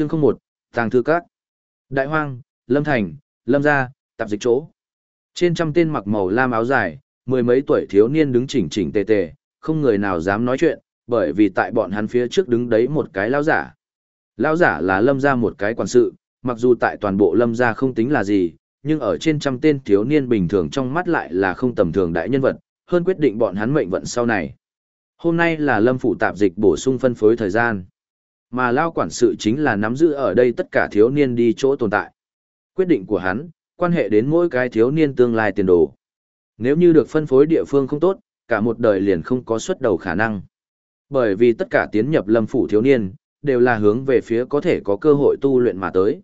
Chương 01, Tàng Thư Các. Đại Hoang, Lâm Thành, Lâm Gia, tạp dịch chỗ. Trên trăm tên mặc màu lam áo dài, mười mấy tuổi thiếu niên đứng chỉnh chỉnh tề tề, không người nào dám nói chuyện, bởi vì tại bọn hắn phía trước đứng đấy một cái lão giả. Lão giả là Lâm Gia một cái quản sự, mặc dù tại toàn bộ Lâm Gia không tính là gì, nhưng ở trên trăm tên thiếu niên bình thường trong mắt lại là không tầm thường đại nhân vật, hơn quyết định bọn hắn mệnh vận sau này. Hôm nay là Lâm phủ tạp dịch bổ sung phân phối thời gian. Mà lao quản sự chính là nắm giữ ở đây tất cả thiếu niên đi chỗ tồn tại. Quyết định của hắn, quan hệ đến mỗi cái thiếu niên tương lai tiền đồ. Nếu như được phân phối địa phương không tốt, cả một đời liền không có xuất đầu khả năng. Bởi vì tất cả tiến nhập lâm phủ thiếu niên, đều là hướng về phía có thể có cơ hội tu luyện mà tới.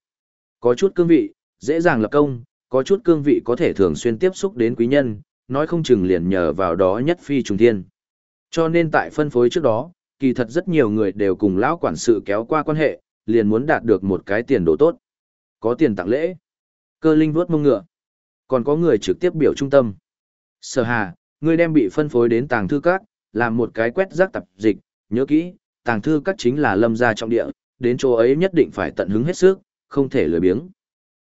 Có chút cương vị, dễ dàng lập công, có chút cương vị có thể thường xuyên tiếp xúc đến quý nhân, nói không chừng liền nhờ vào đó nhất phi trùng thiên. Cho nên tại phân phối trước đó, kỳ thật rất nhiều người đều cùng lão quản sự kéo qua quan hệ, liền muốn đạt được một cái tiền đồ tốt. Có tiền tặng lễ. Cơ linh vuốt mông ngựa. Còn có người trực tiếp biểu trung tâm. Sở hà, ngươi đem bị phân phối đến tàng thư các, làm một cái quét rác tập dịch, nhớ kỹ, tàng thư các chính là lâm gia trong địa, đến chỗ ấy nhất định phải tận hứng hết sức, không thể lười biếng.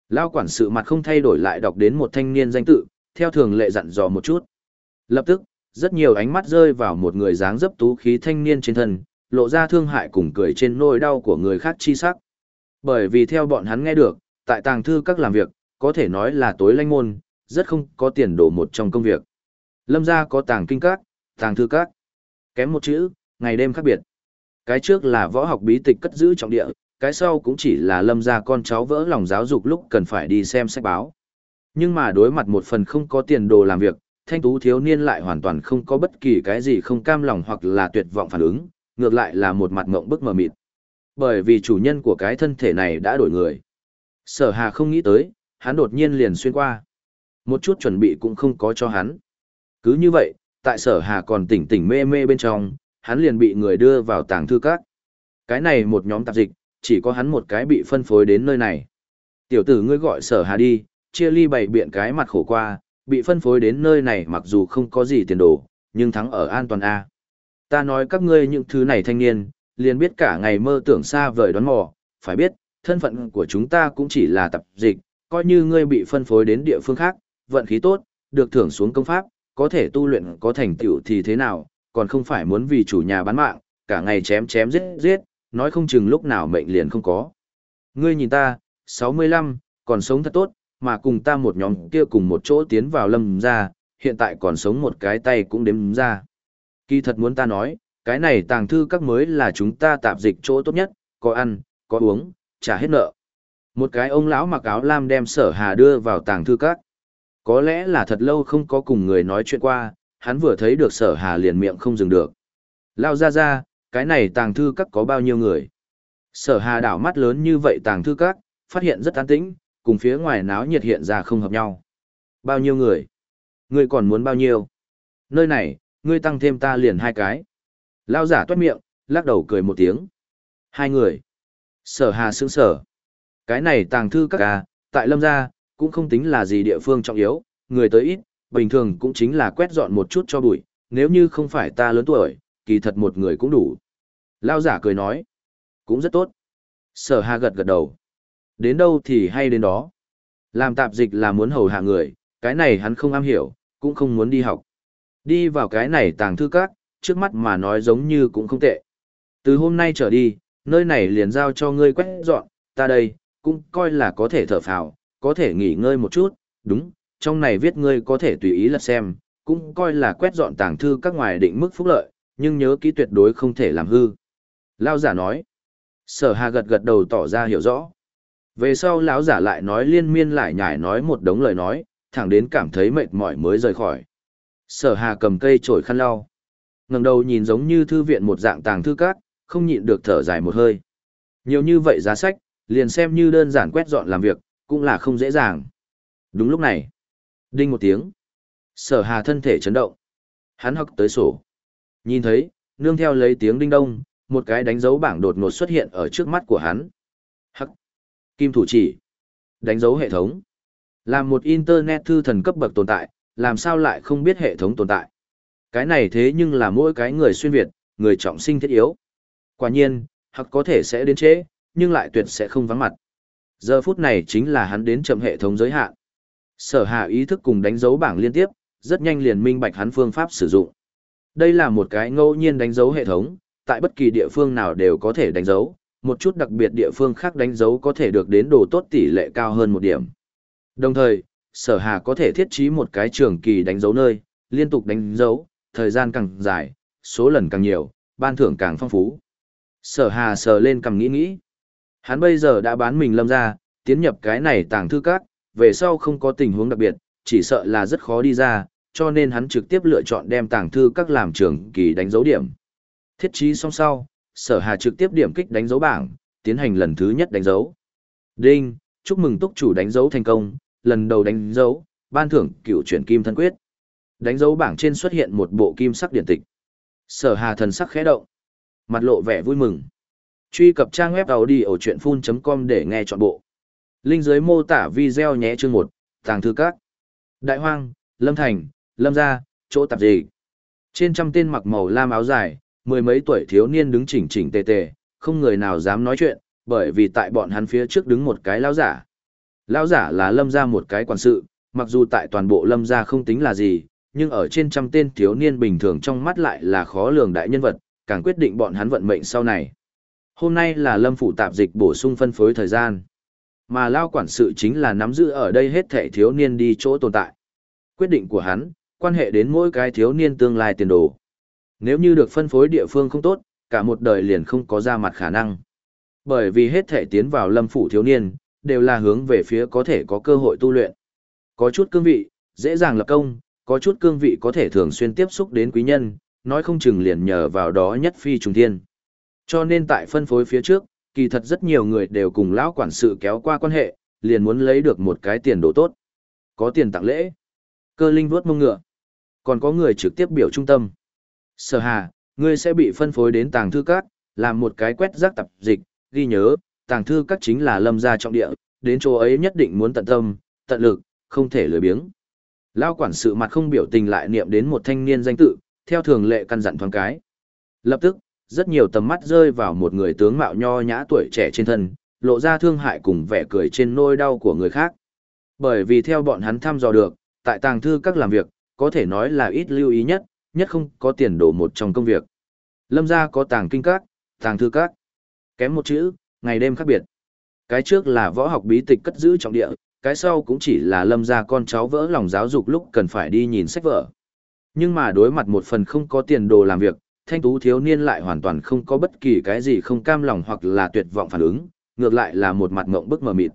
Lao quản sự mặt không thay đổi lại đọc đến một thanh niên danh tự, theo thường lệ dặn dò một chút. Lập tức, rất nhiều ánh mắt rơi vào một người dáng dấp tú khí thanh niên trên thân, lộ ra thương hại cùng cười trên nỗi đau của người khác chi sắc. Bởi vì theo bọn hắn nghe được, tại tàng thư các làm việc, có thể nói là tối lanh môn, rất không có tiền đồ một trong công việc. Lâm gia có tàng kinh các, tàng thư các. Kém một chữ, ngày đêm khác biệt. Cái trước là võ học bí tịch cất giữ trọng địa, cái sau cũng chỉ là lâm gia con cháu vỡ lòng giáo dục lúc cần phải đi xem sách báo. Nhưng mà đối mặt một phần không có tiền đồ làm việc, thanh tú thiếu niên lại hoàn toàn không có bất kỳ cái gì không cam lòng hoặc là tuyệt vọng phản ứng, ngược lại là một mặt ngộng bức mờ mịt. Bởi vì chủ nhân của cái thân thể này đã đổi người. Sở hà không nghĩ tới, hắn đột nhiên liền xuyên qua. Một chút chuẩn bị cũng không có cho hắn. Cứ như vậy, tại sở hà còn tỉnh tỉnh mê mê bên trong, hắn liền bị người đưa vào tàng thư các. Cái này một nhóm tạp dịch, chỉ có hắn một cái bị phân phối đến nơi này. Tiểu tử ngươi gọi sở hà đi, chia ly bảy biện cái mặt khổ qua, bị phân phối đến nơi này mặc dù không có gì tiền đồ, nhưng thắng ở an toàn A. Ta nói các ngươi những thứ này thanh niên, liền biết cả ngày mơ tưởng xa vời đoán mò, phải biết, thân phận của chúng ta cũng chỉ là tập dịch, coi như ngươi bị phân phối đến địa phương khác, vận khí tốt, được thưởng xuống công pháp, có thể tu luyện có thành tựu thì thế nào, còn không phải muốn vì chủ nhà bán mạng, cả ngày chém chém giết giết, nói không chừng lúc nào mệnh liền không có. Ngươi nhìn ta, 65, còn sống thật tốt, mà cùng ta một nhóm kia cùng một chỗ tiến vào lâm ra, hiện tại còn sống một cái tay cũng đếm ra. Kỳ thật muốn ta nói, cái này tàng thư các mới là chúng ta tạp dịch chỗ tốt nhất, có ăn, có uống, trả hết nợ. Một cái ông lão mặc áo lam đem sở hà đưa vào tàng thư các. Có lẽ là thật lâu không có cùng người nói chuyện qua, hắn vừa thấy được sở hà liền miệng không dừng được. Lao ra ra, cái này tàng thư các có bao nhiêu người? Sở hà đảo mắt lớn như vậy tàng thư các, phát hiện rất an tĩnh, cùng phía ngoài náo nhiệt hiện ra không hợp nhau. Bao nhiêu người? Ngươi còn muốn bao nhiêu? Nơi này, ngươi tăng thêm ta liền hai cái. Lao giả toát miệng, lắc đầu cười một tiếng. Hai người. Sở hà sững sở. Cái này tàng thư các ca, tại lâm gia, cũng không tính là gì địa phương trọng yếu, người tới ít, bình thường cũng chính là quét dọn một chút cho bụi, nếu như không phải ta lớn tuổi, kỳ thật một người cũng đủ. Lao giả cười nói. Cũng rất tốt. Sở hà gật gật đầu. Đến đâu thì hay đến đó. Làm tạp dịch là muốn hầu hạ người, cái này hắn không am hiểu, cũng không muốn đi học. Đi vào cái này tàng thư các, trước mắt mà nói giống như cũng không tệ. Từ hôm nay trở đi, nơi này liền giao cho ngươi quét dọn, ta đây, cũng coi là có thể thở phào, có thể nghỉ ngơi một chút, đúng, trong này viết ngươi có thể tùy ý lật xem, cũng coi là quét dọn tàng thư các ngoài định mức phúc lợi, nhưng nhớ kỹ tuyệt đối không thể làm hư. Lao giả nói. Sở hà gật gật đầu tỏ ra hiểu rõ. Về sau lão giả lại nói liên miên lại nhải nói một đống lời nói, thẳng đến cảm thấy mệt mỏi mới rời khỏi. Sở hà cầm cây trổi khăn lau. ngẩng đầu nhìn giống như thư viện một dạng tàng thư cát, không nhịn được thở dài một hơi. Nhiều như vậy giá sách, liền xem như đơn giản quét dọn làm việc, cũng là không dễ dàng. Đúng lúc này, đinh một tiếng, sở hà thân thể chấn động. Hắn hắc tới sổ. Nhìn thấy, nương theo lấy tiếng đinh đông, một cái đánh dấu bảng đột ngột xuất hiện ở trước mắt của hắn. Hắc. Kim thủ chỉ. Đánh dấu hệ thống. Làm một internet thư thần cấp bậc tồn tại, làm sao lại không biết hệ thống tồn tại. Cái này thế nhưng là mỗi cái người xuyên Việt, người trọng sinh thiết yếu. Quả nhiên, hoặc có thể sẽ đến trễ, nhưng lại tuyệt sẽ không vắng mặt. Giờ phút này chính là hắn đến chậm hệ thống giới hạn. Sở Hạ ý thức cùng đánh dấu bảng liên tiếp, rất nhanh liền minh bạch hắn phương pháp sử dụng. Đây là một cái ngẫu nhiên đánh dấu hệ thống, tại bất kỳ địa phương nào đều có thể đánh dấu, một chút đặc biệt địa phương khác đánh dấu có thể được đến đồ tốt tỷ lệ cao hơn một điểm. Đồng thời, sở hà có thể thiết trí một cái trường kỳ đánh dấu nơi, liên tục đánh dấu, thời gian càng dài, số lần càng nhiều, ban thưởng càng phong phú. Sở hà sờ lên cầm nghĩ nghĩ. Hắn bây giờ đã bán mình lâm ra, tiến nhập cái này tàng thư các, về sau không có tình huống đặc biệt, chỉ sợ là rất khó đi ra, cho nên hắn trực tiếp lựa chọn đem tàng thư các làm trường kỳ đánh dấu điểm. Thiết trí xong sau, sở hà trực tiếp điểm kích đánh dấu bảng, tiến hành lần thứ nhất đánh dấu. Đinh, chúc mừng túc chủ đánh dấu thành công, lần đầu đánh dấu, ban thưởng cựu chuyển kim thân quyết. Đánh dấu bảng trên xuất hiện một bộ kim sắc điện tịch. Sở hà thần sắc khẽ động. Mặt lộ vẻ vui mừng. Truy cập trang web đầu đi ở audiochuyenphun.com để nghe trọn bộ. Linh dưới mô tả video nhé chương một, tàng thư các. Đại hoang, Lâm Thành, Lâm Gia, chỗ tạp gì. Trên trăm tên mặc màu lam áo dài, mười mấy tuổi thiếu niên đứng chỉnh chỉnh tề tề, không người nào dám nói chuyện, bởi vì tại bọn hắn phía trước đứng một cái lão giả. Lão giả là Lâm Gia một cái quản sự, mặc dù tại toàn bộ Lâm Gia không tính là gì, nhưng ở trên trăm tên thiếu niên bình thường trong mắt lại là khó lường đại nhân vật, càng quyết định bọn hắn vận mệnh sau này. Hôm nay là Lâm phủ tạp dịch bổ sung phân phối thời gian. Mà lao quản sự chính là nắm giữ ở đây hết thể thiếu niên đi chỗ tồn tại. Quyết định của hắn, quan hệ đến mỗi cái thiếu niên tương lai tiền đồ. Nếu như được phân phối địa phương không tốt, cả một đời liền không có ra mặt khả năng. Bởi vì hết thể tiến vào lâm phủ thiếu niên, đều là hướng về phía có thể có cơ hội tu luyện. Có chút cương vị, dễ dàng lập công, có chút cương vị có thể thường xuyên tiếp xúc đến quý nhân, nói không chừng liền nhờ vào đó nhất phi trùng thiên. Cho nên tại phân phối phía trước, kỳ thật rất nhiều người đều cùng lão quản sự kéo qua quan hệ, liền muốn lấy được một cái tiền đồ tốt. Có tiền tặng lễ. Cơ linh vuốt mông ngựa. Còn có người trực tiếp biểu trung tâm. Sở hà, ngươi sẽ bị phân phối đến tàng thư các, làm một cái quét rác tập dịch, ghi nhớ, tàng thư các chính là lâm gia trọng địa, đến chỗ ấy nhất định muốn tận tâm, tận lực, không thể lười biếng. Lao quản sự mặt không biểu tình lại niệm đến một thanh niên danh tự, theo thường lệ căn dặn thoáng cái. Lập tức, rất nhiều tầm mắt rơi vào một người tướng mạo nho nhã tuổi trẻ trên thân, lộ ra thương hại cùng vẻ cười trên nôi đau của người khác. Bởi vì theo bọn hắn thăm dò được, tại tàng thư các làm việc, có thể nói là ít lưu ý nhất, nhất không có tiền đổ một trong công việc. Lâm gia có tàng kinh các, tàng thư các. Kém một chữ, ngày đêm khác biệt. Cái trước là võ học bí tịch cất giữ trọng địa, cái sau cũng chỉ là lâm gia con cháu vỡ lòng giáo dục lúc cần phải đi nhìn sách vở. Nhưng mà đối mặt một phần không có tiền đồ làm việc, thanh tú thiếu niên lại hoàn toàn không có bất kỳ cái gì không cam lòng hoặc là tuyệt vọng phản ứng, ngược lại là một mặt ngộng bức mờ mịt.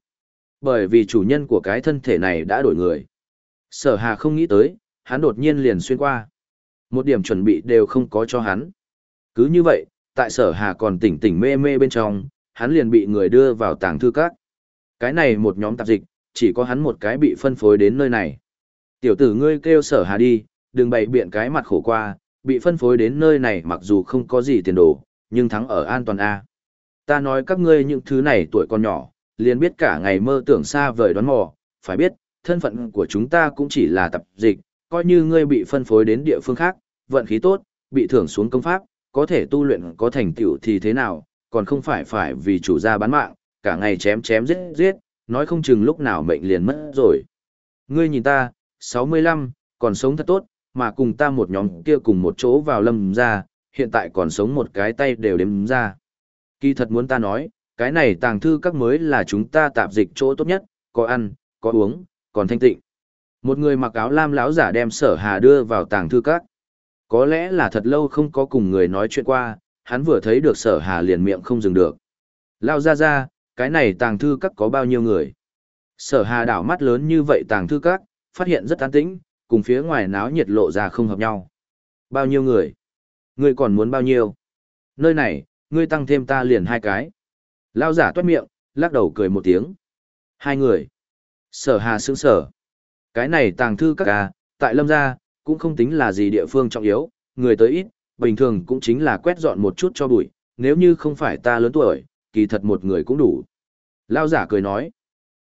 Bởi vì chủ nhân của cái thân thể này đã đổi người. Sở hà không nghĩ tới, hắn đột nhiên liền xuyên qua. Một điểm chuẩn bị đều không có cho hắn. Cứ như vậy, tại sở hà còn tỉnh tỉnh mê mê bên trong, hắn liền bị người đưa vào tàng thư các. Cái này một nhóm tạp dịch, chỉ có hắn một cái bị phân phối đến nơi này. Tiểu tử ngươi kêu sở hà đi, đừng bày biện cái mặt khổ qua, bị phân phối đến nơi này mặc dù không có gì tiền đồ, nhưng thắng ở an toàn A. Ta nói các ngươi những thứ này tuổi còn nhỏ, liền biết cả ngày mơ tưởng xa vời đoán mò, phải biết, thân phận của chúng ta cũng chỉ là tập dịch, coi như ngươi bị phân phối đến địa phương khác, vận khí tốt, bị thưởng xuống công pháp, có thể tu luyện có thành tựu thì thế nào, còn không phải phải vì chủ gia bán mạng, cả ngày chém chém giết giết, nói không chừng lúc nào mệnh liền mất rồi. Ngươi nhìn ta, 65, còn sống thật tốt, mà cùng ta một nhóm kia cùng một chỗ vào lâm ra, hiện tại còn sống một cái tay đều đếm ra. Kỳ thật muốn ta nói, cái này tàng thư các mới là chúng ta tạp dịch chỗ tốt nhất, có ăn, có uống, còn thanh tịnh. Một người mặc áo lam láo giả đem sở hà đưa vào tàng thư các. Có lẽ là thật lâu không có cùng người nói chuyện qua, hắn vừa thấy được sở hà liền miệng không dừng được. Lao ra ra, cái này tàng thư các có bao nhiêu người? Sở hà đảo mắt lớn như vậy tàng thư các, phát hiện rất an tĩnh, cùng phía ngoài náo nhiệt lộ ra không hợp nhau. Bao nhiêu người? Ngươi còn muốn bao nhiêu? Nơi này, ngươi tăng thêm ta liền hai cái. Lao giả toát miệng, lắc đầu cười một tiếng. Hai người. Sở hà sững sở. Cái này tàng thư các ca, tại lâm gia, cũng không tính là gì địa phương trọng yếu, người tới ít, bình thường cũng chính là quét dọn một chút cho bụi, nếu như không phải ta lớn tuổi, kỳ thật một người cũng đủ. Lao giả cười nói,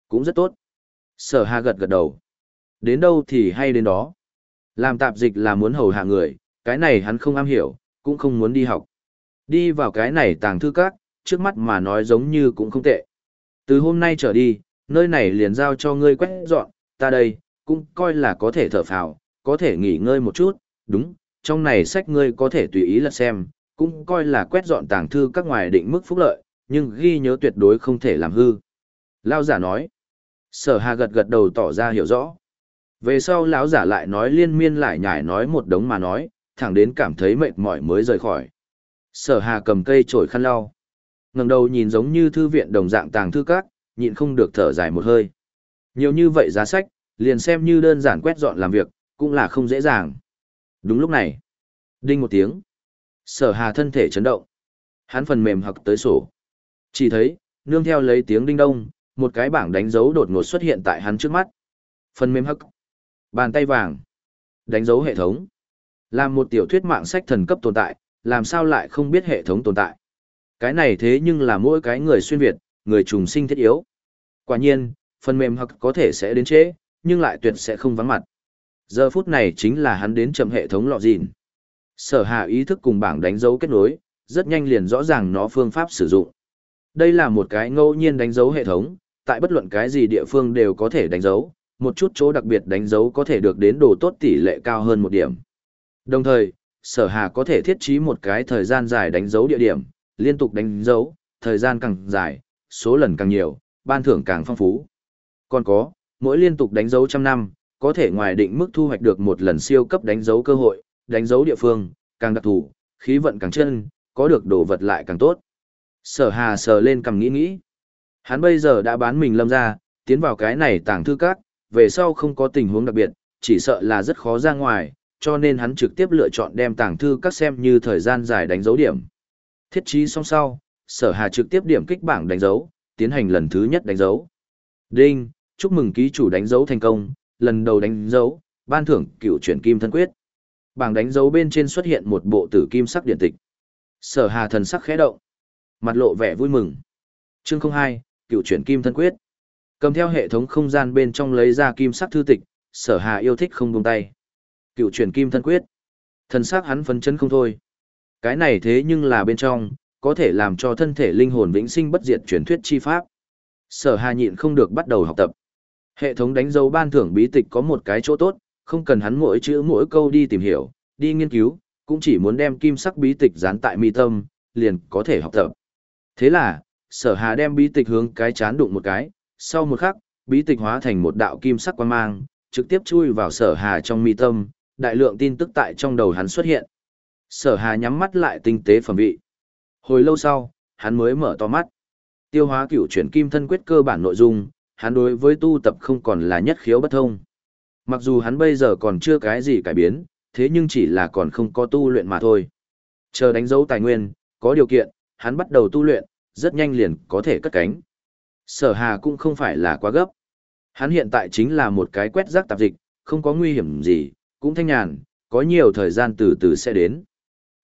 cũng rất tốt. Sở hà gật gật đầu. Đến đâu thì hay đến đó. Làm tạp dịch là muốn hầu hạ người, cái này hắn không am hiểu, cũng không muốn đi học. Đi vào cái này tàng thư các, trước mắt mà nói giống như cũng không tệ. Từ hôm nay trở đi, nơi này liền giao cho ngươi quét dọn, ta đây, cũng coi là có thể thở phào, có thể nghỉ ngơi một chút, đúng, trong này sách ngươi có thể tùy ý lật xem, cũng coi là quét dọn tàng thư các ngoài định mức phúc lợi, nhưng ghi nhớ tuyệt đối không thể làm hư. Lao giả nói, sở hà gật gật đầu tỏ ra hiểu rõ. Về sau lão giả lại nói liên miên lại nhải nói một đống mà nói, thẳng đến cảm thấy mệt mỏi mới rời khỏi. Sở hà cầm cây trổi khăn lau. ngẩng đầu nhìn giống như thư viện đồng dạng tàng thư các, nhịn không được thở dài một hơi. Nhiều như vậy giá sách, liền xem như đơn giản quét dọn làm việc, cũng là không dễ dàng. Đúng lúc này, đinh một tiếng, sở hà thân thể chấn động. Hắn phần mềm hặc tới sổ. Chỉ thấy, nương theo lấy tiếng đinh đông, một cái bảng đánh dấu đột ngột xuất hiện tại hắn trước mắt. Phần mềm hắc. Bàn tay vàng. Đánh dấu hệ thống. Làm một tiểu thuyết mạng sách thần cấp tồn tại, làm sao lại không biết hệ thống tồn tại. Cái này thế nhưng là mỗi cái người xuyên Việt, người trùng sinh thiết yếu. Quả nhiên, phần mềm hoặc có thể sẽ đến trễ, nhưng lại tuyệt sẽ không vắng mặt. Giờ phút này chính là hắn đến chậm hệ thống lọ dìn. Sở hạ ý thức cùng bảng đánh dấu kết nối, rất nhanh liền rõ ràng nó phương pháp sử dụng. Đây là một cái ngẫu nhiên đánh dấu hệ thống, tại bất luận cái gì địa phương đều có thể đánh dấu, một chút chỗ đặc biệt đánh dấu có thể được đến đồ tốt tỷ lệ cao hơn một điểm. Đồng thời, sở hà có thể thiết trí một cái thời gian dài đánh dấu địa điểm, liên tục đánh dấu, thời gian càng dài, số lần càng nhiều, ban thưởng càng phong phú. Còn có, mỗi liên tục đánh dấu trăm năm, có thể ngoài định mức thu hoạch được một lần siêu cấp đánh dấu cơ hội, đánh dấu địa phương, càng đặc thù, khí vận càng chân, có được đồ vật lại càng tốt. Sở hà sờ lên cầm nghĩ nghĩ. Hắn bây giờ đã bán mình lâm ra, tiến vào cái này tàng thư các, về sau không có tình huống đặc biệt, chỉ sợ là rất khó ra ngoài, cho nên hắn trực tiếp lựa chọn đem tàng thư các xem như thời gian dài đánh dấu điểm. Thiết trí xong sau, sở hà trực tiếp điểm kích bảng đánh dấu, tiến hành lần thứ nhất đánh dấu. Đinh, chúc mừng ký chủ đánh dấu thành công, lần đầu đánh dấu, ban thưởng cựu chuyển kim thân quyết. Bảng đánh dấu bên trên xuất hiện một bộ tử kim sắc điện tịch. Sở hà thần sắc khẽ động, mặt lộ vẻ vui mừng. Chương 02, cựu chuyển kim thân quyết. Cầm theo hệ thống không gian bên trong lấy ra kim sắc thư tịch, sở hà yêu thích không buông tay. Cựu chuyển kim thân quyết. Thần sắc hắn phấn chấn không thôi. Cái này thế nhưng là bên trong, có thể làm cho thân thể linh hồn vĩnh sinh bất diệt truyền thuyết chi pháp. Sở Hà nhịn không được bắt đầu học tập. Hệ thống đánh dấu ban thưởng bí tịch có một cái chỗ tốt, không cần hắn mỗi chữ mỗi câu đi tìm hiểu, đi nghiên cứu, cũng chỉ muốn đem kim sắc bí tịch dán tại mi tâm, liền có thể học tập. Thế là, sở hà đem bí tịch hướng cái chán đụng một cái, sau một khắc, bí tịch hóa thành một đạo kim sắc quang mang, trực tiếp chui vào sở hà trong mi tâm, đại lượng tin tức tại trong đầu hắn xuất hiện. Sở hà nhắm mắt lại tinh tế phẩm vị. Hồi lâu sau, hắn mới mở to mắt. Tiêu hóa cửu chuyển kim thân quyết cơ bản nội dung, hắn đối với tu tập không còn là nhất khiếu bất thông. Mặc dù hắn bây giờ còn chưa cái gì cải biến, thế nhưng chỉ là còn không có tu luyện mà thôi. Chờ đánh dấu tài nguyên, có điều kiện, hắn bắt đầu tu luyện, rất nhanh liền có thể cất cánh. Sở Hà cũng không phải là quá gấp. Hắn hiện tại chính là một cái quét rác tạp dịch, không có nguy hiểm gì, cũng thanh nhàn, có nhiều thời gian từ từ sẽ đến.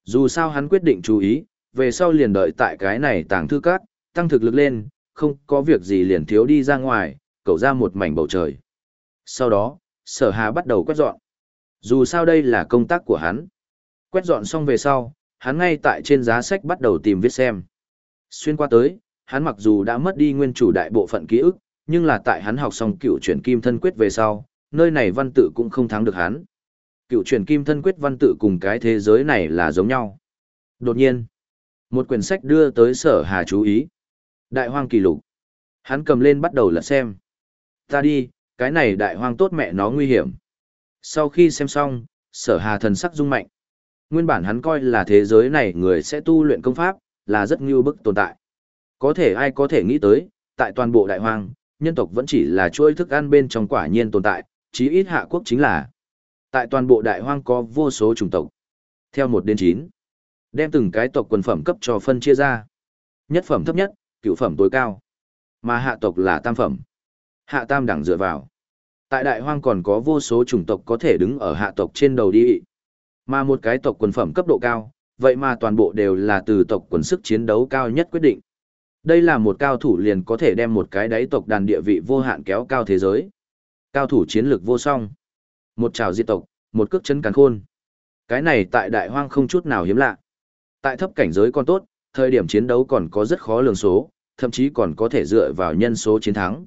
Dù sao hắn quyết định chú ý, về sau liền đợi tại cái này tàng thư cát, tăng thực lực lên, không có việc gì liền thiếu đi ra ngoài, cầu ra một mảnh bầu trời. Sau đó, sở hà bắt đầu quét dọn. Dù sao đây là công tác của hắn. Quét dọn xong về sau, hắn ngay tại trên giá sách bắt đầu tìm viết xem. Xuyên qua tới, hắn mặc dù đã mất đi nguyên chủ đại bộ phận ký ức, nhưng là tại hắn học xong cựu chuyển kim thân quyết về sau, nơi này văn tự cũng không thắng được hắn. Cựu chuyển kim thân quyết văn tự cùng cái thế giới này là giống nhau. Đột nhiên, một quyển sách đưa tới sở hà chú ý. Đại hoang kỳ lục. Hắn cầm lên bắt đầu lật xem. Ta đi, cái này đại hoang tốt mẹ nó nguy hiểm. Sau khi xem xong, sở hà thần sắc rung mạnh. Nguyên bản hắn coi là thế giới này người sẽ tu luyện công pháp, là rất ngưu bức tồn tại. Có thể ai có thể nghĩ tới, tại toàn bộ đại hoang, nhân tộc vẫn chỉ là chuỗi thức ăn bên trong quả nhiên tồn tại, chí ít hạ quốc chính là. Tại toàn bộ đại hoang có vô số chủng tộc. Theo một đến chín, đem từng cái tộc quần phẩm cấp cho phân chia ra. Nhất phẩm thấp nhất, cựu phẩm tối cao. Mà hạ tộc là tam phẩm. Hạ tam đẳng dựa vào. Tại đại hoang còn có vô số chủng tộc có thể đứng ở hạ tộc trên đầu đi. Mà một cái tộc quần phẩm cấp độ cao, vậy mà toàn bộ đều là từ tộc quần sức chiến đấu cao nhất quyết định. Đây là một cao thủ liền có thể đem một cái đáy tộc đàn địa vị vô hạn kéo cao thế giới. Cao thủ chiến lược vô song. Một trào diệt tộc, một cước chân càn khôn. Cái này tại đại hoang không chút nào hiếm lạ. Tại thấp cảnh giới còn tốt, thời điểm chiến đấu còn có rất khó lường số, thậm chí còn có thể dựa vào nhân số chiến thắng.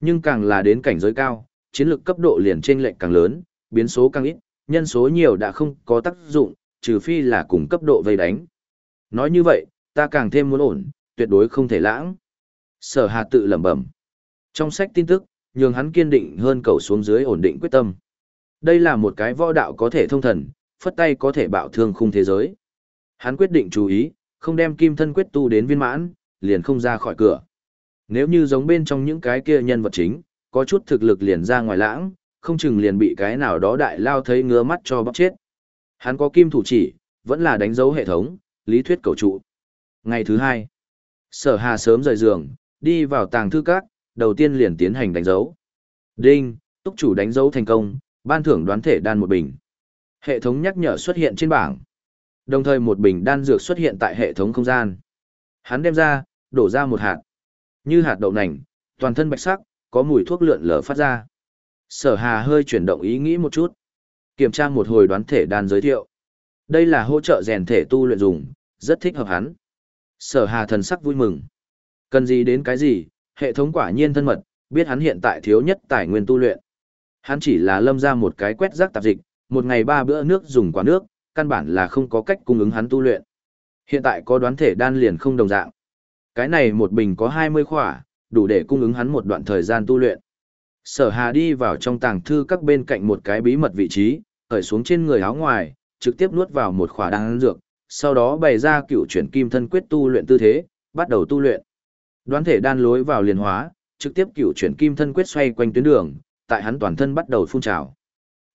Nhưng càng là đến cảnh giới cao, chiến lược cấp độ liền chênh lệch càng lớn, biến số càng ít, nhân số nhiều đã không có tác dụng, trừ phi là cùng cấp độ vây đánh. Nói như vậy, ta càng thêm muốn ổn, tuyệt đối không thể lãng. Sở Hà tự lẩm bẩm. Trong sách tin tức, nhường hắn kiên định hơn cầu xuống dưới ổn định quyết tâm. Đây là một cái võ đạo có thể thông thần, phất tay có thể bạo thương khung thế giới. Hắn quyết định chú ý, không đem kim thân quyết tu đến viên mãn, liền không ra khỏi cửa. Nếu như giống bên trong những cái kia nhân vật chính, có chút thực lực liền ra ngoài lãng, không chừng liền bị cái nào đó đại lao thấy ngứa mắt cho bóc chết. Hắn có kim thủ chỉ, vẫn là đánh dấu hệ thống, lý thuyết cầu trụ. Ngày thứ hai, sở hà sớm rời giường, đi vào tàng thư các, đầu tiên liền tiến hành đánh dấu. Đinh, túc chủ đánh dấu thành công, ban thưởng đoán thể đan một bình. Hệ thống nhắc nhở xuất hiện trên bảng. Đồng thời một bình đan dược xuất hiện tại hệ thống không gian. Hắn đem ra, đổ ra một hạt. Như hạt đậu nành, toàn thân bạch sắc, có mùi thuốc lượn lờ phát ra. Sở Hà hơi chuyển động ý nghĩ một chút. Kiểm tra một hồi đoán thể đan giới thiệu. Đây là hỗ trợ rèn thể tu luyện dùng, rất thích hợp hắn. Sở Hà thần sắc vui mừng. Cần gì đến cái gì, hệ thống quả nhiên thân mật, biết hắn hiện tại thiếu nhất tài nguyên tu luyện. Hắn chỉ là lâm ra một cái quét rác tạp dịch, một ngày ba bữa nước dùng quả nước, căn bản là không có cách cung ứng hắn tu luyện. Hiện tại có đoán thể đan liền không đồng dạng. Cái này một bình có 20 khỏa, đủ để cung ứng hắn một đoạn thời gian tu luyện. Sở Hà đi vào trong tàng thư các bên cạnh một cái bí mật vị trí, cởi xuống trên người áo ngoài, trực tiếp nuốt vào một khỏa đan dược, sau đó bày ra cựu chuyển kim thân quyết tu luyện tư thế, bắt đầu tu luyện. Đoán thể đan lối vào liền hóa, trực tiếp cựu chuyển kim thân quyết xoay quanh tuyến đường, tại hắn toàn thân bắt đầu phun trào.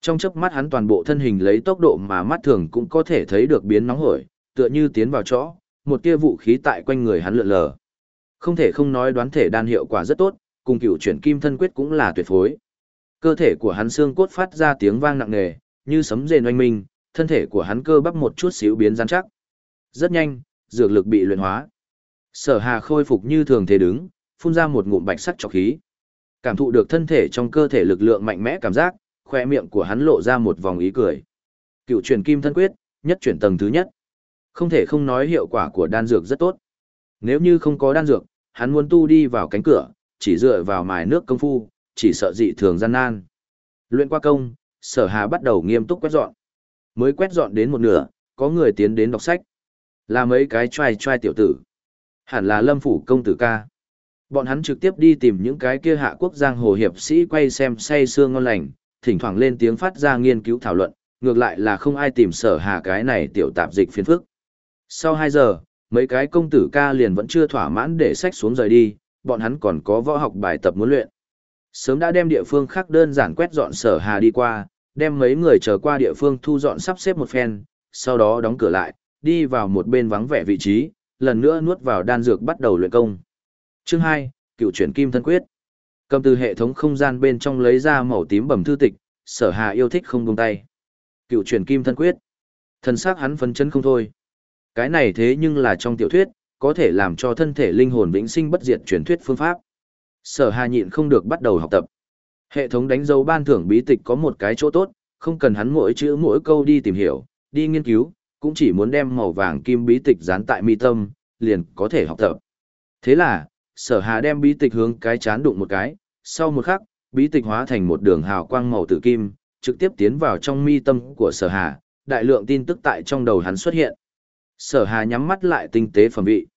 Trong chớp mắt hắn toàn bộ thân hình lấy tốc độ mà mắt thường cũng có thể thấy được biến nóng hổi, tựa như tiến vào chỗ, một tia vũ khí tại quanh người hắn lượn lờ. Không thể không nói đoán thể đan hiệu quả rất tốt, cùng cựu chuyển kim thân quyết cũng là tuyệt phối. Cơ thể của hắn xương cốt phát ra tiếng vang nặng nề, như sấm rền oanh minh, thân thể của hắn cơ bắp một chút xíu biến rắn chắc. Rất nhanh, dược lực bị luyện hóa. Sở Hà khôi phục như thường thế đứng, phun ra một ngụm bạch sắc trọc khí. Cảm thụ được thân thể trong cơ thể lực lượng mạnh mẽ cảm giác, khoe miệng của hắn lộ ra một vòng ý cười. Cựu truyền kim thân quyết, nhất chuyển tầng thứ nhất. Không thể không nói hiệu quả của đan dược rất tốt. Nếu như không có đan dược, hắn muốn tu đi vào cánh cửa, chỉ dựa vào mài nước công phu, chỉ sợ dị thường gian nan. Luyện qua công, sở hà bắt đầu nghiêm túc quét dọn. Mới quét dọn đến một nửa, có người tiến đến đọc sách. Là mấy cái trai trai tiểu tử. Hẳn là lâm phủ công tử ca. Bọn hắn trực tiếp đi tìm những cái kia hạ quốc giang hồ hiệp sĩ quay xem say xương ngon lành, thỉnh thoảng lên tiếng phát ra nghiên cứu thảo luận, ngược lại là không ai tìm sở hà cái này tiểu tạp dịch phiền phức. Sau 2 giờ, mấy cái công tử ca liền vẫn chưa thỏa mãn để sách xuống rời đi, bọn hắn còn có võ học bài tập muốn luyện. Sớm đã đem địa phương khác đơn giản quét dọn sở hà đi qua, đem mấy người chờ qua địa phương thu dọn sắp xếp một phen, sau đó đóng cửa lại, đi vào một bên vắng vẻ vị trí, lần nữa nuốt vào đan dược bắt đầu luyện công. Chương 2, Cựu chuyển kim thân quyết. Cầm từ hệ thống không gian bên trong lấy ra màu tím bẩm thư tịch, Sở Hà yêu thích không buông tay. Cựu truyền kim thân quyết. Thần xác hắn phấn chấn không thôi. Cái này thế nhưng là trong tiểu thuyết, có thể làm cho thân thể linh hồn vĩnh sinh bất diệt truyền thuyết phương pháp. Sở Hà nhịn không được bắt đầu học tập. Hệ thống đánh dấu ban thưởng bí tịch có một cái chỗ tốt, không cần hắn mỗi chữ mỗi câu đi tìm hiểu, đi nghiên cứu, cũng chỉ muốn đem màu vàng kim bí tịch dán tại mi tâm, liền có thể học tập. Thế là, sở hà đem bí tịch hướng cái chán đụng một cái, sau một khắc, bí tịch hóa thành một đường hào quang màu tử kim, trực tiếp tiến vào trong mi tâm của sở hà, đại lượng tin tức tại trong đầu hắn xuất hiện. Sở hà nhắm mắt lại tinh tế phẩm vị.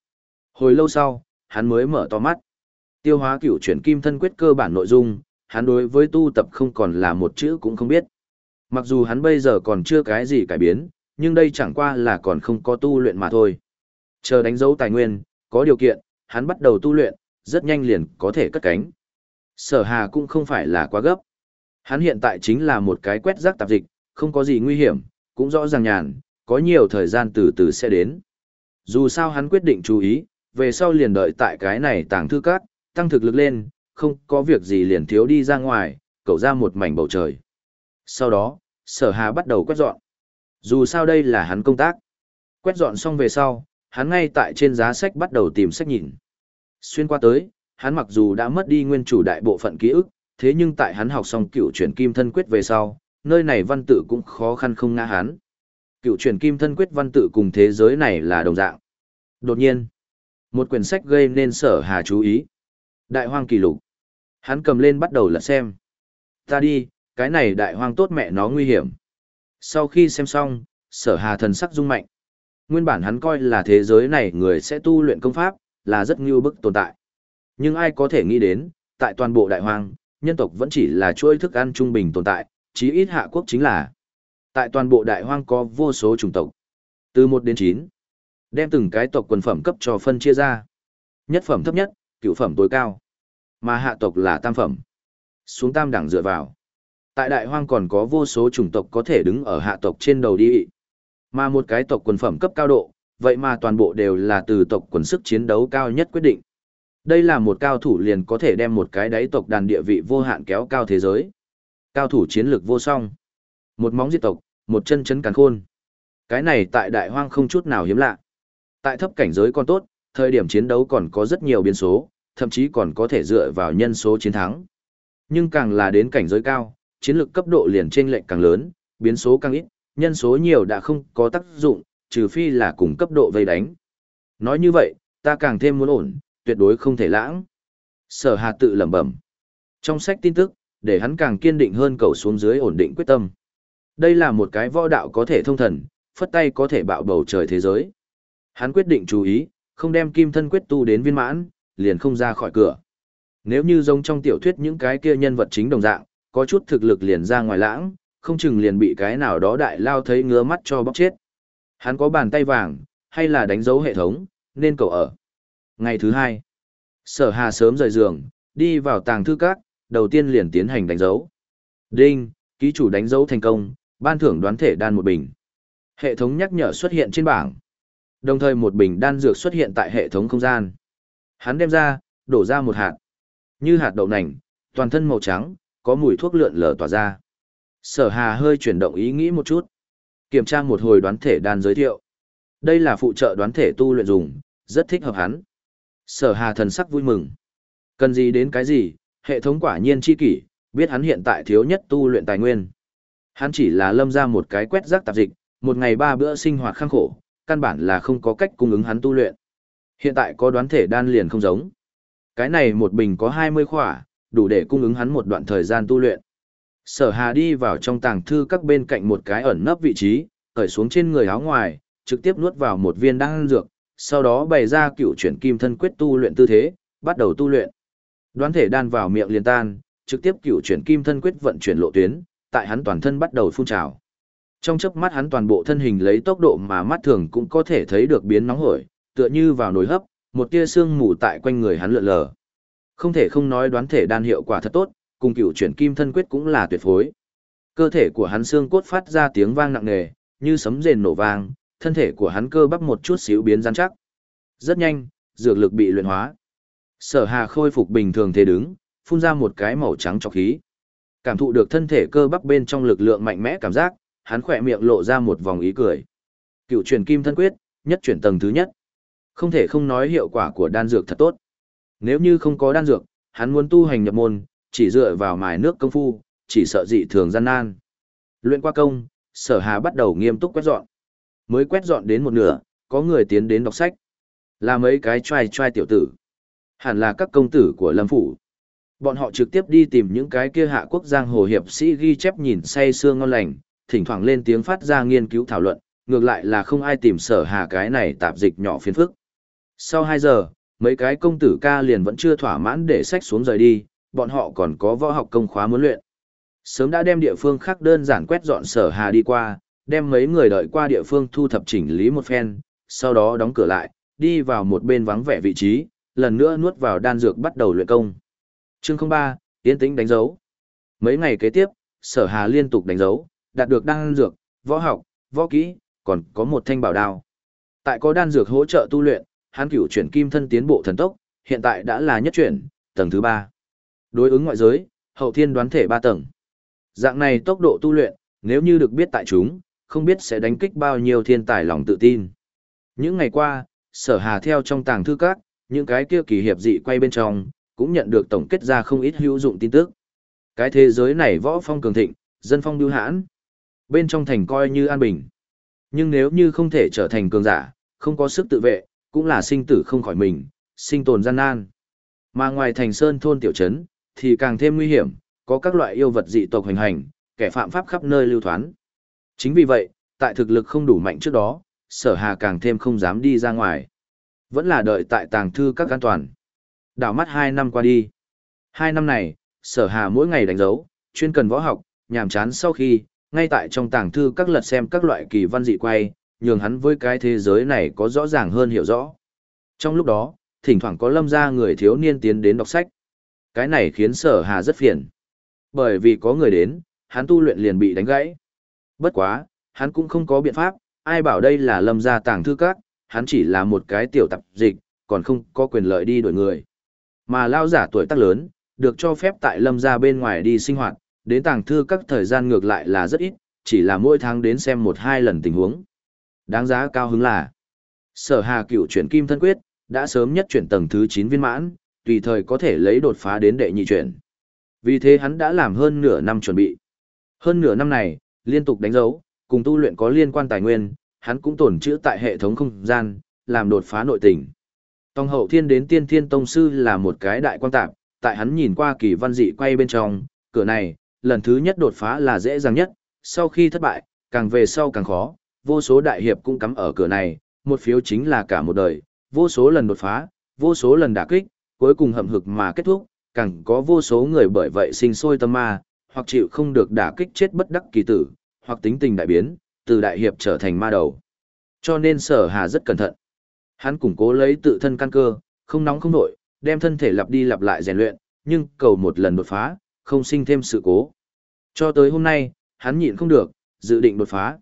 Hồi lâu sau, hắn mới mở to mắt. Tiêu hóa cửu chuyển kim thân quyết cơ bản nội dung, hắn đối với tu tập không còn là một chữ cũng không biết. Mặc dù hắn bây giờ còn chưa cái gì cải biến, nhưng đây chẳng qua là còn không có tu luyện mà thôi. Chờ đánh dấu tài nguyên, có điều kiện, hắn bắt đầu tu luyện, rất nhanh liền có thể cất cánh. Sở Hà cũng không phải là quá gấp. Hắn hiện tại chính là một cái quét rác tạp dịch, không có gì nguy hiểm, cũng rõ ràng nhàn, có nhiều thời gian từ từ sẽ đến. Dù sao hắn quyết định chú ý, về sau liền đợi tại cái này tàng thư cát, tăng thực lực lên, không có việc gì liền thiếu đi ra ngoài, cậu ra một mảnh bầu trời. Sau đó, sở hà bắt đầu quét dọn. Dù sao đây là hắn công tác. Quét dọn xong về sau, hắn ngay tại trên giá sách bắt đầu tìm sách nhìn. Xuyên qua tới, hắn mặc dù đã mất đi nguyên chủ đại bộ phận ký ức, thế nhưng tại hắn học xong cựu chuyển kim thân quyết về sau, nơi này văn tự cũng khó khăn không ngã hắn. Cựu chuyển kim thân quyết văn tự cùng thế giới này là đồng dạng. Đột nhiên, một quyển sách gây nên sở hà chú ý. Đại hoang kỷ lục. Hắn cầm lên bắt đầu lật xem. Ta đi, cái này đại hoang tốt mẹ nó nguy hiểm. Sau khi xem xong, sở hà thần sắc rung mạnh. Nguyên bản hắn coi là thế giới này người sẽ tu luyện công pháp, là rất ngưu bức tồn tại. Nhưng ai có thể nghĩ đến, tại toàn bộ đại hoang, nhân tộc vẫn chỉ là chuỗi thức ăn trung bình tồn tại, chí ít hạ quốc chính là. Tại toàn bộ đại hoang có vô số chủng tộc. Từ 1 đến 9, đem từng cái tộc quần phẩm cấp cho phân chia ra. Nhất phẩm thấp nhất, cửu phẩm tối cao. Mà hạ tộc là tam phẩm. Xuống tam đẳng dựa vào. Tại đại hoang còn có vô số chủng tộc có thể đứng ở hạ tộc trên đầu đi. Mà một cái tộc quần phẩm cấp cao độ, vậy mà toàn bộ đều là từ tộc quần sức chiến đấu cao nhất quyết định. Đây là một cao thủ liền có thể đem một cái đáy tộc đàn địa vị vô hạn kéo cao thế giới. Cao thủ chiến lược vô song. Một móng diệt tộc, một chân chấn càn khôn. Cái này tại đại hoang không chút nào hiếm lạ. Tại thấp cảnh giới còn tốt, thời điểm chiến đấu còn có rất nhiều biến số, thậm chí còn có thể dựa vào nhân số chiến thắng. Nhưng càng là đến cảnh giới cao, chiến lược cấp độ liền trên lệnh càng lớn, biến số càng ít, nhân số nhiều đã không có tác dụng, trừ phi là cùng cấp độ vây đánh. Nói như vậy, ta càng thêm muốn ổn, tuyệt đối không thể lãng. Sở Hà tự lẩm bẩm. Trong sách tin tức, để hắn càng kiên định hơn cầu xuống dưới ổn định quyết tâm. Đây là một cái võ đạo có thể thông thần, phất tay có thể bạo bầu trời thế giới. Hắn quyết định chú ý, không đem kim thân quyết tu đến viên mãn, liền không ra khỏi cửa. Nếu như giống trong tiểu thuyết những cái kia nhân vật chính đồng dạng, có chút thực lực liền ra ngoài lãng, không chừng liền bị cái nào đó đại lao thấy ngứa mắt cho bóc chết. Hắn có bàn tay vàng, hay là đánh dấu hệ thống, nên cậu ở. Ngày thứ hai, sở hà sớm rời giường, đi vào tàng thư các, đầu tiên liền tiến hành đánh dấu. Đinh, ký chủ đánh dấu thành công, ban thưởng đoán thể đan một bình. Hệ thống nhắc nhở xuất hiện trên bảng. Đồng thời một bình đan dược xuất hiện tại hệ thống không gian. Hắn đem ra, đổ ra một hạt. Như hạt đậu nành, toàn thân màu trắng, có mùi thuốc lượn lờ tỏa ra. Sở Hà hơi chuyển động ý nghĩ một chút. Kiểm tra một hồi đoán thể đan giới thiệu. Đây là phụ trợ đoán thể tu luyện dùng, rất thích hợp hắn. Sở Hà thần sắc vui mừng. Cần gì đến cái gì, hệ thống quả nhiên chi kỷ, biết hắn hiện tại thiếu nhất tu luyện tài nguyên. Hắn chỉ là lâm ra một cái quét rác tạp dịch, một ngày ba bữa sinh hoạt khăng khổ, căn bản là không có cách cung ứng hắn tu luyện. Hiện tại có đoán thể đan liền không giống. Cái này một bình có 20 khỏa, đủ để cung ứng hắn một đoạn thời gian tu luyện. Sở Hà đi vào trong tàng thư các bên cạnh một cái ẩn nấp vị trí, cởi xuống trên người áo ngoài, trực tiếp nuốt vào một viên đan dược, sau đó bày ra cựu chuyển kim thân quyết tu luyện tư thế, bắt đầu tu luyện. Đoán thể đan vào miệng liền tan, trực tiếp cựu chuyển kim thân quyết vận chuyển lộ tuyến, tại hắn toàn thân bắt đầu phun trào. Trong chớp mắt hắn toàn bộ thân hình lấy tốc độ mà mắt thường cũng có thể thấy được biến nóng hổi, tựa như vào nồi hấp, một tia sương mù tại quanh người hắn lượn lờ. Không thể không nói đoán thể đan hiệu quả thật tốt, cùng cựu chuyển kim thân quyết cũng là tuyệt phối. Cơ thể của hắn xương cốt phát ra tiếng vang nặng nề, như sấm rền nổ vang, thân thể của hắn cơ bắp một chút xíu biến rắn chắc. Rất nhanh, dược lực bị luyện hóa. Sở Hà khôi phục bình thường thế đứng, phun ra một cái màu trắng trọc khí. Cảm thụ được thân thể cơ bắp bên trong lực lượng mạnh mẽ cảm giác, hắn khỏe miệng lộ ra một vòng ý cười. Cựu truyền kim thân quyết, nhất chuyển tầng thứ nhất. Không thể không nói hiệu quả của đan dược thật tốt. Nếu như không có đan dược, hắn muốn tu hành nhập môn, chỉ dựa vào mài nước công phu, chỉ sợ dị thường gian nan. Luyện qua công, sở hà bắt đầu nghiêm túc quét dọn. Mới quét dọn đến một nửa, có người tiến đến đọc sách. Là mấy cái trai trai tiểu tử. Hẳn là các công tử của Lâm Phủ. Bọn họ trực tiếp đi tìm những cái kia hạ quốc giang hồ hiệp sĩ ghi chép nhìn say sương ngon lành, thỉnh thoảng lên tiếng phát ra nghiên cứu thảo luận, ngược lại là không ai tìm sở hà cái này tạp dịch nhỏ phiền phức. Sau 2 giờ, mấy cái công tử ca liền vẫn chưa thỏa mãn để sách xuống rời đi, bọn họ còn có võ học công khóa muốn luyện. Sớm đã đem địa phương khác đơn giản quét dọn sở hà đi qua, đem mấy người đợi qua địa phương thu thập chỉnh lý một phen, sau đó đóng cửa lại, đi vào một bên vắng vẻ vị trí, lần nữa nuốt vào đan dược bắt đầu luyện công. Chương 03, tiến tĩnh đánh dấu. Mấy ngày kế tiếp, sở hà liên tục đánh dấu, đạt được đan dược, võ học, võ kỹ, còn có một thanh bảo đao. Tại có đan dược hỗ trợ tu luyện, hắn cửu chuyển kim thân tiến bộ thần tốc, hiện tại đã là nhất chuyển, tầng thứ 3. Đối ứng ngoại giới, hậu thiên đoán thể 3 tầng. Dạng này tốc độ tu luyện, nếu như được biết tại chúng, không biết sẽ đánh kích bao nhiêu thiên tài lòng tự tin. Những ngày qua, sở hà theo trong tàng thư các, những cái kia kỳ hiệp dị quay bên trong, cũng nhận được tổng kết ra không ít hữu dụng tin tức. Cái thế giới này võ phong cường thịnh, dân phong lưu hãn. Bên trong thành coi như an bình. Nhưng nếu như không thể trở thành cường giả, không có sức tự vệ, cũng là sinh tử không khỏi mình, sinh tồn gian nan. Mà ngoài thành sơn thôn tiểu trấn, thì càng thêm nguy hiểm, có các loại yêu vật dị tộc hành hành, kẻ phạm pháp khắp nơi lưu thoán. Chính vì vậy, tại thực lực không đủ mạnh trước đó, sở hà càng thêm không dám đi ra ngoài. Vẫn là đợi tại tàng thư các an toàn. Đảo mắt hai năm qua đi. Hai năm này, sở hà mỗi ngày đánh dấu, chuyên cần võ học, nhàm chán sau khi, ngay tại trong tàng thư các lật xem các loại kỳ văn dị quay, nhường hắn với cái thế giới này có rõ ràng hơn hiểu rõ. Trong lúc đó, thỉnh thoảng có lâm ra người thiếu niên tiến đến đọc sách. Cái này khiến sở hà rất phiền. Bởi vì có người đến, hắn tu luyện liền bị đánh gãy. Bất quá, hắn cũng không có biện pháp, ai bảo đây là lâm gia tàng thư các, hắn chỉ là một cái tiểu tập dịch, còn không có quyền lợi đi đổi người. Mà lao giả tuổi tác lớn, được cho phép tại lâm gia bên ngoài đi sinh hoạt, đến tàng thư các thời gian ngược lại là rất ít, chỉ là mỗi tháng đến xem một hai lần tình huống. Đáng giá cao hứng là, sở hà cựu chuyển kim thân quyết, đã sớm nhất chuyển tầng thứ 9 viên mãn, tùy thời có thể lấy đột phá đến đệ nhị chuyển. Vì thế hắn đã làm hơn nửa năm chuẩn bị. Hơn nửa năm này, liên tục đánh dấu, cùng tu luyện có liên quan tài nguyên, hắn cũng tổn trữ tại hệ thống không gian, làm đột phá nội tình. Tông hậu thiên đến tiên thiên tông sư là một cái đại quan tạp, tại hắn nhìn qua kỳ văn dị quay bên trong, cửa này, lần thứ nhất đột phá là dễ dàng nhất, sau khi thất bại, càng về sau càng khó, vô số đại hiệp cũng cắm ở cửa này, một phiếu chính là cả một đời, vô số lần đột phá, vô số lần đả kích, cuối cùng hậm hực mà kết thúc, càng có vô số người bởi vậy sinh sôi tâm ma, hoặc chịu không được đả kích chết bất đắc kỳ tử, hoặc tính tình đại biến, từ đại hiệp trở thành ma đầu. Cho nên sở hà rất cẩn thận. Hắn củng cố lấy tự thân căn cơ, không nóng không nổi, đem thân thể lặp đi lặp lại rèn luyện, nhưng cầu một lần đột phá, không sinh thêm sự cố. Cho tới hôm nay, hắn nhịn không được, dự định đột phá.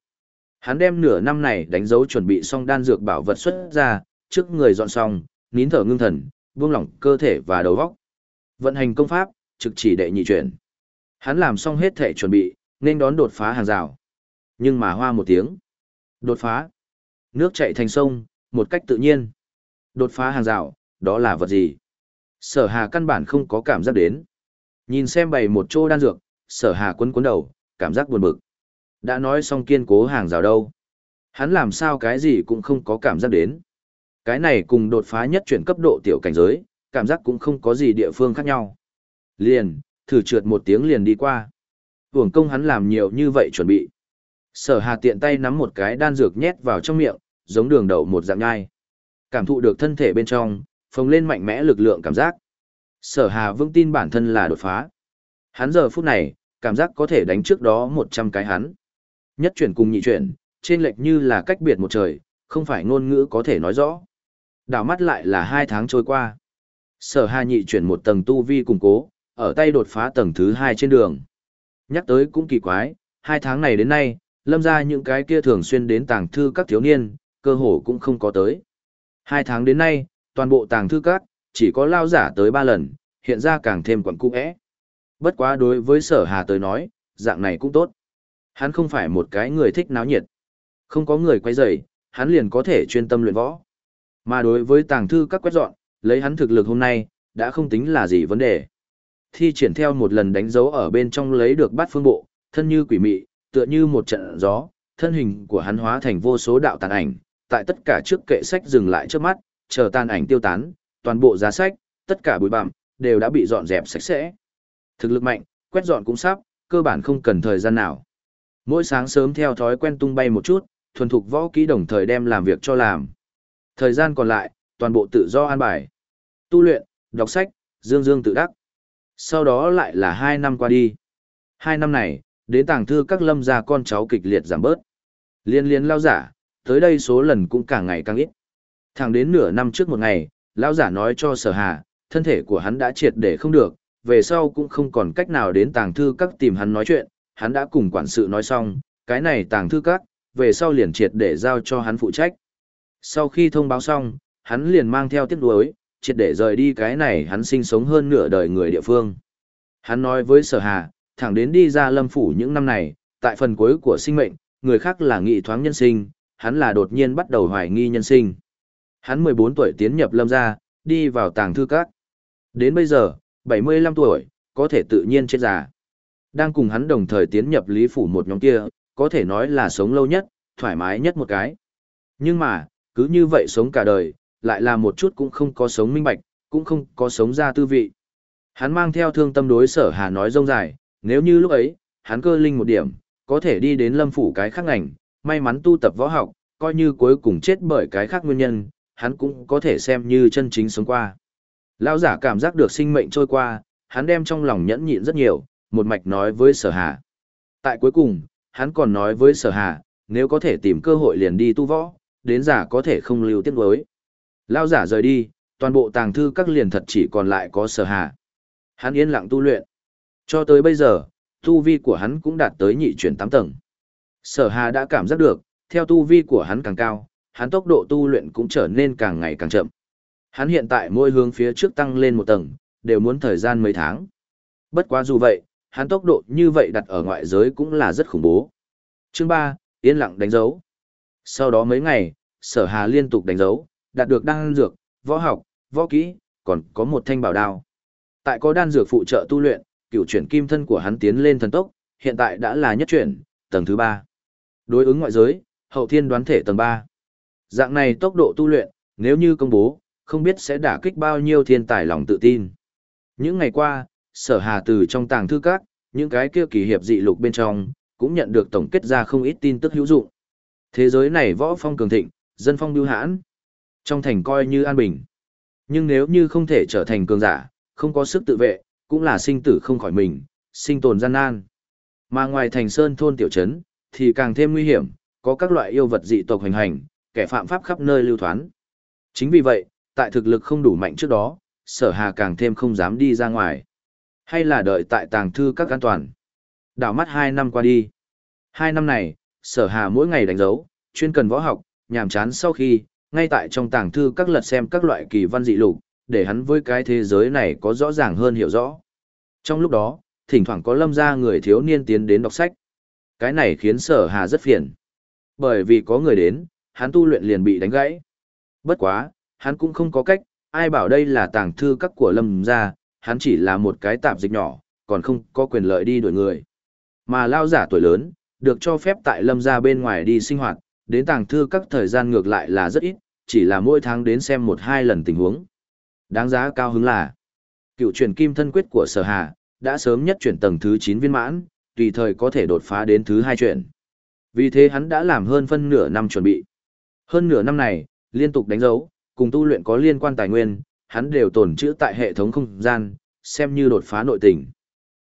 Hắn đem nửa năm này đánh dấu chuẩn bị xong đan dược bảo vật xuất ra, trước người dọn xong, nín thở ngưng thần, buông lỏng cơ thể và đầu óc. Vận hành công pháp, trực chỉ đệ nhị chuyển. Hắn làm xong hết thể chuẩn bị, nên đón đột phá hàng rào. Nhưng mà hoa một tiếng. Đột phá. Nước chạy thành sông, một cách tự nhiên. Đột phá hàng rào, đó là vật gì? Sở hà căn bản không có cảm giác đến. Nhìn xem bày một chỗ đan dược, sở hà quấn cuốn đầu, cảm giác buồn bực. Đã nói xong kiên cố hàng rào đâu. Hắn làm sao cái gì cũng không có cảm giác đến. Cái này cùng đột phá nhất chuyển cấp độ tiểu cảnh giới, cảm giác cũng không có gì địa phương khác nhau. Liền, thử trượt một tiếng liền đi qua. Hưởng công hắn làm nhiều như vậy chuẩn bị. Sở hà tiện tay nắm một cái đan dược nhét vào trong miệng, giống đường đầu một dạng nhai. Cảm thụ được thân thể bên trong, phồng lên mạnh mẽ lực lượng cảm giác. Sở hà vững tin bản thân là đột phá. Hắn giờ phút này, cảm giác có thể đánh trước đó 100 cái hắn. Nhất chuyển cùng nhị chuyển, trên lệch như là cách biệt một trời, không phải ngôn ngữ có thể nói rõ. Đảo mắt lại là hai tháng trôi qua. Sở hà nhị chuyển một tầng tu vi củng cố, ở tay đột phá tầng thứ hai trên đường. Nhắc tới cũng kỳ quái, hai tháng này đến nay, lâm ra những cái kia thường xuyên đến tàng thư các thiếu niên, cơ hồ cũng không có tới. Hai tháng đến nay, toàn bộ tàng thư các, chỉ có lao giả tới ba lần, hiện ra càng thêm quẩn cung ẽ. Bất quá đối với sở hà tới nói, dạng này cũng tốt. Hắn không phải một cái người thích náo nhiệt. Không có người quay rầy, hắn liền có thể chuyên tâm luyện võ. Mà đối với tàng thư các quét dọn, lấy hắn thực lực hôm nay, đã không tính là gì vấn đề. Thi triển theo một lần đánh dấu ở bên trong lấy được bát phương bộ, thân như quỷ mị, tựa như một trận gió, thân hình của hắn hóa thành vô số đạo tàn ảnh, tại tất cả trước kệ sách dừng lại trước mắt, chờ tàn ảnh tiêu tán, toàn bộ giá sách, tất cả bụi bặm đều đã bị dọn dẹp sạch sẽ. Thực lực mạnh, quét dọn cũng sắp, cơ bản không cần thời gian nào. Mỗi sáng sớm theo thói quen tung bay một chút, thuần thục võ kỹ đồng thời đem làm việc cho làm. Thời gian còn lại, toàn bộ tự do an bài. Tu luyện, đọc sách, dương dương tự đắc. Sau đó lại là hai năm qua đi. Hai năm này, đến tàng thư các lâm gia con cháu kịch liệt giảm bớt. Liên liên lao giả, tới đây số lần cũng càng ngày càng ít. Thẳng đến nửa năm trước một ngày, lao giả nói cho sở hà, thân thể của hắn đã triệt để không được, về sau cũng không còn cách nào đến tàng thư các tìm hắn nói chuyện, hắn đã cùng quản sự nói xong, cái này tàng thư các, về sau liền triệt để giao cho hắn phụ trách. Sau khi thông báo xong, hắn liền mang theo tiết nuối, triệt để rời đi cái này hắn sinh sống hơn nửa đời người địa phương. Hắn nói với sở hà, thẳng đến đi ra lâm phủ những năm này, tại phần cuối của sinh mệnh, người khác là nghị thoáng nhân sinh, hắn là đột nhiên bắt đầu hoài nghi nhân sinh. Hắn 14 tuổi tiến nhập lâm gia, đi vào tàng thư các. Đến bây giờ, 75 tuổi, có thể tự nhiên chết già. Đang cùng hắn đồng thời tiến nhập lý phủ một nhóm kia, có thể nói là sống lâu nhất, thoải mái nhất một cái. Nhưng mà, cứ như vậy sống cả đời, lại là một chút cũng không có sống minh bạch, cũng không có sống ra tư vị. Hắn mang theo thương tâm đối sở hà nói rông dài, nếu như lúc ấy, hắn cơ linh một điểm, có thể đi đến lâm phủ cái khác ngành, may mắn tu tập võ học, coi như cuối cùng chết bởi cái khác nguyên nhân, hắn cũng có thể xem như chân chính sống qua. Lão giả cảm giác được sinh mệnh trôi qua, hắn đem trong lòng nhẫn nhịn rất nhiều, một mạch nói với sở hà. Tại cuối cùng, hắn còn nói với sở hà, nếu có thể tìm cơ hội liền đi tu võ, đến giả có thể không lưu tiếc đối. Lão giả rời đi, toàn bộ tàng thư các liền thật chỉ còn lại có sở hà. Hắn yên lặng tu luyện. Cho tới bây giờ, tu vi của hắn cũng đạt tới nhị chuyển 8 tầng. Sở hà đã cảm giác được, theo tu vi của hắn càng cao, hắn tốc độ tu luyện cũng trở nên càng ngày càng chậm. Hắn hiện tại mỗi hướng phía trước tăng lên một tầng, đều muốn thời gian mấy tháng. Bất quá dù vậy, hắn tốc độ như vậy đặt ở ngoại giới cũng là rất khủng bố. Chương 3, yên lặng đánh dấu. Sau đó mấy ngày, sở hà liên tục đánh dấu, đạt được đan dược, võ học, võ kỹ, còn có một thanh bảo đao. Tại có đan dược phụ trợ tu luyện, cựu chuyển kim thân của hắn tiến lên thần tốc, hiện tại đã là nhất chuyển, tầng thứ 3. Đối ứng ngoại giới, hậu thiên đoán thể tầng 3. Dạng này tốc độ tu luyện, nếu như công bố, không biết sẽ đả kích bao nhiêu thiên tài lòng tự tin. Những ngày qua, sở hà từ trong tàng thư các, những cái kia kỳ hiệp dị lục bên trong, cũng nhận được tổng kết ra không ít tin tức hữu dụng. Thế giới này võ phong cường thịnh, dân phong biêu hãn. Trong thành coi như an bình. Nhưng nếu như không thể trở thành cường giả, không có sức tự vệ, cũng là sinh tử không khỏi mình, sinh tồn gian nan. Mà ngoài thành sơn thôn tiểu trấn, thì càng thêm nguy hiểm, có các loại yêu vật dị tộc hành hành, kẻ phạm pháp khắp nơi lưu thoán. Chính vì vậy, tại thực lực không đủ mạnh trước đó, sở hà càng thêm không dám đi ra ngoài. Hay là đợi tại tàng thư các an toàn. Đảo mắt hai năm qua đi. Hai năm này, sở hà mỗi ngày đánh dấu, chuyên cần võ học, nhàm chán sau khi, ngay tại trong tàng thư các lật xem các loại kỳ văn dị lục, để hắn với cái thế giới này có rõ ràng hơn hiểu rõ. Trong lúc đó, thỉnh thoảng có lâm ra người thiếu niên tiến đến đọc sách. Cái này khiến sở hà rất phiền. Bởi vì có người đến, hắn tu luyện liền bị đánh gãy. Bất quá, hắn cũng không có cách, ai bảo đây là tàng thư các của lâm ra, hắn chỉ là một cái tạp dịch nhỏ, còn không có quyền lợi đi đuổi người. Mà lao giả tuổi lớn, được cho phép tại lâm ra bên ngoài đi sinh hoạt, đến tàng thư các thời gian ngược lại là rất ít, chỉ là mỗi tháng đến xem một hai lần tình huống. Đáng giá cao hứng là, cựu truyền kim thân quyết của sở hà, đã sớm nhất chuyển tầng thứ 9 viên mãn, tùy thời có thể đột phá đến thứ hai chuyển. Vì thế hắn đã làm hơn phân nửa năm chuẩn bị. Hơn nửa năm này, liên tục đánh dấu, cùng tu luyện có liên quan tài nguyên, hắn đều tồn trữ tại hệ thống không gian, xem như đột phá nội tình.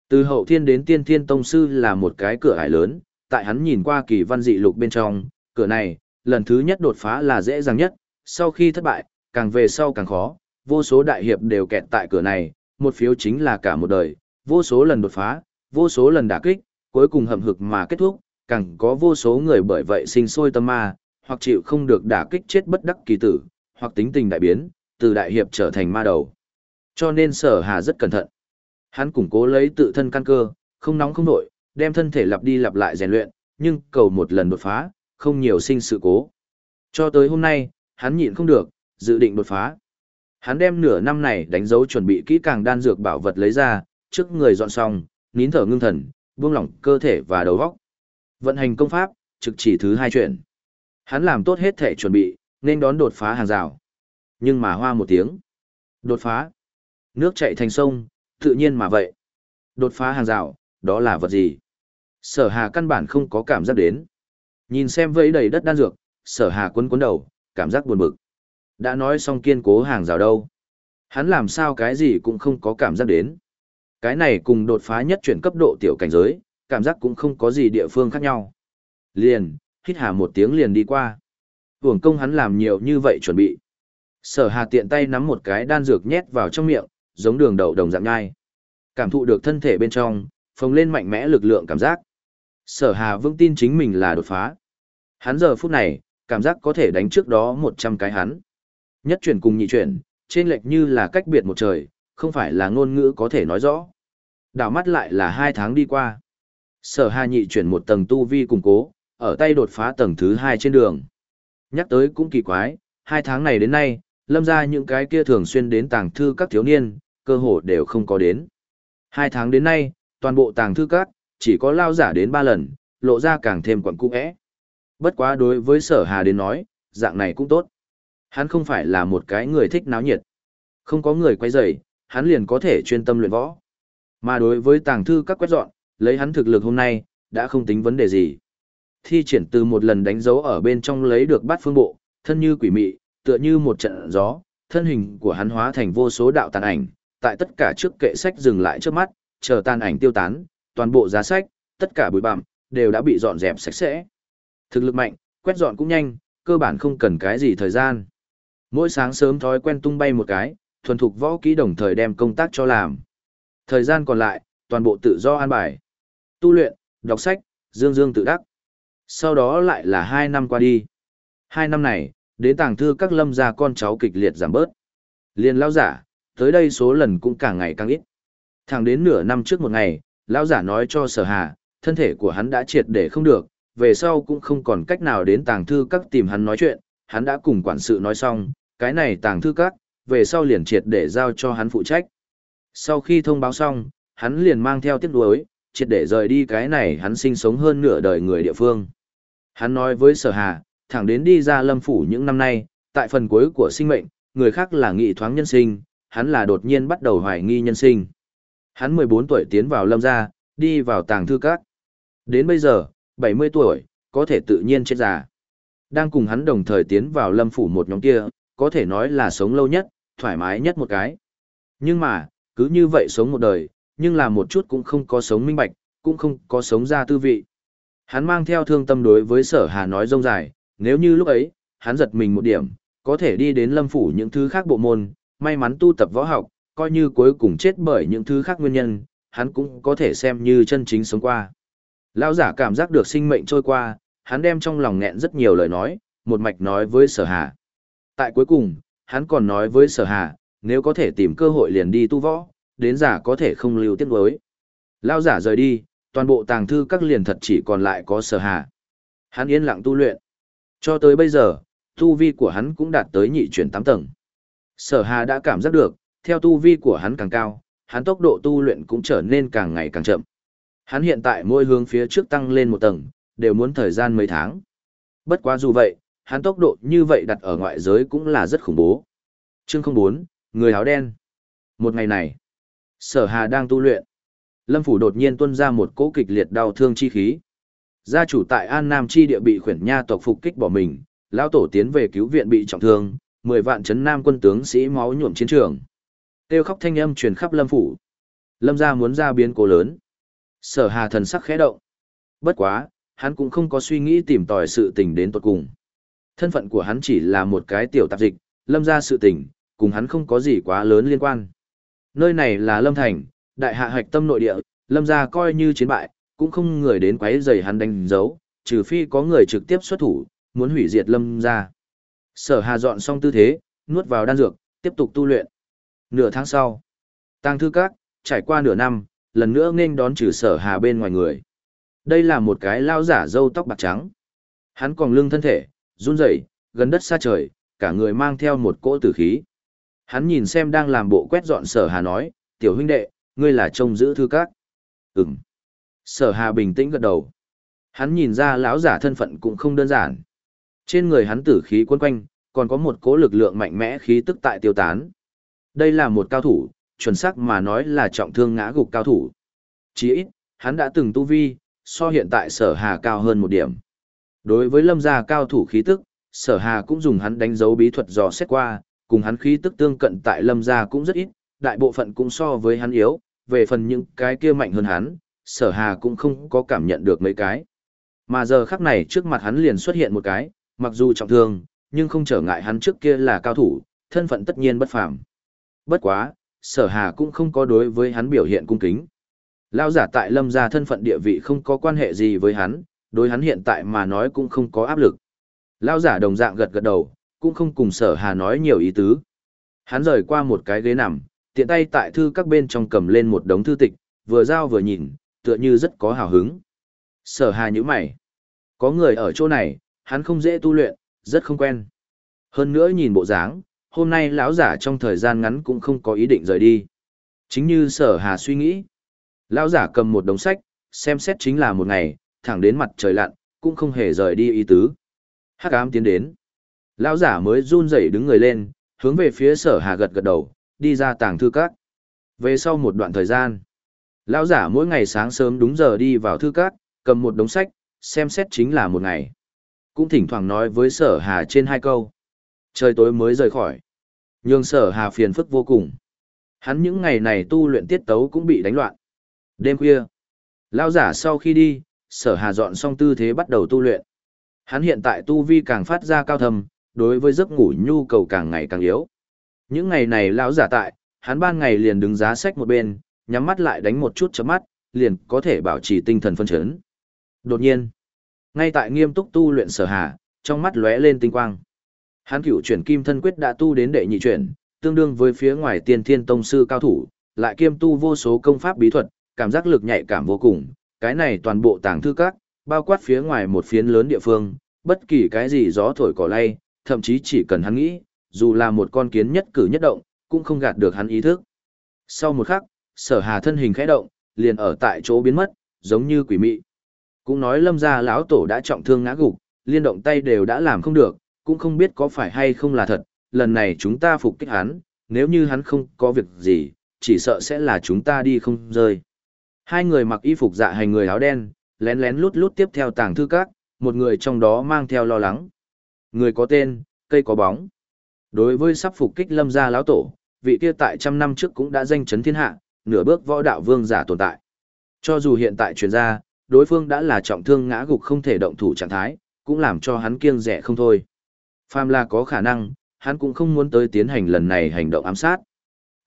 Từ hậu thiên đến tiên thiên tông sư là một cái cửa ải lớn, tại hắn nhìn qua kỳ văn dị lục bên trong, cửa này, lần thứ nhất đột phá là dễ dàng nhất, sau khi thất bại, càng về sau càng khó, vô số đại hiệp đều kẹt tại cửa này, một phiếu chính là cả một đời, vô số lần đột phá, vô số lần đả kích, cuối cùng hầm hực mà kết thúc, càng có vô số người bởi vậy sinh sôi tâm ma, hoặc chịu không được đả kích chết bất đắc kỳ tử, hoặc tính tình đại biến, từ đại hiệp trở thành ma đầu. Cho nên sở hà rất cẩn thận. Hắn củng cố lấy tự thân căn cơ, không nóng không nổi, đem thân thể lặp đi lặp lại rèn luyện, nhưng cầu một lần đột phá, không nhiều sinh sự cố. Cho tới hôm nay, hắn nhịn không được, dự định đột phá. Hắn đem nửa năm này đánh dấu chuẩn bị kỹ càng đan dược bảo vật lấy ra, trước người dọn xong, nín thở ngưng thần, buông lỏng cơ thể và đầu óc. Vận hành công pháp, trực chỉ thứ hai chuyện. Hắn làm tốt hết thể chuẩn bị, nên đón đột phá hàng rào. Nhưng mà hoa một tiếng. Đột phá. Nước chạy thành sông, tự nhiên mà vậy. Đột phá hàng rào, đó là vật gì? Sở hà căn bản không có cảm giác đến. Nhìn xem vẫy đầy đất đan dược, sở hà quấn quấn đầu, cảm giác buồn bực. Đã nói xong kiên cố hàng rào đâu. Hắn làm sao cái gì cũng không có cảm giác đến. Cái này cùng đột phá nhất chuyển cấp độ tiểu cảnh giới, cảm giác cũng không có gì địa phương khác nhau. Liền, hít hà một tiếng liền đi qua. Hưởng công hắn làm nhiều như vậy chuẩn bị. Sở hà tiện tay nắm một cái đan dược nhét vào trong miệng, giống đường đậu đồng dạng nhai. Cảm thụ được thân thể bên trong, phồng lên mạnh mẽ lực lượng cảm giác. Sở hà vững tin chính mình là đột phá. Hắn giờ phút này, cảm giác có thể đánh trước đó 100 cái hắn. Nhất chuyển cùng nhị chuyển, trên lệch như là cách biệt một trời, không phải là ngôn ngữ có thể nói rõ. Đảo mắt lại là hai tháng đi qua. Sở hà nhị chuyển một tầng tu vi củng cố, ở tay đột phá tầng thứ hai trên đường. Nhắc tới cũng kỳ quái, hai tháng này đến nay, lâm ra những cái kia thường xuyên đến tàng thư các thiếu niên, cơ hồ đều không có đến. Hai tháng đến nay, toàn bộ tàng thư các, chỉ có lao giả đến ba lần, lộ ra càng thêm quẩn cung ẽ. Bất quá đối với sở hà đến nói, dạng này cũng tốt. Hắn không phải là một cái người thích náo nhiệt. Không có người quay rầy, hắn liền có thể chuyên tâm luyện võ. Mà đối với tàng thư các quét dọn, lấy hắn thực lực hôm nay, đã không tính vấn đề gì. Thi triển từ một lần đánh dấu ở bên trong lấy được bát phương bộ, thân như quỷ mị, tựa như một trận gió, thân hình của hắn hóa thành vô số đạo tàn ảnh, tại tất cả trước kệ sách dừng lại trước mắt, chờ tàn ảnh tiêu tán, toàn bộ giá sách, tất cả bụi bặm đều đã bị dọn dẹp sạch sẽ. Thực lực mạnh, quét dọn cũng nhanh, cơ bản không cần cái gì thời gian. Mỗi sáng sớm thói quen tung bay một cái, thuần thục võ kỹ đồng thời đem công tác cho làm. Thời gian còn lại, toàn bộ tự do an bài. Tu luyện, đọc sách, dương dương tự đắc. Sau đó lại là hai năm qua đi. Hai năm này, đến tàng thư các lâm gia con cháu kịch liệt giảm bớt. Liên lao giả, tới đây số lần cũng càng ngày càng ít. Thẳng đến nửa năm trước một ngày, lão giả nói cho sở hà, thân thể của hắn đã triệt để không được, về sau cũng không còn cách nào đến tàng thư các tìm hắn nói chuyện, hắn đã cùng quản sự nói xong, cái này tàng thư các, về sau liền triệt để giao cho hắn phụ trách. Sau khi thông báo xong, hắn liền mang theo tiếc nuối, triệt để rời đi cái này hắn sinh sống hơn nửa đời người địa phương. Hắn nói với sở hà, thẳng đến đi ra lâm phủ những năm nay, tại phần cuối của sinh mệnh, người khác là nghị thoáng nhân sinh, hắn là đột nhiên bắt đầu hoài nghi nhân sinh. Hắn 14 tuổi tiến vào lâm gia, đi vào tàng thư các. Đến bây giờ, 70 tuổi, có thể tự nhiên chết già. Đang cùng hắn đồng thời tiến vào lâm phủ một nhóm kia, có thể nói là sống lâu nhất, thoải mái nhất một cái. Nhưng mà, cứ như vậy sống một đời, nhưng là một chút cũng không có sống minh bạch, cũng không có sống ra tư vị. Hắn mang theo thương tâm đối với sở hà nói rông dài, nếu như lúc ấy, hắn giật mình một điểm, có thể đi đến lâm phủ những thứ khác bộ môn, may mắn tu tập võ học, coi như cuối cùng chết bởi những thứ khác nguyên nhân, hắn cũng có thể xem như chân chính sống qua. Lão giả cảm giác được sinh mệnh trôi qua, hắn đem trong lòng nghẹn rất nhiều lời nói, một mạch nói với sở hà. Tại cuối cùng, hắn còn nói với sở hà, nếu có thể tìm cơ hội liền đi tu võ, đến giả có thể không lưu tiếc nuối. Lão giả rời đi, toàn bộ tàng thư các liền thật chỉ còn lại có sở hà. Hắn yên lặng tu luyện. Cho tới bây giờ, tu vi của hắn cũng đạt tới nhị chuyển tám tầng. Sở hà đã cảm giác được, theo tu vi của hắn càng cao, hắn tốc độ tu luyện cũng trở nên càng ngày càng chậm. Hắn hiện tại mỗi hướng phía trước tăng lên một tầng, đều muốn thời gian mấy tháng. Bất quá dù vậy, hắn tốc độ như vậy đặt ở ngoại giới cũng là rất khủng bố. Chương 04, người áo đen. Một ngày này, sở hà đang tu luyện. Lâm Phủ đột nhiên tuôn ra một cỗ kịch liệt đau thương chi khí. Gia chủ tại An Nam chi địa bị khuyển nha tộc phục kích bỏ mình, lão tổ tiến về cứu viện bị trọng thương, 10 vạn chấn nam quân tướng sĩ máu nhuộm chiến trường. Tiêu khóc thanh âm truyền khắp Lâm phủ. Lâm gia muốn ra biến cố lớn. Sở Hà thần sắc khẽ động. Bất quá, hắn cũng không có suy nghĩ tìm tòi sự tình đến tận cùng. Thân phận của hắn chỉ là một cái tiểu tạp dịch, Lâm gia sự tình, cùng hắn không có gì quá lớn liên quan. Nơi này là Lâm Thành, đại hạ hạch tâm nội địa, Lâm gia coi như chiến bại, cũng không người đến quấy rầy hắn đánh dấu, trừ phi có người trực tiếp xuất thủ, muốn hủy diệt Lâm gia. Sở Hà dọn xong tư thế, nuốt vào đan dược, tiếp tục tu luyện. Nửa tháng sau, Tăng Thư Các, trải qua nửa năm, lần nữa nên đón trừ Sở Hà bên ngoài người. Đây là một cái lao giả râu tóc bạc trắng. Hắn còn lưng thân thể, run rẩy, gần đất xa trời, cả người mang theo một cỗ tử khí. Hắn nhìn xem đang làm bộ quét dọn Sở Hà nói, tiểu huynh đệ, ngươi là trông giữ thư các. Ừm. Sở Hà bình tĩnh gật đầu. Hắn nhìn ra lão giả thân phận cũng không đơn giản. Trên người hắn tử khí quấn quanh, còn có một cỗ lực lượng mạnh mẽ khí tức tại tiêu tán. Đây là một cao thủ, chuẩn xác mà nói là trọng thương ngã gục cao thủ. Chỉ ít, hắn đã từng tu vi, so hiện tại sở hà cao hơn một điểm. Đối với lâm gia cao thủ khí tức, sở hà cũng dùng hắn đánh dấu bí thuật dò xét qua, cùng hắn khí tức tương cận tại lâm gia cũng rất ít, đại bộ phận cũng so với hắn yếu, về phần những cái kia mạnh hơn hắn, sở hà cũng không có cảm nhận được mấy cái. Mà giờ khắc này trước mặt hắn liền xuất hiện một cái, mặc dù trọng thương, nhưng không trở ngại hắn trước kia là cao thủ, thân phận tất nhiên bất phàm. Bất quá, sở hà cũng không có đối với hắn biểu hiện cung kính. Lao giả tại lâm gia thân phận địa vị không có quan hệ gì với hắn, đối hắn hiện tại mà nói cũng không có áp lực. Lao giả đồng dạng gật gật đầu, cũng không cùng sở hà nói nhiều ý tứ. Hắn rời qua một cái ghế nằm, tiện tay tại thư các bên trong cầm lên một đống thư tịch, vừa giao vừa nhìn, tựa như rất có hào hứng. Sở hà như mày. Có người ở chỗ này, hắn không dễ tu luyện, rất không quen. Hơn nữa nhìn bộ dáng, hôm nay lão giả trong thời gian ngắn cũng không có ý định rời đi. Chính như sở hà suy nghĩ. Lão giả cầm một đống sách, xem xét chính là một ngày, thẳng đến mặt trời lặn, cũng không hề rời đi ý tứ. Hắc ám tiến đến. Lão giả mới run rẩy đứng người lên, hướng về phía sở hà gật gật đầu, đi ra tàng thư các. Về sau một đoạn thời gian, lão giả mỗi ngày sáng sớm đúng giờ đi vào thư các, cầm một đống sách, xem xét chính là một ngày. Cũng thỉnh thoảng nói với sở hà trên hai câu. Trời tối mới rời khỏi. Nhưng sở hà phiền phức vô cùng. Hắn những ngày này tu luyện tiết tấu cũng bị đánh loạn. Đêm khuya, lão giả sau khi đi, sở hà dọn xong tư thế bắt đầu tu luyện. Hắn hiện tại tu vi càng phát ra cao thầm, đối với giấc ngủ nhu cầu càng ngày càng yếu. Những ngày này lão giả tại, hắn ban ngày liền đứng giá sách một bên, nhắm mắt lại đánh một chút chớp mắt, liền có thể bảo trì tinh thần phân chấn. Đột nhiên, ngay tại nghiêm túc tu luyện sở hà, trong mắt lóe lên tinh quang. Hắn cửu chuyển kim thân quyết đã tu đến đệ nhị chuyển, tương đương với phía ngoài tiên thiên tông sư cao thủ, lại kiêm tu vô số công pháp bí thuật, cảm giác lực nhạy cảm vô cùng. Cái này toàn bộ tàng thư các, bao quát phía ngoài một phiến lớn địa phương, bất kỳ cái gì gió thổi cỏ lay, thậm chí chỉ cần hắn nghĩ, dù là một con kiến nhất cử nhất động, cũng không gạt được hắn ý thức. Sau một khắc, sở hà thân hình khẽ động, liền ở tại chỗ biến mất, giống như quỷ mị. Cũng nói lâm gia lão tổ đã trọng thương ngã gục, liên động tay đều đã làm không được, cũng không biết có phải hay không là thật, lần này chúng ta phục kích hắn, nếu như hắn không có việc gì, chỉ sợ sẽ là chúng ta đi không rơi. Hai người mặc y phục dạ hành người áo đen, lén lén lút lút tiếp theo tàng thư các, một người trong đó mang theo lo lắng. Người có tên, cây có bóng. Đối với sắp phục kích lâm gia lão tổ, vị kia tại trăm năm trước cũng đã danh chấn thiên hạ, nửa bước võ đạo vương giả tồn tại. Cho dù hiện tại truyền ra, đối phương đã là trọng thương ngã gục không thể động thủ trạng thái, cũng làm cho hắn kiêng rẻ không thôi. Phàm là có khả năng, hắn cũng không muốn tới tiến hành lần này hành động ám sát.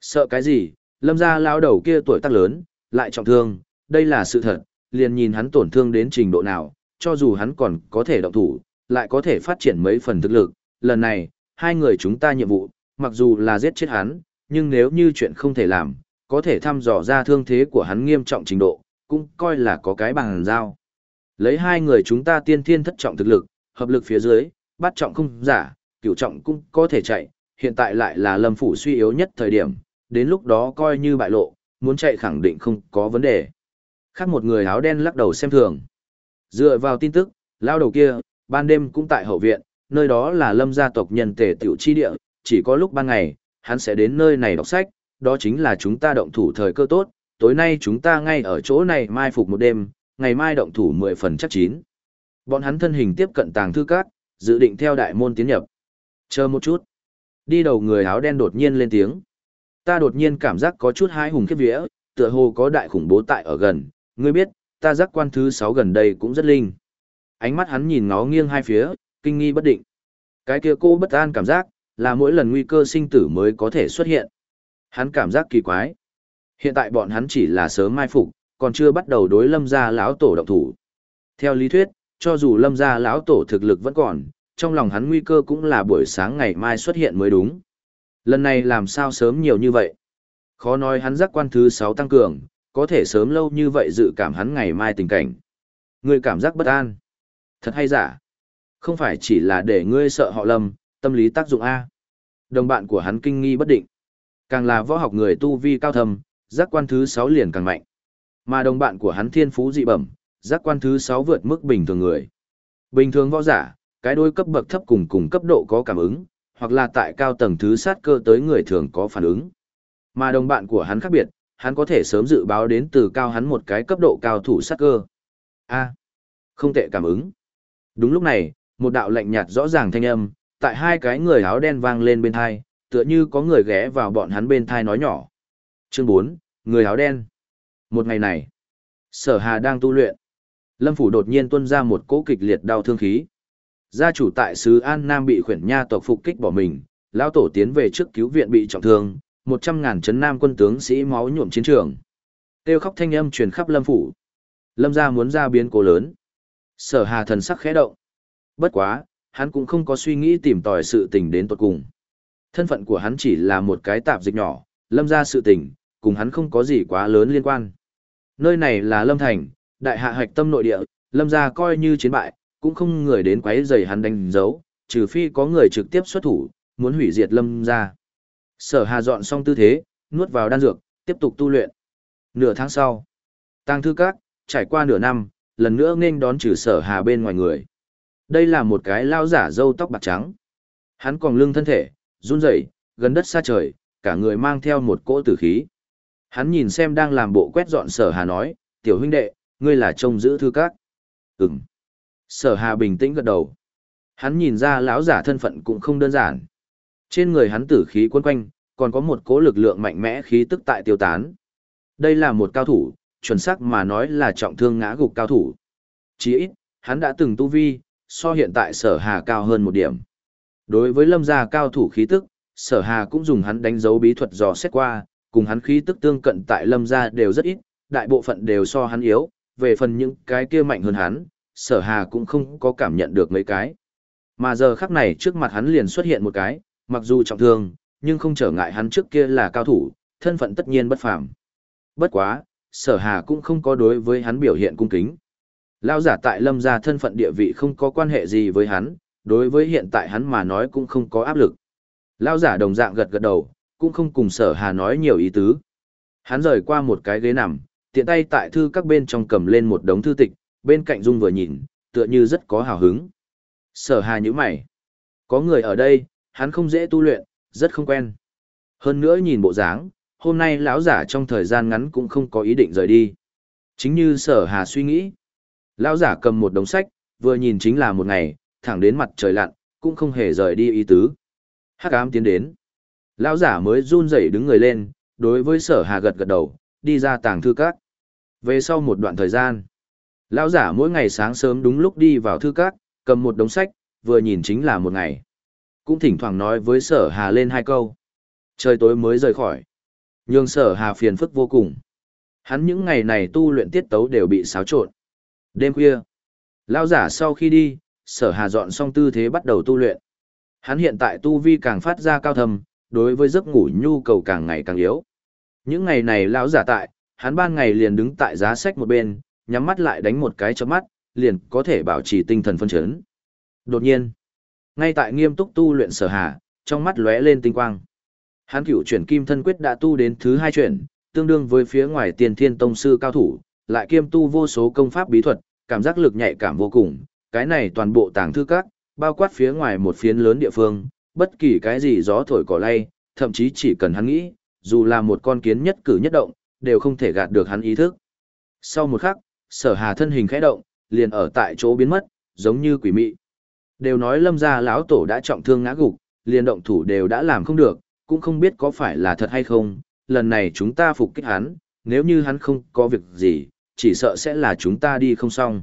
Sợ cái gì, lâm gia lão đầu kia tuổi tác lớn, lại trọng thương, đây là sự thật, liền nhìn hắn tổn thương đến trình độ nào, cho dù hắn còn có thể động thủ, lại có thể phát triển mấy phần thực lực. Lần này, hai người chúng ta nhiệm vụ, mặc dù là giết chết hắn, nhưng nếu như chuyện không thể làm, có thể thăm dò ra thương thế của hắn nghiêm trọng trình độ, cũng coi là có cái bằng giao. Lấy hai người chúng ta tiên thiên thất trọng thực lực, hợp lực phía dưới, bắt trọng không giả, cửu trọng cũng có thể chạy, hiện tại lại là lâm phủ suy yếu nhất thời điểm, đến lúc đó coi như bại lộ, muốn chạy khẳng định không có vấn đề. Khác một người áo đen lắc đầu xem thường. Dựa vào tin tức, lao đầu kia, ban đêm cũng tại hậu viện, nơi đó là lâm gia tộc nhân tề tiểu chi địa, chỉ có lúc ban ngày, hắn sẽ đến nơi này đọc sách, đó chính là chúng ta động thủ thời cơ tốt, tối nay chúng ta ngay ở chỗ này mai phục một đêm, ngày mai động thủ 10 phần chắc chín. Bọn hắn thân hình tiếp cận tàng thư cát, dự định theo đại môn tiến nhập. Chờ một chút. Đi đầu người áo đen đột nhiên lên tiếng. Ta đột nhiên cảm giác có chút hãi hùng khiếp vía, tựa hồ có đại khủng bố tại ở gần, ngươi biết, ta giác quan thứ 6 gần đây cũng rất linh. Ánh mắt hắn nhìn ngó nghiêng hai phía, kinh nghi bất định. Cái kia cô bất an cảm giác, là mỗi lần nguy cơ sinh tử mới có thể xuất hiện. Hắn cảm giác kỳ quái. Hiện tại bọn hắn chỉ là sớm mai phục, còn chưa bắt đầu đối lâm gia lão tổ động thủ. Theo lý thuyết, cho dù lâm gia lão tổ thực lực vẫn còn, trong lòng hắn nguy cơ cũng là buổi sáng ngày mai xuất hiện mới đúng. Lần này làm sao sớm nhiều như vậy? Khó nói hắn giác quan thứ 6 tăng cường, có thể sớm lâu như vậy dự cảm hắn ngày mai tình cảnh. Người cảm giác bất an. Thật hay giả? Không phải chỉ là để ngươi sợ họ lâm, tâm lý tác dụng A. Đồng bạn của hắn kinh nghi bất định. Càng là võ học người tu vi cao thầm, giác quan thứ 6 liền càng mạnh. Mà đồng bạn của hắn thiên phú dị bẩm, giác quan thứ 6 vượt mức bình thường người. Bình thường võ giả, cái đôi cấp bậc thấp cùng cùng cấp độ có cảm ứng, hoặc là tại cao tầng thứ sát cơ tới người thường có phản ứng. Mà đồng bạn của hắn khác biệt, hắn có thể sớm dự báo đến từ cao hắn một cái cấp độ cao thủ sát cơ. A, không tệ cảm ứng. Đúng lúc này, một đạo lạnh nhạt rõ ràng thanh âm, tại hai cái người áo đen vang lên bên thai, tựa như có người ghé vào bọn hắn bên thai nói nhỏ. Chương 4, người áo đen. Một ngày này, sở hà đang tu luyện. Lâm Phủ đột nhiên tuôn ra một cỗ kịch liệt đau thương khí. Gia chủ tại sứ An Nam bị khuyển nha tộc phục kích bỏ mình, lão tổ tiến về trước cứu viện bị trọng thương, một trăm ngàn chấn nam quân tướng sĩ máu nhuộm chiến trường. Tiêu khóc thanh âm truyền khắp Lâm Phủ. Lâm gia muốn ra biến cố lớn. Sở hà thần sắc khẽ động. Bất quá, hắn cũng không có suy nghĩ tìm tòi sự tình đến tột cùng. Thân phận của hắn chỉ là một cái tạp dịch nhỏ, lâm gia sự tình, cùng hắn không có gì quá lớn liên quan. Nơi này là lâm thành, đại hạ hạch tâm nội địa, lâm gia coi như chiến bại, cũng không người đến quấy rầy hắn đánh dấu, trừ phi có người trực tiếp xuất thủ, muốn hủy diệt lâm gia Sở hà dọn xong tư thế, nuốt vào đan dược, tiếp tục tu luyện. Nửa tháng sau, tăng thư các, trải qua nửa năm, lần nữa nên đón trừ sở hà bên ngoài người. Đây là một cái lao giả râu tóc bạc trắng. Hắn còn lưng thân thể, run rẩy, gần đất xa trời, cả người mang theo một cỗ tử khí. Hắn nhìn xem đang làm bộ quét dọn sở hà nói, tiểu huynh đệ, ngươi là trông giữ thư các. Ừm. Sở hà bình tĩnh gật đầu. Hắn nhìn ra lão giả thân phận cũng không đơn giản. Trên người hắn tử khí quấn quanh, còn có một cỗ lực lượng mạnh mẽ khí tức tại tiêu tán. Đây là một cao thủ, chuẩn xác mà nói là trọng thương ngã gục cao thủ. Chỉ ít, hắn đã từng tu vi, so hiện tại sở hà cao hơn một điểm. Đối với lâm gia cao thủ khí tức, sở hà cũng dùng hắn đánh dấu bí thuật dò xét qua, cùng hắn khí tức tương cận tại lâm gia đều rất ít, đại bộ phận đều so hắn yếu, về phần những cái kia mạnh hơn hắn, sở hà cũng không có cảm nhận được mấy cái. Mà giờ khắc này trước mặt hắn liền xuất hiện một cái, mặc dù trọng thương, nhưng không trở ngại hắn trước kia là cao thủ, thân phận tất nhiên bất phàm. Bất quá, sở hà cũng không có đối với hắn biểu hiện cung kính. Lao giả tại lâm gia thân phận địa vị không có quan hệ gì với hắn, đối với hiện tại hắn mà nói cũng không có áp lực. Lao giả đồng dạng gật gật đầu, cũng không cùng sở hà nói nhiều ý tứ. Hắn rời qua một cái ghế nằm, tiện tay tại thư các bên trong cầm lên một đống thư tịch, bên cạnh Dung vừa nhìn, tựa như rất có hào hứng. Sở hà như mày. Có người ở đây, hắn không dễ tu luyện, rất không quen. Hơn nữa nhìn bộ dáng, hôm nay lão giả trong thời gian ngắn cũng không có ý định rời đi. Chính như sở hà suy nghĩ. Lão giả cầm một đống sách, vừa nhìn chính là một ngày, thẳng đến mặt trời lặn, cũng không hề rời đi ý tứ. Hắc ám tiến đến. Lão giả mới run rẩy đứng người lên, đối với sở hà gật gật đầu, đi ra tàng thư các. Về sau một đoạn thời gian, lão giả mỗi ngày sáng sớm đúng lúc đi vào thư các, cầm một đống sách, vừa nhìn chính là một ngày. Cũng thỉnh thoảng nói với sở hà lên hai câu. Trời tối mới rời khỏi. Nhưng sở hà phiền phức vô cùng. Hắn những ngày này tu luyện tiết tấu đều bị xáo trộn. Đêm khuya, lão giả sau khi đi, sở hà dọn xong tư thế bắt đầu tu luyện. Hắn hiện tại tu vi càng phát ra cao thầm, đối với giấc ngủ nhu cầu càng ngày càng yếu. Những ngày này lão giả tại, hắn ban ngày liền đứng tại giá sách một bên, nhắm mắt lại đánh một cái cho mắt, liền có thể bảo trì tinh thần phân chấn. Đột nhiên, ngay tại nghiêm túc tu luyện sở hà, trong mắt lóe lên tinh quang. Hắn cửu chuyển kim thân quyết đã tu đến thứ hai chuyển, tương đương với phía ngoài tiền thiên tông sư cao thủ, lại kiêm tu vô số công pháp bí thuật, cảm giác lực nhạy cảm vô cùng. Cái này toàn bộ tàng thư các, bao quát phía ngoài một phiến lớn địa phương, bất kỳ cái gì gió thổi cỏ lay, thậm chí chỉ cần hắn nghĩ, dù là một con kiến nhất cử nhất động, đều không thể gạt được hắn ý thức. Sau một khắc, sở hà thân hình khẽ động, liền ở tại chỗ biến mất, giống như quỷ mị. Đều nói lâm gia lão tổ đã trọng thương ngã gục, liền động thủ đều đã làm không được, cũng không biết có phải là thật hay không, lần này chúng ta phục kích hắn, nếu như hắn không có việc gì, chỉ sợ sẽ là chúng ta đi không xong.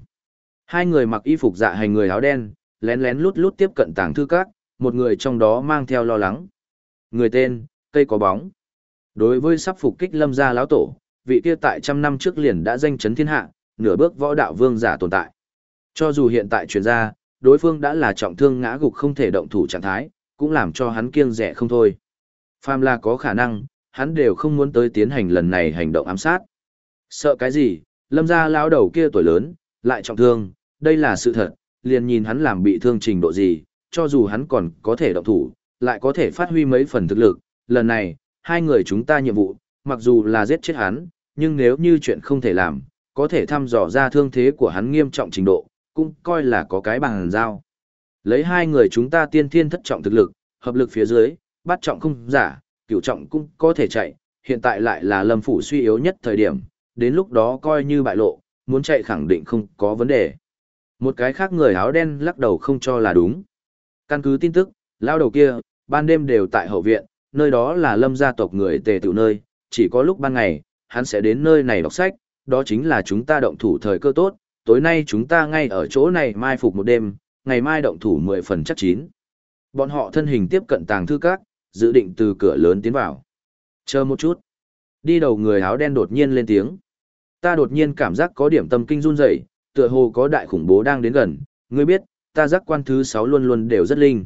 Hai người mặc y phục dạ hành người áo đen, lén lén lút lút tiếp cận tàng thư các, một người trong đó mang theo lo lắng. Người tên, cây có bóng. Đối với sắp phục kích lâm gia lão tổ, vị kia tại trăm năm trước liền đã danh chấn thiên hạ, nửa bước võ đạo vương giả tồn tại. Cho dù hiện tại truyền ra, đối phương đã là trọng thương ngã gục không thể động thủ trạng thái, cũng làm cho hắn kiêng rẻ không thôi. Phàm là có khả năng, hắn đều không muốn tới tiến hành lần này hành động ám sát. Sợ cái gì, lâm gia lão đầu kia tuổi lớn, lại trọng thương, đây là sự thật, liền nhìn hắn làm bị thương trình độ gì, cho dù hắn còn có thể động thủ, lại có thể phát huy mấy phần thực lực. Lần này, hai người chúng ta nhiệm vụ, mặc dù là giết chết hắn, nhưng nếu như chuyện không thể làm, có thể thăm dò ra thương thế của hắn nghiêm trọng trình độ, cũng coi là có cái bằng giao. Lấy hai người chúng ta tiên thiên thất trọng thực lực, hợp lực phía dưới, bắt trọng không giả, cửu trọng cũng có thể chạy, hiện tại lại là lâm phủ suy yếu nhất thời điểm, đến lúc đó coi như bại lộ, muốn chạy khẳng định không có vấn đề. Một cái khác người áo đen lắc đầu không cho là đúng. Căn cứ tin tức, lao đầu kia, ban đêm đều tại hậu viện, nơi đó là lâm gia tộc người tề tựu nơi, chỉ có lúc ban ngày, hắn sẽ đến nơi này đọc sách, đó chính là chúng ta động thủ thời cơ tốt, tối nay chúng ta ngay ở chỗ này mai phục một đêm, ngày mai động thủ 10 phần chắc chín. Bọn họ thân hình tiếp cận tàng thư các, dự định từ cửa lớn tiến vào. Chờ một chút. Đi đầu người áo đen đột nhiên lên tiếng. Ta đột nhiên cảm giác có điểm tâm kinh run rẩy, tựa hồ có đại khủng bố đang đến gần, ngươi biết, ta giác quan thứ sáu luôn luôn đều rất linh.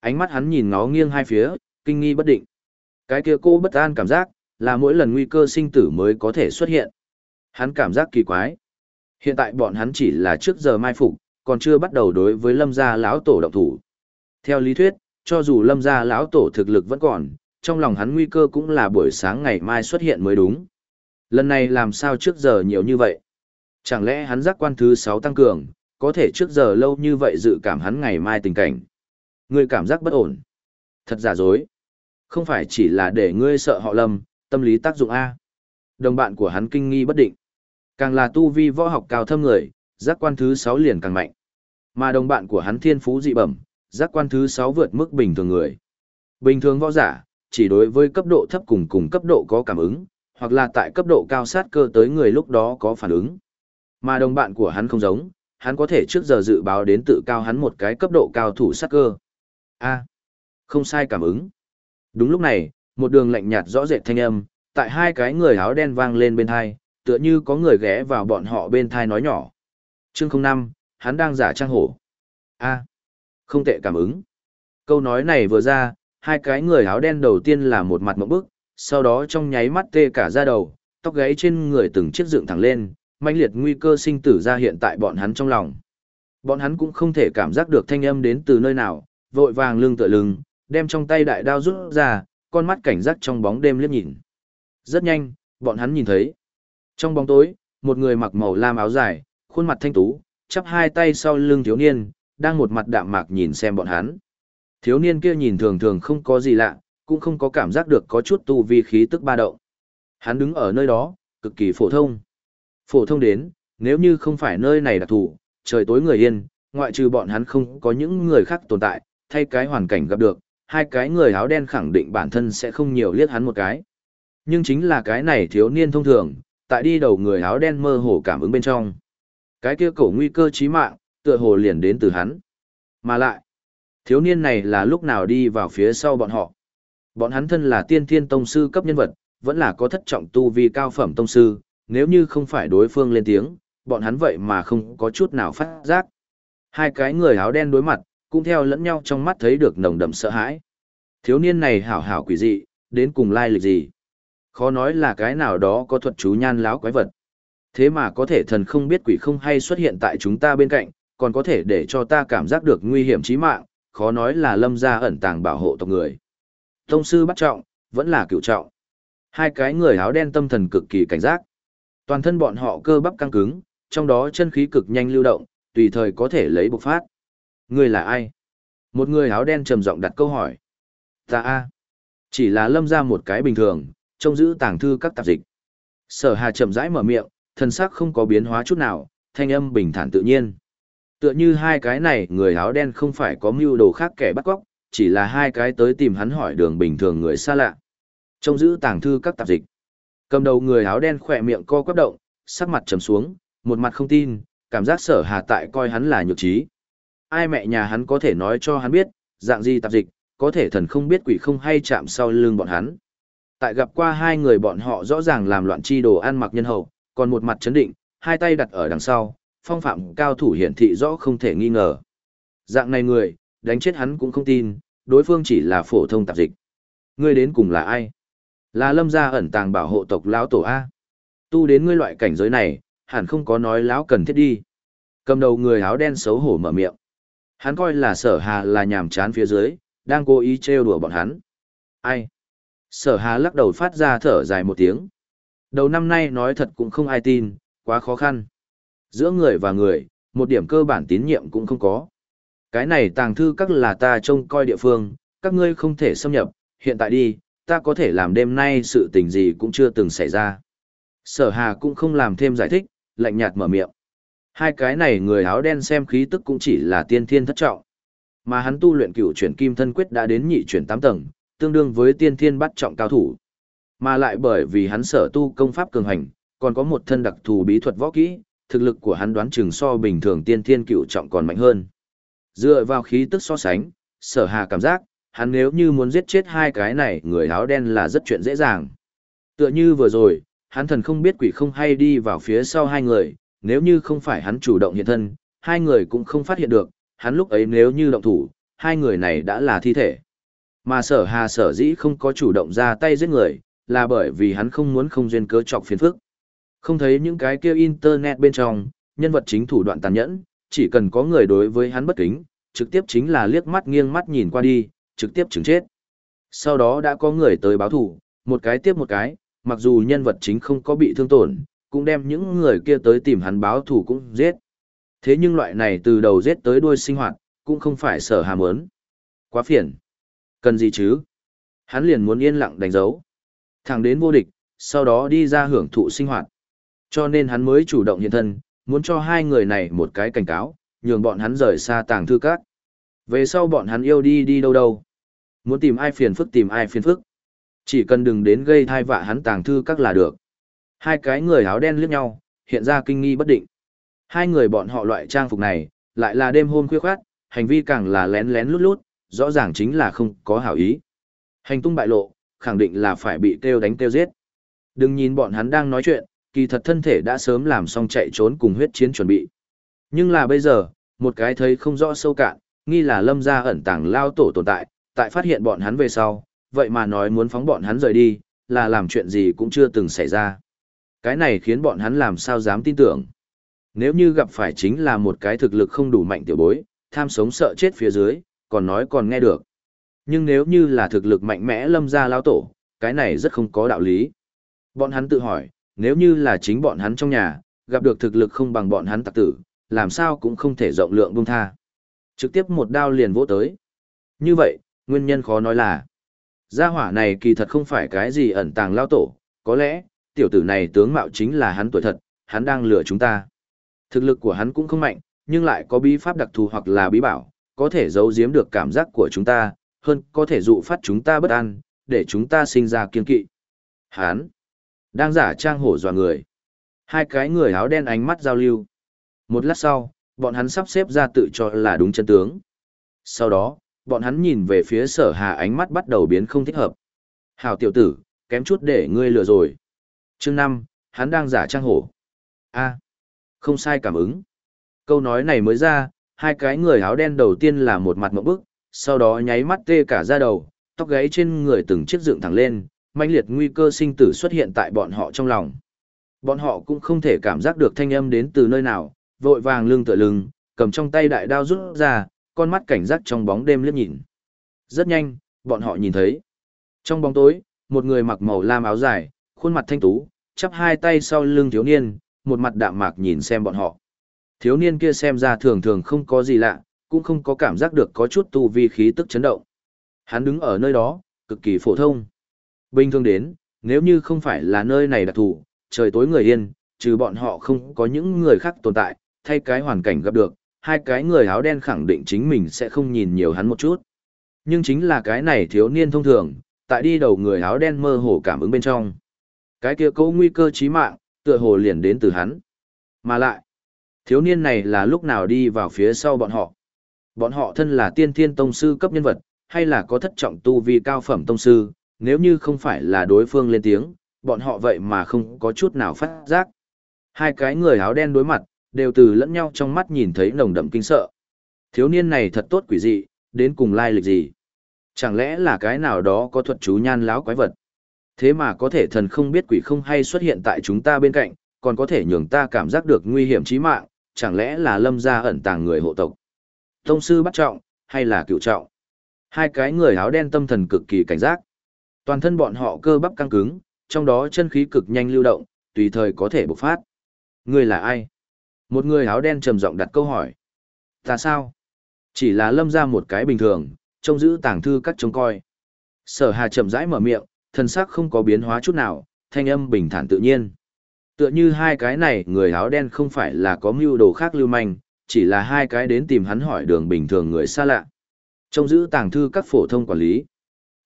Ánh mắt hắn nhìn ngó nghiêng hai phía, kinh nghi bất định. Cái kia cô bất an cảm giác, là mỗi lần nguy cơ sinh tử mới có thể xuất hiện. Hắn cảm giác kỳ quái. Hiện tại bọn hắn chỉ là trước giờ mai phục, còn chưa bắt đầu đối với lâm gia lão tổ động thủ. Theo lý thuyết, cho dù lâm gia lão tổ thực lực vẫn còn, trong lòng hắn nguy cơ cũng là buổi sáng ngày mai xuất hiện mới đúng. Lần này làm sao trước giờ nhiều như vậy? Chẳng lẽ hắn giác quan thứ 6 tăng cường, có thể trước giờ lâu như vậy dự cảm hắn ngày mai tình cảnh. Người cảm giác bất ổn. Thật giả dối. Không phải chỉ là để ngươi sợ họ lầm tâm lý tác dụng A. Đồng bạn của hắn kinh nghi bất định. Càng là tu vi võ học cao thâm người, giác quan thứ 6 liền càng mạnh. Mà đồng bạn của hắn thiên phú dị bẩm, giác quan thứ 6 vượt mức bình thường người. Bình thường võ giả, chỉ đối với cấp độ thấp cùng cùng cấp độ có cảm ứng, hoặc là tại cấp độ cao sát cơ tới người lúc đó có phản ứng. Mà đồng bạn của hắn không giống, hắn có thể trước giờ dự báo đến tự cao hắn một cái cấp độ cao thủ sát cơ. A, không sai cảm ứng. Đúng lúc này, một đường lạnh nhạt rõ rệt thanh âm, tại hai cái người áo đen vang lên bên thai, tựa như có người ghé vào bọn họ bên thai nói nhỏ. Chương 05, hắn đang giả trang hổ. A, không tệ cảm ứng. Câu nói này vừa ra, hai cái người áo đen đầu tiên là một mặt mộng bức, sau đó trong nháy mắt tê cả da đầu, tóc gáy trên người từng chiếc dựng thẳng lên, mãnh liệt nguy cơ sinh tử ra hiện tại bọn hắn trong lòng. Bọn hắn cũng không thể cảm giác được thanh âm đến từ nơi nào, vội vàng lưng tựa lưng, đem trong tay đại đao rút ra, con mắt cảnh giác trong bóng đêm liếc nhìn. Rất nhanh, bọn hắn nhìn thấy. Trong bóng tối, một người mặc màu lam áo dài, khuôn mặt thanh tú, chắp hai tay sau lưng thiếu niên, đang một mặt đạm mạc nhìn xem bọn hắn. Thiếu niên kia nhìn thường thường không có gì lạ, cũng không có cảm giác được có chút tu vi khí tức ba động. Hắn đứng ở nơi đó, cực kỳ phổ thông. Phổ thông đến, nếu như không phải nơi này đặc thù, trời tối người yên, ngoại trừ bọn hắn không có những người khác tồn tại, thay cái hoàn cảnh gặp được, hai cái người áo đen khẳng định bản thân sẽ không nhiều liếc hắn một cái. Nhưng chính là cái này thiếu niên thông thường, tại đi đầu người áo đen mơ hồ cảm ứng bên trong. Cái kia cổ nguy cơ chí mạng, tựa hồ liền đến từ hắn. Mà lại, thiếu niên này là lúc nào đi vào phía sau bọn họ. Bọn hắn thân là tiên thiên tông sư cấp nhân vật, vẫn là có thất trọng tu vi cao phẩm tông sư, nếu như không phải đối phương lên tiếng, bọn hắn vậy mà không có chút nào phát giác. Hai cái người áo đen đối mặt, cũng theo lẫn nhau trong mắt thấy được nồng đậm sợ hãi. Thiếu niên này hảo hảo quỷ dị, đến cùng lai lịch gì? Khó nói là cái nào đó có thuật chú nhan láo quái vật. Thế mà có thể thần không biết quỷ không hay xuất hiện tại chúng ta bên cạnh, còn có thể để cho ta cảm giác được nguy hiểm chí mạng, khó nói là lâm gia ẩn tàng bảo hộ tộc người. Tông sư bắt trọng, vẫn là cựu trọng. Hai cái người áo đen tâm thần cực kỳ cảnh giác. Toàn thân bọn họ cơ bắp căng cứng, trong đó chân khí cực nhanh lưu động, tùy thời có thể lấy bộc phát. Người là ai? Một người áo đen trầm giọng đặt câu hỏi. Ta a, Chỉ là lâm ra một cái bình thường, trông giữ tàng thư các tạp dịch. Sở hà chậm rãi mở miệng, thân sắc không có biến hóa chút nào, thanh âm bình thản tự nhiên. Tựa như hai cái này người áo đen không phải có mưu đồ khác kẻ bắt cóc, chỉ là hai cái tới tìm hắn hỏi đường bình thường người xa lạ. Trông giữ tàng thư các tạp dịch. Cầm đầu người áo đen khỏe miệng co quắp động, sắc mặt trầm xuống, một mặt không tin, cảm giác sở hà tại coi hắn là nhược trí. Ai mẹ nhà hắn có thể nói cho hắn biết, dạng gì tạp dịch, có thể thần không biết quỷ không hay chạm sau lưng bọn hắn. Tại gặp qua hai người bọn họ rõ ràng làm loạn chi đồ ăn mặc nhân hậu, còn một mặt chấn định, hai tay đặt ở đằng sau, phong phạm cao thủ hiển thị rõ không thể nghi ngờ. Dạng này người, đánh chết hắn cũng không tin, đối phương chỉ là phổ thông tạp dịch. Ngươi đến cùng là ai? Là lâm gia ẩn tàng bảo hộ tộc lão tổ A. Tu đến ngươi loại cảnh giới này, hẳn không có nói lão cần thiết đi. Cầm đầu người áo đen xấu hổ mở miệng. Hắn coi là sở hà là nhàm chán phía dưới, đang cố ý trêu đùa bọn hắn. Ai? Sở hà lắc đầu phát ra thở dài một tiếng. Đầu năm nay nói thật cũng không ai tin, quá khó khăn. Giữa người và người, một điểm cơ bản tín nhiệm cũng không có. Cái này tàng thư các là ta trông coi địa phương, các ngươi không thể xâm nhập, hiện tại đi, ta có thể làm đêm nay sự tình gì cũng chưa từng xảy ra. Sở hà cũng không làm thêm giải thích, lạnh nhạt mở miệng. Hai cái này người áo đen xem khí tức cũng chỉ là tiên thiên thất trọng. Mà hắn tu luyện cửu chuyển kim thân quyết đã đến nhị chuyển tám tầng, tương đương với tiên thiên bắt trọng cao thủ. Mà lại bởi vì hắn sở tu công pháp cường hành, còn có một thân đặc thù bí thuật võ kỹ, thực lực của hắn đoán chừng so bình thường tiên thiên cửu trọng còn mạnh hơn. Dựa vào khí tức so sánh, sở hà cảm giác, hắn nếu như muốn giết chết hai cái này người áo đen là rất chuyện dễ dàng. Tựa như vừa rồi, hắn thần không biết quỷ không hay đi vào phía sau hai người, nếu như không phải hắn chủ động hiện thân, hai người cũng không phát hiện được, hắn lúc ấy nếu như động thủ, hai người này đã là thi thể. Mà sở hà sở dĩ không có chủ động ra tay giết người, là bởi vì hắn không muốn không duyên cớ trọc phiền phức. Không thấy những cái kia internet bên trong, nhân vật chính thủ đoạn tàn nhẫn, chỉ cần có người đối với hắn bất kính, trực tiếp chính là liếc mắt nghiêng mắt nhìn qua đi, trực tiếp chứng chết. Sau đó đã có người tới báo thủ, một cái tiếp một cái, mặc dù nhân vật chính không có bị thương tổn, cũng đem những người kia tới tìm hắn báo thủ cũng giết. Thế nhưng loại này từ đầu giết tới đuôi sinh hoạt, cũng không phải sở hàm ớn. Quá phiền. Cần gì chứ? Hắn liền muốn yên lặng đánh dấu. Thẳng đến vô địch, sau đó đi ra hưởng thụ sinh hoạt. Cho nên hắn mới chủ động hiện thân, muốn cho hai người này một cái cảnh cáo, nhường bọn hắn rời xa tàng thư các. Về sau bọn hắn yêu đi đi đâu đâu. Muốn tìm ai phiền phức tìm ai phiền phức. Chỉ cần đừng đến gây thai vạ hắn tàng thư các là được. Hai cái người áo đen liếc nhau, hiện ra kinh nghi bất định. Hai người bọn họ loại trang phục này, lại là đêm hôm khuya khoát, hành vi càng là lén lén lút lút, rõ ràng chính là không có hảo ý. Hành tung bại lộ, khẳng định là phải bị kêu đánh kêu giết. Đừng nhìn bọn hắn đang nói chuyện, kỳ thật thân thể đã sớm làm xong chạy trốn cùng huyết chiến chuẩn bị. Nhưng là bây giờ, một cái thấy không rõ sâu cạn, nghi là lâm gia ẩn tàng lao tổ tồn tại, tại phát hiện bọn hắn về sau, vậy mà nói muốn phóng bọn hắn rời đi, là làm chuyện gì cũng chưa từng xảy ra. Cái này khiến bọn hắn làm sao dám tin tưởng. Nếu như gặp phải chính là một cái thực lực không đủ mạnh tiểu bối, tham sống sợ chết phía dưới, còn nói còn nghe được. Nhưng nếu như là thực lực mạnh mẽ lâm ra lao tổ, cái này rất không có đạo lý. Bọn hắn tự hỏi, nếu như là chính bọn hắn trong nhà, gặp được thực lực không bằng bọn hắn tặc tử, làm sao cũng không thể rộng lượng buông tha. Trực tiếp một đao liền vỗ tới. Như vậy, nguyên nhân khó nói là, gia hỏa này kỳ thật không phải cái gì ẩn tàng lao tổ, có lẽ, tiểu tử này tướng mạo chính là hắn tuổi thật, hắn đang lừa chúng ta. Thực lực của hắn cũng không mạnh, nhưng lại có bí pháp đặc thù hoặc là bí bảo, có thể giấu giếm được cảm giác của chúng ta, hơn có thể dụ phát chúng ta bất an, để chúng ta sinh ra kiên kỵ. Hắn đang giả trang hổ dọa người. Hai cái người áo đen ánh mắt giao lưu. Một lát sau, bọn hắn sắp xếp ra tự cho là đúng chân tướng. Sau đó, bọn hắn nhìn về phía sở hà ánh mắt bắt đầu biến không thích hợp. Hảo tiểu tử, kém chút để ngươi lừa rồi. Chương năm, hắn đang giả trang hổ. a không sai cảm ứng. Câu nói này mới ra, hai cái người áo đen đầu tiên là một mặt mẫu bức, sau đó nháy mắt tê cả da đầu, tóc gáy trên người từng chiếc dựng thẳng lên, mãnh liệt nguy cơ sinh tử xuất hiện tại bọn họ trong lòng. Bọn họ cũng không thể cảm giác được thanh âm đến từ nơi nào, vội vàng lưng tựa lưng, cầm trong tay đại đao rút ra, con mắt cảnh giác trong bóng đêm liếc nhìn. Rất nhanh, bọn họ nhìn thấy. Trong bóng tối, một người mặc màu lam áo dài, khuôn mặt thanh tú, chắp hai tay sau lưng thiếu niên, một mặt đạm mạc nhìn xem bọn họ. Thiếu niên kia xem ra thường thường không có gì lạ, cũng không có cảm giác được có chút tu vi khí tức chấn động. Hắn đứng ở nơi đó, cực kỳ phổ thông. Bình thường đến, nếu như không phải là nơi này đặc thù, trời tối người yên, trừ bọn họ không có những người khác tồn tại, thay cái hoàn cảnh gặp được, hai cái người áo đen khẳng định chính mình sẽ không nhìn nhiều hắn một chút. Nhưng chính là cái này thiếu niên thông thường, tại đi đầu người áo đen mơ hồ cảm ứng bên trong. Cái kia cố nguy cơ chí mạng, tựa hồ liền đến từ hắn. Mà lại, thiếu niên này là lúc nào đi vào phía sau bọn họ. Bọn họ thân là tiên thiên tông sư cấp nhân vật, hay là có thất trọng tu vi cao phẩm tông sư, nếu như không phải là đối phương lên tiếng, bọn họ vậy mà không có chút nào phát giác. Hai cái người áo đen đối mặt, đều từ lẫn nhau trong mắt nhìn thấy nồng đậm kinh sợ. Thiếu niên này thật tốt quỷ dị, đến cùng lai lịch gì? Chẳng lẽ là cái nào đó có thuật chú nhan láo quái vật? Thế mà có thể thần không biết quỷ không hay xuất hiện tại chúng ta bên cạnh, còn có thể nhường ta cảm giác được nguy hiểm chí mạng, chẳng lẽ là lâm gia ẩn tàng người hộ tộc? Tông sư bắt trọng, hay là cựu trọng? Hai cái người áo đen tâm thần cực kỳ cảnh giác. Toàn thân bọn họ cơ bắp căng cứng, trong đó chân khí cực nhanh lưu động, tùy thời có thể bộc phát. Người là ai? Một người áo đen trầm giọng đặt câu hỏi. Ta sao? Chỉ là lâm ra một cái bình thường, trông giữ tàng thư các trông coi. Sở hà chậm rãi mở miệng, Thần sắc không có biến hóa chút nào, thanh âm bình thản tự nhiên. Tựa như hai cái này người áo đen không phải là có mưu đồ khác lưu manh, chỉ là hai cái đến tìm hắn hỏi đường bình thường người xa lạ. Trong giữ tàng thư các phổ thông quản lý.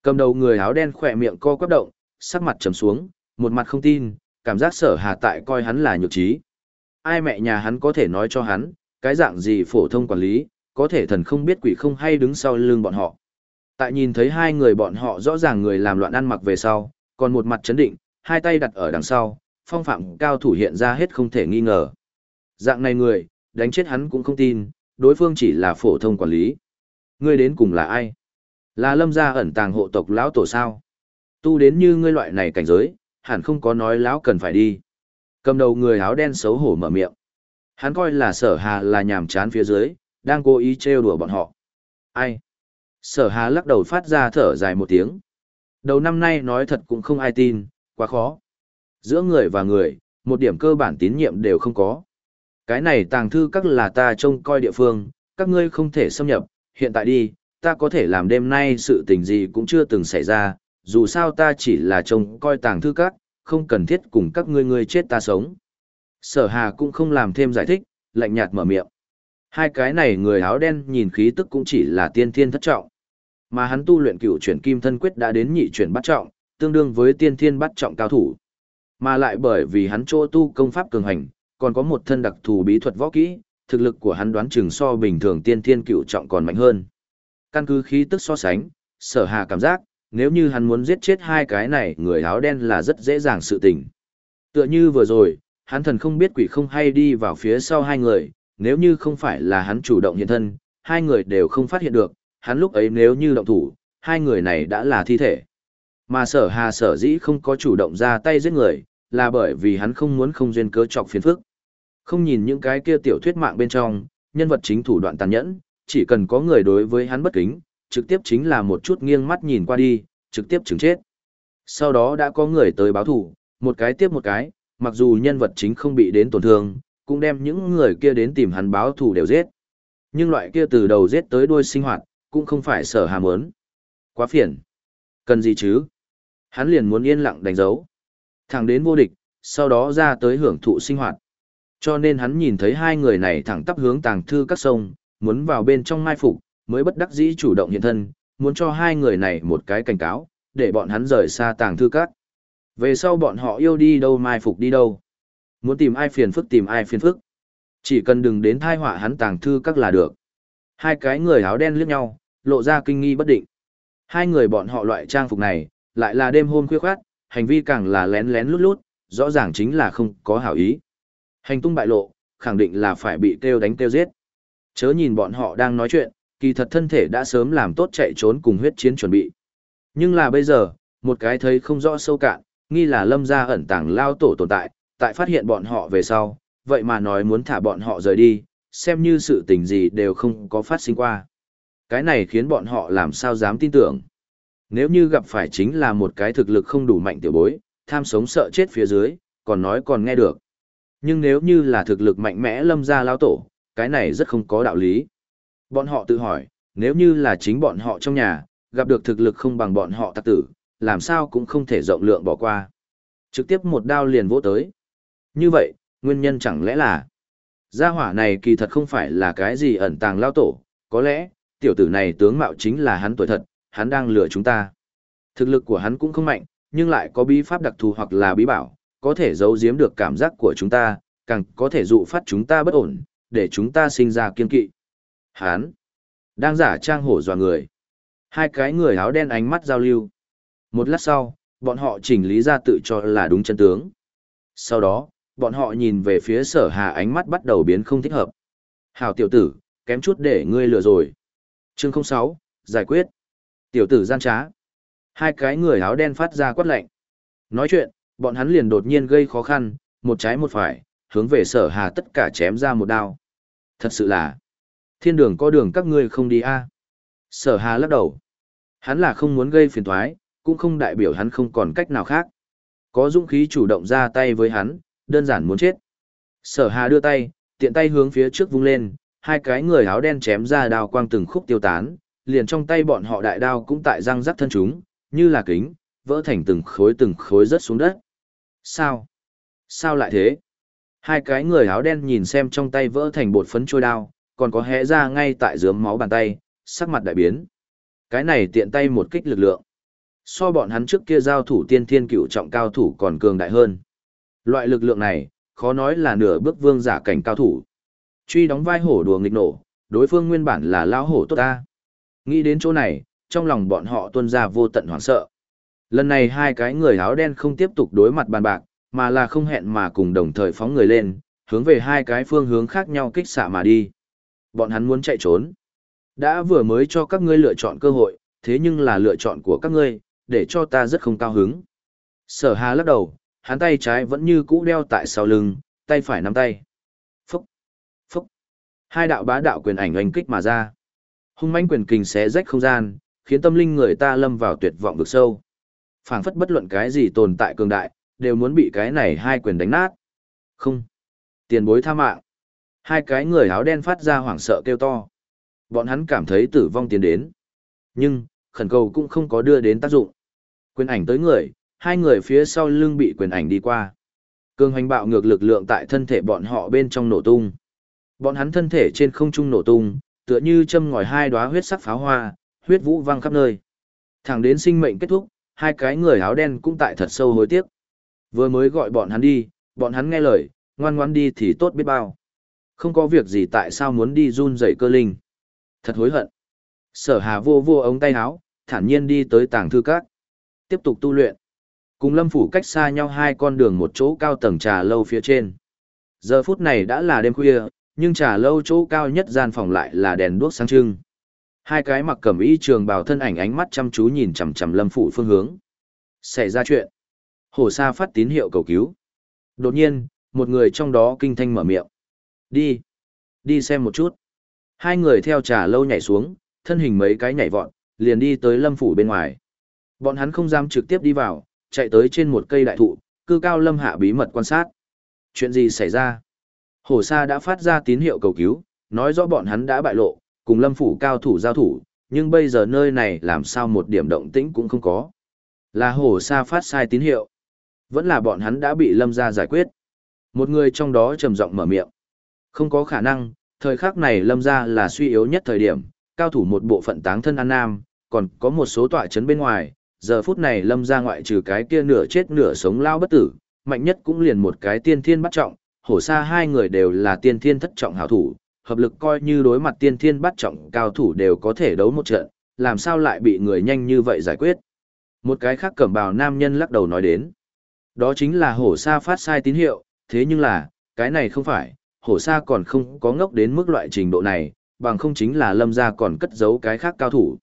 Cầm đầu người áo đen khỏe miệng co quắp động, sắc mặt trầm xuống, một mặt không tin, cảm giác sở hà tại coi hắn là nhược trí. Ai mẹ nhà hắn có thể nói cho hắn, cái dạng gì phổ thông quản lý, có thể thần không biết quỷ không hay đứng sau lưng bọn họ. Tại nhìn thấy hai người bọn họ rõ ràng người làm loạn ăn mặc về sau, còn một mặt chấn định, hai tay đặt ở đằng sau, phong phạm cao thủ hiện ra hết không thể nghi ngờ. Dạng này người, đánh chết hắn cũng không tin, đối phương chỉ là phổ thông quản lý. Ngươi đến cùng là ai? Là lâm gia ẩn tàng hộ tộc lão tổ sao? Tu đến như ngươi loại này cảnh giới, hẳn không có nói lão cần phải đi. Cầm đầu người áo đen xấu hổ mở miệng. Hắn coi là sở hà là nhàm chán phía dưới, đang cố ý trêu đùa bọn họ. Ai? Sở hà lắc đầu phát ra thở dài một tiếng. Đầu năm nay nói thật cũng không ai tin, quá khó. Giữa người và người, một điểm cơ bản tín nhiệm đều không có. Cái này tàng thư các là ta trông coi địa phương, các ngươi không thể xâm nhập, hiện tại đi, ta có thể làm đêm nay sự tình gì cũng chưa từng xảy ra, dù sao ta chỉ là trông coi tàng thư các, không cần thiết cùng các ngươi ngươi chết ta sống. Sở hà cũng không làm thêm giải thích, lạnh nhạt mở miệng. Hai cái này người áo đen nhìn khí tức cũng chỉ là tiên thiên thất trọng. Mà hắn tu luyện cựu chuyển kim thân quyết đã đến nhị chuyển bắt trọng, tương đương với tiên thiên bắt trọng cao thủ. Mà lại bởi vì hắn chỗ tu công pháp cường hành, còn có một thân đặc thù bí thuật võ kỹ, thực lực của hắn đoán chừng so bình thường tiên thiên cựu trọng còn mạnh hơn. Căn cứ khí tức so sánh, sở hà cảm giác, nếu như hắn muốn giết chết hai cái này người áo đen là rất dễ dàng sự tình. Tựa như vừa rồi, hắn thần không biết quỷ không hay đi vào phía sau hai người, nếu như không phải là hắn chủ động hiện thân, hai người đều không phát hiện được, hắn lúc ấy nếu như động thủ, hai người này đã là thi thể. Mà sở hà sở dĩ không có chủ động ra tay giết người, là bởi vì hắn không muốn không duyên cớ chọc phiền phức. Không nhìn những cái kia tiểu thuyết mạng bên trong, nhân vật chính thủ đoạn tàn nhẫn, chỉ cần có người đối với hắn bất kính, trực tiếp chính là một chút nghiêng mắt nhìn qua đi, trực tiếp chứng chết. Sau đó đã có người tới báo thủ, một cái tiếp một cái, mặc dù nhân vật chính không bị đến tổn thương, cũng đem những người kia đến tìm hắn báo thủ đều giết. Nhưng loại kia từ đầu giết tới đuôi sinh hoạt, cũng không phải sở hàm ớn. Quá phiền. Cần gì chứ? Hắn liền muốn yên lặng đánh dấu. Thẳng đến vô địch, sau đó ra tới hưởng thụ sinh hoạt. Cho nên hắn nhìn thấy hai người này thẳng tắp hướng tàng thư các sông, muốn vào bên trong mai phục, mới bất đắc dĩ chủ động hiện thân, muốn cho hai người này một cái cảnh cáo, để bọn hắn rời xa tàng thư các. Về sau bọn họ yêu đi đâu mai phục đi đâu. Muốn tìm ai phiền phức tìm ai phiền phức. Chỉ cần đừng đến thai họa hắn tàng thư các là được. Hai cái người áo đen liếc nhau, lộ ra kinh nghi bất định. Hai người bọn họ loại trang phục này, lại là đêm hôm khuya khoát, hành vi càng là lén lén lút lút, rõ ràng chính là không có hảo ý. Hành tung bại lộ, khẳng định là phải bị kêu đánh kêu giết. Chớ nhìn bọn họ đang nói chuyện, kỳ thật thân thể đã sớm làm tốt chạy trốn cùng huyết chiến chuẩn bị. Nhưng là bây giờ, một cái thấy không rõ sâu cạn, nghi là lâm gia ẩn tàng lao tổ tồn tại, tại phát hiện bọn họ về sau, vậy mà nói muốn thả bọn họ rời đi, xem như sự tình gì đều không có phát sinh qua. Cái này khiến bọn họ làm sao dám tin tưởng. Nếu như gặp phải chính là một cái thực lực không đủ mạnh tiểu bối, tham sống sợ chết phía dưới, còn nói còn nghe được. Nhưng nếu như là thực lực mạnh mẽ lâm ra lao tổ, cái này rất không có đạo lý. Bọn họ tự hỏi, nếu như là chính bọn họ trong nhà, gặp được thực lực không bằng bọn họ tạc tử, làm sao cũng không thể rộng lượng bỏ qua. Trực tiếp một đao liền vỗ tới. Như vậy, nguyên nhân chẳng lẽ là gia hỏa này kỳ thật không phải là cái gì ẩn tàng lao tổ, có lẽ, tiểu tử này tướng mạo chính là hắn tuổi thật, hắn đang lừa chúng ta. Thực lực của hắn cũng không mạnh, nhưng lại có bí pháp đặc thù hoặc là bí bảo, có thể giấu giếm được cảm giác của chúng ta, càng có thể dụ phát chúng ta bất ổn, để chúng ta sinh ra kiên kỵ. Hán, đang giả trang hổ dọa người. Hai cái người áo đen ánh mắt giao lưu. Một lát sau, bọn họ chỉnh lý ra tự cho là đúng chân tướng. Sau đó, bọn họ nhìn về phía sở hà ánh mắt bắt đầu biến không thích hợp. Hảo tiểu tử, kém chút để ngươi lừa rồi. Chương 06, giải quyết. Tiểu tử gian trá. Hai cái người áo đen phát ra quát lạnh. Nói chuyện, bọn hắn liền đột nhiên gây khó khăn, một trái một phải, hướng về sở hà tất cả chém ra một đao. Thật sự là, thiên đường có đường các ngươi không đi a Sở hà lắc đầu. Hắn là không muốn gây phiền toái, cũng không đại biểu hắn không còn cách nào khác. Có dũng khí chủ động ra tay với hắn, đơn giản muốn chết. Sở hà đưa tay, tiện tay hướng phía trước vung lên, hai cái người áo đen chém ra đao quang từng khúc tiêu tán, liền trong tay bọn họ đại đao cũng tại răng rắc thân chúng, như là kính, vỡ thành từng khối từng khối rớt xuống đất. Sao? Sao lại thế? Hai cái người áo đen nhìn xem trong tay vỡ thành bột phấn trôi đao, còn có hẽ ra ngay tại dướng máu bàn tay, sắc mặt đại biến. Cái này tiện tay một kích lực lượng. So bọn hắn trước kia giao thủ tiên thiên cựu trọng cao thủ còn cường đại hơn. Loại lực lượng này, khó nói là nửa bước vương giả cảnh cao thủ. Truy đóng vai hổ đùa nghịch nổ, đối phương nguyên bản là lao hổ tốt ta. Nghĩ đến chỗ này, trong lòng bọn họ tuôn ra vô tận hoảng sợ. Lần này hai cái người áo đen không tiếp tục đối mặt bàn bạc, mà là không hẹn mà cùng đồng thời phóng người lên, hướng về hai cái phương hướng khác nhau kích xạ mà đi. Bọn hắn muốn chạy trốn. Đã vừa mới cho các ngươi lựa chọn cơ hội, thế nhưng là lựa chọn của các ngươi, để cho ta rất không cao hứng. Sở hà lắc đầu, hắn tay trái vẫn như cũ đeo tại sau lưng, tay phải nắm tay. Hai đạo bá đạo quyền ảnh oanh kích mà ra. Hung mãnh quyền kình xé rách không gian, khiến tâm linh người ta lâm vào tuyệt vọng vực sâu. phảng phất bất luận cái gì tồn tại cường đại, đều muốn bị cái này hai quyền đánh nát. Không. Tiền bối tha mạng. Hai cái người áo đen phát ra hoảng sợ kêu to. Bọn hắn cảm thấy tử vong tiến đến. Nhưng, khẩn cầu cũng không có đưa đến tác dụng. Quyền ảnh tới người, hai người phía sau lưng bị quyền ảnh đi qua. Cường hoành bạo ngược lực lượng tại thân thể bọn họ bên trong nổ tung. Bọn hắn thân thể trên không trung nổ tung, tựa như châm ngòi hai đóa huyết sắc pháo hoa, huyết vũ vang khắp nơi. Thẳng đến sinh mệnh kết thúc, hai cái người áo đen cũng tại thật sâu hối tiếc. Vừa mới gọi bọn hắn đi, bọn hắn nghe lời, ngoan ngoãn đi thì tốt biết bao. Không có việc gì tại sao muốn đi run rẩy cơ linh. Thật hối hận. Sở hà vô vô ống tay áo, thản nhiên đi tới tàng thư các. Tiếp tục tu luyện. Cùng lâm phủ cách xa nhau hai con đường một chỗ cao tầng trà lâu phía trên. Giờ phút này đã là đêm khuya, nhưng trà lâu chỗ cao nhất gian phòng lại là đèn đuốc sáng trưng. Hai cái mặc cẩm y trường bào thân ảnh ánh mắt chăm chú nhìn chằm chằm lâm phủ phương hướng. Xảy ra chuyện. Hồ Sa phát tín hiệu cầu cứu. Đột nhiên, một người trong đó kinh thanh mở miệng. Đi. Đi xem một chút. Hai người theo trà lâu nhảy xuống, thân hình mấy cái nhảy vọt, liền đi tới lâm phủ bên ngoài. Bọn hắn không dám trực tiếp đi vào, chạy tới trên một cây đại thụ, cư cao lâm hạ bí mật quan sát. Chuyện gì xảy ra? Hổ Sa đã phát ra tín hiệu cầu cứu, nói rõ bọn hắn đã bại lộ, cùng lâm phủ cao thủ giao thủ, nhưng bây giờ nơi này làm sao một điểm động tĩnh cũng không có. Là Hổ Sa phát sai tín hiệu. Vẫn là bọn hắn đã bị lâm ra giải quyết. Một người trong đó trầm giọng mở miệng. Không có khả năng, thời khắc này lâm ra là suy yếu nhất thời điểm, cao thủ một bộ phận táng thân an nam, còn có một số tọa chấn bên ngoài, giờ phút này lâm ra ngoại trừ cái kia nửa chết nửa sống lao bất tử, mạnh nhất cũng liền một cái tiên thiên bắt trọng, hổ xa hai người đều là tiên thiên thất trọng hảo thủ, hợp lực coi như đối mặt tiên thiên bắt trọng cao thủ đều có thể đấu một trận, làm sao lại bị người nhanh như vậy giải quyết. Một cái khác cẩm bào nam nhân lắc đầu nói đến. Đó chính là hổ xa phát sai tín hiệu, thế nhưng là, cái này không phải, hổ xa còn không có ngốc đến mức loại trình độ này, bằng không chính là lâm gia còn cất giấu cái khác cao thủ.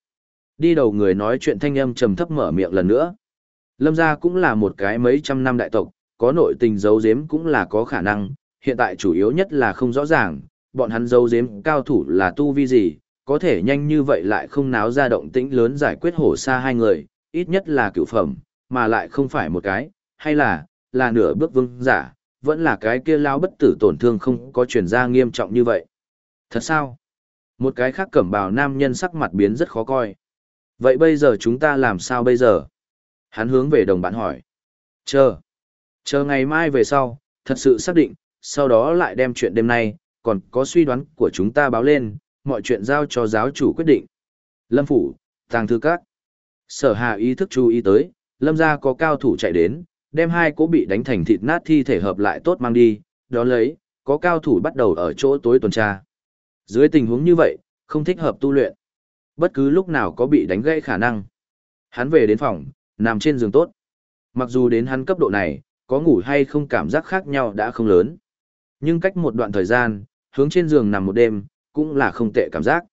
Đi đầu người nói chuyện thanh âm trầm thấp mở miệng lần nữa. Lâm gia cũng là một cái mấy trăm năm đại tộc, có nội tình giấu giếm cũng là có khả năng, hiện tại chủ yếu nhất là không rõ ràng, bọn hắn giấu giếm cao thủ là tu vi gì, có thể nhanh như vậy lại không náo ra động tĩnh lớn giải quyết hổ xa hai người, ít nhất là cựu phẩm, mà lại không phải một cái, hay là, là nửa bước vương giả, vẫn là cái kia lao bất tử tổn thương không có chuyển ra nghiêm trọng như vậy. Thật sao? Một cái khác cẩm bào nam nhân sắc mặt biến rất khó coi. Vậy bây giờ chúng ta làm sao bây giờ? Hắn hướng về đồng bạn hỏi. Chờ. Chờ ngày mai về sau, thật sự xác định, sau đó lại đem chuyện đêm nay, còn có suy đoán của chúng ta báo lên, mọi chuyện giao cho giáo chủ quyết định. Lâm Phủ, Tàng Thư Các. Sở Hà ý thức chú ý tới, Lâm gia có cao thủ chạy đến, đem hai cố bị đánh thành thịt nát thi thể hợp lại tốt mang đi, đó lấy, có cao thủ bắt đầu ở chỗ tối tuần tra. Dưới tình huống như vậy, không thích hợp tu luyện. Bất cứ lúc nào có bị đánh gãy khả năng. Hắn về đến phòng, nằm trên giường tốt. Mặc dù đến hắn cấp độ này, có ngủ hay không cảm giác khác nhau đã không lớn. Nhưng cách một đoạn thời gian, hướng trên giường nằm một đêm, cũng là không tệ cảm giác.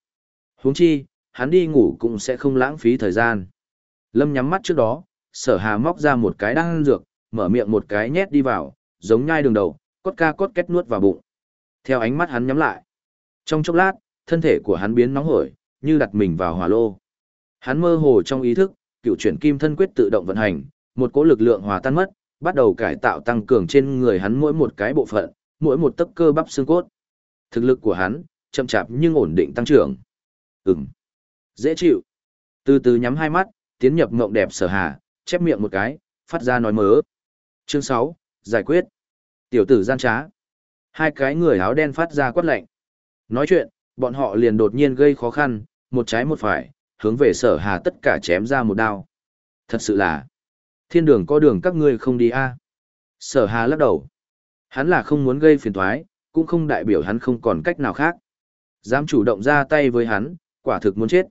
Huống chi, hắn đi ngủ cũng sẽ không lãng phí thời gian. Lâm nhắm mắt trước đó, sở hà móc ra một cái đan dược, mở miệng một cái nhét đi vào, giống nhai đường đầu, cốt ca cốt kết nuốt vào bụng. Theo ánh mắt hắn nhắm lại. Trong chốc lát, thân thể của hắn biến nóng hổi, như đặt mình vào hỏa lô. Hắn mơ hồ trong ý thức, cựu chuyển kim thân quyết tự động vận hành, một cỗ lực lượng hòa tan mất, bắt đầu cải tạo tăng cường trên người hắn mỗi một cái bộ phận, mỗi một tấc cơ bắp xương cốt. Thực lực của hắn, chậm chạp nhưng ổn định tăng trưởng. Ừm. Dễ chịu. Từ từ nhắm hai mắt, tiến nhập mộng đẹp sở hà, chép miệng một cái, phát ra nói mớ. Chương 6, giải quyết. Tiểu tử gian trá. Hai cái người áo đen phát ra quát lạnh. Nói chuyện, bọn họ liền đột nhiên gây khó khăn, một trái một phải, hướng về sở hà tất cả chém ra một đao. Thật sự là, thiên đường có đường các ngươi không đi a Sở hà lắc đầu. Hắn là không muốn gây phiền toái, cũng không đại biểu hắn không còn cách nào khác. Dám chủ động ra tay với hắn, quả thực muốn chết.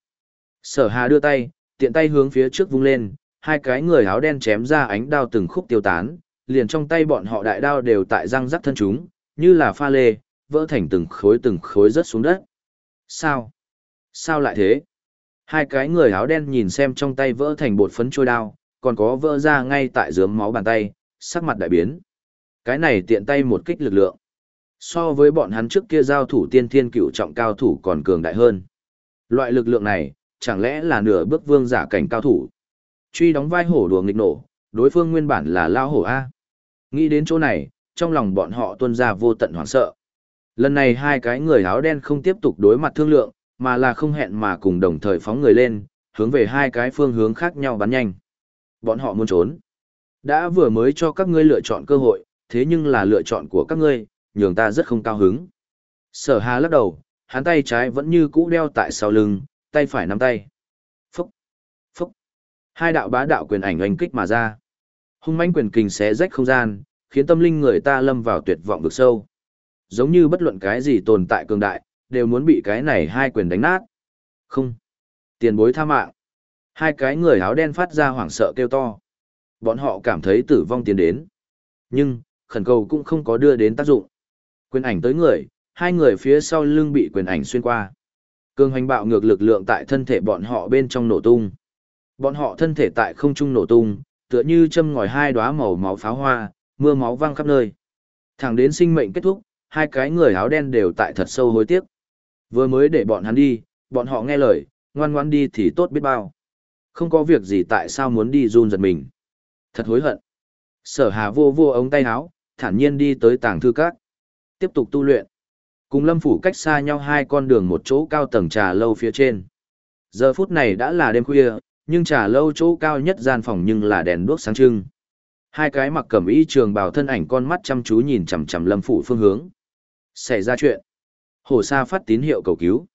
Sở hà đưa tay, tiện tay hướng phía trước vung lên, hai cái người áo đen chém ra ánh đao từng khúc tiêu tán, liền trong tay bọn họ đại đao đều tại răng rắc thân chúng, như là pha lê, vỡ thành từng khối từng khối rớt xuống đất. Sao? Sao lại thế? Hai cái người áo đen nhìn xem trong tay vỡ thành bột phấn trôi đao, còn có vỡ ra ngay tại dướng máu bàn tay, sắc mặt đại biến. Cái này tiện tay một kích lực lượng. So với bọn hắn trước kia giao thủ tiên thiên cựu trọng cao thủ còn cường đại hơn. Loại lực lượng này, chẳng lẽ là nửa bước vương giả cảnh cao thủ. Truy đóng vai hổ đùa nghịch nổ, đối phương nguyên bản là lao hổ A. Nghĩ đến chỗ này, trong lòng bọn họ tuân ra vô tận hoảng sợ. Lần này hai cái người áo đen không tiếp tục đối mặt thương lượng, mà là không hẹn mà cùng đồng thời phóng người lên, hướng về hai cái phương hướng khác nhau bắn nhanh. Bọn họ muốn trốn. Đã vừa mới cho các ngươi lựa chọn cơ hội, thế nhưng là lựa chọn của các ngươi, nhường ta rất không cao hứng. Sở hà lắc đầu, hắn tay trái vẫn như cũ đeo tại sau lưng, tay phải nắm tay. Phúc, phúc. Hai đạo bá đạo quyền ảnh oanh kích mà ra. Hung manh quyền kình xé rách không gian, khiến tâm linh người ta lâm vào tuyệt vọng vực sâu. Giống như bất luận cái gì tồn tại cường đại, đều muốn bị cái này hai quyền đánh nát. Không. Tiền bối tha mạng. Hai cái người áo đen phát ra hoảng sợ kêu to. Bọn họ cảm thấy tử vong tiến đến. Nhưng, khẩn cầu cũng không có đưa đến tác dụng. Quyền ảnh tới người, hai người phía sau lưng bị quyền ảnh xuyên qua. Cường hoành bạo ngược lực lượng tại thân thể bọn họ bên trong nổ tung. Bọn họ thân thể tại không trung nổ tung, tựa như châm ngòi hai đóa màu máu pháo hoa, mưa máu văng khắp nơi. Thẳng đến sinh mệnh kết thúc, hai cái người áo đen đều tại thật sâu hối tiếc. Vừa mới để bọn hắn đi, bọn họ nghe lời, ngoan ngoan đi thì tốt biết bao. Không có việc gì tại sao muốn đi run giật mình. Thật hối hận. Sở hà vô vô ống tay áo, thản nhiên đi tới tàng thư các. Tiếp tục tu luyện. Cùng lâm phủ cách xa nhau hai con đường một chỗ cao tầng trà lâu phía trên. Giờ phút này đã là đêm khuya, nhưng trà lâu chỗ cao nhất gian phòng nhưng là đèn đuốc sáng trưng. Hai cái mặc cẩm y trường bào thân ảnh con mắt chăm chú nhìn chằm chằm lâm phủ phương hướng. Xảy ra chuyện. Hồ Sa phát tín hiệu cầu cứu.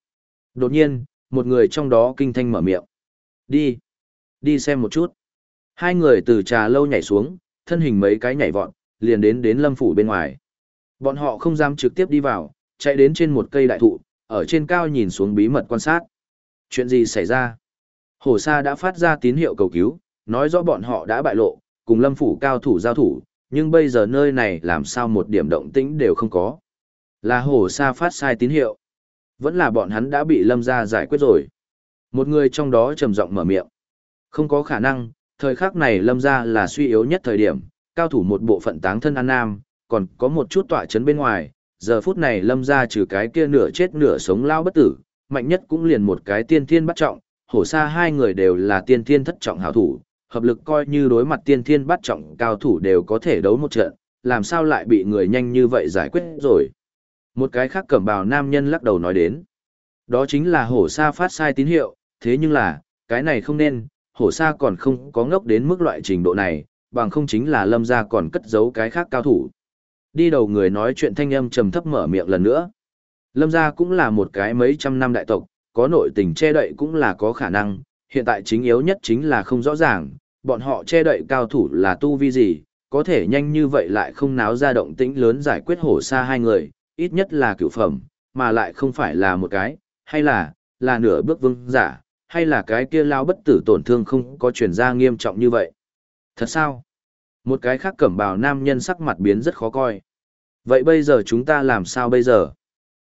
Đột nhiên, một người trong đó kinh thanh mở miệng. Đi. Đi xem một chút. Hai người từ trà lâu nhảy xuống, thân hình mấy cái nhảy vọt, liền đến đến lâm phủ bên ngoài. Bọn họ không dám trực tiếp đi vào, chạy đến trên một cây đại thụ, ở trên cao nhìn xuống bí mật quan sát. Chuyện gì xảy ra? Hồ Sa đã phát ra tín hiệu cầu cứu, nói rõ bọn họ đã bại lộ, cùng lâm phủ cao thủ giao thủ, nhưng bây giờ nơi này làm sao một điểm động tĩnh đều không có. Là Hồ Sa phát sai tín hiệu. Vẫn là bọn hắn đã bị lâm ra giải quyết rồi. Một người trong đó trầm giọng mở miệng. Không có khả năng, thời khắc này lâm ra là suy yếu nhất thời điểm, cao thủ một bộ phận táng thân an nam, còn có một chút tọa chấn bên ngoài, giờ phút này lâm ra trừ cái kia nửa chết nửa sống lao bất tử, mạnh nhất cũng liền một cái tiên thiên bắt trọng, hổ xa hai người đều là tiên thiên thất trọng hảo thủ, hợp lực coi như đối mặt tiên thiên bắt trọng cao thủ đều có thể đấu một trận, làm sao lại bị người nhanh như vậy giải quyết rồi. Một cái khác cẩm bào nam nhân lắc đầu nói đến. Đó chính là hổ sa phát sai tín hiệu, thế nhưng là, cái này không nên, hổ sa còn không có ngốc đến mức loại trình độ này, bằng không chính là lâm gia còn cất giấu cái khác cao thủ. Đi đầu người nói chuyện thanh âm trầm thấp mở miệng lần nữa. Lâm gia cũng là một cái mấy trăm năm đại tộc, có nội tình che đậy cũng là có khả năng, hiện tại chính yếu nhất chính là không rõ ràng, bọn họ che đậy cao thủ là tu vi gì, có thể nhanh như vậy lại không náo ra động tĩnh lớn giải quyết hổ xa hai người, ít nhất là cựu phẩm, mà lại không phải là một cái, hay là, là nửa bước vương giả, hay là cái kia lao bất tử tổn thương không có chuyển ra nghiêm trọng như vậy. Thật sao? Một cái khác cẩm bào nam nhân sắc mặt biến rất khó coi. Vậy bây giờ chúng ta làm sao bây giờ?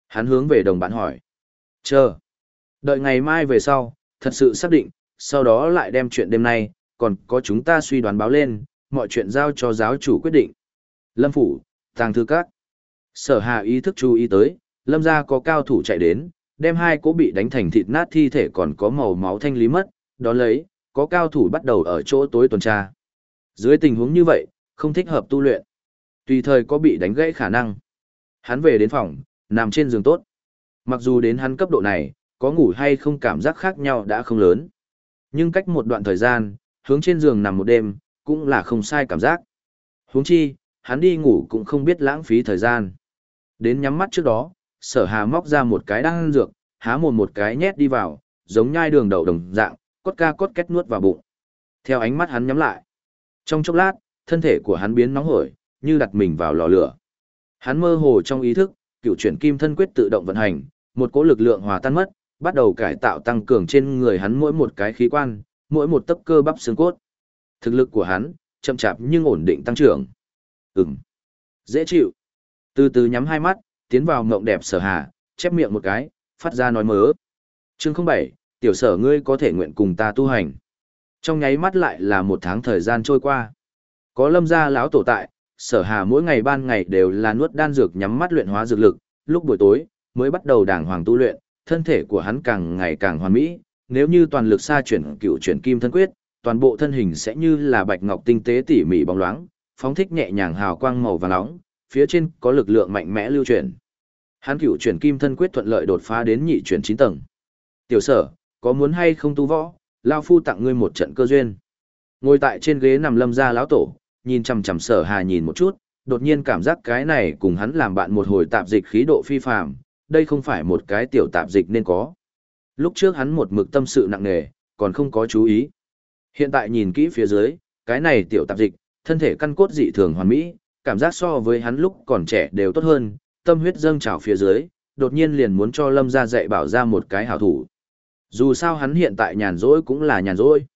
Hắn hướng về đồng bạn hỏi. Chờ. Đợi ngày mai về sau, thật sự xác định, sau đó lại đem chuyện đêm nay, còn có chúng ta suy đoán báo lên, mọi chuyện giao cho giáo chủ quyết định. Lâm Phủ, Tàng Thư Các. Sở Hà ý thức chú ý tới, Lâm gia có cao thủ chạy đến, đem hai cố bị đánh thành thịt nát thi thể còn có màu máu thanh lý mất, đó lấy, có cao thủ bắt đầu ở chỗ tối tuần tra. Dưới tình huống như vậy, không thích hợp tu luyện. Tùy thời có bị đánh gãy khả năng. Hắn về đến phòng, nằm trên giường tốt. Mặc dù đến hắn cấp độ này, có ngủ hay không cảm giác khác nhau đã không lớn. Nhưng cách một đoạn thời gian, hướng trên giường nằm một đêm, cũng là không sai cảm giác. Huống chi, hắn đi ngủ cũng không biết lãng phí thời gian. Đến nhắm mắt trước đó, sở hà móc ra một cái đan dược, há mồm một cái nhét đi vào, giống nhai đường đậu đồng dạng, cốt ca cốt kết nuốt vào bụng. Theo ánh mắt hắn nhắm lại. Trong chốc lát, thân thể của hắn biến nóng hổi, như đặt mình vào lò lửa. Hắn mơ hồ trong ý thức, cựu chuyển kim thân quyết tự động vận hành, một cỗ lực lượng hòa tan mất, bắt đầu cải tạo tăng cường trên người hắn mỗi một cái khí quan, mỗi một tấc cơ bắp xương cốt. Thực lực của hắn, chậm chạp nhưng ổn định tăng trưởng. Ừm. Dễ chịu. Từ từ nhắm hai mắt, tiến vào mộng đẹp sở hà, chép miệng một cái, phát ra nói mớ. Chương 07, tiểu sở ngươi có thể nguyện cùng ta tu hành. Trong nháy mắt lại là một tháng thời gian trôi qua. Có lâm gia lão tổ tại, sở hà mỗi ngày ban ngày đều là nuốt đan dược nhắm mắt luyện hóa dược lực, lúc buổi tối, mới bắt đầu đàng hoàng tu luyện, thân thể của hắn càng ngày càng hoàn mỹ, nếu như toàn lực xa chuyển cựu chuyển kim thân quyết, toàn bộ thân hình sẽ như là bạch ngọc tinh tế tỉ mỉ bóng loáng, phóng thích nhẹ nhàng hào quang màu vàng nóng, phía trên có lực lượng mạnh mẽ lưu chuyển. Hắn cựu chuyển kim thân quyết thuận lợi đột phá đến nhị chuyển 9 tầng. Tiểu sở, có muốn hay không tu võ, lao phu tặng ngươi một trận cơ duyên. Ngồi tại trên ghế nằm lâm ra lão tổ, nhìn chằm chằm sở hà nhìn một chút, đột nhiên cảm giác cái này cùng hắn làm bạn một hồi tạp dịch khí độ phi phàm, đây không phải một cái tiểu tạp dịch nên có. Lúc trước hắn một mực tâm sự nặng nề, còn không có chú ý. Hiện tại nhìn kỹ phía dưới, cái này tiểu tạp dịch, thân thể căn cốt dị thường hoàn mỹ, cảm giác so với hắn lúc còn trẻ đều tốt hơn, tâm huyết dâng trào phía dưới, đột nhiên liền muốn cho Lâm gia dạy bảo ra một cái hảo thủ. Dù sao hắn hiện tại nhàn rỗi cũng là nhàn rỗi.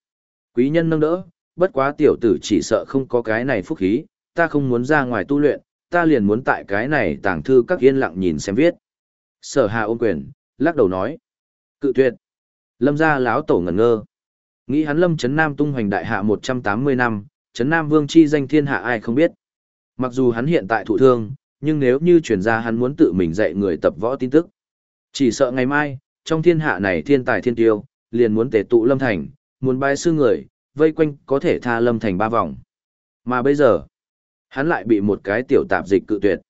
Quý nhân nâng đỡ, bất quá tiểu tử chỉ sợ không có cái này phúc khí, ta không muốn ra ngoài tu luyện, ta liền muốn tại cái này tàng thư các yên lặng nhìn xem viết. Sở Hà ôm quyền, lắc đầu nói. Cự tuyệt. Lâm gia láo tổ ngẩn ngơ. Nghĩ hắn Lâm Trấn Nam tung hoành đại hạ 180 năm, Trấn Nam Vương chi danh thiên hạ ai không biết. Mặc dù hắn hiện tại thụ thương, nhưng nếu như chuyển ra hắn muốn tự mình dạy người tập võ tin tức. Chỉ sợ ngày mai, trong thiên hạ này thiên tài thiên tiêu, liền muốn tề tụ Lâm Thành, muốn bái sư người, vây quanh có thể tha Lâm Thành ba vòng. Mà bây giờ, hắn lại bị một cái tiểu tạp dịch cự tuyệt.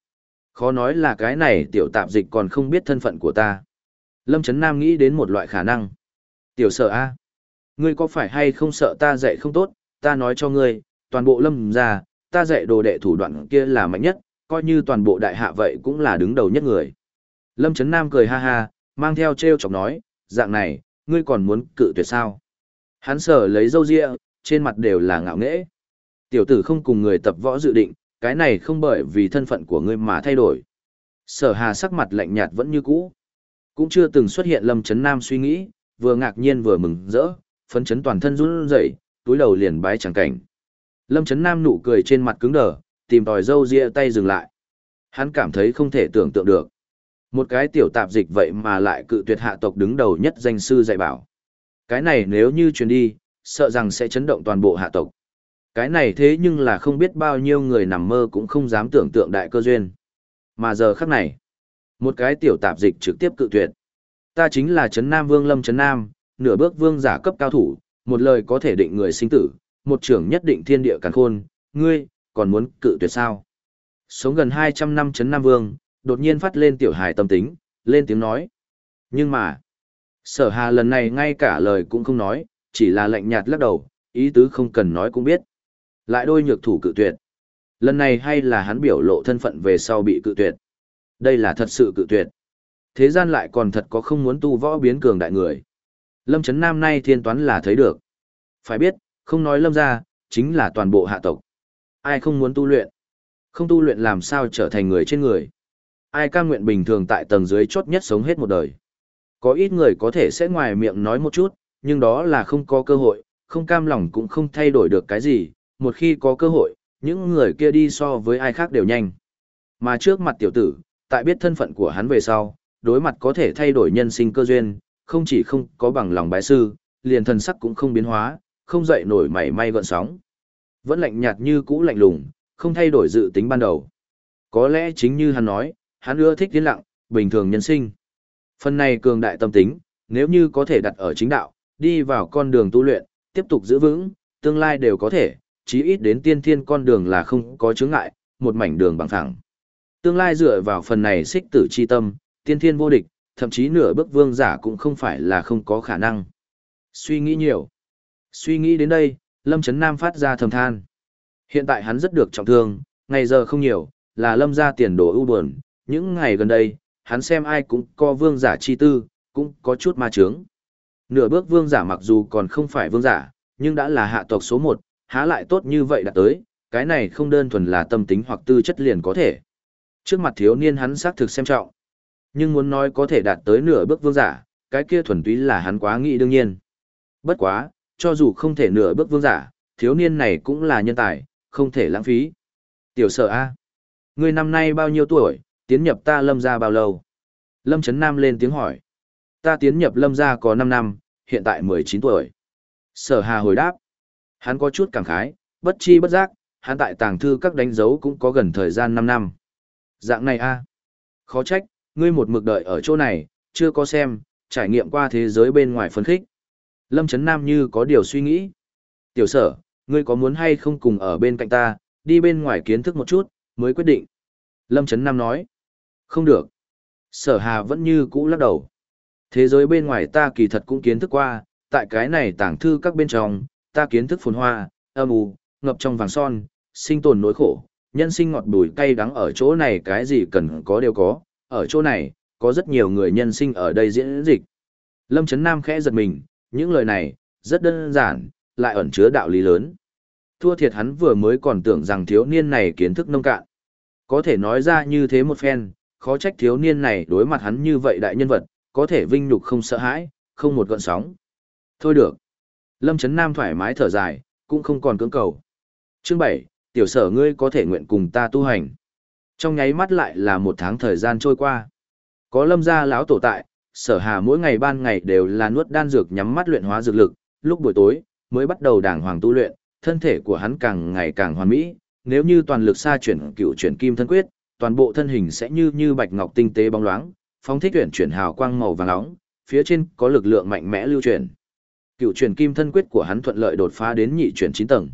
Khó nói là cái này tiểu tạp dịch còn không biết thân phận của ta. Lâm Trấn Nam nghĩ đến một loại khả năng. Tiểu sợ A. Ngươi có phải hay không sợ ta dạy không tốt, ta nói cho ngươi, toàn bộ lâm ra, ta dạy đồ đệ thủ đoạn kia là mạnh nhất, coi như toàn bộ đại hạ vậy cũng là đứng đầu nhất người. Lâm Trấn Nam cười ha ha, mang theo treo chọc nói, dạng này, ngươi còn muốn cự tuyệt sao? Hắn sở lấy dâu ria, trên mặt đều là ngạo nghễ. Tiểu tử không cùng người tập võ dự định, cái này không bởi vì thân phận của ngươi mà thay đổi. Sở hà sắc mặt lạnh nhạt vẫn như cũ. Cũng chưa từng xuất hiện Lâm Trấn Nam suy nghĩ, vừa ngạc nhiên vừa mừng rỡ, phấn chấn toàn thân run rẩy, túi đầu liền bái chẳng cảnh. Lâm Trấn Nam nụ cười trên mặt cứng đờ, tìm tòi dâu ria tay dừng lại. Hắn cảm thấy không thể tưởng tượng được. Một cái tiểu tạp dịch vậy mà lại cự tuyệt hạ tộc đứng đầu nhất danh sư dạy bảo. Cái này nếu như truyền đi, sợ rằng sẽ chấn động toàn bộ hạ tộc. Cái này thế nhưng là không biết bao nhiêu người nằm mơ cũng không dám tưởng tượng đại cơ duyên. Mà giờ khắc này, một cái tiểu tạp dịch trực tiếp cự tuyệt. Ta chính là Trấn Nam Vương Lâm Trấn Nam, nửa bước vương giả cấp cao thủ, một lời có thể định người sinh tử, một trưởng nhất định thiên địa càn khôn, ngươi, còn muốn cự tuyệt sao? Sống gần 200 năm chấn Nam Vương, đột nhiên phát lên tiểu hài tâm tính, lên tiếng nói. Nhưng mà, sở hà lần này ngay cả lời cũng không nói, chỉ là lạnh nhạt lắc đầu, ý tứ không cần nói cũng biết. Lại đôi nhược thủ cự tuyệt. Lần này hay là hắn biểu lộ thân phận về sau bị cự tuyệt. Đây là thật sự cự tuyệt. Thế gian lại còn thật có không muốn tu võ biến cường đại người. Lâm Trấn Nam nay thiên toán là thấy được. Phải biết, không nói lâm ra, chính là toàn bộ hạ tộc. Ai không muốn tu luyện? Không tu luyện làm sao trở thành người trên người? Ai cam nguyện bình thường tại tầng dưới chốt nhất sống hết một đời? Có ít người có thể sẽ ngoài miệng nói một chút, nhưng đó là không có cơ hội, không cam lòng cũng không thay đổi được cái gì, một khi có cơ hội, những người kia đi so với ai khác đều nhanh. Mà trước mặt tiểu tử, tại biết thân phận của hắn về sau, đối mặt có thể thay đổi nhân sinh cơ duyên, không chỉ không có bằng lòng bái sư, liền thần sắc cũng không biến hóa, không dậy nổi mảy may gợn sóng. Vẫn lạnh nhạt như cũ lạnh lùng, không thay đổi dự tính ban đầu. Có lẽ chính như hắn nói, hắn ưa thích tiến lặng, bình thường nhân sinh. Phần này cường đại tâm tính, nếu như có thể đặt ở chính đạo, đi vào con đường tu luyện, tiếp tục giữ vững, tương lai đều có thể, chí ít đến tiên thiên con đường là không có chướng ngại, một mảnh đường bằng phẳng. Tương lai dựa vào phần này xích tử chi tâm, tiên thiên vô địch, thậm chí nửa bước vương giả cũng không phải là không có khả năng. Suy nghĩ nhiều. Suy nghĩ đến đây, Lâm Trấn Nam phát ra thầm than. Hiện tại hắn rất được trọng thương, ngày giờ không nhiều, là Lâm ra tiền đồ ưu buồn. Những ngày gần đây, hắn xem ai cũng có vương giả chi tư, cũng có chút ma trướng. Nửa bước vương giả mặc dù còn không phải vương giả, nhưng đã là hạ tộc số 1, há lại tốt như vậy đã tới, cái này không đơn thuần là tâm tính hoặc tư chất liền có thể. Trước mặt thiếu niên hắn xác thực xem trọng. Nhưng muốn nói có thể đạt tới nửa bước vương giả, cái kia thuần túy là hắn quá nghĩ đương nhiên. Bất quá, cho dù không thể nửa bước vương giả, thiếu niên này cũng là nhân tài, không thể lãng phí. Tiểu sở A. Ngươi năm nay bao nhiêu tuổi, tiến nhập ta lâm ra bao lâu? Lâm Trấn Nam lên tiếng hỏi. Ta tiến nhập lâm ra có 5 năm, hiện tại 19 tuổi. Sở hà hồi đáp. Hắn có chút cảm khái, bất chi bất giác, hắn tại tàng thư các đánh dấu cũng có gần thời gian 5 năm. Dạng này a Khó trách, ngươi một mực đợi ở chỗ này, chưa có xem, trải nghiệm qua thế giới bên ngoài phấn khích. Lâm Trấn Nam như có điều suy nghĩ. Tiểu sở, ngươi có muốn hay không cùng ở bên cạnh ta, đi bên ngoài kiến thức một chút, mới quyết định. Lâm Trấn Nam nói. Không được. Sở hà vẫn như cũ lắc đầu. Thế giới bên ngoài ta kỳ thật cũng kiến thức qua, tại cái này tàng thư các bên trong, ta kiến thức phồn hoa, âm u, ngập trong vàng son, sinh tồn nỗi khổ, nhân sinh ngọt bùi cay đắng ở chỗ này cái gì cần có đều có, ở chỗ này, có rất nhiều người nhân sinh ở đây diễn dịch. Lâm Trấn Nam khẽ giật mình, những lời này, rất đơn giản, lại ẩn chứa đạo lý lớn. Thua thiệt hắn vừa mới còn tưởng rằng thiếu niên này kiến thức nông cạn. Có thể nói ra như thế một phen, khó trách thiếu niên này đối mặt hắn như vậy đại nhân vật, có thể vinh nhục không sợ hãi, không một gợn sóng. Thôi được. Lâm Trấn Nam thoải mái thở dài, cũng không còn cưỡng cầu. Chương 7, tiểu sở ngươi có thể nguyện cùng ta tu hành. Trong nháy mắt lại là một tháng thời gian trôi qua. Có lâm gia lão tổ tại, sở hà mỗi ngày ban ngày đều là nuốt đan dược nhắm mắt luyện hóa dược lực, lúc buổi tối, mới bắt đầu đàng hoàng tu luyện, thân thể của hắn càng ngày càng hoàn mỹ, nếu như toàn lực xa chuyển cựu chuyển kim thân quyết, toàn bộ thân hình sẽ như như bạch ngọc tinh tế bóng loáng, phóng thích chuyển chuyển hào quang màu vàng nóng, phía trên có lực lượng mạnh mẽ lưu chuyển. Cựu chuyển kim thân quyết của hắn thuận lợi đột phá đến nhị chuyển chín tầng.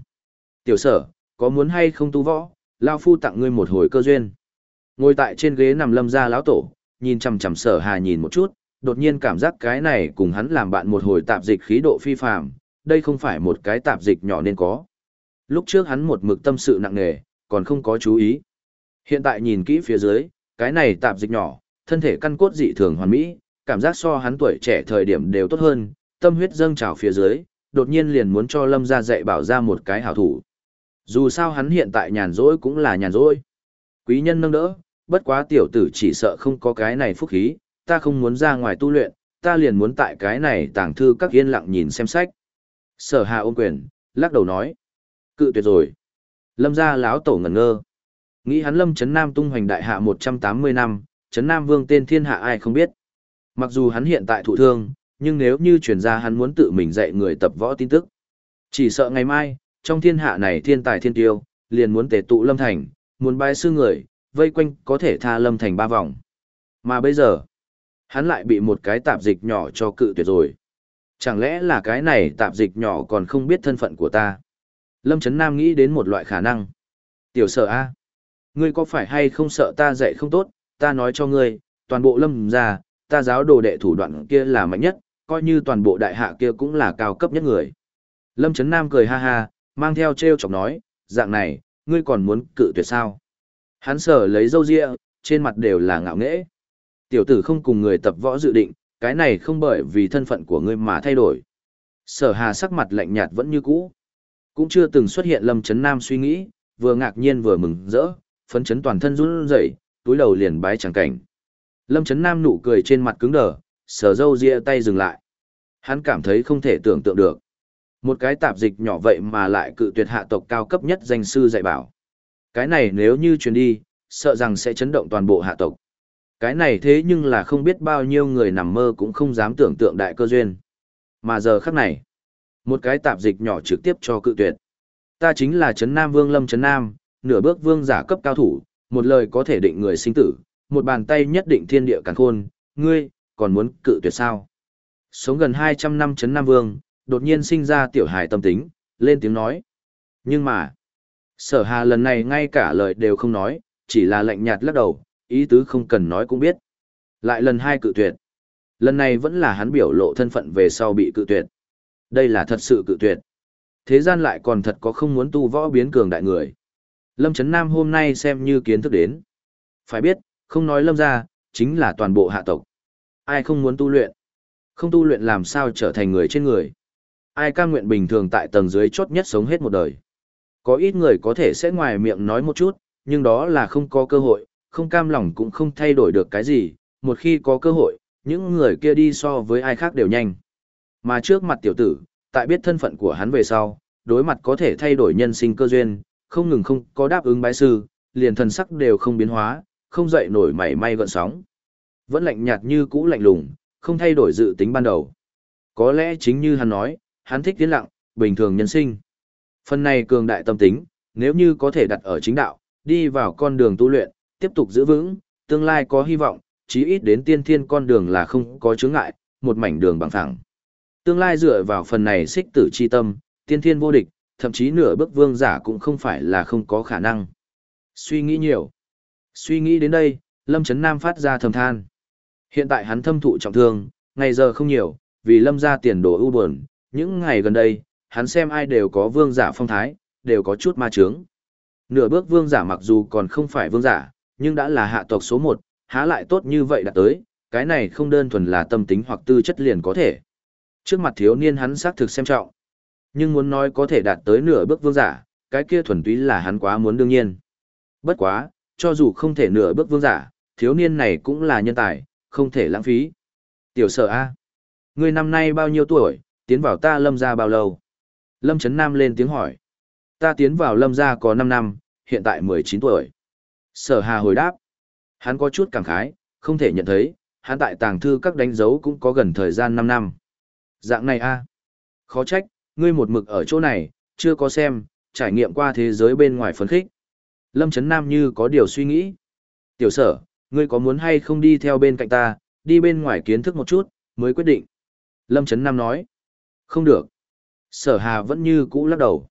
Tiểu sở, có muốn hay không tu võ, lao phu tặng ngươi một hồi cơ duyên. Ngồi tại trên ghế nằm lâm ra lão tổ, nhìn chằm chằm sở hà nhìn một chút, đột nhiên cảm giác cái này cùng hắn làm bạn một hồi tạp dịch khí độ phi phàm, đây không phải một cái tạp dịch nhỏ nên có. Lúc trước hắn một mực tâm sự nặng nề, còn không có chú ý. Hiện tại nhìn kỹ phía dưới, cái này tạp dịch nhỏ, thân thể căn cốt dị thường hoàn mỹ, cảm giác so hắn tuổi trẻ thời điểm đều tốt hơn, tâm huyết dâng trào phía dưới, đột nhiên liền muốn cho Lâm gia dạy bảo ra một cái hảo thủ. Dù sao hắn hiện tại nhàn rỗi cũng là nhàn rỗi. Quý nhân nâng đỡ, bất quá tiểu tử chỉ sợ không có cái này phúc khí, ta không muốn ra ngoài tu luyện, ta liền muốn tại cái này tàng thư các yên lặng nhìn xem sách. Sở Hà ôm quyền, lắc đầu nói. Cự tuyệt rồi. Lâm gia lão tổ ngẩn ngơ. Nghĩ hắn Lâm Chấn Nam tung hoành đại hạ 180 năm, Chấn Nam Vương tên thiên hạ ai không biết. Mặc dù hắn hiện tại thụ thương, nhưng nếu như truyền ra hắn muốn tự mình dạy người tập võ tin tức. Chỉ sợ ngày mai, trong thiên hạ này thiên tài thiên tiêu, liền muốn tề tụ Lâm Thành, muốn bái sư người, vây quanh có thể tha Lâm Thành ba vòng. Mà bây giờ, hắn lại bị một cái tạp dịch nhỏ cho cự tuyệt rồi. Chẳng lẽ là cái này tạp dịch nhỏ còn không biết thân phận của ta? Lâm Trấn Nam nghĩ đến một loại khả năng. Tiểu sở A. Ngươi có phải hay không sợ ta dạy không tốt, ta nói cho ngươi, toàn bộ lâm ra, ta giáo đồ đệ thủ đoạn kia là mạnh nhất, coi như toàn bộ đại hạ kia cũng là cao cấp nhất người. Lâm Trấn Nam cười ha ha, mang theo treo chọc nói, dạng này, ngươi còn muốn cự tuyệt sao? Hắn sở lấy dâu ria, trên mặt đều là ngạo nghễ. Tiểu tử không cùng người tập võ dự định, cái này không bởi vì thân phận của ngươi mà thay đổi. Sở hà sắc mặt lạnh nhạt vẫn như cũ. Cũng chưa từng xuất hiện Lâm Chấn Nam suy nghĩ, vừa ngạc nhiên vừa mừng rỡ, phấn chấn toàn thân run rẩy, túi đầu liền bái chẳng cảnh. Lâm Chấn Nam nụ cười trên mặt cứng đờ, sở dâu ria tay dừng lại. Hắn cảm thấy không thể tưởng tượng được. Một cái tạp dịch nhỏ vậy mà lại cự tuyệt hạ tộc cao cấp nhất danh sư dạy bảo. Cái này nếu như truyền đi, sợ rằng sẽ chấn động toàn bộ hạ tộc. Cái này thế nhưng là không biết bao nhiêu người nằm mơ cũng không dám tưởng tượng đại cơ duyên. Mà giờ khắc này, một cái tạp dịch nhỏ trực tiếp cho cự tuyệt. Ta chính là Trấn Nam Vương Lâm Trấn Nam, nửa bước vương giả cấp cao thủ, một lời có thể định người sinh tử, một bàn tay nhất định thiên địa càn khôn, ngươi, còn muốn cự tuyệt sao? Sống gần 200 năm Trấn Nam Vương, đột nhiên sinh ra tiểu hài tâm tính, lên tiếng nói. Nhưng mà, sở hà lần này ngay cả lời đều không nói, chỉ là lạnh nhạt lắc đầu, ý tứ không cần nói cũng biết. Lại lần hai cự tuyệt. Lần này vẫn là hắn biểu lộ thân phận về sau bị cự tuyệt. Đây là thật sự cự tuyệt. Thế gian lại còn thật có không muốn tu võ biến cường đại người. Lâm Trấn Nam hôm nay xem như kiến thức đến. Phải biết, không nói lâm ra, chính là toàn bộ hạ tộc. Ai không muốn tu luyện? Không tu luyện làm sao trở thành người trên người? Ai cam nguyện bình thường tại tầng dưới chốt nhất sống hết một đời? Có ít người có thể sẽ ngoài miệng nói một chút, nhưng đó là không có cơ hội, không cam lòng cũng không thay đổi được cái gì, một khi có cơ hội, những người kia đi so với ai khác đều nhanh. Mà trước mặt tiểu tử, tại biết thân phận của hắn về sau, đối mặt có thể thay đổi nhân sinh cơ duyên, không ngừng không có đáp ứng bái sư, liền thần sắc đều không biến hóa, không dậy nổi mảy may gợn sóng. Vẫn lạnh nhạt như cũ lạnh lùng, không thay đổi dự tính ban đầu. Có lẽ chính như hắn nói, hắn thích tiến lặng, bình thường nhân sinh. Phần này cường đại tâm tính, nếu như có thể đặt ở chính đạo, đi vào con đường tu luyện, tiếp tục giữ vững, tương lai có hy vọng, chí ít đến tiên thiên con đường là không có chướng ngại, một mảnh đường bằng phẳng Tương lai dựa vào phần này xích tử chi tâm, tiên thiên vô địch, thậm chí nửa bước vương giả cũng không phải là không có khả năng. Suy nghĩ nhiều. Suy nghĩ đến đây, Lâm Trấn Nam phát ra thầm than. Hiện tại hắn thâm thụ trọng thương, ngày giờ không nhiều, vì Lâm ra tiền đồ ưu buồn, những ngày gần đây, hắn xem ai đều có vương giả phong thái, đều có chút ma trướng. Nửa bước vương giả mặc dù còn không phải vương giả, nhưng đã là hạ tộc số một, há lại tốt như vậy đã tới, cái này không đơn thuần là tâm tính hoặc tư chất liền có thể. Trước mặt thiếu niên hắn xác thực xem trọng. Nhưng muốn nói có thể đạt tới nửa bước vương giả, cái kia thuần túy là hắn quá muốn đương nhiên. Bất quá, cho dù không thể nửa bước vương giả, thiếu niên này cũng là nhân tài, không thể lãng phí. Tiểu sở A. Ngươi năm nay bao nhiêu tuổi, tiến vào ta lâm ra bao lâu? Lâm Trấn Nam lên tiếng hỏi. Ta tiến vào lâm ra có 5 năm, hiện tại 19 tuổi. Sở Hà hồi đáp. Hắn có chút cảm khái, không thể nhận thấy, hắn tại tàng thư các đánh dấu cũng có gần thời gian 5 năm. Dạng này a Khó trách, ngươi một mực ở chỗ này, chưa có xem, trải nghiệm qua thế giới bên ngoài phấn khích. Lâm Trấn Nam như có điều suy nghĩ. Tiểu sở, ngươi có muốn hay không đi theo bên cạnh ta, đi bên ngoài kiến thức một chút, mới quyết định. Lâm Trấn Nam nói. Không được. Sở Hà vẫn như cũ lắc đầu.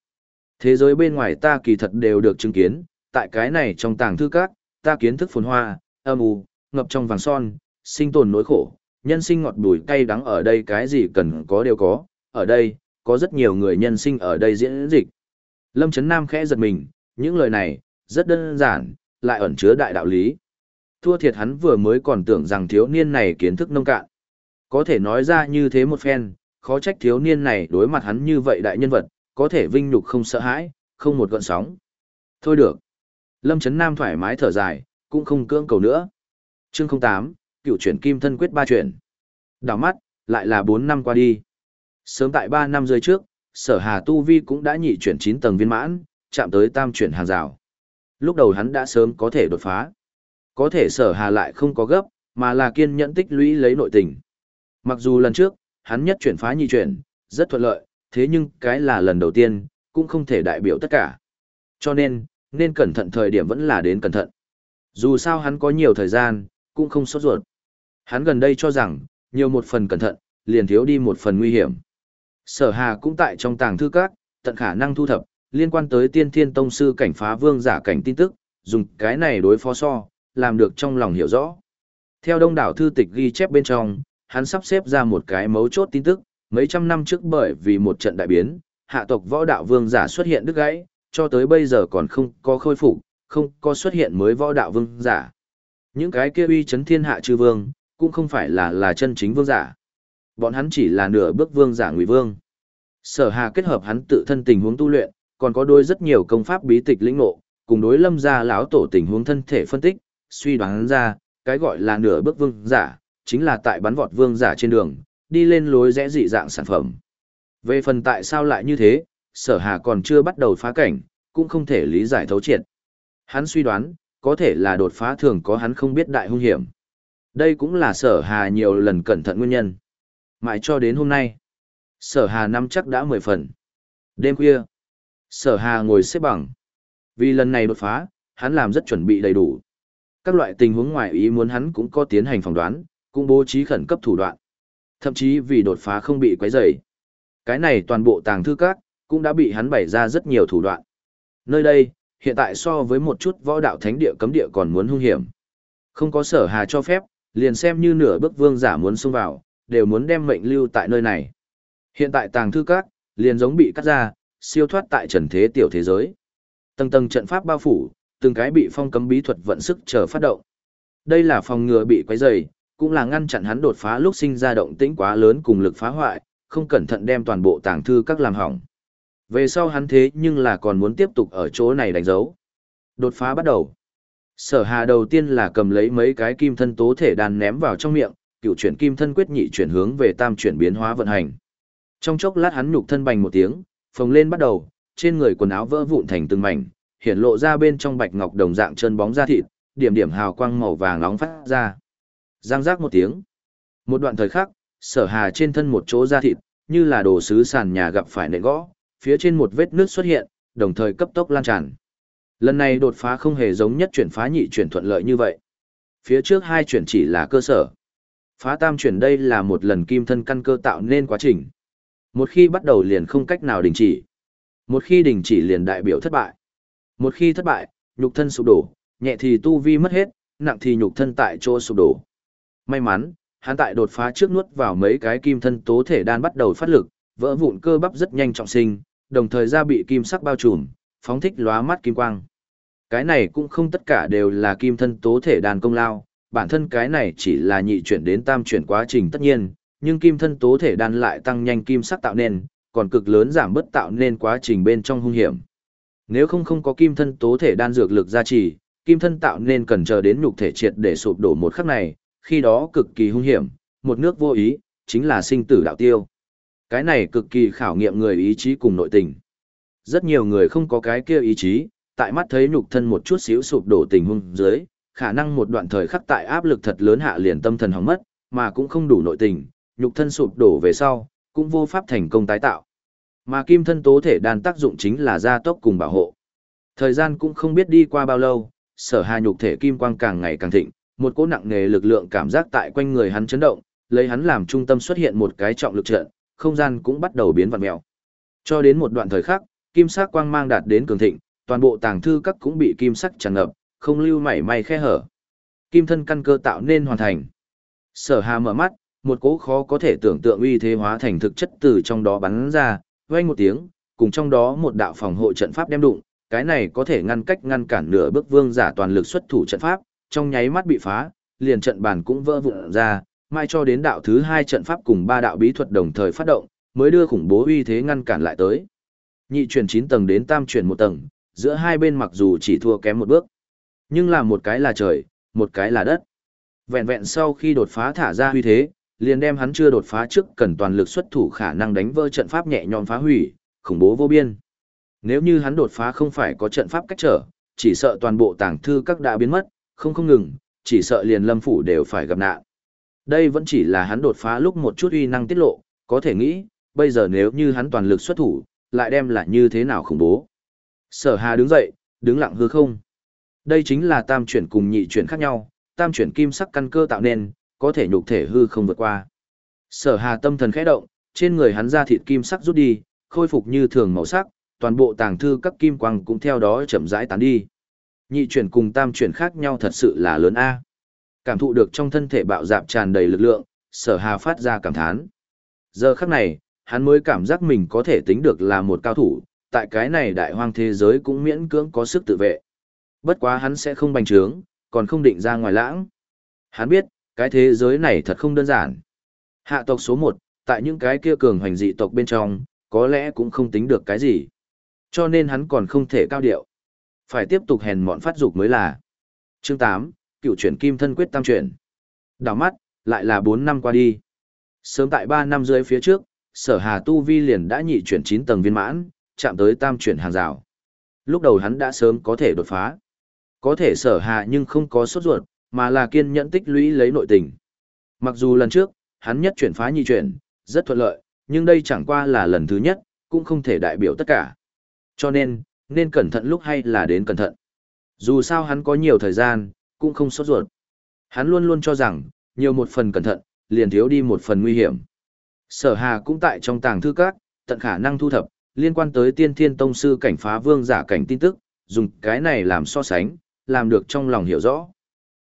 Thế giới bên ngoài ta kỳ thật đều được chứng kiến, tại cái này trong tàng thư các, ta kiến thức phồn hoa, âm u, ngập trong vàng son, sinh tồn nỗi khổ, nhân sinh ngọt bùi cay đắng ở đây cái gì cần có đều có, ở đây, có rất nhiều người nhân sinh ở đây diễn dịch. Lâm Trấn Nam khẽ giật mình, những lời này, rất đơn giản, lại ẩn chứa đại đạo lý. Thua thiệt hắn vừa mới còn tưởng rằng thiếu niên này kiến thức nông cạn. Có thể nói ra như thế một phen, khó trách thiếu niên này đối mặt hắn như vậy đại nhân vật, có thể vinh nhục không sợ hãi, không một gọn sóng. Thôi được. Lâm Trấn Nam thoải mái thở dài, cũng không cưỡng cầu nữa. Chương 08, cựu chuyển kim thân quyết ba chuyển. Đảo mắt, lại là 4 năm qua đi. Sớm tại 3 năm rơi trước, sở hà tu vi cũng đã nhị chuyển 9 tầng viên mãn, chạm tới tam chuyển hàng rào. Lúc đầu hắn đã sớm có thể đột phá. Có thể sở hà lại không có gấp, mà là kiên nhẫn tích lũy lấy nội tình. Mặc dù lần trước, hắn nhất chuyển phá nhị chuyển, rất thuận lợi, thế nhưng cái là lần đầu tiên, cũng không thể đại biểu tất cả. Cho nên, nên cẩn thận thời điểm vẫn là đến cẩn thận. Dù sao hắn có nhiều thời gian, cũng không sốt ruột. Hắn gần đây cho rằng, nhiều một phần cẩn thận, liền thiếu đi một phần nguy hiểm. Sở Hà cũng tại trong tàng thư các, tận khả năng thu thập, liên quan tới tiên thiên tông sư cảnh phá vương giả cảnh tin tức, dùng cái này đối phó so, làm được trong lòng hiểu rõ. Theo đông đảo thư tịch ghi chép bên trong, hắn sắp xếp ra một cái mấu chốt tin tức, mấy trăm năm trước bởi vì một trận đại biến, hạ tộc võ đạo vương giả xuất hiện đứt gãy, cho tới bây giờ còn không có khôi phục, không có xuất hiện mới võ đạo vương giả. Những cái kia uy chấn thiên hạ chư vương, cũng không phải là là chân chính vương giả. Bọn hắn chỉ là nửa bước vương giả ngụy vương. Sở Hà kết hợp hắn tự thân tình huống tu luyện, còn có đôi rất nhiều công pháp bí tịch lĩnh ngộ, cùng đối lâm gia lão tổ tình huống thân thể phân tích, suy đoán ra, cái gọi là nửa bước vương giả, chính là tại bắn vọt vương giả trên đường, đi lên lối rẽ dị dạng sản phẩm. Về phần tại sao lại như thế, sở hà còn chưa bắt đầu phá cảnh, cũng không thể lý giải thấu triệt. Hắn suy đoán, có thể là đột phá thường có hắn không biết đại hung hiểm. Đây cũng là sở hà nhiều lần cẩn thận nguyên nhân. Mãi cho đến hôm nay, sở hà năm chắc đã mười phần. Đêm khuya, sở hà ngồi xếp bằng. Vì lần này đột phá, hắn làm rất chuẩn bị đầy đủ. Các loại tình huống ngoài ý muốn hắn cũng có tiến hành phỏng đoán, cũng bố trí khẩn cấp thủ đoạn. Thậm chí vì đột phá không bị quấy rầy. Cái này toàn bộ tàng thư các, cũng đã bị hắn bày ra rất nhiều thủ đoạn. Nơi đây, hiện tại so với một chút võ đạo thánh địa cấm địa còn muốn hung hiểm. Không có sở hà cho phép, liền xem như nửa bước vương giả muốn xông vào, đều muốn đem mệnh lưu tại nơi này. Hiện tại tàng thư các, liền giống bị cắt ra, siêu thoát tại trần thế tiểu thế giới. Tầng tầng trận pháp bao phủ, từng cái bị phong cấm bí thuật vận sức chờ phát động. Đây là phòng ngừa bị quấy rầy, cũng là ngăn chặn hắn đột phá lúc sinh ra động tĩnh quá lớn cùng lực phá hoại, không cẩn thận đem toàn bộ tàng thư các làm hỏng. Về sau hắn thế nhưng là còn muốn tiếp tục ở chỗ này đánh dấu. Đột phá bắt đầu. Sở hà đầu tiên là cầm lấy mấy cái kim thân tố thể đàn ném vào trong miệng, cựu chuyển kim thân quyết nhị chuyển hướng về tam chuyển biến hóa vận hành. Trong chốc lát hắn nhục thân bành một tiếng, phồng lên bắt đầu, trên người quần áo vỡ vụn thành từng mảnh, hiện lộ ra bên trong bạch ngọc đồng dạng chân bóng da thịt, điểm điểm hào quang màu vàng nóng phát ra. Giang giác một tiếng. Một đoạn thời khắc, sở hà trên thân một chỗ da thịt, như là đồ sứ sàn nhà gặp phải nệ gõ, phía trên một vết nước xuất hiện, đồng thời cấp tốc lan tràn. Lần này đột phá không hề giống nhất chuyển phá nhị chuyển thuận lợi như vậy. Phía trước hai chuyển chỉ là cơ sở. Phá tam chuyển đây là một lần kim thân căn cơ tạo nên quá trình. Một khi bắt đầu liền không cách nào đình chỉ. Một khi đình chỉ liền đại biểu thất bại. Một khi thất bại, nhục thân sụp đổ, nhẹ thì tu vi mất hết, nặng thì nhục thân tại chỗ sụp đổ. May mắn, hắn tại đột phá trước nuốt vào mấy cái kim thân tố thể đan bắt đầu phát lực, vỡ vụn cơ bắp rất nhanh trọng sinh, đồng thời da bị kim sắc bao trùm, phóng thích lóa mắt kim quang. Cái này cũng không tất cả đều là kim thân tố thể đàn công lao, bản thân cái này chỉ là nhị chuyển đến tam chuyển quá trình tất nhiên, nhưng kim thân tố thể đan lại tăng nhanh kim sắc tạo nên, còn cực lớn giảm bất tạo nên quá trình bên trong hung hiểm. Nếu không không có kim thân tố thể đan dược lực gia trì, kim thân tạo nên cần chờ đến nhục thể triệt để sụp đổ một khắc này, khi đó cực kỳ hung hiểm, một nước vô ý, chính là sinh tử đạo tiêu. Cái này cực kỳ khảo nghiệm người ý chí cùng nội tình. Rất nhiều người không có cái kia ý chí, tại mắt thấy nhục thân một chút xíu sụp đổ tình huống dưới, khả năng một đoạn thời khắc tại áp lực thật lớn hạ liền tâm thần hỏng mất, mà cũng không đủ nội tình, nhục thân sụp đổ về sau, cũng vô pháp thành công tái tạo. Mà kim thân tố thể đan tác dụng chính là gia tốc cùng bảo hộ. Thời gian cũng không biết đi qua bao lâu, sở hà nhục thể kim quang càng ngày càng thịnh, một cỗ nặng nề lực lượng cảm giác tại quanh người hắn chấn động, lấy hắn làm trung tâm xuất hiện một cái trọng lực trận, không gian cũng bắt đầu biến vặn mèo. Cho đến một đoạn thời khắc, kim sắc quang mang đạt đến cường thịnh, toàn bộ tàng thư các cũng bị kim sắc tràn ngập, không lưu mảy may khe hở. Kim thân căn cơ tạo nên hoàn thành. Sở Hà mở mắt, một cỗ khó có thể tưởng tượng uy thế hóa thành thực chất từ trong đó bắn ra, vang một tiếng, cùng trong đó một đạo phòng hộ trận pháp đem đụng, cái này có thể ngăn cách ngăn cản nửa bước vương giả toàn lực xuất thủ trận pháp, trong nháy mắt bị phá, liền trận bàn cũng vỡ vụn ra, mai cho đến đạo thứ hai trận pháp cùng ba đạo bí thuật đồng thời phát động, mới đưa khủng bố uy thế ngăn cản lại tới. Nhị chuyển 9 tầng đến tam chuyển một tầng, giữa hai bên mặc dù chỉ thua kém một bước, nhưng là một cái là trời, một cái là đất. Vẹn vẹn sau khi đột phá thả ra uy thế, liền đem hắn chưa đột phá trước cần toàn lực xuất thủ khả năng đánh vỡ trận pháp nhẹ nhõm phá hủy, khủng bố vô biên. Nếu như hắn đột phá không phải có trận pháp cách trở, chỉ sợ toàn bộ tàng thư các đã biến mất, không không ngừng, chỉ sợ liền lâm phủ đều phải gặp nạn. Đây vẫn chỉ là hắn đột phá lúc một chút uy năng tiết lộ, có thể nghĩ, bây giờ nếu như hắn toàn lực xuất thủ, lại đem lại như thế nào khủng bố. Sở Hà đứng dậy, đứng lặng hư không. Đây chính là tam chuyển cùng nhị chuyển khác nhau, tam chuyển kim sắc căn cơ tạo nên, có thể nhục thể hư không vượt qua. Sở Hà tâm thần khẽ động, trên người hắn ra thịt kim sắc rút đi, khôi phục như thường màu sắc, toàn bộ tàng thư các kim quang cũng theo đó chậm rãi tán đi. Nhị chuyển cùng tam chuyển khác nhau thật sự là lớn a. Cảm thụ được trong thân thể bạo dạp tràn đầy lực lượng, Sở Hà phát ra cảm thán. Giờ khắc này, hắn mới cảm giác mình có thể tính được là một cao thủ, tại cái này đại hoang thế giới cũng miễn cưỡng có sức tự vệ. Bất quá hắn sẽ không bành trướng, còn không định ra ngoài lãng. Hắn biết, cái thế giới này thật không đơn giản. Hạ tộc số 1, tại những cái kia cường hoành dị tộc bên trong, có lẽ cũng không tính được cái gì. Cho nên hắn còn không thể cao điệu. Phải tiếp tục hèn mọn phát dục mới là. Chương 8, cựu chuyển kim thân quyết tam chuyển. Đào mắt, lại là 4 năm qua đi. Sớm tại 3 năm dưới phía trước, sở hà tu vi liền đã nhị chuyển 9 tầng viên mãn, chạm tới tam chuyển hàng rào. Lúc đầu hắn đã sớm có thể đột phá. Có thể sở hà nhưng không có sốt ruột, mà là kiên nhẫn tích lũy lấy nội tình. Mặc dù lần trước, hắn nhất chuyển phá nhị chuyển, rất thuận lợi, nhưng đây chẳng qua là lần thứ nhất, cũng không thể đại biểu tất cả. Cho nên, nên cẩn thận lúc hay là đến cẩn thận. Dù sao hắn có nhiều thời gian, cũng không sốt ruột. Hắn luôn luôn cho rằng, nhiều một phần cẩn thận, liền thiếu đi một phần nguy hiểm. Sở Hà cũng tại trong tàng thư các, tận khả năng thu thập, liên quan tới tiên thiên tông sư cảnh phá vương giả cảnh tin tức, dùng cái này làm so sánh, làm được trong lòng hiểu rõ.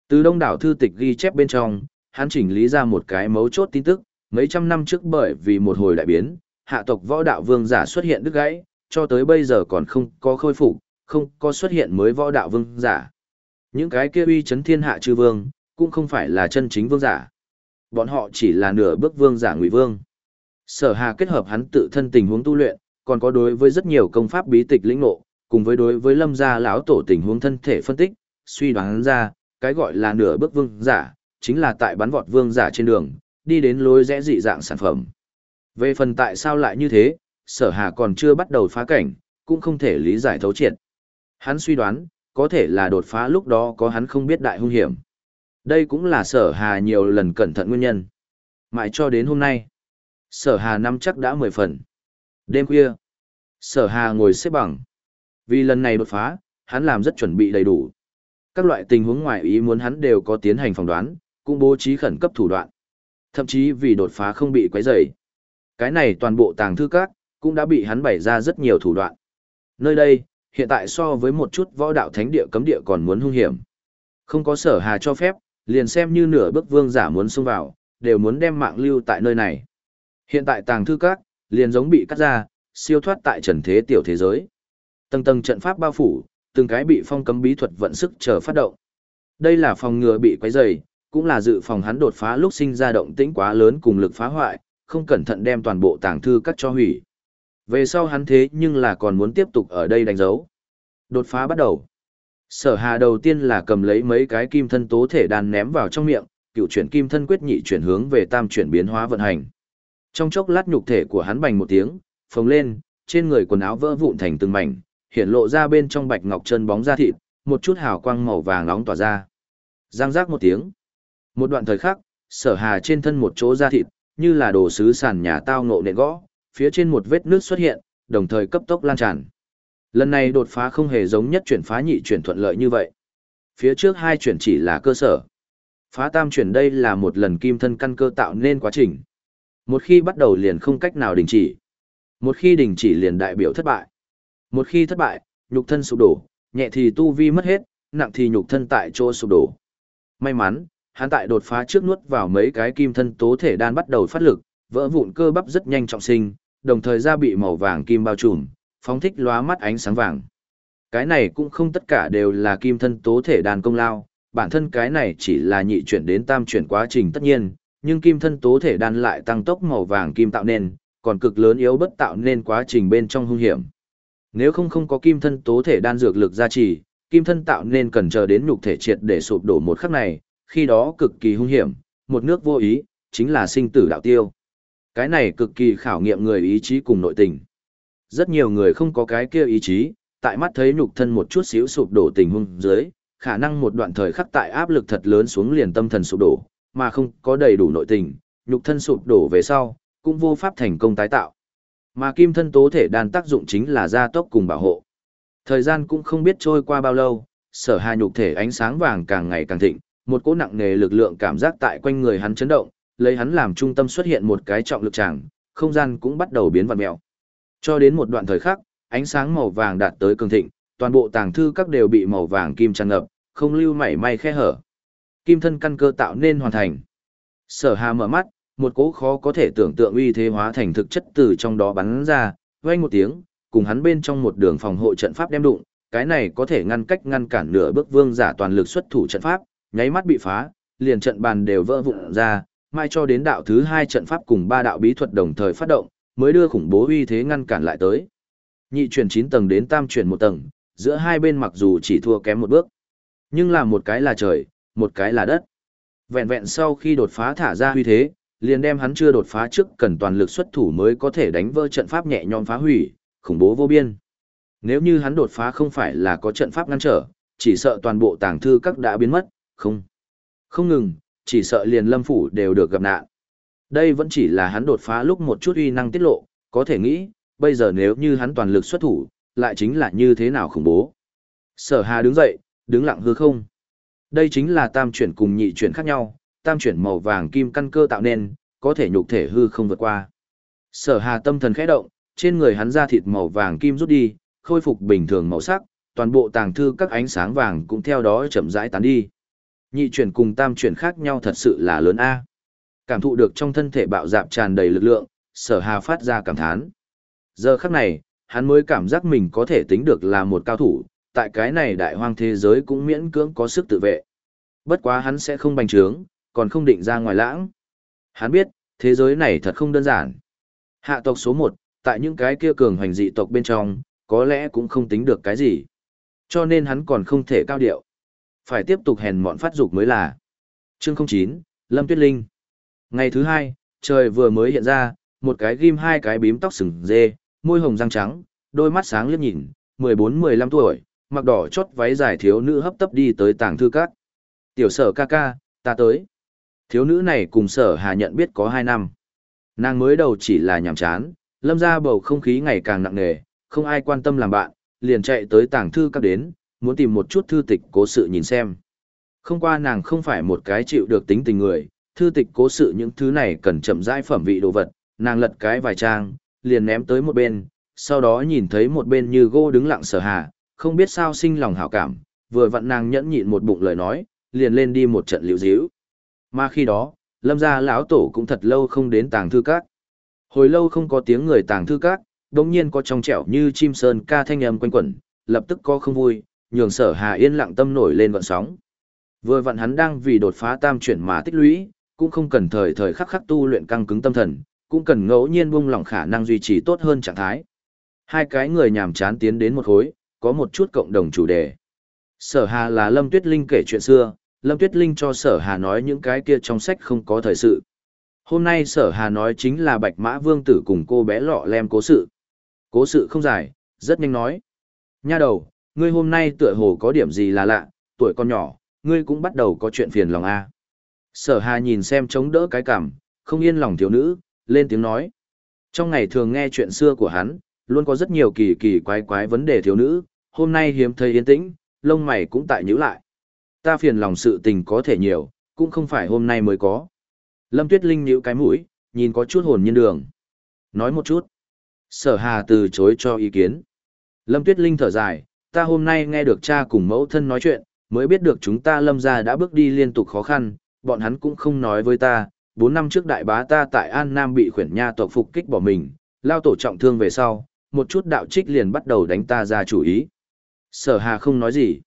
Từ đông đảo thư tịch ghi chép bên trong, hắn chỉnh lý ra một cái mấu chốt tin tức, mấy trăm năm trước bởi vì một hồi đại biến, hạ tộc võ đạo vương giả xuất hiện đứt gãy, cho tới bây giờ còn không có khôi phục, không có xuất hiện mới võ đạo vương giả. Những cái kia uy chấn thiên hạ chư vương, cũng không phải là chân chính vương giả. Bọn họ chỉ là nửa bước vương giả ngụy vương. Sở Hà kết hợp hắn tự thân tình huống tu luyện, còn có đối với rất nhiều công pháp bí tịch lĩnh ngộ, cùng với đối với Lâm gia lão tổ tình huống thân thể phân tích, suy đoán ra, cái gọi là nửa bước vương giả, chính là tại bắn vọt vương giả trên đường, đi đến lối rẽ dị dạng sản phẩm. Về phần tại sao lại như thế, sở hà còn chưa bắt đầu phá cảnh, cũng không thể lý giải thấu triệt. Hắn suy đoán, có thể là đột phá lúc đó có hắn không biết đại hung hiểm. Đây cũng là sở hà nhiều lần cẩn thận nguyên nhân. Mãi cho đến hôm nay, sở hà năm chắc đã mười phần. Đêm khuya, sở hà ngồi xếp bằng. Vì lần này đột phá, hắn làm rất chuẩn bị đầy đủ. Các loại tình huống ngoài ý muốn hắn đều có tiến hành phỏng đoán, cũng bố trí khẩn cấp thủ đoạn. Thậm chí vì đột phá không bị quấy rầy. Cái này toàn bộ tàng thư các, cũng đã bị hắn bày ra rất nhiều thủ đoạn. Nơi đây, hiện tại so với một chút võ đạo thánh địa cấm địa còn muốn hung hiểm. Không có sở hà cho phép, liền xem như nửa bước vương giả muốn xông vào, đều muốn đem mạng lưu tại nơi này. Hiện tại tàng thư các, liền giống bị cắt ra, siêu thoát tại trần thế tiểu thế giới. Tầng tầng trận pháp bao phủ, từng cái bị phong cấm bí thuật vận sức chờ phát động. Đây là phòng ngừa bị quấy rầy, cũng là dự phòng hắn đột phá lúc sinh ra động tĩnh quá lớn cùng lực phá hoại, không cẩn thận đem toàn bộ tàng thư các cho hủy. Về sau hắn thế nhưng là còn muốn tiếp tục ở đây đánh dấu. Đột phá bắt đầu. Sở hà đầu tiên là cầm lấy mấy cái kim thân tố thể đàn ném vào trong miệng, cựu chuyển kim thân quyết nhị chuyển hướng về tam chuyển biến hóa vận hành. Trong chốc lát nhục thể của hắn bành một tiếng, phồng lên, trên người quần áo vỡ vụn thành từng mảnh, hiện lộ ra bên trong bạch ngọc chân bóng da thịt, một chút hào quang màu vàng nóng tỏa ra. Giang giác một tiếng. Một đoạn thời khắc, sở hà trên thân một chỗ da thịt, như là đồ sứ sàn nhà tao ngộ nện gõ, phía trên một vết nước xuất hiện, đồng thời cấp tốc lan tràn. Lần này đột phá không hề giống nhất chuyển phá nhị chuyển thuận lợi như vậy. Phía trước hai chuyển chỉ là cơ sở. Phá tam chuyển đây là một lần kim thân căn cơ tạo nên quá trình. Một khi bắt đầu liền không cách nào đình chỉ. Một khi đình chỉ liền đại biểu thất bại. Một khi thất bại, nhục thân sụp đổ, nhẹ thì tu vi mất hết, nặng thì nhục thân tại chỗ sụp đổ. May mắn, hắn tại đột phá trước nuốt vào mấy cái kim thân tố thể đan bắt đầu phát lực, vỡ vụn cơ bắp rất nhanh trọng sinh, đồng thời da bị màu vàng kim bao trùm, phóng thích lóa mắt ánh sáng vàng. Cái này cũng không tất cả đều là kim thân tố thể đàn công lao, bản thân cái này chỉ là nhị chuyển đến tam chuyển quá trình tất nhiên, nhưng kim thân tố thể đan lại tăng tốc màu vàng kim tạo nên, còn cực lớn yếu bất tạo nên quá trình bên trong hung hiểm. Nếu không không có kim thân tố thể đan dược lực gia trì, kim thân tạo nên cần chờ đến nhục thể triệt để sụp đổ một khắc này, khi đó cực kỳ hung hiểm, một nước vô ý, chính là sinh tử đạo tiêu. Cái này cực kỳ khảo nghiệm người ý chí cùng nội tình. Rất nhiều người không có cái kia ý chí, tại mắt thấy nhục thân một chút xíu sụp đổ tình huống dưới, khả năng một đoạn thời khắc tại áp lực thật lớn xuống liền tâm thần sụp đổ, mà không có đầy đủ nội tình, nhục thân sụp đổ về sau, cũng vô pháp thành công tái tạo. Mà kim thân tố thể đan tác dụng chính là gia tốc cùng bảo hộ. Thời gian cũng không biết trôi qua bao lâu, sở hà nhục thể ánh sáng vàng càng ngày càng thịnh, một cỗ nặng nề lực lượng cảm giác tại quanh người hắn chấn động, lấy hắn làm trung tâm xuất hiện một cái trọng lực tràng, không gian cũng bắt đầu biến vặn mèo. Cho đến một đoạn thời khắc, ánh sáng màu vàng đạt tới cường thịnh, toàn bộ tàng thư các đều bị màu vàng kim tràn ngập, không lưu mảy may khe hở. Kim thân căn cơ tạo nên hoàn thành. Sở Hà mở mắt, một cỗ khó có thể tưởng tượng uy thế hóa thành thực chất từ trong đó bắn ra, vang một tiếng, cùng hắn bên trong một đường phòng hộ trận pháp đem đụng, cái này có thể ngăn cách ngăn cản nửa bước vương giả toàn lực xuất thủ trận pháp, nháy mắt bị phá, liền trận bàn đều vỡ vụn ra, mai cho đến đạo thứ hai trận pháp cùng ba đạo bí thuật đồng thời phát động, mới đưa khủng bố uy thế ngăn cản lại tới. Nhị chuyển 9 tầng đến tam chuyển một tầng, giữa hai bên mặc dù chỉ thua kém một bước, nhưng là một cái là trời, một cái là đất. Vẹn vẹn sau khi đột phá thả ra uy thế, liền đem hắn chưa đột phá trước cần toàn lực xuất thủ mới có thể đánh vỡ trận pháp nhẹ nhõm phá hủy, khủng bố vô biên. Nếu như hắn đột phá không phải là có trận pháp ngăn trở, chỉ sợ toàn bộ tàng thư các đã biến mất, không. Không ngừng, chỉ sợ liền lâm phủ đều được gặp nạn. Đây vẫn chỉ là hắn đột phá lúc một chút uy năng tiết lộ, có thể nghĩ, bây giờ nếu như hắn toàn lực xuất thủ, lại chính là như thế nào khủng bố. Sở Hà đứng dậy, đứng lặng hư không. Đây chính là tam chuyển cùng nhị chuyển khác nhau, tam chuyển màu vàng kim căn cơ tạo nên, có thể nhục thể hư không vượt qua. Sở Hà tâm thần khẽ động, trên người hắn da thịt màu vàng kim rút đi, khôi phục bình thường màu sắc, toàn bộ tàng thư các ánh sáng vàng cũng theo đó chậm rãi tán đi. Nhị chuyển cùng tam chuyển khác nhau thật sự là lớn a. Cảm thụ được trong thân thể bạo dạp tràn đầy lực lượng, Sở Hà phát ra cảm thán. Giờ khắc này, hắn mới cảm giác mình có thể tính được là một cao thủ, tại cái này đại hoang thế giới cũng miễn cưỡng có sức tự vệ. Bất quá hắn sẽ không bành trướng, còn không định ra ngoài lãng. Hắn biết, thế giới này thật không đơn giản. Hạ tộc số một, tại những cái kia cường hoành dị tộc bên trong, có lẽ cũng không tính được cái gì. Cho nên hắn còn không thể cao điệu. Phải tiếp tục hèn mọn phát dục mới là. Chương 09, Lâm Tuyết Linh. Ngày thứ hai, trời vừa mới hiện ra, một cái ghim hai cái bím tóc sừng dê, môi hồng răng trắng, đôi mắt sáng liếc nhìn, 14-15 tuổi, mặc đỏ chót váy dài thiếu nữ hấp tấp đi tới tàng thư các. Tiểu sở ca ca, ta tới. Thiếu nữ này cùng sở hà nhận biết có 2 năm. Nàng mới đầu chỉ là nhàm chán, lâm ra bầu không khí ngày càng nặng nề, không ai quan tâm làm bạn, liền chạy tới tàng thư các đến, muốn tìm một chút thư tịch cố sự nhìn xem. Không qua nàng không phải một cái chịu được tính tình người, thư tịch cố sự những thứ này cần chậm rãi phẩm vị đồ vật, nàng lật cái vài trang, liền ném tới một bên, sau đó nhìn thấy một bên như gô đứng lặng sở hà, không biết sao sinh lòng hảo cảm, vừa vặn nàng nhẫn nhịn một bụng lời nói, liền lên đi một trận liễu díu. Mà khi đó, lâm gia lão tổ cũng thật lâu không đến tàng thư các. Hồi lâu không có tiếng người tàng thư các, đồng nhiên có trong trẻo như chim sơn ca thanh âm quanh quẩn, lập tức có không vui, nhường sở hà yên lặng tâm nổi lên vận sóng. Vừa vặn hắn đang vì đột phá tam chuyển mà tích lũy, cũng không cần thời thời khắc khắc tu luyện căng cứng tâm thần, cũng cần ngẫu nhiên buông lỏng khả năng duy trì tốt hơn trạng thái. Hai cái người nhàm chán tiến đến một khối, có một chút cộng đồng chủ đề. Sở Hà là Lâm Tuyết Linh kể chuyện xưa, Lâm Tuyết Linh cho Sở Hà nói những cái kia trong sách không có thời sự. Hôm nay Sở Hà nói chính là Bạch Mã Vương tử cùng cô bé lọ lem cố sự. Cố sự không dài, rất nhanh nói. Nha đầu, ngươi hôm nay tựa hồ có điểm gì là lạ, tuổi con nhỏ, ngươi cũng bắt đầu có chuyện phiền lòng a. À. Sở Hà nhìn xem chống đỡ cái cảm, không yên lòng thiếu nữ, lên tiếng nói. Trong ngày thường nghe chuyện xưa của hắn, luôn có rất nhiều kỳ kỳ quái quái vấn đề thiếu nữ, hôm nay hiếm thấy yên tĩnh, lông mày cũng tại nhíu lại. Ta phiền lòng sự tình có thể nhiều, cũng không phải hôm nay mới có. Lâm Tuyết Linh nhíu cái mũi, nhìn có chút hồn nhiên đường. Nói một chút. Sở Hà từ chối cho ý kiến. Lâm Tuyết Linh thở dài, ta hôm nay nghe được cha cùng mẫu thân nói chuyện, mới biết được chúng ta lâm gia đã bước đi liên tục khó khăn, bọn hắn cũng không nói với ta, bốn năm trước đại bá ta tại An Nam bị khuyển nha tộc phục kích bỏ mình, lao tổ trọng thương về sau, một chút đạo trích liền bắt đầu đánh ta ra chủ ý. Sở hà không nói gì.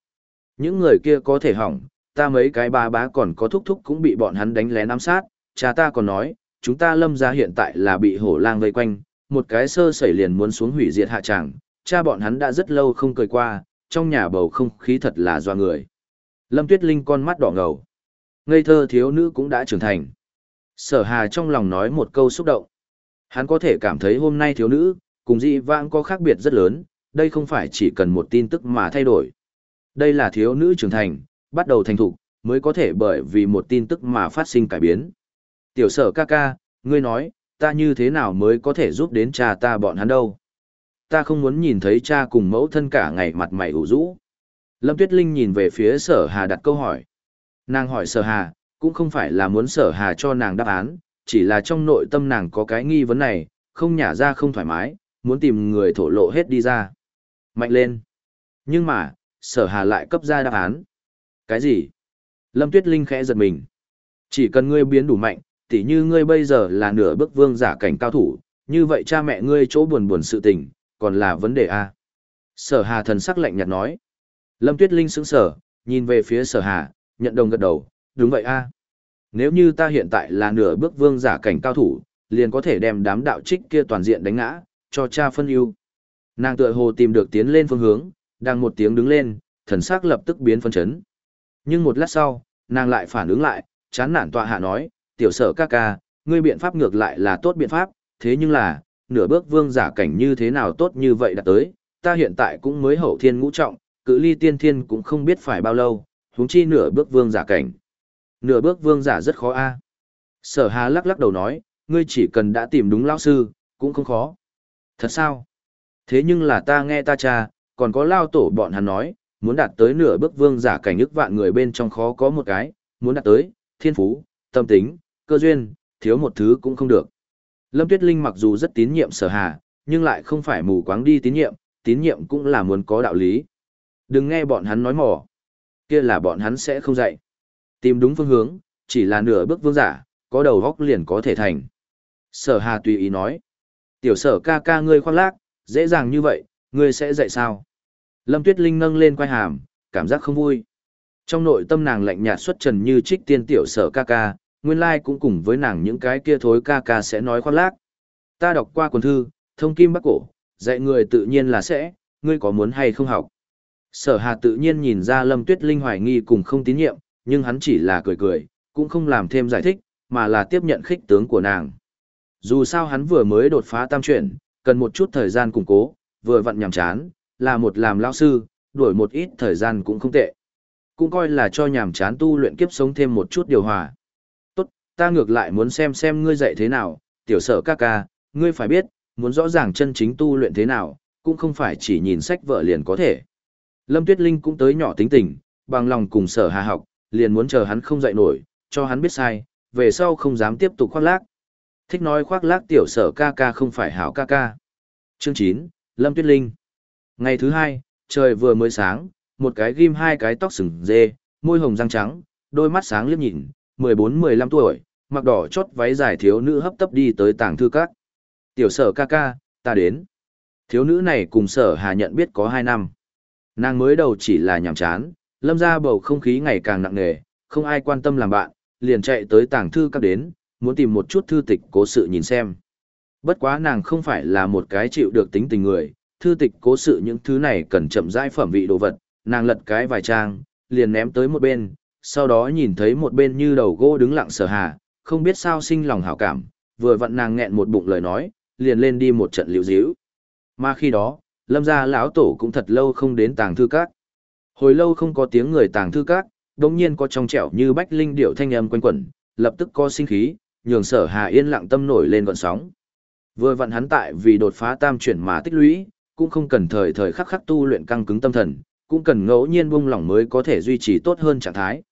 Những người kia có thể hỏng, ta mấy cái ba bá còn có thúc thúc cũng bị bọn hắn đánh lén ám sát, cha ta còn nói, chúng ta lâm gia hiện tại là bị hổ lang vây quanh, một cái sơ sẩy liền muốn xuống hủy diệt hạ tràng, cha bọn hắn đã rất lâu không cười qua, trong nhà bầu không khí thật là doa người. Lâm Tuyết Linh con mắt đỏ ngầu. Ngây thơ thiếu nữ cũng đã trưởng thành. Sở Hà trong lòng nói một câu xúc động. Hắn có thể cảm thấy hôm nay thiếu nữ, cùng dị vãng có khác biệt rất lớn, đây không phải chỉ cần một tin tức mà thay đổi. Đây là thiếu nữ trưởng thành, bắt đầu thành thục, mới có thể bởi vì một tin tức mà phát sinh cải biến. Tiểu sở ca ca, ngươi nói, ta như thế nào mới có thể giúp đến cha ta bọn hắn đâu? Ta không muốn nhìn thấy cha cùng mẫu thân cả ngày mặt mày ủ rũ. Lâm Tuyết Linh nhìn về phía sở hà đặt câu hỏi. Nàng hỏi sở hà, cũng không phải là muốn sở hà cho nàng đáp án, chỉ là trong nội tâm nàng có cái nghi vấn này, không nhả ra không thoải mái, muốn tìm người thổ lộ hết đi ra. Mạnh lên. Nhưng mà, sở hà lại cấp ra đáp án. Cái gì? Lâm Tuyết Linh khẽ giật mình. Chỉ cần ngươi biến đủ mạnh, tỉ như ngươi bây giờ là nửa bước vương giả cảnh cao thủ, như vậy cha mẹ ngươi chỗ buồn buồn sự tình, còn là vấn đề A. Sở hà thần sắc lạnh nhạt nói. Lâm Tuyết Linh sững sở, nhìn về phía sở hà, nhận đồng gật đầu, đúng vậy A. Nếu như ta hiện tại là nửa bước vương giả cảnh cao thủ, liền có thể đem đám đạo trích kia toàn diện đánh ngã, cho cha phân ưu. Nàng tựa hồ tìm được tiến lên phương hướng, đang một tiếng đứng lên, thần sắc lập tức biến phân chấn. Nhưng một lát sau, nàng lại phản ứng lại, chán nản tọa hạ nói, tiểu sở ca ca, ngươi biện pháp ngược lại là tốt biện pháp, thế nhưng là, nửa bước vương giả cảnh như thế nào tốt như vậy đã tới, ta hiện tại cũng mới hậu thiên ngũ trọng, cự ly tiên thiên cũng không biết phải bao lâu, huống chi nửa bước vương giả cảnh. Nửa bước vương giả rất khó a. Sở Hà lắc lắc đầu nói, ngươi chỉ cần đã tìm đúng lão sư, cũng không khó. Thật sao? Thế nhưng là ta nghe ta cha, còn có lao tổ bọn hắn nói, muốn đạt tới nửa bước vương giả cảnh ức vạn người bên trong khó có một cái, muốn đạt tới, thiên phú, tâm tính, cơ duyên, thiếu một thứ cũng không được. Lâm Tuyết Linh mặc dù rất tín nhiệm sở hà, nhưng lại không phải mù quáng đi tín nhiệm, tín nhiệm cũng là muốn có đạo lý. Đừng nghe bọn hắn nói mỏ. Kia là bọn hắn sẽ không dạy. Tìm đúng phương hướng, chỉ là nửa bước vương giả, có đầu góc liền có thể thành. Sở hà tùy ý nói. Tiểu sở ca ca ngươi khoác lác, dễ dàng như vậy, ngươi sẽ dạy sao? Lâm Tuyết Linh nâng lên quay hàm, cảm giác không vui. Trong nội tâm nàng lạnh nhạt xuất trần như trích tiên tiểu sở ca ca, nguyên lai cũng cùng với nàng những cái kia thối ca ca sẽ nói khoác lác. Ta đọc qua quần thư, thông kim bắc cổ, dạy người tự nhiên là sẽ, ngươi có muốn hay không học. Sở hà tự nhiên nhìn ra Lâm Tuyết Linh hoài nghi cùng không tín nhiệm, nhưng hắn chỉ là cười cười, cũng không làm thêm giải thích, mà là tiếp nhận khích tướng của nàng. Dù sao hắn vừa mới đột phá tam chuyển, cần một chút thời gian củng cố, vừa vặn nhàm chán, là một làm lão sư, đuổi một ít thời gian cũng không tệ. Cũng coi là cho nhàm chán tu luyện kiếp sống thêm một chút điều hòa. Ta ngược lại muốn xem xem ngươi dạy thế nào, tiểu sở ca ca, ngươi phải biết, muốn rõ ràng chân chính tu luyện thế nào, cũng không phải chỉ nhìn sách vợ liền có thể. Lâm Tuyết Linh cũng tới nhỏ tính tình, bằng lòng cùng sở hà học, liền muốn chờ hắn không dạy nổi, cho hắn biết sai, về sau không dám tiếp tục khoác lác. Thích nói khoác lác tiểu sở ca ca không phải hảo ca ca. Chương 9, Lâm Tuyết Linh. Ngày thứ hai, trời vừa mới sáng, một cái ghim hai cái tóc sừng dê, môi hồng răng trắng, đôi mắt sáng liếc nhìn, 14-15 tuổi, mặc đỏ chót váy dài thiếu nữ hấp tấp đi tới tàng thư các. Tiểu sở ca ca, ta đến. Thiếu nữ này cùng sở hà nhận biết có hai năm. Nàng mới đầu chỉ là nhàm chán, lâm ra bầu không khí ngày càng nặng nề, không ai quan tâm làm bạn, liền chạy tới tàng thư các đến, muốn tìm một chút thư tịch cố sự nhìn xem. Bất quá nàng không phải là một cái chịu được tính tình người, thư tịch cố sự những thứ này cần chậm rãi phẩm vị đồ vật, nàng lật cái vài trang, liền ném tới một bên, sau đó nhìn thấy một bên như đầu gỗ đứng lặng sở hà, không biết sao sinh lòng hảo cảm, vừa vặn nàng nghẹn một bụng lời nói, liền lên đi một trận liễu díu. Mà khi đó, lâm gia lão tổ cũng thật lâu không đến tàng thư các. Hồi lâu không có tiếng người tàng thư các, đột nhiên có trong trẻo như bách linh điệu thanh âm quanh quẩn, lập tức có sinh khí, nhường sở hà yên lặng tâm nổi lên gọn sóng. Vừa vặn hắn tại vì đột phá tam chuyển mà tích lũy, cũng không cần thời thời khắc khắc tu luyện căng cứng tâm thần, cũng cần ngẫu nhiên buông lỏng mới có thể duy trì tốt hơn trạng thái.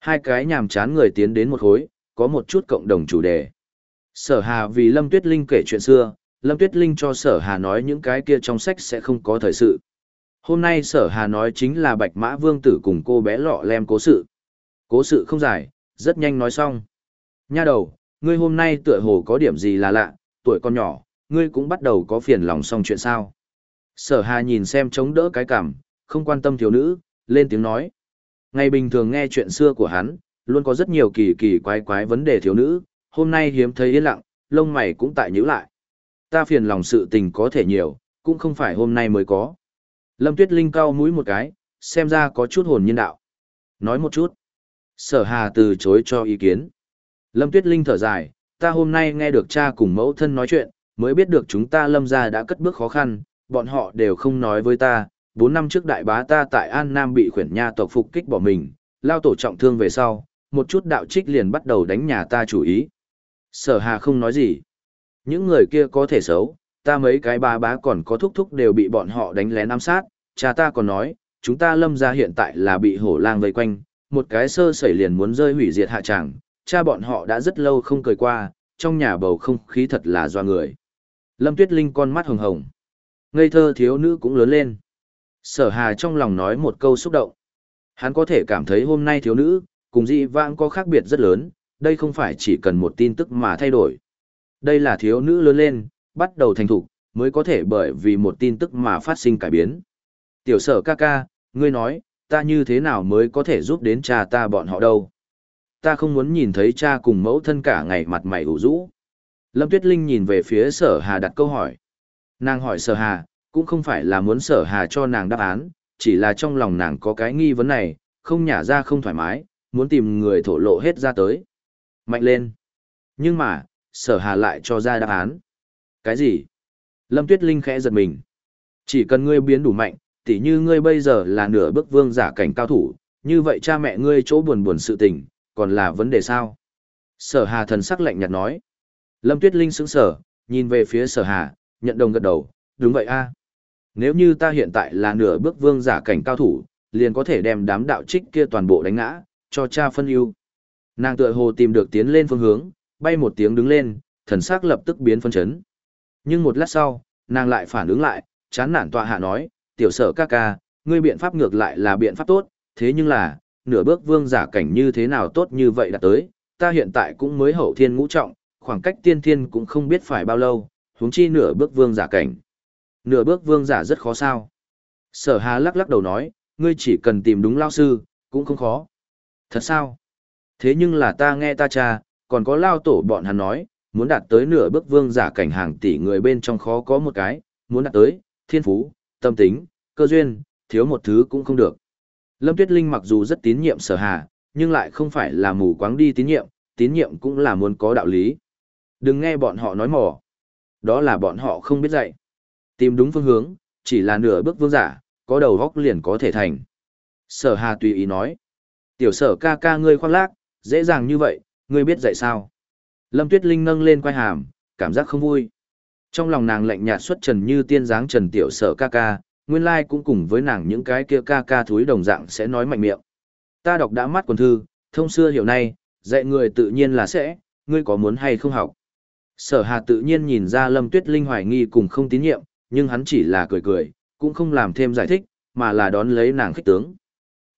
Hai cái nhàm chán người tiến đến một khối, có một chút cộng đồng chủ đề. Sở Hà vì Lâm Tuyết Linh kể chuyện xưa, Lâm Tuyết Linh cho Sở Hà nói những cái kia trong sách sẽ không có thời sự. Hôm nay Sở Hà nói chính là Bạch Mã Vương tử cùng cô bé lọ lem cố sự. Cố sự không dài, rất nhanh nói xong. Nha đầu, ngươi hôm nay tựa hồ có điểm gì là lạ, tuổi con nhỏ, ngươi cũng bắt đầu có phiền lòng xong chuyện sao. Sở Hà nhìn xem chống đỡ cái cảm, không quan tâm thiếu nữ, lên tiếng nói. Ngày bình thường nghe chuyện xưa của hắn, luôn có rất nhiều kỳ kỳ quái quái vấn đề thiếu nữ, hôm nay hiếm thấy yên lặng, lông mày cũng tại nhíu lại. Ta phiền lòng sự tình có thể nhiều, cũng không phải hôm nay mới có. Lâm Tuyết Linh cau mũi một cái, xem ra có chút hồn nhân đạo. Nói một chút. Sở Hà từ chối cho ý kiến. Lâm Tuyết Linh thở dài, ta hôm nay nghe được cha cùng mẫu thân nói chuyện, mới biết được chúng ta lâm gia đã cất bước khó khăn, bọn họ đều không nói với ta, bốn năm trước đại bá ta tại An Nam bị khuyển nha tộc phục kích bỏ mình, lao tổ trọng thương về sau, một chút đạo trích liền bắt đầu đánh nhà ta chủ ý. Sở hà không nói gì. Những người kia có thể xấu, ta mấy cái ba bá còn có thúc thúc đều bị bọn họ đánh lén ám sát, cha ta còn nói, chúng ta lâm gia hiện tại là bị hổ lang vây quanh, một cái sơ sẩy liền muốn rơi hủy diệt hạ tràng, cha bọn họ đã rất lâu không cười qua, trong nhà bầu không khí thật là doa người. Lâm Tuyết Linh con mắt hồng hồng. Ngây thơ thiếu nữ cũng lớn lên. Sở Hà trong lòng nói một câu xúc động. Hắn có thể cảm thấy hôm nay thiếu nữ, cùng dị vãng có khác biệt rất lớn, đây không phải chỉ cần một tin tức mà thay đổi. Đây là thiếu nữ lớn lên, bắt đầu thành thục, mới có thể bởi vì một tin tức mà phát sinh cải biến. Tiểu sở ca ca, ngươi nói, ta như thế nào mới có thể giúp đến cha ta bọn họ đâu. Ta không muốn nhìn thấy cha cùng mẫu thân cả ngày mặt mày ủ rũ. Lâm Tuyết Linh nhìn về phía sở hà đặt câu hỏi. Nàng hỏi sở hà, cũng không phải là muốn sở hà cho nàng đáp án, chỉ là trong lòng nàng có cái nghi vấn này, không nhả ra không thoải mái, muốn tìm người thổ lộ hết ra tới. Mạnh lên. Nhưng mà, sở hà lại cho ra đáp án. Cái gì? Lâm Tuyết Linh khẽ giật mình. Chỉ cần ngươi biến đủ mạnh, tỉ như ngươi bây giờ là nửa bước vương giả cảnh cao thủ, như vậy cha mẹ ngươi chỗ buồn buồn sự tình, còn là vấn đề sao? Sở hà thần sắc lạnh nhạt nói. Lâm Tuyết Linh sững sở, nhìn về phía sở hà, nhận đồng gật đầu, đúng vậy a. Nếu như ta hiện tại là nửa bước vương giả cảnh cao thủ, liền có thể đem đám đạo trích kia toàn bộ đánh ngã, cho cha phân ưu. Nàng tựa hồ tìm được tiến lên phương hướng, bay một tiếng đứng lên, thần sắc lập tức biến phân chấn. Nhưng một lát sau, nàng lại phản ứng lại, chán nản tọa hạ nói, tiểu sở ca ca, ngươi biện pháp ngược lại là biện pháp tốt, thế nhưng là, nửa bước vương giả cảnh như thế nào tốt như vậy đã tới, ta hiện tại cũng mới hậu thiên ngũ trọng, khoảng cách tiên thiên cũng không biết phải bao lâu, huống chi nửa bước vương giả cảnh. Nửa bước vương giả rất khó sao. Sở hà lắc lắc đầu nói, ngươi chỉ cần tìm đúng lao sư, cũng không khó. Thật sao? Thế nhưng là ta nghe ta cha, còn có lao tổ bọn hắn nói, muốn đạt tới nửa bước vương giả cảnh hàng tỷ người bên trong khó có một cái, muốn đạt tới, thiên phú, tâm tính, cơ duyên, thiếu một thứ cũng không được. Lâm Tuyết Linh mặc dù rất tín nhiệm sở hà, nhưng lại không phải là mù quáng đi tín nhiệm, tín nhiệm cũng là muốn có đạo lý. Đừng nghe bọn họ nói mò. Đó là bọn họ không biết dạy. Tìm đúng phương hướng, chỉ là nửa bước vương giả, có đầu góc liền có thể thành. Sở hà tùy ý nói. Tiểu sở ca ca ngươi khoác lác, dễ dàng như vậy, ngươi biết dạy sao. Lâm Tuyết Linh nâng lên quay hàm, cảm giác không vui. Trong lòng nàng lạnh nhạt xuất trần như tiên dáng trần tiểu sở ca ca, nguyên lai cũng cùng với nàng những cái kia ca ca thúi đồng dạng sẽ nói mạnh miệng. Ta đọc đã mắt quần thư, thông xưa hiểu nay, dạy người tự nhiên là sẽ, ngươi có muốn hay không học. Sở hà tự nhiên nhìn ra Lâm Tuyết Linh hoài nghi cùng không tín nhiệm, nhưng hắn chỉ là cười cười, cũng không làm thêm giải thích, mà là đón lấy nàng khích tướng.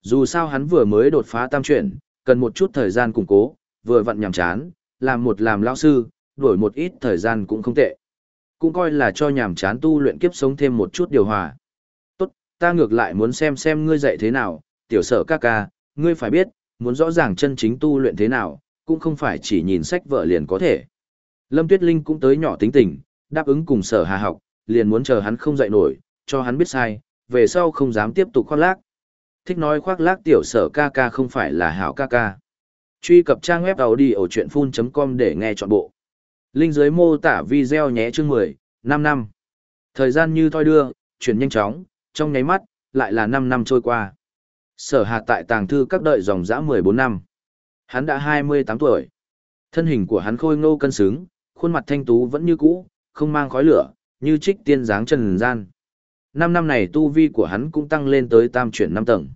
Dù sao hắn vừa mới đột phá tam chuyển, cần một chút thời gian củng cố, vừa vặn nhàm chán, làm một làm lao sư, đổi một ít thời gian cũng không tệ. Cũng coi là cho nhàm chán tu luyện kiếp sống thêm một chút điều hòa. Tốt, ta ngược lại muốn xem xem ngươi dạy thế nào, tiểu sở ca ca, ngươi phải biết, muốn rõ ràng chân chính tu luyện thế nào, cũng không phải chỉ nhìn sách vợ liền có thể. Lâm Tuyết Linh cũng tới nhỏ tính tình, đáp ứng cùng sở hà học, liền muốn chờ hắn không dạy nổi, cho hắn biết sai, về sau không dám tiếp tục khoác lác. Thích nói khoác lác tiểu sở ca ca không phải là hảo ca ca. Truy cập trang web đầu đi ở chuyện full.com để nghe trọn bộ. Linh dưới mô tả video nhé chương 10, 5 năm. Thời gian như thoi đưa, chuyển nhanh chóng, trong nháy mắt, lại là 5 năm trôi qua. Sở hạt tại tàng thư các đợi dòng dã 14 năm. Hắn đã 28 tuổi. Thân hình của hắn khôi ngô cân xứng, khuôn mặt thanh tú vẫn như cũ, không mang khói lửa, như trích tiên dáng trần gian. Năm năm này tu vi của hắn cũng tăng lên tới tam chuyển năm tầng.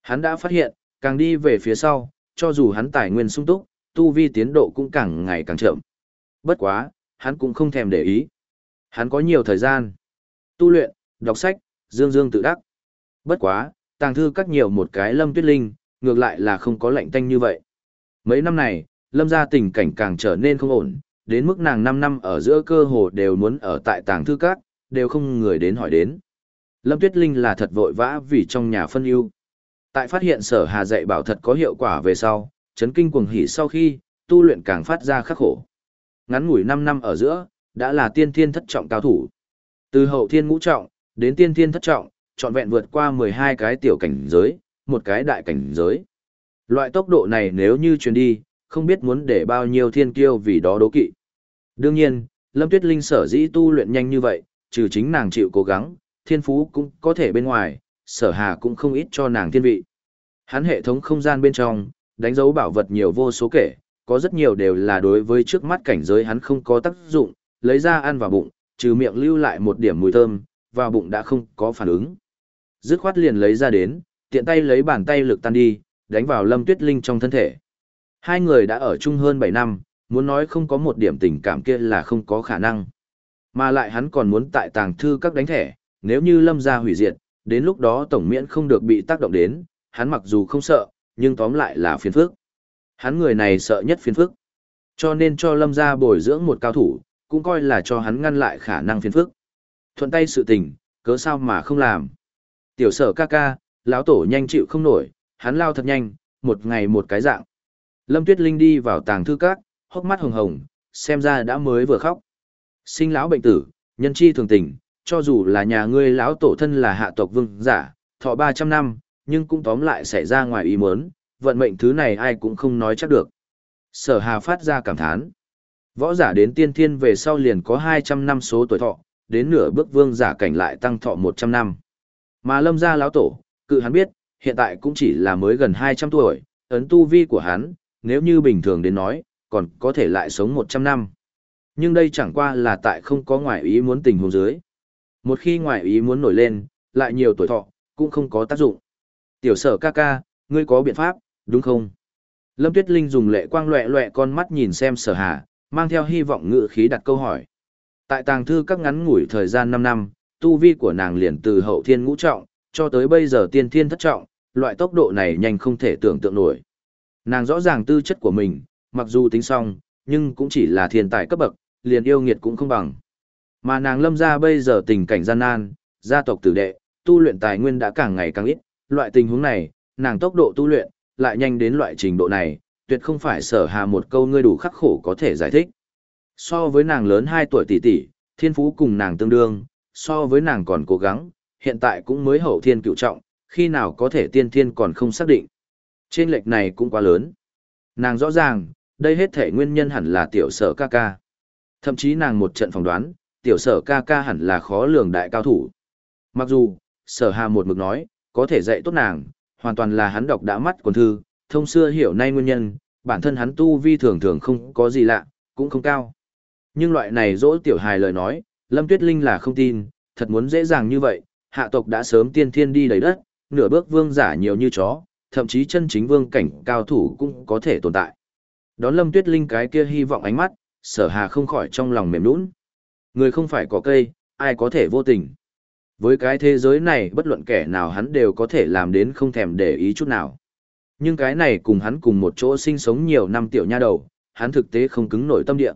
Hắn đã phát hiện, càng đi về phía sau, cho dù hắn tài nguyên sung túc, tu vi tiến độ cũng càng ngày càng chậm. Bất quá, hắn cũng không thèm để ý. Hắn có nhiều thời gian. Tu luyện, đọc sách, dương dương tự đắc. Bất quá, tàng thư cắt nhiều một cái lâm tuyết linh, ngược lại là không có lạnh tanh như vậy. Mấy năm này, lâm gia tình cảnh càng trở nên không ổn, đến mức nàng 5 năm ở giữa cơ hồ đều muốn ở tại tàng thư cát, đều không người đến hỏi đến. Lâm Tuyết Linh là thật vội vã vì trong nhà phân ưu. Tại phát hiện sở hà dạy bảo thật có hiệu quả về sau, chấn kinh cuồng hỉ sau khi, tu luyện càng phát ra khắc khổ. Ngắn ngủi 5 năm ở giữa, đã là tiên thiên thất trọng cao thủ. Từ hậu thiên ngũ trọng, đến tiên thiên thất trọng, trọn vẹn vượt qua 12 cái tiểu cảnh giới, một cái đại cảnh giới. Loại tốc độ này nếu như truyền đi, không biết muốn để bao nhiêu thiên kiêu vì đó đố kỵ. Đương nhiên, Lâm Tuyết Linh sở dĩ tu luyện nhanh như vậy, trừ chính nàng chịu cố gắng, thiên phú cũng có thể bên ngoài, sở hà cũng không ít cho nàng thiên vị. Hắn hệ thống không gian bên trong, đánh dấu bảo vật nhiều vô số kể, có rất nhiều đều là đối với trước mắt cảnh giới hắn không có tác dụng, lấy ra ăn vào bụng, trừ miệng lưu lại một điểm mùi thơm, vào bụng đã không có phản ứng. Dứt khoát liền lấy ra đến, tiện tay lấy bàn tay lực tan đi, đánh vào Lâm Tuyết Linh trong thân thể. Hai người đã ở chung hơn 7 năm, muốn nói không có một điểm tình cảm kia là không có khả năng. Mà lại hắn còn muốn tại tàng thư các đánh thẻ, nếu như lâm gia hủy diệt, đến lúc đó tổng miễn không được bị tác động đến, hắn mặc dù không sợ, nhưng tóm lại là phiền phức. Hắn người này sợ nhất phiền phức. Cho nên cho lâm gia bồi dưỡng một cao thủ, cũng coi là cho hắn ngăn lại khả năng phiền phức. Thuận tay sự tình, cớ sao mà không làm. Tiểu sở ca ca, lão tổ nhanh chịu không nổi, hắn lao thật nhanh, một ngày một cái dạng. Lâm Tuyết Linh đi vào tàng thư các, hốc mắt hồng hồng, xem ra đã mới vừa khóc. Sinh lão bệnh tử, nhân chi thường tình, cho dù là nhà ngươi lão tổ thân là hạ tộc vương giả, thọ 300 năm, nhưng cũng tóm lại xảy ra ngoài ý muốn, vận mệnh thứ này ai cũng không nói chắc được. Sở Hà phát ra cảm thán. Võ giả đến tiên thiên về sau liền có 200 năm số tuổi thọ, đến nửa bước vương giả cảnh lại tăng thọ 100 năm. Mà lâm gia lão tổ, cự hắn biết, hiện tại cũng chỉ là mới gần 200 tuổi, ấn tu vi của hắn, nếu như bình thường đến nói, còn có thể lại sống 100 năm. Nhưng đây chẳng qua là tại không có ngoại ý muốn tình huống dưới. Một khi ngoại ý muốn nổi lên, lại nhiều tuổi thọ, cũng không có tác dụng. Tiểu sở ca ca, ngươi có biện pháp, đúng không? Lâm Tuyết Linh dùng lệ quang loẹ loẹ con mắt nhìn xem sở hà, mang theo hy vọng ngự khí đặt câu hỏi. Tại tàng thư các ngắn ngủi thời gian 5 năm, tu vi của nàng liền từ hậu thiên ngũ trọng, cho tới bây giờ tiên thiên thất trọng, loại tốc độ này nhanh không thể tưởng tượng nổi. Nàng rõ ràng tư chất của mình, mặc dù tính xong, nhưng cũng chỉ là thiên tài cấp bậc, liền yêu nghiệt cũng không bằng. Mà nàng lâm ra bây giờ tình cảnh gian nan, gia tộc tử đệ, tu luyện tài nguyên đã càng ngày càng ít, loại tình huống này, nàng tốc độ tu luyện, lại nhanh đến loại trình độ này, tuyệt không phải sở hà một câu ngươi đủ khắc khổ có thể giải thích. So với nàng lớn 2 tuổi tỷ tỷ, thiên phú cùng nàng tương đương, so với nàng còn cố gắng, hiện tại cũng mới hậu thiên cựu trọng, khi nào có thể tiên thiên còn không xác định. Trên lệch này cũng quá lớn. Nàng rõ ràng, đây hết thể nguyên nhân hẳn là tiểu sở ca ca. Thậm chí nàng một trận phỏng đoán, tiểu sở ca ca hẳn là khó lường đại cao thủ. Mặc dù, sở hà một mực nói, có thể dạy tốt nàng, hoàn toàn là hắn đọc đã mắt quần thư, thông xưa hiểu nay nguyên nhân, bản thân hắn tu vi thường thường không có gì lạ, cũng không cao. Nhưng loại này dỗ tiểu hài lời nói, Lâm Tuyết Linh là không tin, thật muốn dễ dàng như vậy, hạ tộc đã sớm tiên thiên đi đầy đất, nửa bước vương giả nhiều như chó, thậm chí chân chính vương cảnh cao thủ cũng có thể tồn tại. Đón Lâm Tuyết Linh cái kia hy vọng ánh mắt, sở hà không khỏi trong lòng mềm nũng. Người không phải có cây, ai có thể vô tình. Với cái thế giới này bất luận kẻ nào hắn đều có thể làm đến không thèm để ý chút nào. Nhưng cái này cùng hắn cùng một chỗ sinh sống nhiều năm tiểu nha đầu, hắn thực tế không cứng nổi tâm địa.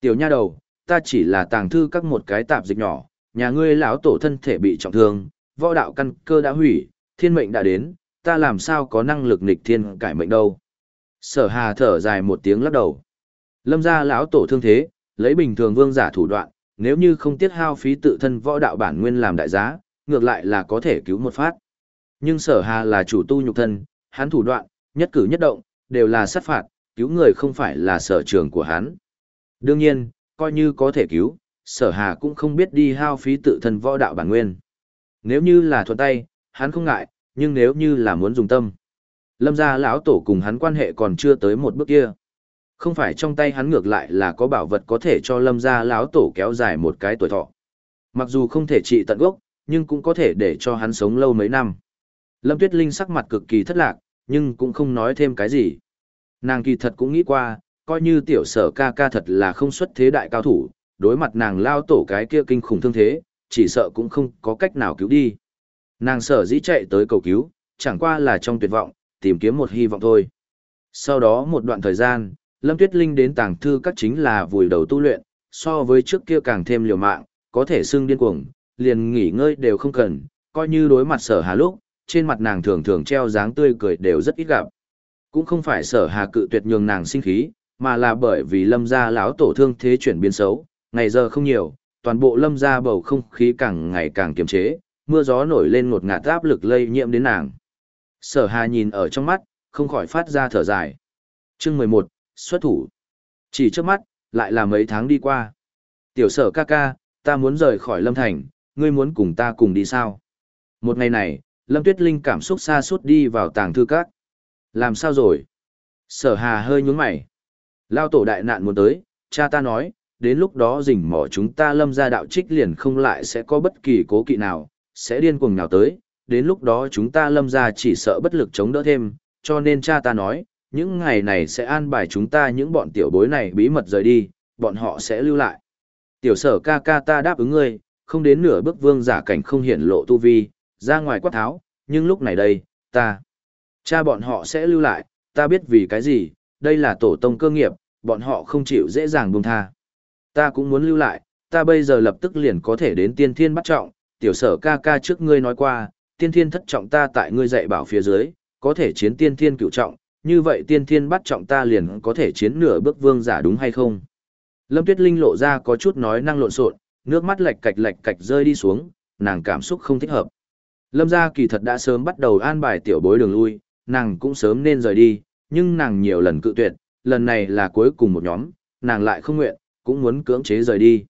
Tiểu nha đầu, ta chỉ là tàng thư các một cái tạp dịch nhỏ, nhà ngươi lão tổ thân thể bị trọng thương, võ đạo căn cơ đã hủy, thiên mệnh đã đến, ta làm sao có năng lực nghịch thiên cải mệnh đâu. Sở hà thở dài một tiếng lắc đầu. Lâm gia lão tổ thương thế, lấy bình thường vương giả thủ đoạn, nếu như không tiết hao phí tự thân võ đạo bản nguyên làm đại giá, ngược lại là có thể cứu một phát. Nhưng sở hà là chủ tu nhục thân, hắn thủ đoạn, nhất cử nhất động, đều là sát phạt, cứu người không phải là sở trường của hắn. Đương nhiên, coi như có thể cứu, sở hà cũng không biết đi hao phí tự thân võ đạo bản nguyên. Nếu như là thuận tay, hắn không ngại, nhưng nếu như là muốn dùng tâm. Lâm gia lão tổ cùng hắn quan hệ còn chưa tới một bước kia. Không phải trong tay hắn ngược lại là có bảo vật có thể cho lâm gia lão tổ kéo dài một cái tuổi thọ. Mặc dù không thể trị tận gốc, nhưng cũng có thể để cho hắn sống lâu mấy năm. Lâm Tuyết Linh sắc mặt cực kỳ thất lạc, nhưng cũng không nói thêm cái gì. Nàng kỳ thật cũng nghĩ qua, coi như tiểu sở ca ca thật là không xuất thế đại cao thủ, đối mặt nàng lao tổ cái kia kinh khủng thương thế, chỉ sợ cũng không có cách nào cứu đi. Nàng sở dĩ chạy tới cầu cứu, chẳng qua là trong tuyệt vọng, tìm kiếm một hy vọng thôi. Sau đó một đoạn thời gian, Lâm Tuyết Linh đến tàng thư các chính là vùi đầu tu luyện, so với trước kia càng thêm liều mạng, có thể xưng điên cuồng, liền nghỉ ngơi đều không cần, coi như đối mặt sở hà lúc, trên mặt nàng thường thường treo dáng tươi cười đều rất ít gặp. Cũng không phải sở hà cự tuyệt nhường nàng sinh khí, mà là bởi vì lâm gia lão tổ thương thế chuyển biến xấu, ngày giờ không nhiều, toàn bộ lâm gia bầu không khí càng ngày càng kiềm chế, mưa gió nổi lên ngột ngạt áp lực lây nhiễm đến nàng. Sở hà nhìn ở trong mắt, không khỏi phát ra thở dài. Chương 11, xuất thủ. Chỉ trước mắt, lại là mấy tháng đi qua. Tiểu sở ca ca, ta muốn rời khỏi lâm thành, ngươi muốn cùng ta cùng đi sao? Một ngày này, Lâm Tuyết Linh cảm xúc xa suốt đi vào tàng thư các. Làm sao rồi? Sở hà hơi nhúng mày. Lao tổ đại nạn muốn tới, cha ta nói, đến lúc đó rình mỏ chúng ta lâm ra đạo trích liền không lại sẽ có bất kỳ cố kỵ nào, sẽ điên cuồng nào tới, đến lúc đó chúng ta lâm ra chỉ sợ bất lực chống đỡ thêm, cho nên cha ta nói, những ngày này sẽ an bài chúng ta những bọn tiểu bối này bí mật rời đi, bọn họ sẽ lưu lại. Tiểu sở ca ca ta đáp ứng ngươi, không đến nửa bước vương giả cảnh không hiển lộ tu vi, ra ngoài quát tháo, nhưng lúc này đây, ta, cha bọn họ sẽ lưu lại, ta biết vì cái gì, đây là tổ tông cơ nghiệp, bọn họ không chịu dễ dàng buông tha. Ta cũng muốn lưu lại, ta bây giờ lập tức liền có thể đến tiên thiên bắt trọng, tiểu sở ca ca trước ngươi nói qua, tiên thiên thất trọng ta tại ngươi dạy bảo phía dưới, có thể chiến tiên thiên cửu trọng, như vậy tiên thiên bắt trọng ta liền có thể chiến nửa bước vương giả đúng hay không? Lâm Tuyết Linh lộ ra có chút nói năng lộn xộn, nước mắt lệch cạch lệch cạch rơi đi xuống, nàng cảm xúc không thích hợp. Lâm gia kỳ thật đã sớm bắt đầu an bài tiểu bối đường lui, nàng cũng sớm nên rời đi, nhưng nàng nhiều lần cự tuyệt, lần này là cuối cùng một nhóm, nàng lại không nguyện, cũng muốn cưỡng chế rời đi.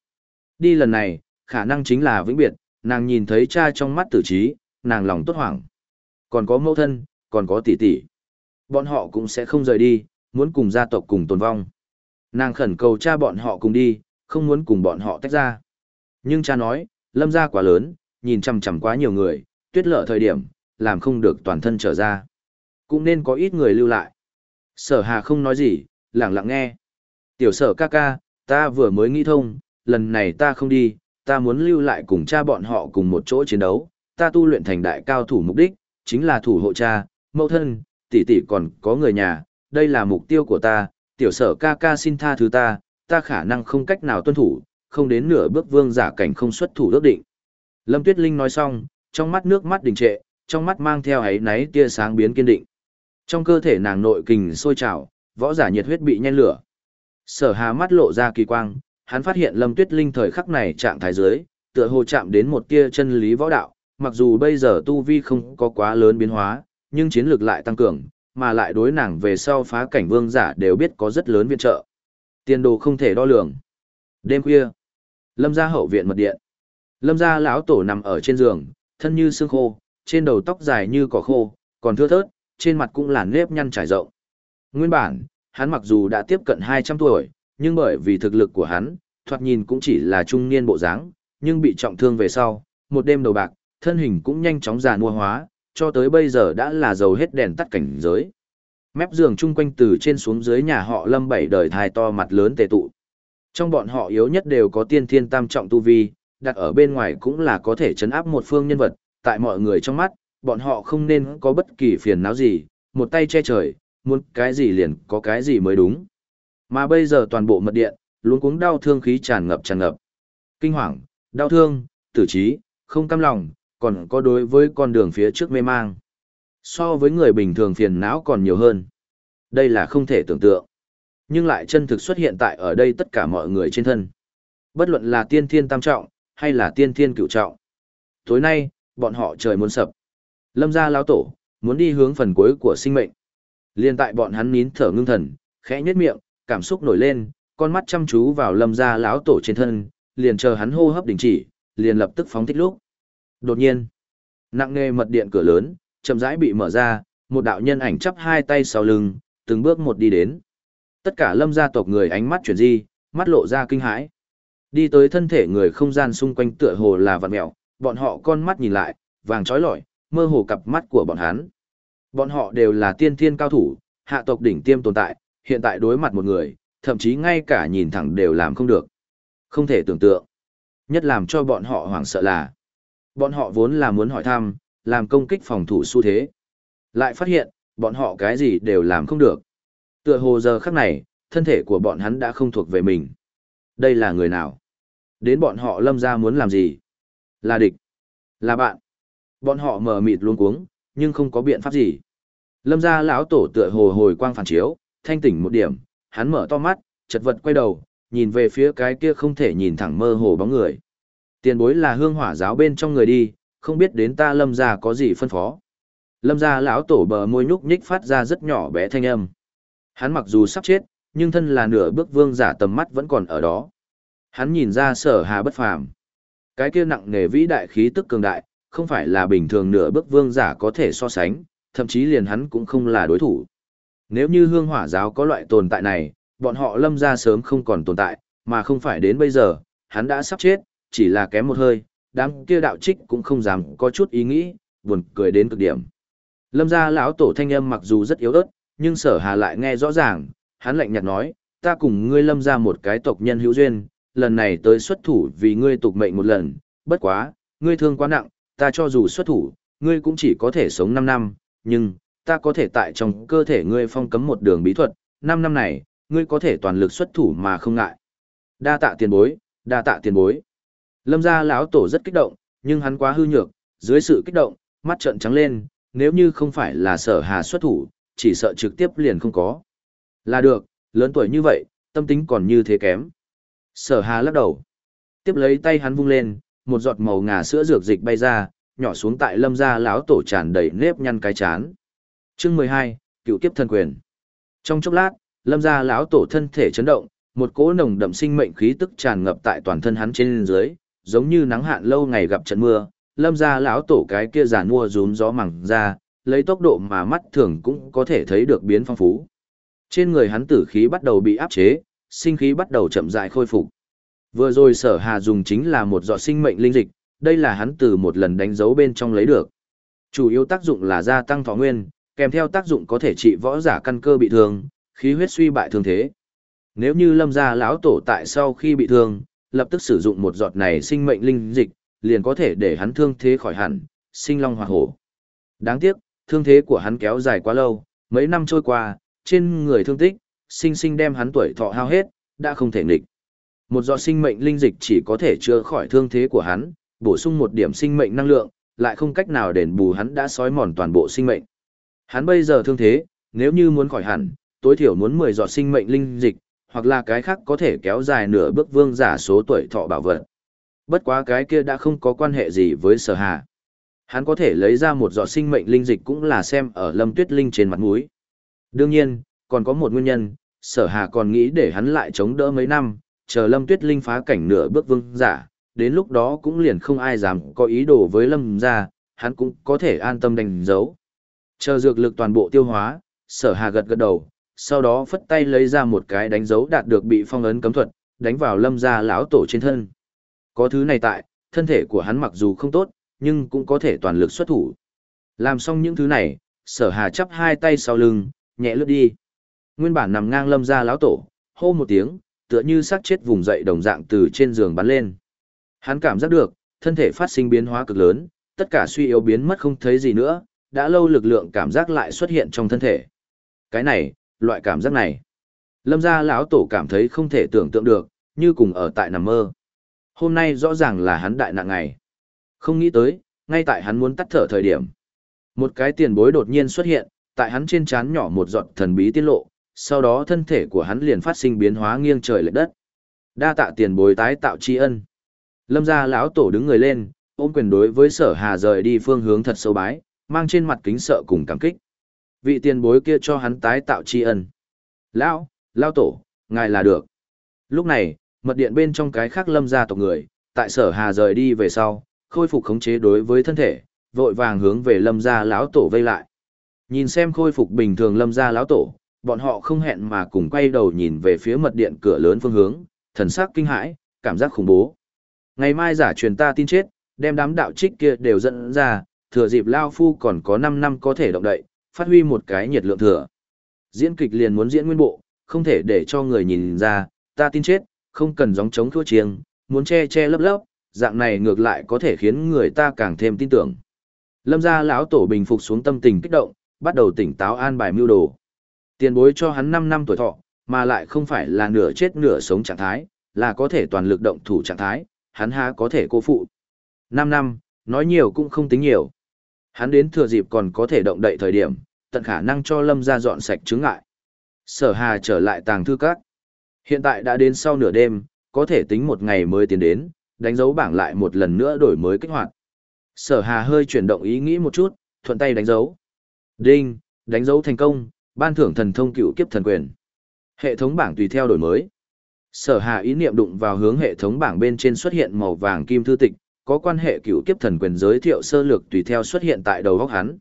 Đi lần này, khả năng chính là vĩnh biệt, nàng nhìn thấy cha trong mắt tử trí, nàng lòng tốt hoảng. Còn có mẫu thân, còn có tỷ tỷ. Bọn họ cũng sẽ không rời đi, muốn cùng gia tộc cùng tồn vong. Nàng khẩn cầu cha bọn họ cùng đi, không muốn cùng bọn họ tách ra. Nhưng cha nói, lâm gia quá lớn, nhìn chằm chằm quá nhiều người, tuyết lở thời điểm, làm không được toàn thân trở ra. Cũng nên có ít người lưu lại. Sở hà không nói gì, lặng lặng nghe. Tiểu sở ca ca, ta vừa mới nghĩ thông, lần này ta không đi, ta muốn lưu lại cùng cha bọn họ cùng một chỗ chiến đấu, ta tu luyện thành đại cao thủ mục đích, chính là thủ hộ cha, mẫu thân, tỷ tỷ còn có người nhà, đây là mục tiêu của ta, tiểu sở ca ca xin tha thứ ta, ta khả năng không cách nào tuân thủ, không đến nửa bước vương giả cảnh không xuất thủ ước định. Lâm Tuyết Linh nói xong, trong mắt nước mắt đình trệ, trong mắt mang theo ấy náy tia sáng biến kiên định. Trong cơ thể nàng nội kình sôi trào, võ giả nhiệt huyết bị nhen lửa. Sở Hà mắt lộ ra kỳ quang, hắn phát hiện Lâm Tuyết Linh thời khắc này trạng thái dưới, tựa hồ chạm đến một tia chân lý võ đạo, mặc dù bây giờ tu vi không có quá lớn biến hóa, nhưng chiến lược lại tăng cường, mà lại đối nàng về sau phá cảnh vương giả đều biết có rất lớn viện trợ. Tiền đồ không thể đo lường. Đêm khuya, Lâm gia hậu viện mật điện. Lâm gia lão tổ nằm ở trên giường, thân như xương khô, trên đầu tóc dài như cỏ khô, còn thưa thớt, trên mặt cũng là nếp nhăn trải rộng. Nguyên bản, hắn mặc dù đã tiếp cận 200 tuổi, nhưng bởi vì thực lực của hắn, thoạt nhìn cũng chỉ là trung niên bộ dáng, nhưng bị trọng thương về sau, một đêm đầu bạc, thân hình cũng nhanh chóng già nua hóa, cho tới bây giờ đã là dầu hết đèn tắt cảnh giới. Mép giường chung quanh từ trên xuống dưới nhà họ Lâm bảy đời thai to mặt lớn tề tụ. Trong bọn họ yếu nhất đều có tiên thiên tam trọng tu vi, đặt ở bên ngoài cũng là có thể chấn áp một phương nhân vật, tại mọi người trong mắt, bọn họ không nên có bất kỳ phiền não gì, một tay che trời, muốn cái gì liền có cái gì mới đúng. Mà bây giờ toàn bộ mật điện, luống cuống đau thương khí tràn ngập tràn ngập. Kinh hoàng, đau thương, tử trí, không cam lòng, còn có đối với con đường phía trước mê mang. So với người bình thường phiền não còn nhiều hơn. Đây là không thể tưởng tượng. Nhưng lại chân thực xuất hiện tại ở đây tất cả mọi người trên thân. Bất luận là tiên thiên tam trọng, hay là tiên thiên cựu trọng. Tối nay, bọn họ trời muốn sập. Lâm gia lão tổ, muốn đi hướng phần cuối của sinh mệnh. Liên tại bọn hắn nín thở ngưng thần, khẽ nhếch miệng, cảm xúc nổi lên, con mắt chăm chú vào lâm gia lão tổ trên thân, liền chờ hắn hô hấp đình chỉ, liền lập tức phóng thích lúc. Đột nhiên, nặng nề mật điện cửa lớn, chậm rãi bị mở ra, một đạo nhân ảnh chắp hai tay sau lưng, từng bước một đi đến. Tất cả lâm gia tộc người ánh mắt chuyển di, mắt lộ ra kinh hãi. Đi tới thân thể người không gian xung quanh tựa hồ là vạn mẹo, bọn họ con mắt nhìn lại, vàng trói lọi, mơ hồ cặp mắt của bọn hắn. Bọn họ đều là tiên thiên cao thủ, hạ tộc đỉnh tiêm tồn tại, hiện tại đối mặt một người, thậm chí ngay cả nhìn thẳng đều làm không được. Không thể tưởng tượng. Nhất làm cho bọn họ hoảng sợ là, bọn họ vốn là muốn hỏi thăm, làm công kích phòng thủ xu thế. Lại phát hiện, bọn họ cái gì đều làm không được. Tựa hồ giờ khắc này, thân thể của bọn hắn đã không thuộc về mình. Đây là người nào? Đến bọn họ lâm ra muốn làm gì? Là địch. Là bạn. Bọn họ mờ mịt luôn cuống, nhưng không có biện pháp gì. Lâm gia lão tổ tựa hồ hồi quang phản chiếu, thanh tỉnh một điểm, hắn mở to mắt, chật vật quay đầu, nhìn về phía cái kia không thể nhìn thẳng mơ hồ bóng người. Tiền bối là hương hỏa giáo bên trong người đi, không biết đến ta lâm gia có gì phân phó. Lâm gia lão tổ bờ môi nhúc nhích phát ra rất nhỏ bé thanh âm. Hắn mặc dù sắp chết, nhưng thân là nửa bước vương giả tầm mắt vẫn còn ở đó. Hắn nhìn ra sở hà bất phàm. Cái kia nặng nề vĩ đại khí tức cường đại, không phải là bình thường nửa bước vương giả có thể so sánh, thậm chí liền hắn cũng không là đối thủ. Nếu như hương hỏa giáo có loại tồn tại này, bọn họ lâm ra sớm không còn tồn tại, mà không phải đến bây giờ, hắn đã sắp chết, chỉ là kém một hơi, đám kia đạo trích cũng không dám có chút ý nghĩ, buồn cười đến cực điểm. Lâm gia lão tổ thanh âm mặc dù rất yếu ớt, nhưng sở hà lại nghe rõ ràng, hắn lạnh nhạt nói, ta cùng ngươi lâm ra một cái tộc nhân hữu duyên, lần này tới xuất thủ vì ngươi tục mệnh một lần, bất quá, ngươi thương quá nặng, ta cho dù xuất thủ, ngươi cũng chỉ có thể sống 5 năm, nhưng, ta có thể tại trong cơ thể ngươi phong cấm một đường bí thuật, 5 năm này, ngươi có thể toàn lực xuất thủ mà không ngại. Đa tạ tiền bối, đa tạ tiền bối. Lâm gia lão tổ rất kích động, nhưng hắn quá hư nhược, dưới sự kích động, mắt trợn trắng lên, nếu như không phải là sở hà xuất thủ, chỉ sợ trực tiếp liền không có. Là được, lớn tuổi như vậy, tâm tính còn như thế kém. Sở hà lắc đầu. Tiếp lấy tay hắn vung lên, một giọt màu ngà sữa dược dịch bay ra, nhỏ xuống tại lâm gia lão tổ tràn đầy nếp nhăn cái chán. Chương mười hai, cựu kiếp thần quyền. Trong chốc lát, lâm gia lão tổ thân thể chấn động, một cỗ nồng đậm sinh mệnh khí tức tràn ngập tại toàn thân hắn trên dưới, giống như nắng hạn lâu ngày gặp trận mưa. Lâm gia lão tổ cái kia giàn mua rún gió mẳng ra, lấy tốc độ mà mắt thường cũng có thể thấy được biến phong phú. Trên người hắn tử khí bắt đầu bị áp chế, sinh khí bắt đầu chậm rãi khôi phục. Vừa rồi sở hà dùng chính là một giọt sinh mệnh linh dịch, đây là hắn từ một lần đánh dấu bên trong lấy được. Chủ yếu tác dụng là gia tăng thọ nguyên, kèm theo tác dụng có thể trị võ giả căn cơ bị thương, khí huyết suy bại thương thế. Nếu như lâm gia lão tổ tại sau khi bị thương, lập tức sử dụng một giọt này sinh mệnh linh dịch, liền có thể để hắn thương thế khỏi hẳn, sinh long hoạt hổ. Đáng tiếc, thương thế của hắn kéo dài quá lâu, mấy năm trôi qua, trên người thương tích, sinh sinh đem hắn tuổi thọ hao hết, đã không thể nghịch. Một giọt sinh mệnh linh dịch chỉ có thể chữa khỏi thương thế của hắn, bổ sung một điểm sinh mệnh năng lượng, lại không cách nào đền bù hắn đã sói mòn toàn bộ sinh mệnh. Hắn bây giờ thương thế, nếu như muốn khỏi hẳn, tối thiểu muốn 10 giọt sinh mệnh linh dịch, hoặc là cái khác có thể kéo dài nửa bước vương giả số tuổi thọ bảo vật. Bất quá cái kia đã không có quan hệ gì với sở hạ. Hắn có thể lấy ra một giọt sinh mệnh linh dịch cũng là xem ở lâm tuyết linh trên mặt mũi. Đương nhiên, còn có một nguyên nhân, sở hà còn nghĩ để hắn lại chống đỡ mấy năm, chờ lâm tuyết linh phá cảnh nửa bước vương giả, đến lúc đó cũng liền không ai dám có ý đồ với lâm ra, hắn cũng có thể an tâm đánh dấu. Chờ dược lực toàn bộ tiêu hóa, sở hà gật gật đầu, sau đó phất tay lấy ra một cái đánh dấu đạt được bị phong ấn cấm thuật, đánh vào lâm gia lão tổ trên thân. Có thứ này tại, thân thể của hắn mặc dù không tốt, nhưng cũng có thể toàn lực xuất thủ. Làm xong những thứ này, sở hà chắp hai tay sau lưng, nhẹ lướt đi. Nguyên bản nằm ngang lâm gia lão tổ, hô một tiếng, tựa như xác chết vùng dậy đồng dạng từ trên giường bắn lên. Hắn cảm giác được, thân thể phát sinh biến hóa cực lớn, tất cả suy yếu biến mất không thấy gì nữa, đã lâu lực lượng cảm giác lại xuất hiện trong thân thể. Cái này, loại cảm giác này. Lâm gia lão tổ cảm thấy không thể tưởng tượng được, như cùng ở tại nằm mơ. Hôm nay rõ ràng là hắn đại nạn ngày. Không nghĩ tới, ngay tại hắn muốn tắt thở thời điểm. Một cái tiền bối đột nhiên xuất hiện, tại hắn trên trán nhỏ một giọt thần bí tiết lộ, sau đó thân thể của hắn liền phát sinh biến hóa nghiêng trời lệch đất. Đa tạ tiền bối tái tạo tri ân. Lâm gia lão tổ đứng người lên, ôm quyền đối với sở hà rời đi phương hướng thật sâu bái, mang trên mặt kính sợ cùng cảm kích. Vị tiền bối kia cho hắn tái tạo tri ân. Lão, lão tổ, ngài là được. Lúc này, mật điện bên trong cái khác lâm gia tộc người, tại sở hà rời đi về sau, khôi phục khống chế đối với thân thể, vội vàng hướng về lâm gia lão tổ vây lại. Nhìn xem khôi phục bình thường lâm gia lão tổ, bọn họ không hẹn mà cùng quay đầu nhìn về phía mật điện cửa lớn phương hướng, thần sắc kinh hãi, cảm giác khủng bố. Ngày mai giả truyền ta tin chết, đem đám đạo trích kia đều dẫn ra, thừa dịp Lao Phu còn có 5 năm có thể động đậy, phát huy một cái nhiệt lượng thừa. Diễn kịch liền muốn diễn nguyên bộ, không thể để cho người nhìn ra, ta tin chết, không cần gióng chống thua chiêng, muốn che che lấp lấp, dạng này ngược lại có thể khiến người ta càng thêm tin tưởng. Lâm gia lão tổ bình phục xuống tâm tình kích động, bắt đầu tỉnh táo an bài mưu đồ. Tiền bối cho hắn 5 năm tuổi thọ, mà lại không phải là nửa chết nửa sống trạng thái, là có thể toàn lực động thủ trạng thái, hắn há có thể cô phụ. 5 năm, nói nhiều cũng không tính nhiều. Hắn đến thừa dịp còn có thể động đậy thời điểm, tận khả năng cho Lâm gia dọn sạch chứng ngại. Sở Hà trở lại tàng thư các. Hiện tại đã đến sau nửa đêm, có thể tính một ngày mới tiến đến, đánh dấu bảng lại một lần nữa đổi mới kích hoạt. Sở Hà hơi chuyển động ý nghĩ một chút, thuận tay đánh dấu. Đinh, đánh dấu thành công, ban thưởng thần thông cựu kiếp thần quyền. Hệ thống bảng tùy theo đổi mới. Sở Hà ý niệm đụng vào hướng hệ thống bảng bên trên xuất hiện màu vàng kim thư tịch, có quan hệ cựu kiếp thần quyền giới thiệu sơ lược tùy theo xuất hiện tại đầu góc hắn.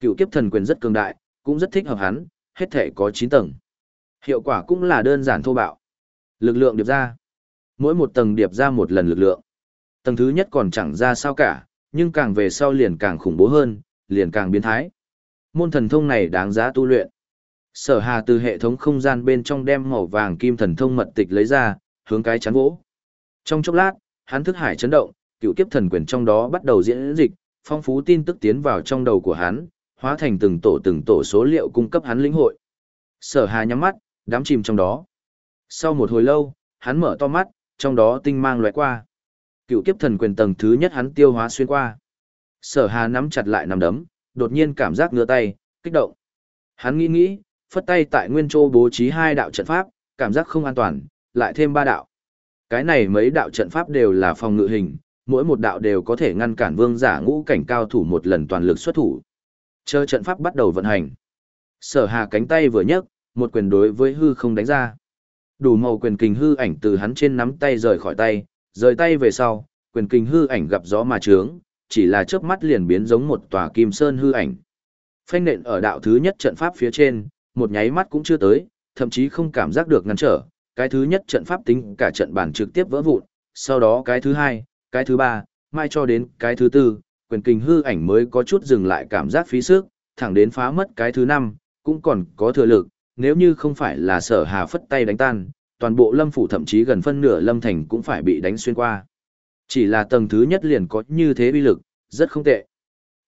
Cựu kiếp thần quyền rất cường đại, cũng rất thích hợp hắn, hết thể có 9 tầng. Hiệu quả cũng là đơn giản thô bạo. Lực lượng điệp ra. Mỗi một tầng điệp ra một lần lực lượng. Tầng thứ nhất còn chẳng ra sao cả, nhưng càng về sau liền càng khủng bố hơn, liền càng biến thái. Môn thần thông này đáng giá tu luyện. Sở Hà từ hệ thống không gian bên trong đem màu vàng kim thần thông mật tịch lấy ra, hướng cái chắn vỗ. Trong chốc lát, hắn thức hải chấn động, cựu kiếp thần quyền trong đó bắt đầu diễn dịch, phong phú tin tức tiến vào trong đầu của hắn, hóa thành từng tổ từng tổ số liệu cung cấp hắn lĩnh hội. Sở Hà nhắm mắt, đắm chìm trong đó. Sau một hồi lâu, hắn mở to mắt, trong đó tinh mang lóe qua. Cựu kiếp thần quyền tầng thứ nhất hắn tiêu hóa xuyên qua. Sở Hà nắm chặt lại nắm đấm, đột nhiên cảm giác ngứa tay, kích động. Hắn nghĩ nghĩ, phất tay tại nguyên châu bố trí hai đạo trận pháp, cảm giác không an toàn, lại thêm ba đạo. Cái này mấy đạo trận pháp đều là phòng ngự hình, mỗi một đạo đều có thể ngăn cản vương giả ngũ cảnh cao thủ một lần toàn lực xuất thủ. Chờ trận pháp bắt đầu vận hành. Sở Hà cánh tay vừa nhấc, một quyền đối với hư không đánh ra. Đủ màu quyền kình hư ảnh từ hắn trên nắm tay rời khỏi tay, rời tay về sau, quyền kình hư ảnh gặp gió mà trướng, chỉ là chớp mắt liền biến giống một tòa kim sơn hư ảnh. Phanh nện ở đạo thứ nhất trận pháp phía trên, một nháy mắt cũng chưa tới, thậm chí không cảm giác được ngăn trở, cái thứ nhất trận pháp tính cả trận bản trực tiếp vỡ vụn, sau đó cái thứ hai, cái thứ ba, mai cho đến cái thứ tư, quyền kinh hư ảnh mới có chút dừng lại cảm giác phí sức, thẳng đến phá mất cái thứ năm, cũng còn có thừa lực, nếu như không phải là sở hà phất tay đánh tan, toàn bộ lâm phủ thậm chí gần phân nửa lâm thành cũng phải bị đánh xuyên qua. Chỉ là tầng thứ nhất liền có như thế uy lực, rất không tệ.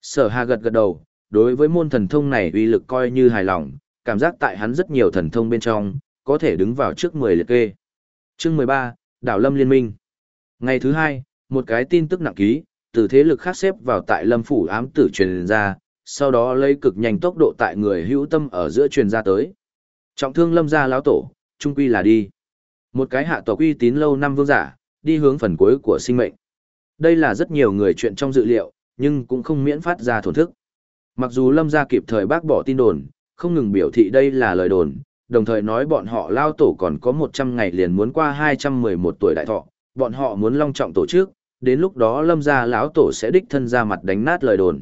Sở hà gật gật đầu, đối với môn thần thông này uy lực coi như hài lòng, cảm giác tại hắn rất nhiều thần thông bên trong, có thể đứng vào trước 10 liệt kê. Chương 13, Đảo Lâm Liên minh. Ngày thứ hai, một cái tin tức nặng ký, từ thế lực khác xếp vào tại Lâm phủ ám tử truyền ra, sau đó lấy cực nhanh tốc độ tại người hữu tâm ở giữa truyền ra tới. Trọng thương Lâm gia lão tổ, trung quy là đi. Một cái hạ tộc uy tín lâu năm vương giả, đi hướng phần cuối của sinh mệnh. Đây là rất nhiều người chuyện trong dự liệu, nhưng cũng không miễn phát ra thổn thức. Mặc dù Lâm gia kịp thời bác bỏ tin đồn, không ngừng biểu thị đây là lời đồn, đồng thời nói bọn họ lao tổ còn có 100 ngày liền muốn qua 211 tuổi đại thọ, bọn họ muốn long trọng tổ chức, đến lúc đó lâm gia lão tổ sẽ đích thân ra mặt đánh nát lời đồn.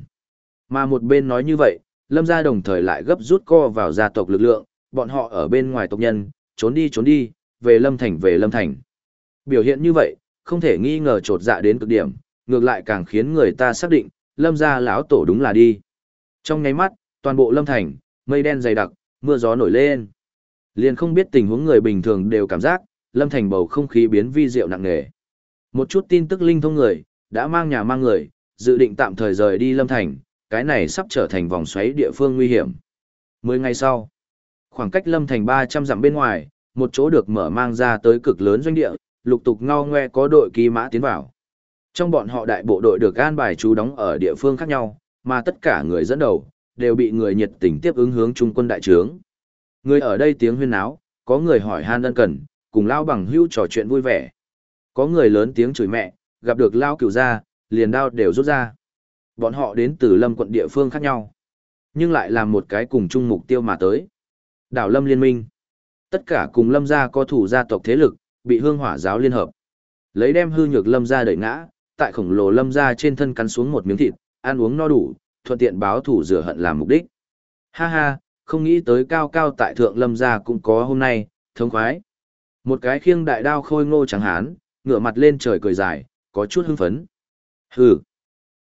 Mà một bên nói như vậy, lâm gia đồng thời lại gấp rút co vào gia tộc lực lượng, bọn họ ở bên ngoài tộc nhân, trốn đi trốn đi, về lâm thành về lâm thành. Biểu hiện như vậy, không thể nghi ngờ trột dạ đến cực điểm, ngược lại càng khiến người ta xác định, lâm gia lão tổ đúng là đi. Trong nháy mắt, toàn bộ lâm thành, mây đen dày đặc, mưa gió nổi lên. Liền không biết tình huống người bình thường đều cảm giác, lâm thành bầu không khí biến vi diệu nặng nề. Một chút tin tức linh thông người, đã mang nhà mang người, dự định tạm thời rời đi lâm thành, cái này sắp trở thành vòng xoáy địa phương nguy hiểm. Mười ngày sau, khoảng cách lâm thành 300 dặm bên ngoài, một chỗ được mở mang ra tới cực lớn doanh địa, lục tục ngao ngoe có đội kỳ mã tiến vào. Trong bọn họ đại bộ đội được an bài chú đóng ở địa phương khác nhau, mà tất cả người dẫn đầu, đều bị người nhiệt tình tiếp ứng hướng trung quân đại trướng. Người ở đây tiếng huyên náo, có người hỏi han ân cần, cùng lao bằng hưu trò chuyện vui vẻ. Có người lớn tiếng chửi mẹ, gặp được lao cửu ra, liền đao đều rút ra. Bọn họ đến từ lâm quận địa phương khác nhau, nhưng lại làm một cái cùng chung mục tiêu mà tới. Đảo lâm liên minh. Tất cả cùng lâm gia có thủ gia tộc thế lực, bị hương hỏa giáo liên hợp. Lấy đem hư nhược lâm gia đẩy ngã, tại khổng lồ lâm gia trên thân cắn xuống một miếng thịt, ăn uống no đủ, thuận tiện báo thủ rửa hận làm mục đích. Ha ha, không nghĩ tới cao cao tại thượng lâm gia cũng có hôm nay, thống khoái. Một cái khiêng đại đao khôi ngô trắng hán, ngửa mặt lên trời cười dài, có chút hưng phấn. Hừ.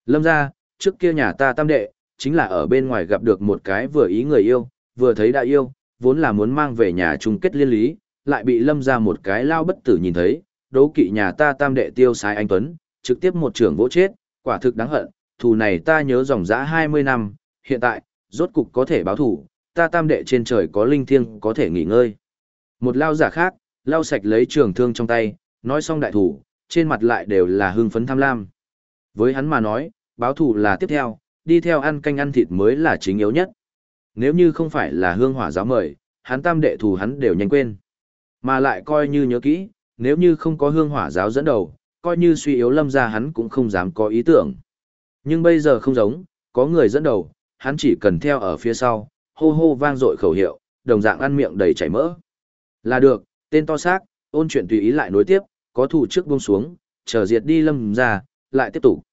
Lâm gia, trước kia nhà ta tam đệ, chính là ở bên ngoài gặp được một cái vừa ý người yêu, vừa thấy đã yêu, vốn là muốn mang về nhà chung kết liên lý, lại bị lâm ra một cái lao bất tử nhìn thấy, đấu kỵ nhà ta tam đệ tiêu sai anh Tuấn, trực tiếp một trưởng vỗ chết, quả thực đáng hận, thù này ta nhớ dòng dã 20 năm, hiện tại, rốt cục có thể báo thù, ta tam đệ trên trời có linh thiêng có thể nghỉ ngơi. Một lao giả khác, lao sạch lấy trường thương trong tay, nói xong đại thủ, trên mặt lại đều là hưng phấn tham lam. Với hắn mà nói, báo thù là tiếp theo, đi theo ăn canh ăn thịt mới là chính yếu nhất. Nếu như không phải là hương hỏa giáo mời, hắn tam đệ thủ hắn đều nhanh quên. Mà lại coi như nhớ kỹ, nếu như không có hương hỏa giáo dẫn đầu, coi như suy yếu lâm ra hắn cũng không dám có ý tưởng. Nhưng bây giờ không giống, có người dẫn đầu, hắn chỉ cần theo ở phía sau, hô hô vang dội khẩu hiệu, đồng dạng ăn miệng đầy chảy mỡ. Là được, tên to xác, ôn chuyện tùy ý lại nối tiếp, có thủ trước buông xuống, chờ diệt đi lâm ra, lại tiếp tục.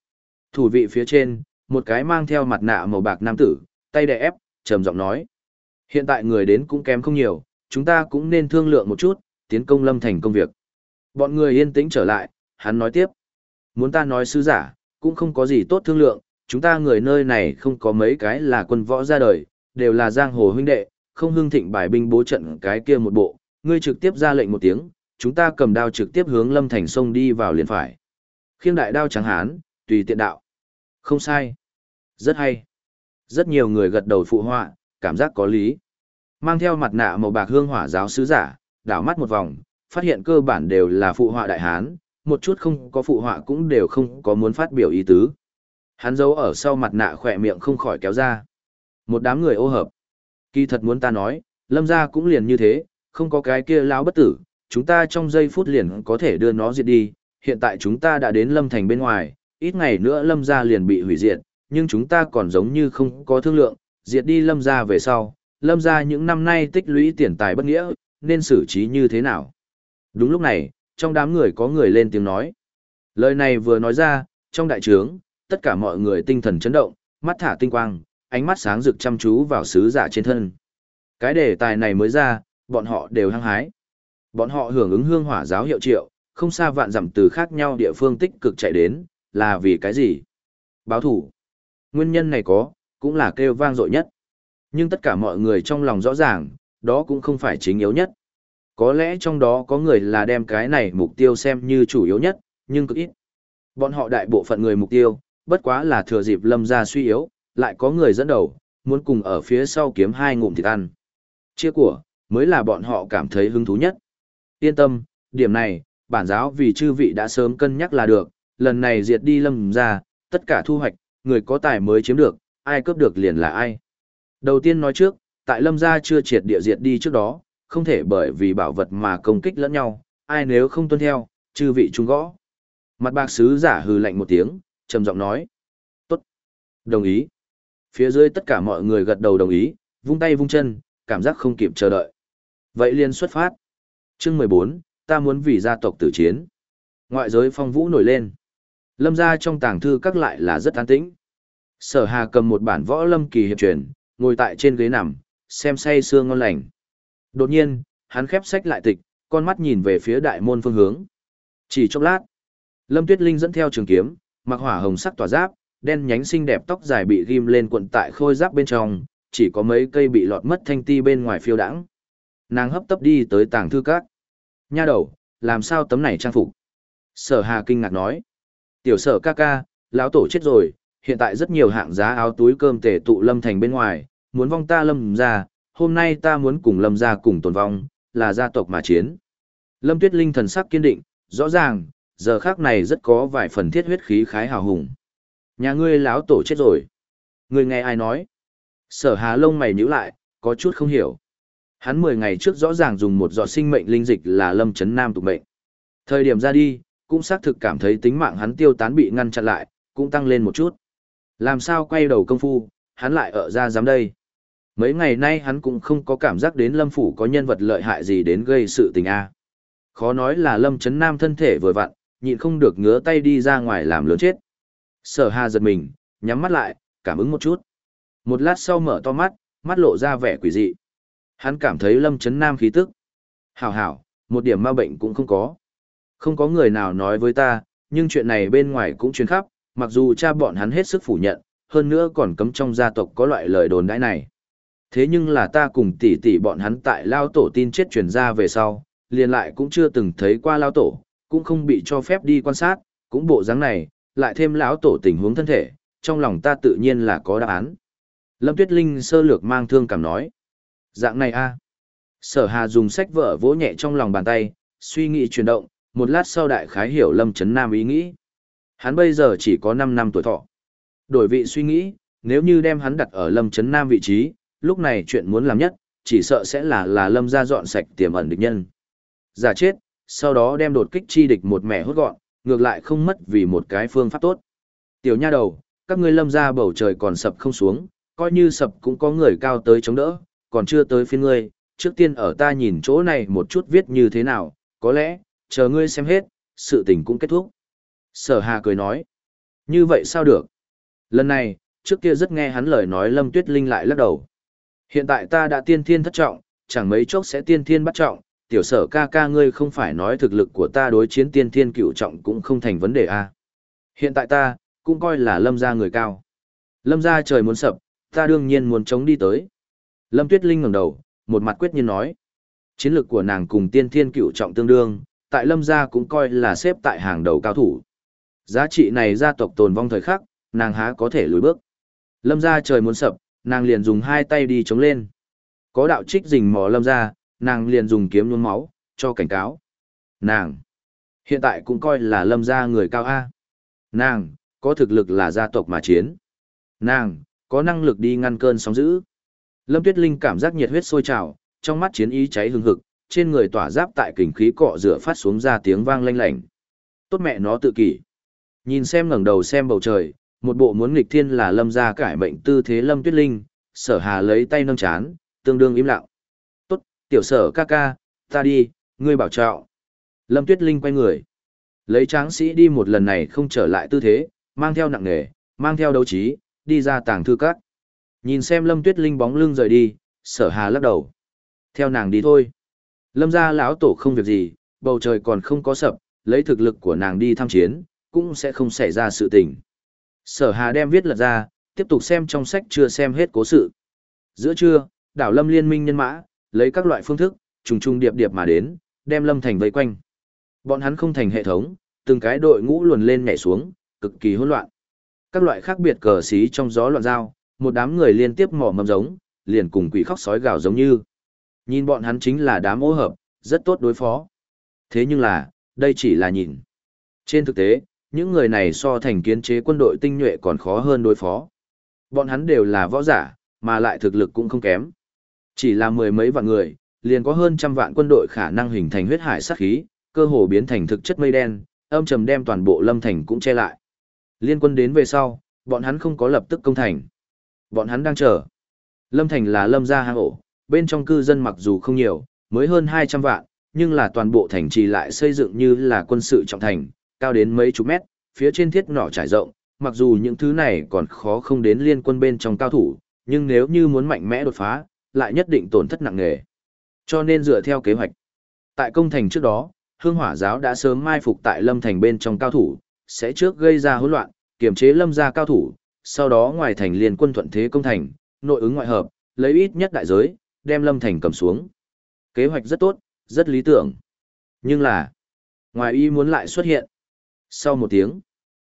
Thủ vị phía trên, một cái mang theo mặt nạ màu bạc nam tử, tay đè ép, trầm giọng nói. Hiện tại người đến cũng kém không nhiều, chúng ta cũng nên thương lượng một chút, tiến công lâm thành công việc. Bọn người yên tĩnh trở lại, hắn nói tiếp. Muốn ta nói sứ giả, cũng không có gì tốt thương lượng, chúng ta người nơi này không có mấy cái là quân võ ra đời, đều là giang hồ huynh đệ, không hưng thịnh bài binh bố trận cái kia một bộ, ngươi trực tiếp ra lệnh một tiếng, chúng ta cầm đao trực tiếp hướng lâm thành sông đi vào liền phải. Khiêng đại đao trắng hán, tùy tiện đạo. Không sai. Rất hay. Rất nhiều người gật đầu phụ họa, cảm giác có lý. Mang theo mặt nạ màu bạc hương hỏa giáo sứ giả, đảo mắt một vòng, phát hiện cơ bản đều là phụ họa đại hán, một chút không có phụ họa cũng đều không có muốn phát biểu ý tứ. Hắn giấu ở sau mặt nạ khỏe miệng không khỏi kéo ra. Một đám người ô hợp. Kỳ thật muốn ta nói, lâm gia cũng liền như thế, không có cái kia lão bất tử, chúng ta trong giây phút liền có thể đưa nó diệt đi. Hiện tại chúng ta đã đến lâm thành bên ngoài, ít ngày nữa lâm gia liền bị hủy diệt, nhưng chúng ta còn giống như không có thương lượng, diệt đi lâm gia về sau, lâm gia những năm nay tích lũy tiền tài bất nghĩa, nên xử trí như thế nào. Đúng lúc này, trong đám người có người lên tiếng nói. Lời này vừa nói ra, trong đại trướng, tất cả mọi người tinh thần chấn động, mắt thả tinh quang, ánh mắt sáng rực chăm chú vào sứ giả trên thân. Cái đề tài này mới ra, bọn họ đều hăng hái. Bọn họ hưởng ứng hương hỏa giáo hiệu triệu, không xa vạn dặm từ khác nhau địa phương tích cực chạy đến, là vì cái gì? Báo thủ. Nguyên nhân này có, cũng là kêu vang dội nhất. Nhưng tất cả mọi người trong lòng rõ ràng, đó cũng không phải chính yếu nhất. Có lẽ trong đó có người là đem cái này mục tiêu xem như chủ yếu nhất, nhưng cực ít. Bọn họ đại bộ phận người mục tiêu, bất quá là thừa dịp lâm ra suy yếu, lại có người dẫn đầu, muốn cùng ở phía sau kiếm hai ngụm thịt ăn. Chia của, mới là bọn họ cảm thấy hứng thú nhất. Yên tâm, điểm này, bản giáo vì chư vị đã sớm cân nhắc là được, lần này diệt đi lâm ra, tất cả thu hoạch, người có tài mới chiếm được, ai cướp được liền là ai. Đầu tiên nói trước, tại lâm gia chưa triệt địa diệt đi trước đó, không thể bởi vì bảo vật mà công kích lẫn nhau, ai nếu không tuân theo, chư vị trung gõ. Mặt bạc sứ giả hừ lạnh một tiếng, trầm giọng nói. Tốt. Đồng ý. Phía dưới tất cả mọi người gật đầu đồng ý, vung tay vung chân, cảm giác không kịp chờ đợi. Vậy liền xuất phát. Chương 14, ta muốn vì gia tộc tử chiến. Ngoại giới phong vũ nổi lên. Lâm gia trong tàng thư các lại là rất an tĩnh. Sở Hà cầm một bản võ lâm kỳ hiệp truyền, ngồi tại trên ghế nằm, xem say sưa ngon lành. Đột nhiên, hắn khép sách lại tịch, con mắt nhìn về phía đại môn phương hướng. Chỉ chốc lát, Lâm Tuyết Linh dẫn theo trường kiếm, mặc hỏa hồng sắc tỏa giáp, đen nhánh xinh đẹp tóc dài bị ghim lên cuộn tại khôi giáp bên trong, chỉ có mấy cây bị lọt mất thanh ti bên ngoài phiêu đãng. Nàng hấp tấp đi tới tàng thư các. Nha đầu, làm sao tấm này trang phục? Sở Hà kinh ngạc nói. Tiểu sở ca ca, lão tổ chết rồi, hiện tại rất nhiều hạng giá áo túi cơm tề tụ lâm thành bên ngoài, muốn vong ta lâm ra, hôm nay ta muốn cùng lâm ra cùng tồn vong, là gia tộc mà chiến. Lâm Tuyết Linh thần sắc kiên định, rõ ràng, giờ khác này rất có vài phần thiết huyết khí khái hào hùng. Nhà ngươi lão tổ chết rồi. Ngươi nghe ai nói? Sở hà lông mày nhíu lại, có chút không hiểu. Hắn 10 ngày trước rõ ràng dùng một giọt sinh mệnh linh dịch là lâm chấn nam tục mệnh. Thời điểm ra đi, cũng xác thực cảm thấy tính mạng hắn tiêu tán bị ngăn chặn lại, cũng tăng lên một chút. Làm sao quay đầu công phu, hắn lại ở ra dám đây. Mấy ngày nay hắn cũng không có cảm giác đến lâm phủ có nhân vật lợi hại gì đến gây sự tình a. Khó nói là lâm chấn nam thân thể vừa vặn, nhịn không được ngứa tay đi ra ngoài làm lớn chết. Sở hà giật mình, nhắm mắt lại, cảm ứng một chút. Một lát sau mở to mắt, mắt lộ ra vẻ quỷ dị. Hắn cảm thấy lâm chấn nam khí tức. Hảo hảo, một điểm ma bệnh cũng không có. Không có người nào nói với ta, nhưng chuyện này bên ngoài cũng truyền khắp, mặc dù cha bọn hắn hết sức phủ nhận, hơn nữa còn cấm trong gia tộc có loại lời đồn đãi này. Thế nhưng là ta cùng tỷ tỷ bọn hắn tại lao tổ tin chết truyền ra về sau, liền lại cũng chưa từng thấy qua lao tổ, cũng không bị cho phép đi quan sát, cũng bộ dáng này, lại thêm lão tổ tình huống thân thể, trong lòng ta tự nhiên là có đáp án. Lâm Tuyết Linh sơ lược mang thương cảm nói. Dạng này a Sở Hà dùng sách vở vỗ nhẹ trong lòng bàn tay, suy nghĩ chuyển động, một lát sau đại khái hiểu Lâm Trấn Nam ý nghĩ. Hắn bây giờ chỉ có 5 năm tuổi thọ. Đổi vị suy nghĩ, nếu như đem hắn đặt ở Lâm Trấn Nam vị trí, lúc này chuyện muốn làm nhất, chỉ sợ sẽ là là Lâm ra dọn sạch tiềm ẩn địch nhân. Giả chết, sau đó đem đột kích chi địch một mẻ hốt gọn, ngược lại không mất vì một cái phương pháp tốt. Tiểu nha đầu, các ngươi lâm ra bầu trời còn sập không xuống, coi như sập cũng có người cao tới chống đỡ, còn chưa tới phiên ngươi, trước tiên ở ta nhìn chỗ này một chút viết như thế nào, có lẽ, chờ ngươi xem hết, sự tình cũng kết thúc. Sở Hà cười nói, như vậy sao được? Lần này, trước kia rất nghe hắn lời nói Lâm Tuyết Linh lại lắc đầu. Hiện tại ta đã tiên thiên thất trọng, chẳng mấy chốc sẽ tiên thiên bắt trọng, tiểu sở ca ca ngươi không phải nói thực lực của ta đối chiến tiên thiên cựu trọng cũng không thành vấn đề a à. Hiện tại ta, cũng coi là lâm gia người cao. Lâm gia trời muốn sập, ta đương nhiên muốn chống đi tới. Lâm Tuyết Linh ngẩng đầu, một mặt quyết nhiên nói. Chiến lược của nàng cùng tiên thiên cựu trọng tương đương, tại lâm gia cũng coi là xếp tại hàng đầu cao thủ. Giá trị này gia tộc tồn vong thời khắc, nàng há có thể lùi bước. Lâm gia trời muốn sập, nàng liền dùng hai tay đi chống lên. Có đạo trích rình mò lâm gia, nàng liền dùng kiếm nhuốm máu, cho cảnh cáo. Nàng, hiện tại cũng coi là lâm gia người cao A. Nàng, có thực lực là gia tộc mà chiến. Nàng, có năng lực đi ngăn cơn sóng dữ. Lâm Tuyết Linh cảm giác nhiệt huyết sôi trào, trong mắt chiến ý cháy hừng hực, trên người tỏa giáp tại kình khí cọ rửa phát xuống ra tiếng vang lanh lảnh. Tốt mẹ nó tự kỷ. Nhìn xem ngẩng đầu xem bầu trời, một bộ muốn nghịch thiên là lâm gia cải mệnh tư thế Lâm Tuyết Linh, sở hà lấy tay nâng chán, tương đương im lặng. Tốt, tiểu sở ca ca, ta đi, ngươi bảo trọng. Lâm Tuyết Linh quay người. Lấy tráng sĩ đi một lần này không trở lại tư thế, mang theo nặng nghề, mang theo đấu trí, đi ra tàng thư các. Nhìn xem Lâm Tuyết Linh bóng lưng rời đi, sở hà lắc đầu. Theo nàng đi thôi. Lâm gia lão tổ không việc gì, bầu trời còn không có sập, lấy thực lực của nàng đi tham chiến, cũng sẽ không xảy ra sự tình. Sở hà đem viết lật ra, tiếp tục xem trong sách chưa xem hết cố sự. Giữa trưa, đảo Lâm liên minh nhân mã, lấy các loại phương thức, trùng trùng điệp điệp mà đến, đem Lâm thành vây quanh. Bọn hắn không thành hệ thống, từng cái đội ngũ luồn lên nhảy xuống, cực kỳ hỗn loạn. Các loại khác biệt cờ xí trong gió loạn dao, một đám người liên tiếp mỏ mầm giống, liền cùng quỷ khóc sói gào giống như. Nhìn bọn hắn chính là đám ô hợp, rất tốt đối phó. Thế nhưng là, đây chỉ là nhìn. Trên thực tế, những người này so thành kiến chế quân đội tinh nhuệ còn khó hơn đối phó. Bọn hắn đều là võ giả, mà lại thực lực cũng không kém. Chỉ là mười mấy vạn người, liền có hơn trăm vạn quân đội khả năng hình thành huyết hải sát khí, cơ hồ biến thành thực chất mây đen, âm trầm đem toàn bộ lâm thành cũng che lại. Liên quân đến về sau, bọn hắn không có lập tức công thành. Bọn hắn đang chờ. Lâm thành là lâm gia hang ổ, bên trong cư dân mặc dù không nhiều, mới hơn 200 vạn, nhưng là toàn bộ thành trì lại xây dựng như là quân sự trọng thành, cao đến mấy chục mét, phía trên thiết nỏ trải rộng, mặc dù những thứ này còn khó không đến liên quân bên trong cao thủ, nhưng nếu như muốn mạnh mẽ đột phá, lại nhất định tổn thất nặng nề. Cho nên dựa theo kế hoạch, tại công thành trước đó, hương hỏa giáo đã sớm mai phục tại lâm thành bên trong cao thủ, sẽ trước gây ra hỗn loạn, kiểm chế lâm gia cao thủ, sau đó ngoài thành liên quân thuận thế công thành, nội ứng ngoại hợp, lấy ít nhất đại giới, đem lâm thành cầm xuống. Kế hoạch rất tốt, rất lý tưởng. Nhưng là, ngoài ý muốn lại xuất hiện. Sau một tiếng,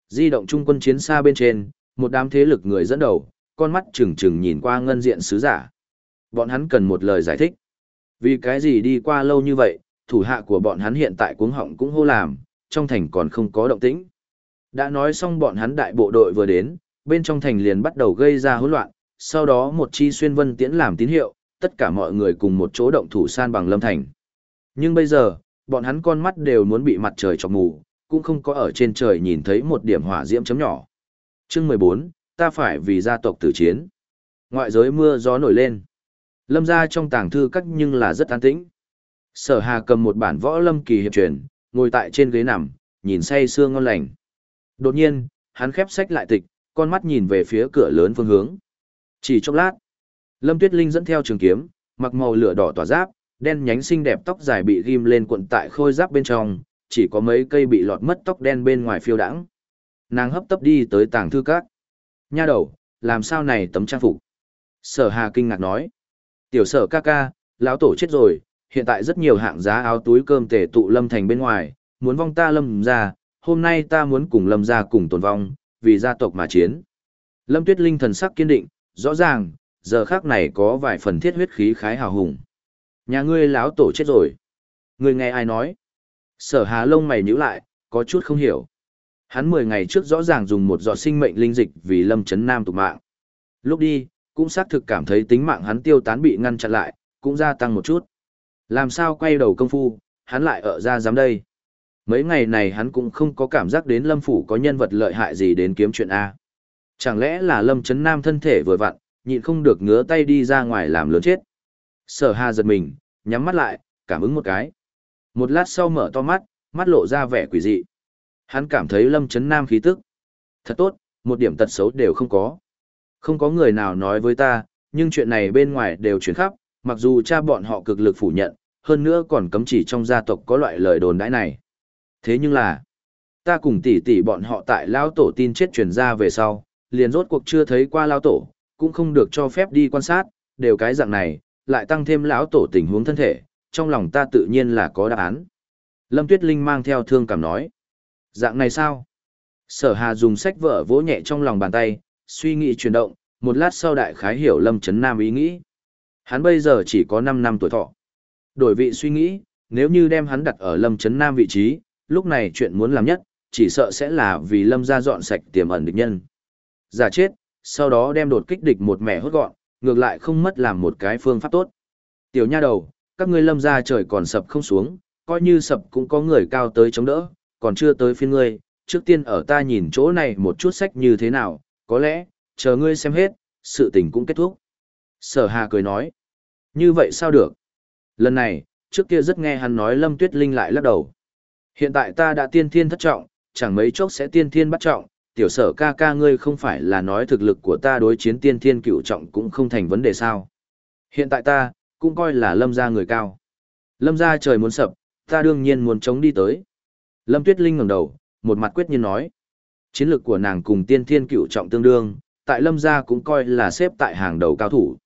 di động trung quân chiến xa bên trên, một đám thế lực người dẫn đầu, con mắt trừng trừng nhìn qua ngân diện sứ giả. Bọn hắn cần một lời giải thích. Vì cái gì đi qua lâu như vậy, thủ hạ của bọn hắn hiện tại cuống họng cũng hô làm, trong thành còn không có động tĩnh. Đã nói xong bọn hắn đại bộ đội vừa đến, bên trong thành liền bắt đầu gây ra hỗn loạn, sau đó một chi xuyên vân tiễn làm tín hiệu, tất cả mọi người cùng một chỗ động thủ san bằng lâm thành. Nhưng bây giờ, bọn hắn con mắt đều muốn bị mặt trời chọc mù, cũng không có ở trên trời nhìn thấy một điểm hỏa diễm chấm nhỏ. Chương 14, ta phải vì gia tộc tử chiến. Ngoại giới mưa gió nổi lên. Lâm ra trong tàng thư cách nhưng là rất an tĩnh. Sở Hà cầm một bản võ lâm kỳ hiệp truyền, ngồi tại trên ghế nằm, nhìn say sương ngon lành. Đột nhiên, hắn khép sách lại tịch, con mắt nhìn về phía cửa lớn phương hướng. Chỉ chốc lát, Lâm Tuyết Linh dẫn theo trường kiếm, mặc màu lửa đỏ tỏa giáp, đen nhánh xinh đẹp tóc dài bị ghim lên cuộn tại khôi giáp bên trong, chỉ có mấy cây bị lọt mất tóc đen bên ngoài phiêu đãng. Nàng hấp tấp đi tới tàng thư các. Nha đầu, làm sao này tấm trang phục? Sở Hà kinh ngạc nói. Tiểu sở ca ca, lão tổ chết rồi, hiện tại rất nhiều hạng giá áo túi cơm tể tụ lâm thành bên ngoài, muốn vong ta lâm ra, hôm nay ta muốn cùng lâm ra cùng tồn vong, vì gia tộc mà chiến. Lâm Tuyết Linh thần sắc kiên định, rõ ràng, giờ khác này có vài phần thiết huyết khí khái hào hùng. Nhà ngươi lão tổ chết rồi. Ngươi nghe ai nói? Sở Hà lông mày nhíu lại, có chút không hiểu. Hắn 10 ngày trước rõ ràng dùng một giọt sinh mệnh linh dịch vì Lâm Chấn Nam tục mạng. Lúc đi, cũng xác thực cảm thấy tính mạng hắn tiêu tán bị ngăn chặn lại, cũng gia tăng một chút. Làm sao quay đầu công phu, hắn lại ở ra dám đây. Mấy ngày này hắn cũng không có cảm giác đến Lâm Phủ có nhân vật lợi hại gì đến kiếm chuyện A. Chẳng lẽ là Lâm Chấn Nam thân thể vừa vặn, nhịn không được ngứa tay đi ra ngoài làm lớn chết. Sở Hà giật mình, nhắm mắt lại, cảm ứng một cái. Một lát sau mở to mắt, mắt lộ ra vẻ quỷ dị. Hắn cảm thấy Lâm Chấn Nam khí tức. Thật tốt, một điểm tật xấu đều không có. Không có người nào nói với ta, nhưng chuyện này bên ngoài đều chuyển khắp, mặc dù cha bọn họ cực lực phủ nhận, hơn nữa còn cấm chỉ trong gia tộc có loại lời đồn đãi này. Thế nhưng là, ta cùng tỷ tỷ bọn họ tại lao tổ tin chết truyền ra về sau, liền rốt cuộc chưa thấy qua lao tổ, cũng không được cho phép đi quan sát, đều cái dạng này, lại tăng thêm lão tổ tình huống thân thể, trong lòng ta tự nhiên là có đáp án. Lâm Tuyết Linh mang theo thương cảm nói. Dạng này sao? Sở Hà dùng sách vở vỗ nhẹ trong lòng bàn tay, suy nghĩ chuyển động, một lát sau đại khái hiểu Lâm Trấn Nam ý nghĩ. Hắn bây giờ chỉ có 5 năm tuổi thọ. Đổi vị suy nghĩ, nếu như đem hắn đặt ở Lâm Trấn Nam vị trí, lúc này chuyện muốn làm nhất, chỉ sợ sẽ là vì Lâm ra dọn sạch tiềm ẩn địch nhân. Giả chết, sau đó đem đột kích địch một mẻ hốt gọn, ngược lại không mất làm một cái phương pháp tốt. Tiểu nha đầu, các ngươi lâm ra trời còn sập không xuống, coi như sập cũng có người cao tới chống đỡ, còn chưa tới phiên ngươi, trước tiên ở ta nhìn chỗ này một chút sách như thế nào, có lẽ, chờ ngươi xem hết, sự tình cũng kết thúc. Sở Hà cười nói, như vậy sao được? Lần này, trước kia rất nghe hắn nói Lâm Tuyết Linh lại lắc đầu. Hiện tại ta đã tiên thiên thất trọng, chẳng mấy chốc sẽ tiên thiên bắt trọng, tiểu sở ca ca ngươi không phải là nói thực lực của ta đối chiến tiên thiên cựu trọng cũng không thành vấn đề sao. Hiện tại ta, cũng coi là lâm gia người cao. Lâm gia trời muốn sập, ta đương nhiên muốn chống đi tới. Lâm Tuyết Linh ngẩng đầu, một mặt quyết nhiên nói. Chiến lược của nàng cùng tiên thiên cựu trọng tương đương, tại lâm gia cũng coi là xếp tại hàng đầu cao thủ.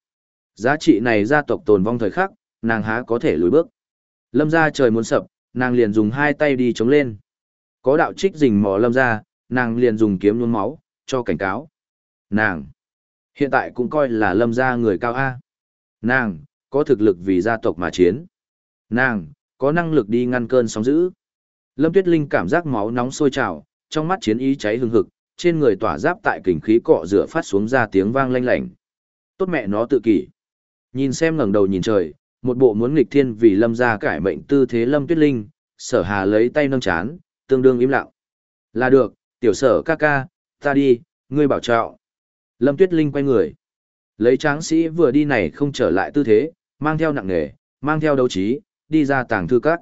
Giá trị này gia tộc tồn vong thời khắc, nàng há có thể lùi bước. Lâm gia trời muốn sập, nàng liền dùng hai tay đi chống lên. Có đạo trích rình mò lâm ra, nàng liền dùng kiếm nhuốm máu, cho cảnh cáo. Nàng, hiện tại cũng coi là lâm gia người cao A. Nàng, có thực lực vì gia tộc mà chiến. Nàng, có năng lực đi ngăn cơn sóng dữ. Lâm Tuyết Linh cảm giác máu nóng sôi trào, trong mắt chiến ý cháy hừng hực, trên người tỏa giáp tại kình khí cọ rửa phát xuống ra tiếng vang lanh lảnh. Tốt mẹ nó tự kỷ. Nhìn xem ngẩng đầu nhìn trời, một bộ muốn nghịch thiên vì Lâm gia cải mệnh tư thế Lâm Tuyết Linh, Sở Hà lấy tay nâng chán, tương đương im lặng. Là được, tiểu sở ca ca, ta đi, ngươi bảo trọ Lâm Tuyết Linh quay người. Lấy tráng sĩ vừa đi này không trở lại tư thế, mang theo nặng nề mang theo đấu trí, đi ra tàng thư cát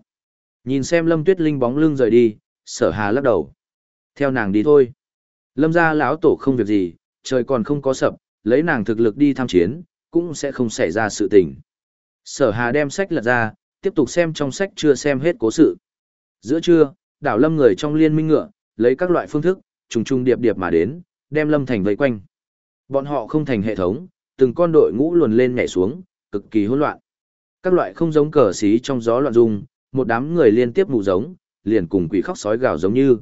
Nhìn xem Lâm Tuyết Linh bóng lưng rời đi, sở hà lắc đầu. Theo nàng đi thôi. Lâm gia lão tổ không việc gì, trời còn không có sập, lấy nàng thực lực đi tham chiến, cũng sẽ không xảy ra sự tình. Sở hà đem sách lật ra, tiếp tục xem trong sách chưa xem hết cố sự. Giữa trưa, đảo lâm người trong liên minh ngựa, lấy các loại phương thức, trùng trùng điệp điệp mà đến, đem Lâm Thành vây quanh. Bọn họ không thành hệ thống, từng con đội ngũ luồn lên nhảy xuống, cực kỳ hỗn loạn. Các loại không giống cờ xí trong gió loạn rung, một đám người liên tiếp mù giống, liền cùng quỷ khóc sói gào giống như.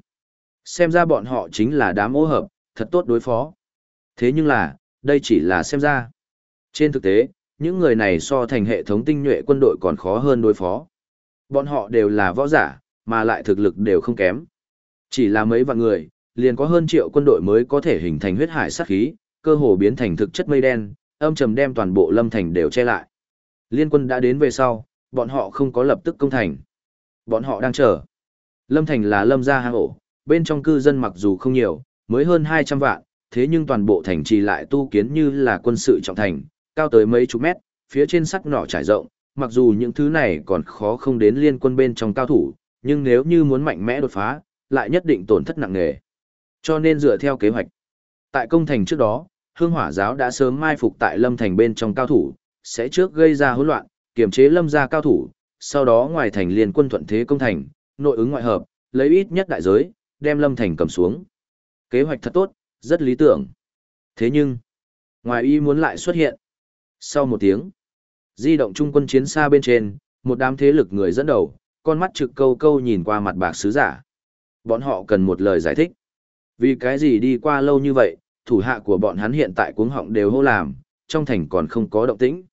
Xem ra bọn họ chính là đám ô hợp, thật tốt đối phó. Thế nhưng là, đây chỉ là xem ra. Trên thực tế, những người này so thành hệ thống tinh nhuệ quân đội còn khó hơn đối phó. Bọn họ đều là võ giả, mà lại thực lực đều không kém. Chỉ là mấy vạn người, liền có hơn triệu quân đội mới có thể hình thành huyết hải sát khí, cơ hồ biến thành thực chất mây đen, âm trầm đem toàn bộ lâm thành đều che lại. Liên quân đã đến về sau, bọn họ không có lập tức công thành. Bọn họ đang chờ. Lâm thành là lâm gia hang ổ, bên trong cư dân mặc dù không nhiều, mới hơn 200 vạn, thế nhưng toàn bộ thành trì lại tu kiến như là quân sự trọng thành, cao tới mấy chục mét, phía trên sắt nỏ trải rộng, mặc dù những thứ này còn khó không đến liên quân bên trong cao thủ, nhưng nếu như muốn mạnh mẽ đột phá, lại nhất định tổn thất nặng nề. Cho nên dựa theo kế hoạch, tại công thành trước đó, hương hỏa giáo đã sớm mai phục tại lâm thành bên trong cao thủ, sẽ trước gây ra hỗn loạn, kiểm chế lâm gia cao thủ, sau đó ngoài thành liên quân thuận thế công thành, nội ứng ngoại hợp, lấy ít nhất đại giới, đem lâm thành cầm xuống. Kế hoạch thật tốt, rất lý tưởng. Thế nhưng, ngoài ý muốn lại xuất hiện. Sau một tiếng, di động trung quân chiến xa bên trên, một đám thế lực người dẫn đầu, con mắt trực câu câu nhìn qua mặt bạc sứ giả. Bọn họ cần một lời giải thích. Vì cái gì đi qua lâu như vậy, thủ hạ của bọn hắn hiện tại cuống họng đều hô làm, trong thành còn không có động tĩnh.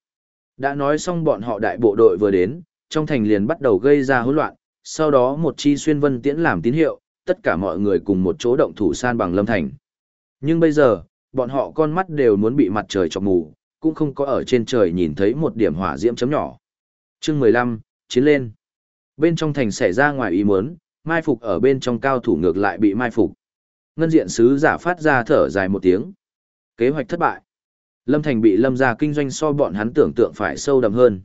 Đã nói xong bọn họ đại bộ đội vừa đến, trong thành liền bắt đầu gây ra hỗn loạn, sau đó một chi xuyên vân tiễn làm tín hiệu, tất cả mọi người cùng một chỗ động thủ san bằng lâm thành. Nhưng bây giờ, bọn họ con mắt đều muốn bị mặt trời chọc mù, cũng không có ở trên trời nhìn thấy một điểm hỏa diễm chấm nhỏ. Chương 15, chiến lên. Bên trong thành xảy ra ngoài ý muốn, mai phục ở bên trong cao thủ ngược lại bị mai phục. Ngân diện sứ giả phát ra thở dài một tiếng. Kế hoạch thất bại. Lâm Thành bị lâm gia kinh doanh so bọn hắn tưởng tượng phải sâu đậm hơn.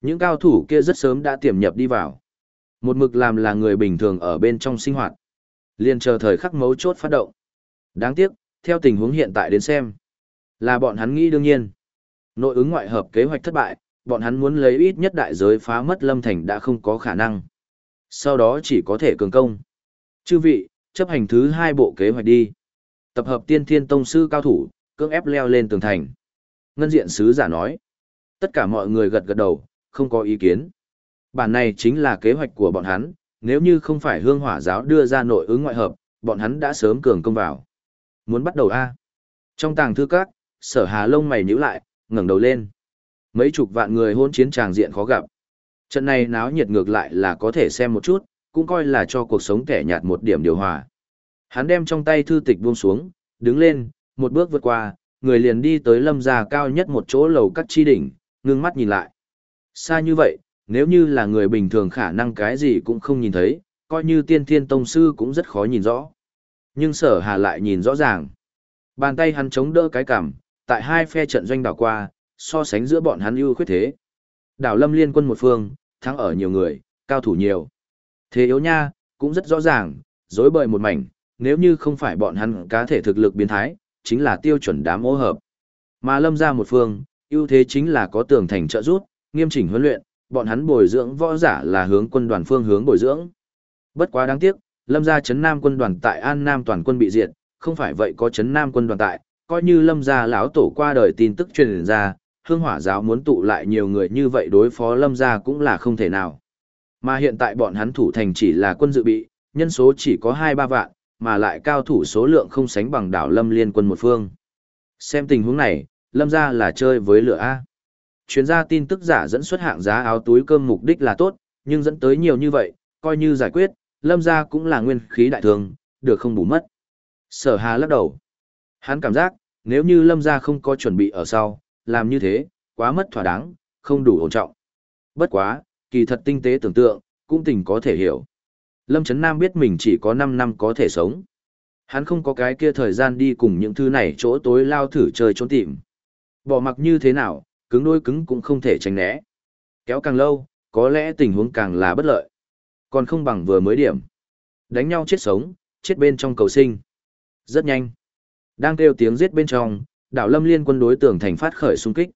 Những cao thủ kia rất sớm đã tiềm nhập đi vào. Một mực làm là người bình thường ở bên trong sinh hoạt. liền chờ thời khắc mấu chốt phát động. Đáng tiếc, theo tình huống hiện tại đến xem. Là bọn hắn nghĩ đương nhiên. Nội ứng ngoại hợp kế hoạch thất bại, bọn hắn muốn lấy ít nhất đại giới phá mất lâm thành đã không có khả năng. Sau đó chỉ có thể cường công. Chư vị, chấp hành thứ hai bộ kế hoạch đi. Tập hợp tiên thiên tông sư cao thủ, cưỡng ép leo lên tường thành. Ngân diện sứ giả nói. Tất cả mọi người gật gật đầu, không có ý kiến. Bản này chính là kế hoạch của bọn hắn, nếu như không phải hương hỏa giáo đưa ra nội ứng ngoại hợp, bọn hắn đã sớm cường công vào. Muốn bắt đầu A. Trong tàng thư các, sở hà lông mày nhíu lại, ngẩng đầu lên. Mấy chục vạn người hôn chiến tràng diện khó gặp. Trận này náo nhiệt ngược lại là có thể xem một chút, cũng coi là cho cuộc sống kẻ nhạt một điểm điều hòa. Hắn đem trong tay thư tịch buông xuống, đứng lên, một bước vượt qua, người liền đi tới lâm gia cao nhất một chỗ lầu cắt chi đỉnh, ngưng mắt nhìn lại. Xa như vậy, nếu như là người bình thường khả năng cái gì cũng không nhìn thấy, coi như tiên thiên tông sư cũng rất khó nhìn rõ. Nhưng sở hà lại nhìn rõ ràng. Bàn tay hắn chống đỡ cái cằm, tại hai phe trận doanh đảo qua, so sánh giữa bọn hắn ưu khuyết thế. Đảo lâm liên quân một phương, thắng ở nhiều người, cao thủ nhiều. Thế yếu nha, cũng rất rõ ràng, dối bời một mảnh, nếu như không phải bọn hắn cá thể thực lực biến thái, chính là tiêu chuẩn đám ô hợp. Mà lâm ra một phương, ưu thế chính là có tường thành trợ rút, nghiêm chỉnh huấn luyện, bọn hắn bồi dưỡng võ giả là hướng quân đoàn phương hướng bồi dưỡng. Bất quá đáng tiếc, lâm gia chấn nam quân đoàn tại An Nam toàn quân bị diệt, không phải vậy có chấn nam quân đoàn tại, coi như lâm gia lão tổ qua đời tin tức truyền ra, hương hỏa giáo muốn tụ lại nhiều người như vậy đối phó lâm gia cũng là không thể nào. Mà hiện tại bọn hắn thủ thành chỉ là quân dự bị, nhân số chỉ có 2-3 vạn, mà lại cao thủ số lượng không sánh bằng đảo lâm liên quân một phương. Xem tình huống này, lâm gia là chơi với lửa A. Chuyên gia tin tức giả dẫn xuất hạng giá áo túi cơm mục đích là tốt, nhưng dẫn tới nhiều như vậy, coi như giải quyết, lâm gia cũng là nguyên khí đại thường, được không bù mất. Sở hà lắc đầu. Hắn cảm giác, nếu như lâm gia không có chuẩn bị ở sau, làm như thế, quá mất thỏa đáng, không đủ ổn trọng. Bất quá, kỳ thật tinh tế tưởng tượng, cũng tình có thể hiểu. Lâm Trấn Nam biết mình chỉ có 5 năm có thể sống. Hắn không có cái kia thời gian đi cùng những thứ này chỗ tối lao thử chơi trốn tìm. Bỏ mặc như thế nào, cứng đôi cứng cũng không thể tránh né. Kéo càng lâu, có lẽ tình huống càng là bất lợi. Còn không bằng vừa mới điểm. Đánh nhau chết sống, chết bên trong cầu sinh. Rất nhanh. Đang kêu tiếng giết bên trong, đảo lâm liên quân đối tượng thành phát khởi xung kích.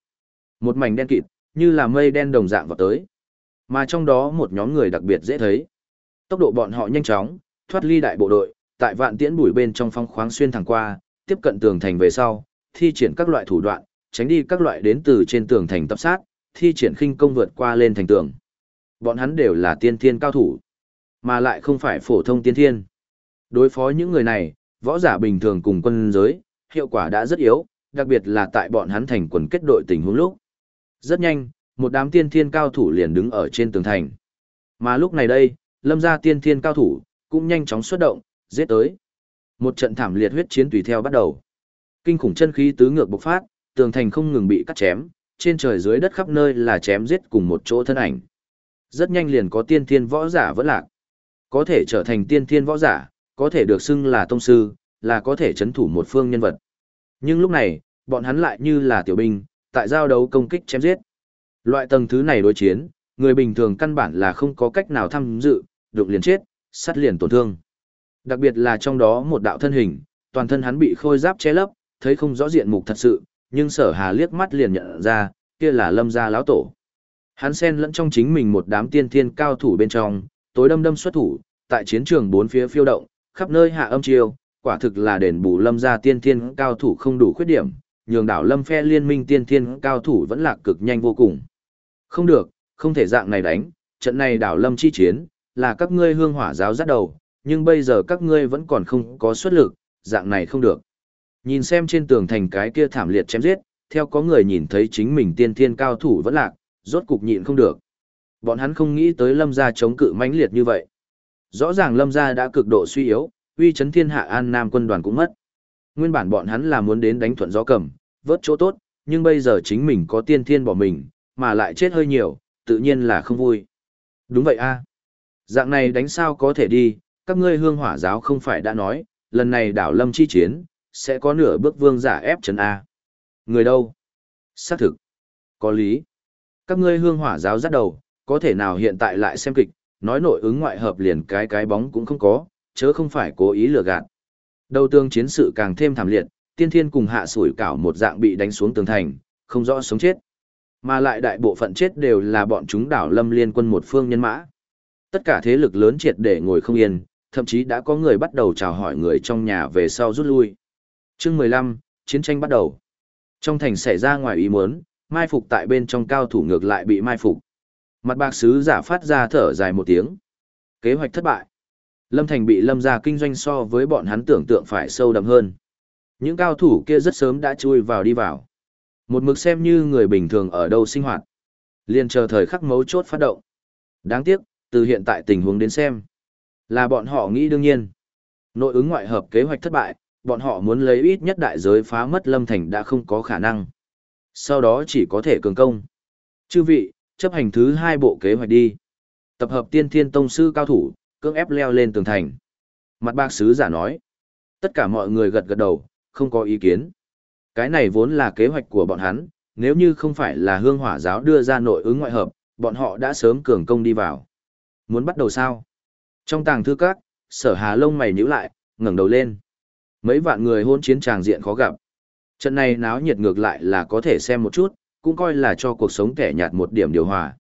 Một mảnh đen kịt, như là mây đen đồng dạng vào tới. Mà trong đó một nhóm người đặc biệt dễ thấy. Tốc độ bọn họ nhanh chóng, thoát ly đại bộ đội, tại vạn tiễn bùi bên trong phong khoáng xuyên thẳng qua, tiếp cận tường thành về sau, thi triển các loại thủ đoạn, tránh đi các loại đến từ trên tường thành tập sát, thi triển khinh công vượt qua lên thành tường. Bọn hắn đều là tiên thiên cao thủ, mà lại không phải phổ thông tiên thiên. Đối phó những người này, võ giả bình thường cùng quân giới, hiệu quả đã rất yếu, đặc biệt là tại bọn hắn thành quần kết đội tình huống lúc. Rất nhanh, một đám tiên thiên cao thủ liền đứng ở trên tường thành. Mà lúc này đây, lâm gia tiên thiên cao thủ, cũng nhanh chóng xuất động, giết tới. Một trận thảm liệt huyết chiến tùy theo bắt đầu. Kinh khủng chân khí tứ ngược bộc phát, tường thành không ngừng bị cắt chém, trên trời dưới đất khắp nơi là chém giết cùng một chỗ thân ảnh. Rất nhanh liền có tiên thiên võ giả vẫn lạc. Có thể trở thành tiên thiên võ giả, có thể được xưng là tông sư, là có thể chấn thủ một phương nhân vật. Nhưng lúc này, bọn hắn lại như là tiểu binh, tại giao đấu công kích chém giết. Loại tầng thứ này đối chiến, người bình thường căn bản là không có cách nào tham dự, đụng liền chết, sát liền tổn thương. Đặc biệt là trong đó một đạo thân hình, toàn thân hắn bị khôi giáp che lấp, thấy không rõ diện mục thật sự, nhưng sở hà liếc mắt liền nhận ra, kia là lâm gia lão tổ. Hắn xen lẫn trong chính mình một đám tiên thiên cao thủ bên trong, tối đâm đâm xuất thủ, tại chiến trường bốn phía phiêu động, khắp nơi hạ âm chiêu, quả thực là đền bù lâm gia tiên thiên cao thủ không đủ khuyết điểm, nhường đảo lâm phe liên minh tiên thiên cao thủ vẫn lạc cực nhanh vô cùng. Không được, không thể dạng này đánh, trận này đảo lâm chi chiến, là các ngươi hương hỏa giáo dắt đầu, nhưng bây giờ các ngươi vẫn còn không có xuất lực, dạng này không được. Nhìn xem trên tường thành cái kia thảm liệt chém giết, theo có người nhìn thấy chính mình tiên thiên cao thủ vẫn lạc, rốt cục nhịn không được. Bọn hắn không nghĩ tới lâm gia chống cự mãnh liệt như vậy. Rõ ràng lâm gia đã cực độ suy yếu, uy chấn thiên hạ an nam quân đoàn cũng mất. Nguyên bản bọn hắn là muốn đến đánh thuận gió cầm, vớt chỗ tốt, nhưng bây giờ chính mình có tiên thiên bỏ mình, mà lại chết hơi nhiều, tự nhiên là không vui. Đúng vậy a Dạng này đánh sao có thể đi, các ngươi hương hỏa giáo không phải đã nói, lần này đảo lâm chi chiến, sẽ có nửa bước vương giả ép trấn A. Người đâu? Xác thực. Có lý. Các ngươi hương hỏa giáo dắt đầu, có thể nào hiện tại lại xem kịch, nói nội ứng ngoại hợp liền cái cái bóng cũng không có, chớ không phải cố ý lừa gạt. Đầu tương chiến sự càng thêm thảm liệt, tiên thiên cùng hạ sủi cảo một dạng bị đánh xuống tường thành, không rõ sống chết. Mà lại đại bộ phận chết đều là bọn chúng đảo lâm liên quân một phương nhân mã. Tất cả thế lực lớn triệt để ngồi không yên, thậm chí đã có người bắt đầu chào hỏi người trong nhà về sau rút lui. chương 15, chiến tranh bắt đầu. Trong thành xảy ra ngoài ý muốn, mai phục tại bên trong cao thủ ngược lại bị mai phục. Mặt bạc sứ giả phát ra thở dài một tiếng. Kế hoạch thất bại. Lâm Thành bị lâm gia kinh doanh so với bọn hắn tưởng tượng phải sâu đậm hơn. Những cao thủ kia rất sớm đã chui vào đi vào. Một mực xem như người bình thường ở đâu sinh hoạt. liền chờ thời khắc mấu chốt phát động. Đáng tiếc, từ hiện tại tình huống đến xem. Là bọn họ nghĩ đương nhiên. Nội ứng ngoại hợp kế hoạch thất bại, bọn họ muốn lấy ít nhất đại giới phá mất lâm thành đã không có khả năng. Sau đó chỉ có thể cường công. Chư vị, chấp hành thứ hai bộ kế hoạch đi. Tập hợp tiên thiên tông sư cao thủ, cưỡng ép leo lên tường thành. Mặt bạc sứ giả nói. Tất cả mọi người gật gật đầu, không có ý kiến. Cái này vốn là kế hoạch của bọn hắn, nếu như không phải là hương hỏa giáo đưa ra nội ứng ngoại hợp, bọn họ đã sớm cường công đi vào. Muốn bắt đầu sao? Trong tàng thư các, sở hà lông mày nhíu lại, ngẩng đầu lên. Mấy vạn người hôn chiến tràng diện khó gặp. Trận này náo nhiệt ngược lại là có thể xem một chút, cũng coi là cho cuộc sống kẻ nhạt một điểm điều hòa.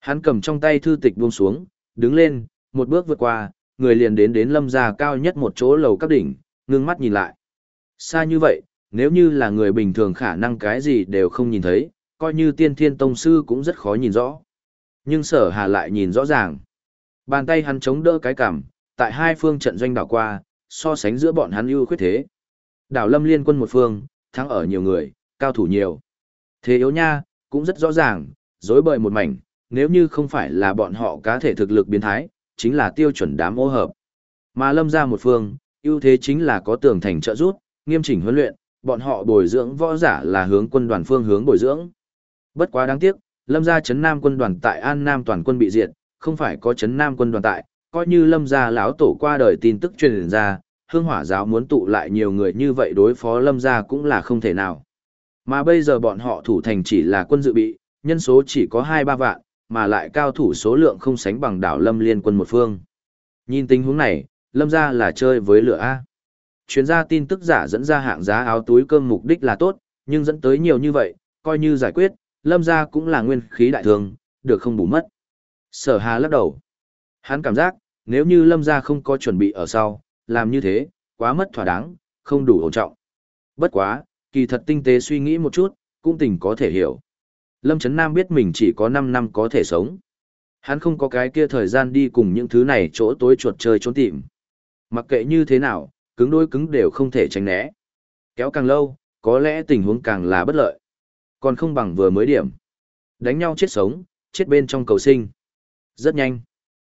Hắn cầm trong tay thư tịch buông xuống, đứng lên, một bước vượt qua, người liền đến đến lâm gia cao nhất một chỗ lầu các đỉnh, ngưng mắt nhìn lại. Xa như vậy, nếu như là người bình thường khả năng cái gì đều không nhìn thấy, coi như tiên thiên tông sư cũng rất khó nhìn rõ. Nhưng sở hà lại nhìn rõ ràng. Bàn tay hắn chống đỡ cái cằm, tại hai phương trận doanh đảo qua, so sánh giữa bọn hắn ưu khuyết thế. Đảo lâm liên quân một phương, thắng ở nhiều người, cao thủ nhiều. Thế yếu nha, cũng rất rõ ràng, dối bời một mảnh, nếu như không phải là bọn họ cá thể thực lực biến thái, chính là tiêu chuẩn đám ô hợp. Mà lâm ra một phương, ưu thế chính là có tường thành trợ rút, nghiêm chỉnh huấn luyện, bọn họ bồi dưỡng võ giả là hướng quân đoàn phương hướng bồi dưỡng. Bất quá đáng tiếc, lâm gia chấn nam quân đoàn tại An Nam toàn quân bị diệt, không phải có chấn nam quân đoàn tại, coi như lâm gia lão tổ qua đời tin tức truyền ra, hương hỏa giáo muốn tụ lại nhiều người như vậy đối phó lâm gia cũng là không thể nào. Mà bây giờ bọn họ thủ thành chỉ là quân dự bị, nhân số chỉ có 2-3 vạn, mà lại cao thủ số lượng không sánh bằng đảo lâm liên quân một phương. Nhìn tình huống này, lâm gia là chơi với lửa A. Chuyên ra tin tức giả dẫn ra hạng giá áo túi cơm mục đích là tốt, nhưng dẫn tới nhiều như vậy, coi như giải quyết, lâm gia cũng là nguyên khí đại thường, được không bù mất. Sở hà lắc đầu. Hắn cảm giác, nếu như lâm gia không có chuẩn bị ở sau, làm như thế, quá mất thỏa đáng, không đủ ổn trọng. Bất quá, kỳ thật tinh tế suy nghĩ một chút, cũng tình có thể hiểu. Lâm Trấn Nam biết mình chỉ có 5 năm có thể sống. Hắn không có cái kia thời gian đi cùng những thứ này chỗ tối chuột chơi trốn tìm. Mặc kệ như thế nào, cứng đôi cứng đều không thể tránh né. Kéo càng lâu, có lẽ tình huống càng là bất lợi. Còn không bằng vừa mới điểm. Đánh nhau chết sống, chết bên trong cầu sinh. Rất nhanh.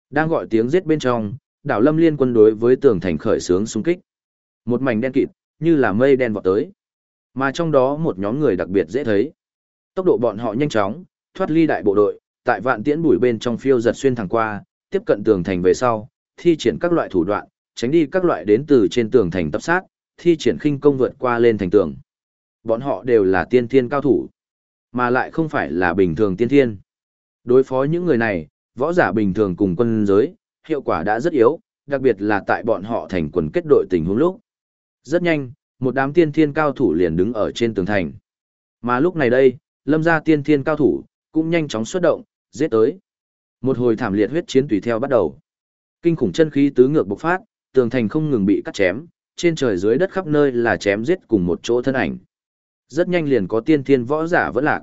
Đang gọi tiếng giết bên trong, đảo Lâm Liên quân đối với tường thành khởi sướng xung kích. Một mảnh đen kịt, như là mây đen vọt tới. Mà trong đó một nhóm người đặc biệt dễ thấy. Tốc độ bọn họ nhanh chóng, thoát ly đại bộ đội, tại vạn tiễn bùi bên trong phiêu giật xuyên thẳng qua, tiếp cận tường thành về sau, thi triển các loại thủ đoạn, tránh đi các loại đến từ trên tường thành tập sát, thi triển khinh công vượt qua lên thành tường. Bọn họ đều là tiên thiên cao thủ, mà lại không phải là bình thường tiên thiên. Đối phó những người này, võ giả bình thường cùng quân giới, hiệu quả đã rất yếu, đặc biệt là tại bọn họ thành quần kết đội tình huống lúc. Rất nhanh, một đám tiên thiên cao thủ liền đứng ở trên tường thành. Mà lúc này đây, lâm gia tiên thiên cao thủ, cũng nhanh chóng xuất động, giết tới. Một hồi thảm liệt huyết chiến tùy theo bắt đầu. Kinh khủng chân khí tứ ngược bộc phát, tường thành không ngừng bị cắt chém, trên trời dưới đất khắp nơi là chém giết cùng một chỗ thân ảnh. Rất nhanh liền có tiên thiên võ giả vẫn lạc.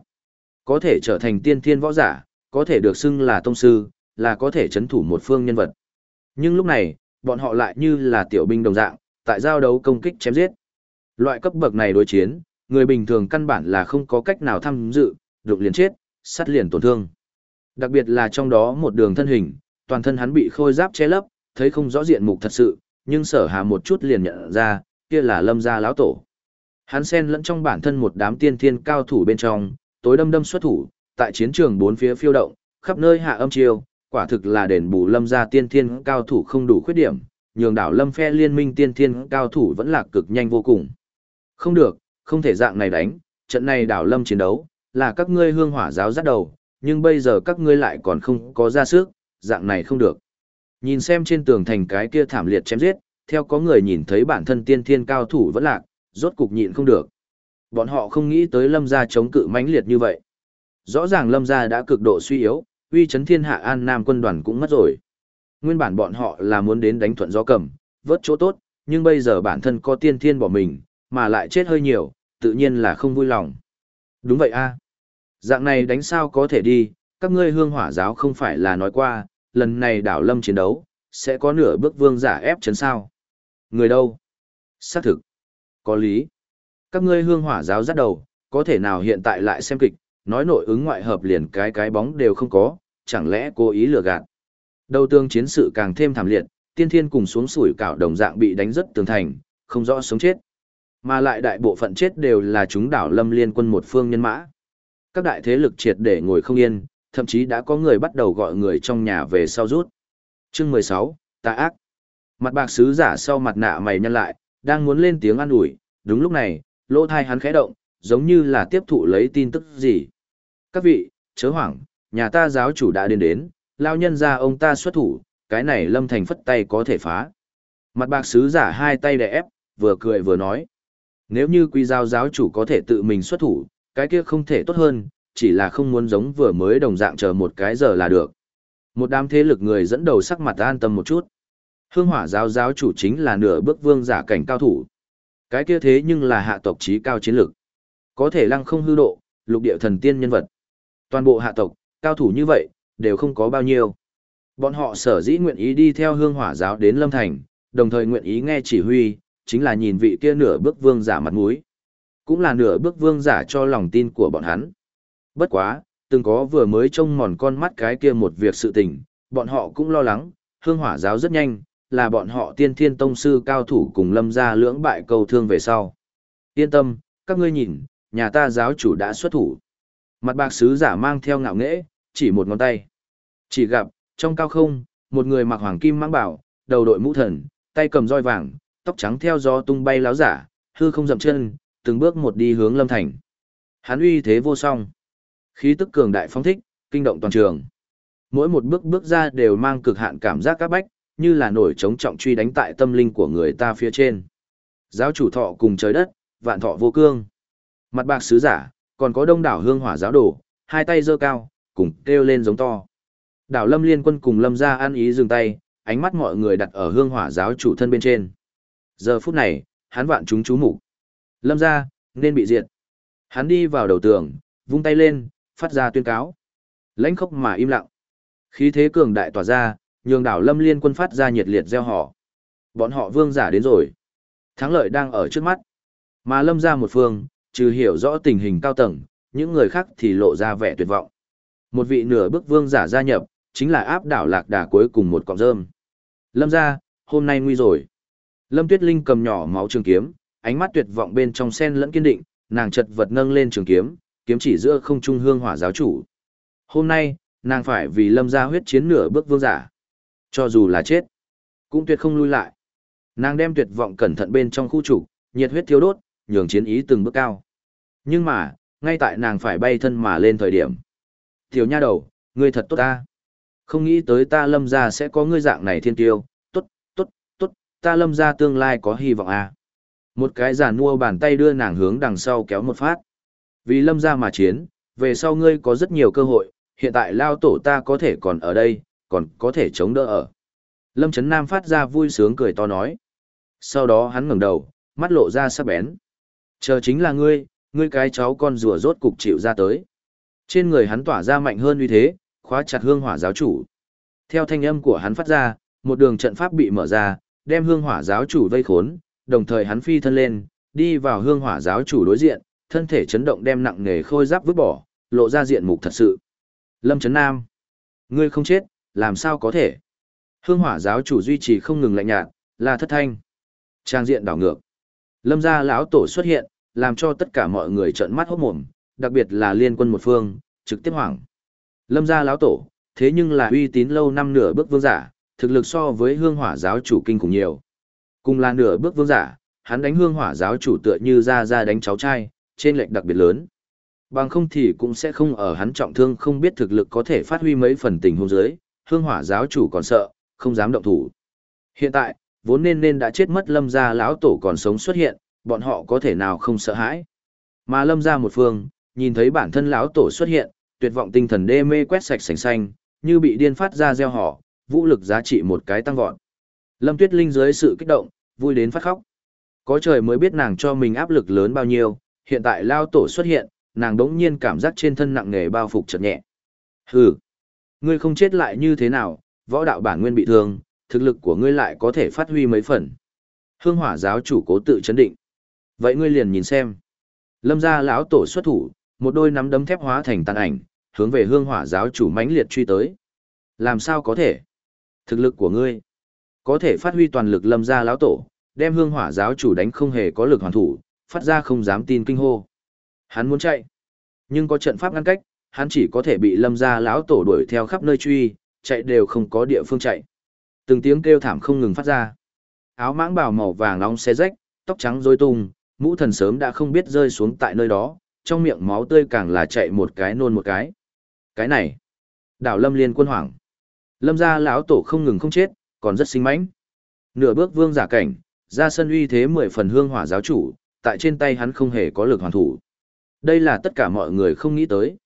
Có thể trở thành tiên thiên võ giả, có thể được xưng là tông sư, là có thể chấn thủ một phương nhân vật. Nhưng lúc này, bọn họ lại như là tiểu binh đồng dạng, tại giao đấu công kích chém giết. Loại cấp bậc này đối chiến, người bình thường căn bản là không có cách nào tham dự, đụng liền chết, sát liền tổn thương. Đặc biệt là trong đó một đường thân hình, toàn thân hắn bị khôi giáp che lấp, thấy không rõ diện mục thật sự, nhưng sở hà một chút liền nhận ra, kia là lâm gia lão tổ. Hắn xen lẫn trong bản thân một đám tiên thiên cao thủ bên trong, tối đâm đâm xuất thủ, tại chiến trường bốn phía phiêu động, khắp nơi hạ âm chiêu, quả thực là đền bù lâm gia tiên thiên cao thủ không đủ khuyết điểm, nhường đảo lâm phe liên minh tiên thiên cao thủ vẫn là cực nhanh vô cùng. Không được, không thể dạng này đánh, trận này đảo lâm chiến đấu, là các ngươi hương hỏa giáo dắt đầu, nhưng bây giờ các ngươi lại còn không có ra sức, dạng này không được. Nhìn xem trên tường thành cái kia thảm liệt chém giết, theo có người nhìn thấy bản thân tiên thiên cao thủ vẫn lạc, rốt cục nhịn không được. Bọn họ không nghĩ tới lâm gia chống cự mãnh liệt như vậy. Rõ ràng lâm gia đã cực độ suy yếu, uy chấn thiên hạ an nam quân đoàn cũng mất rồi. Nguyên bản bọn họ là muốn đến đánh thuận gió cầm, vớt chỗ tốt, nhưng bây giờ bản thân có tiên thiên bỏ mình, mà lại chết hơi nhiều, tự nhiên là không vui lòng. Đúng vậy a Dạng này đánh sao có thể đi, các ngươi hương hỏa giáo không phải là nói qua, lần này đảo lâm chiến đấu, sẽ có nửa bước vương giả ép chấn sao. Người đâu? Xác thực. Có lý. Các ngươi hương hỏa giáo dắt đầu, có thể nào hiện tại lại xem kịch, nói nội ứng ngoại hợp liền cái cái bóng đều không có, chẳng lẽ cố ý lừa gạt. Đầu tương chiến sự càng thêm thảm liệt, tiên thiên cùng xuống sủi cảo đồng dạng bị đánh rất tường thành, không rõ sống chết. Mà lại đại bộ phận chết đều là chúng đảo lâm liên quân một phương nhân mã. Các đại thế lực triệt để ngồi không yên, thậm chí đã có người bắt đầu gọi người trong nhà về sau rút. Chương 16, tà ác. Mặt bạc sứ giả sau mặt nạ mày nhăn lại, đang muốn lên tiếng an ủi, đúng lúc này, lỗ thai hắn khẽ động, giống như là tiếp thụ lấy tin tức gì. Các vị, chớ hoảng, nhà ta giáo chủ đã đến đến, lao nhân ra ông ta xuất thủ, cái này lâm thành phất tay có thể phá. Mặt bạc sứ giả hai tay đè ép, vừa cười vừa nói. Nếu như quý giáo giáo chủ có thể tự mình xuất thủ, cái kia không thể tốt hơn, chỉ là không muốn giống vừa mới đồng dạng chờ một cái giờ là được. Một đám thế lực người dẫn đầu sắc mặt an tâm một chút. Hương hỏa giáo giáo chủ chính là nửa bước vương giả cảnh cao thủ. Cái kia thế nhưng là hạ tộc trí cao chiến lực. Có thể lăng không hư độ, lục địa thần tiên nhân vật. Toàn bộ hạ tộc, cao thủ như vậy, đều không có bao nhiêu. Bọn họ sở dĩ nguyện ý đi theo hương hỏa giáo đến Lâm Thành, đồng thời nguyện ý nghe chỉ huy, chính là nhìn vị kia nửa bước vương giả mặt mũi. Cũng là nửa bước vương giả cho lòng tin của bọn hắn. Bất quá, từng có vừa mới trông mòn con mắt cái kia một việc sự tình, bọn họ cũng lo lắng, hương hỏa giáo rất nhanh, là bọn họ tiên thiên tông sư cao thủ cùng lâm ra lưỡng bại cầu thương về sau. Yên tâm, các ngươi nhìn, nhà ta giáo chủ đã xuất thủ. Mặt bạc sứ giả mang theo ngạo nghễ, chỉ một ngón tay. Chỉ gặp, trong cao không, một người mặc hoàng kim mang bảo, đầu đội mũ thần, tay cầm roi vàng, tóc trắng theo gió tung bay láo giả, hư không dậm chân, từng bước một đi hướng lâm thành. Hắn uy thế vô song. Khí tức cường đại phong thích, kinh động toàn trường. Mỗi một bước bước ra đều mang cực hạn cảm giác các bách, như là nổi chống trọng truy đánh tại tâm linh của người ta phía trên. Giáo chủ thọ cùng trời đất, vạn thọ vô cương. Mặt bạc sứ giả, còn có đông đảo hương hỏa giáo đồ, hai tay giơ cao, cùng kêu lên giống to. Đảo lâm liên quân cùng lâm ra ăn ý dừng tay, ánh mắt mọi người đặt ở hương hỏa giáo chủ thân bên trên. Giờ phút này, hắn vạn chúng chú mục Lâm ra, nên bị diệt. Hắn đi vào đầu tường, vung tay lên, phát ra tuyên cáo. Lãnh khốc mà im lặng. Khí thế cường đại tỏa ra, nhường đảo Lâm Liên quân phát ra nhiệt liệt gieo họ. Bọn họ vương giả đến rồi. Thắng lợi đang ở trước mắt. Mà Lâm ra một phương, trừ hiểu rõ tình hình cao tầng, những người khác thì lộ ra vẻ tuyệt vọng. Một vị nửa bước vương giả gia nhập, chính là áp đảo lạc đà cuối cùng một cọng rơm. Lâm ra, hôm nay nguy rồi. Lâm Tuyết Linh cầm nhỏ máu trường kiếm, ánh mắt tuyệt vọng bên trong sen lẫn kiên định, nàng chật vật nâng lên trường kiếm, kiếm chỉ giữa không trung hương hỏa giáo chủ. Hôm nay, nàng phải vì lâm gia huyết chiến nửa bước vương giả. Cho dù là chết, cũng tuyệt không lui lại. Nàng đem tuyệt vọng cẩn thận bên trong khu trục, nhiệt huyết thiêu đốt, nhường chiến ý từng bước cao. Nhưng mà, ngay tại nàng phải bay thân mà lên thời điểm. Tiểu nha đầu, ngươi thật tốt ta. Không nghĩ tới ta lâm gia sẽ có ngươi dạng này thiên tiêu, ta lâm gia tương lai có hy vọng à. Một cái giàn mua bàn tay đưa nàng hướng đằng sau kéo một phát. Vì lâm gia mà chiến, về sau ngươi có rất nhiều cơ hội, hiện tại lao tổ ta có thể còn ở đây, còn có thể chống đỡ ở. Lâm Trấn Nam phát ra vui sướng cười to nói. Sau đó hắn ngẩng đầu, mắt lộ ra sắc bén. Chờ chính là ngươi, ngươi cái cháu con rùa rốt cục chịu ra tới. Trên người hắn tỏa ra mạnh hơn uy thế, khóa chặt hương hỏa giáo chủ. Theo thanh âm của hắn phát ra, một đường trận pháp bị mở ra, đem hương hỏa giáo chủ vây khốn, đồng thời hắn phi thân lên, đi vào hương hỏa giáo chủ đối diện, thân thể chấn động đem nặng nghề khôi giáp vứt bỏ, lộ ra diện mục thật sự. Lâm Trấn Nam, ngươi không chết, làm sao có thể? Hương hỏa giáo chủ duy trì không ngừng lạnh nhạt, là thất thanh. Trang diện đảo ngược. Lâm gia lão tổ xuất hiện, làm cho tất cả mọi người trợn mắt hốt mồm, đặc biệt là liên quân một phương, trực tiếp hoảng. Lâm gia lão tổ, thế nhưng là uy tín lâu năm nửa bước vương giả, thực lực so với hương hỏa giáo chủ kinh khủng nhiều. Cùng là nửa bước vương giả, hắn đánh hương hỏa giáo chủ tựa như ra ra đánh cháu trai, trên lệch đặc biệt lớn. Bằng không thì cũng sẽ không ở hắn trọng thương không biết thực lực có thể phát huy mấy phần tình huống dưới, hương hỏa giáo chủ còn sợ, không dám động thủ. Hiện tại, vốn nên nên đã chết mất lâm gia lão tổ còn sống xuất hiện, bọn họ có thể nào không sợ hãi. Mà lâm gia một phương, nhìn thấy bản thân lão tổ xuất hiện, tuyệt vọng tinh thần đê mê quét sạch sành xanh, như bị điên phát ra gieo họ, vũ lực giá trị một cái tăng vọt. Lâm Tuyết Linh dưới sự kích động, vui đến phát khóc. Có trời mới biết nàng cho mình áp lực lớn bao nhiêu, hiện tại lao tổ xuất hiện, nàng đống nhiên cảm giác trên thân nặng nề bao phục chợt nhẹ. Hừ, ngươi không chết lại như thế nào, võ đạo bản nguyên bị thương, thực lực của ngươi lại có thể phát huy mấy phần. Hương hỏa giáo chủ cố tự chấn định. Vậy ngươi liền nhìn xem. Lâm gia lão tổ xuất thủ, một đôi nắm đấm thép hóa thành tàn ảnh, hướng về hương hỏa giáo chủ mãnh liệt truy tới. Làm sao có thể? Thực lực của ngươi có thể phát huy toàn lực lâm gia lão tổ, đem hương hỏa giáo chủ đánh không hề có lực hoàn thủ, phát ra không dám tin kinh hô. Hắn muốn chạy, nhưng có trận pháp ngăn cách, hắn chỉ có thể bị lâm gia lão tổ đuổi theo khắp nơi truy, chạy đều không có địa phương chạy. Từng tiếng kêu thảm không ngừng phát ra. Áo mãng bào màu vàng nóng xé rách, tóc trắng rối tung, mũ thần sớm đã không biết rơi xuống tại nơi đó, trong miệng máu tươi càng là chạy một cái nôn một cái. Cái này, đảo lâm liên quân hoảng. Lâm gia lão tổ không ngừng không chết, còn rất sinh mãnh. Nửa bước vương giả cảnh, ra sân uy thế mười phần hương hỏa giáo chủ, tại trên tay hắn không hề có lực hoàn thủ. Đây là tất cả mọi người không nghĩ tới.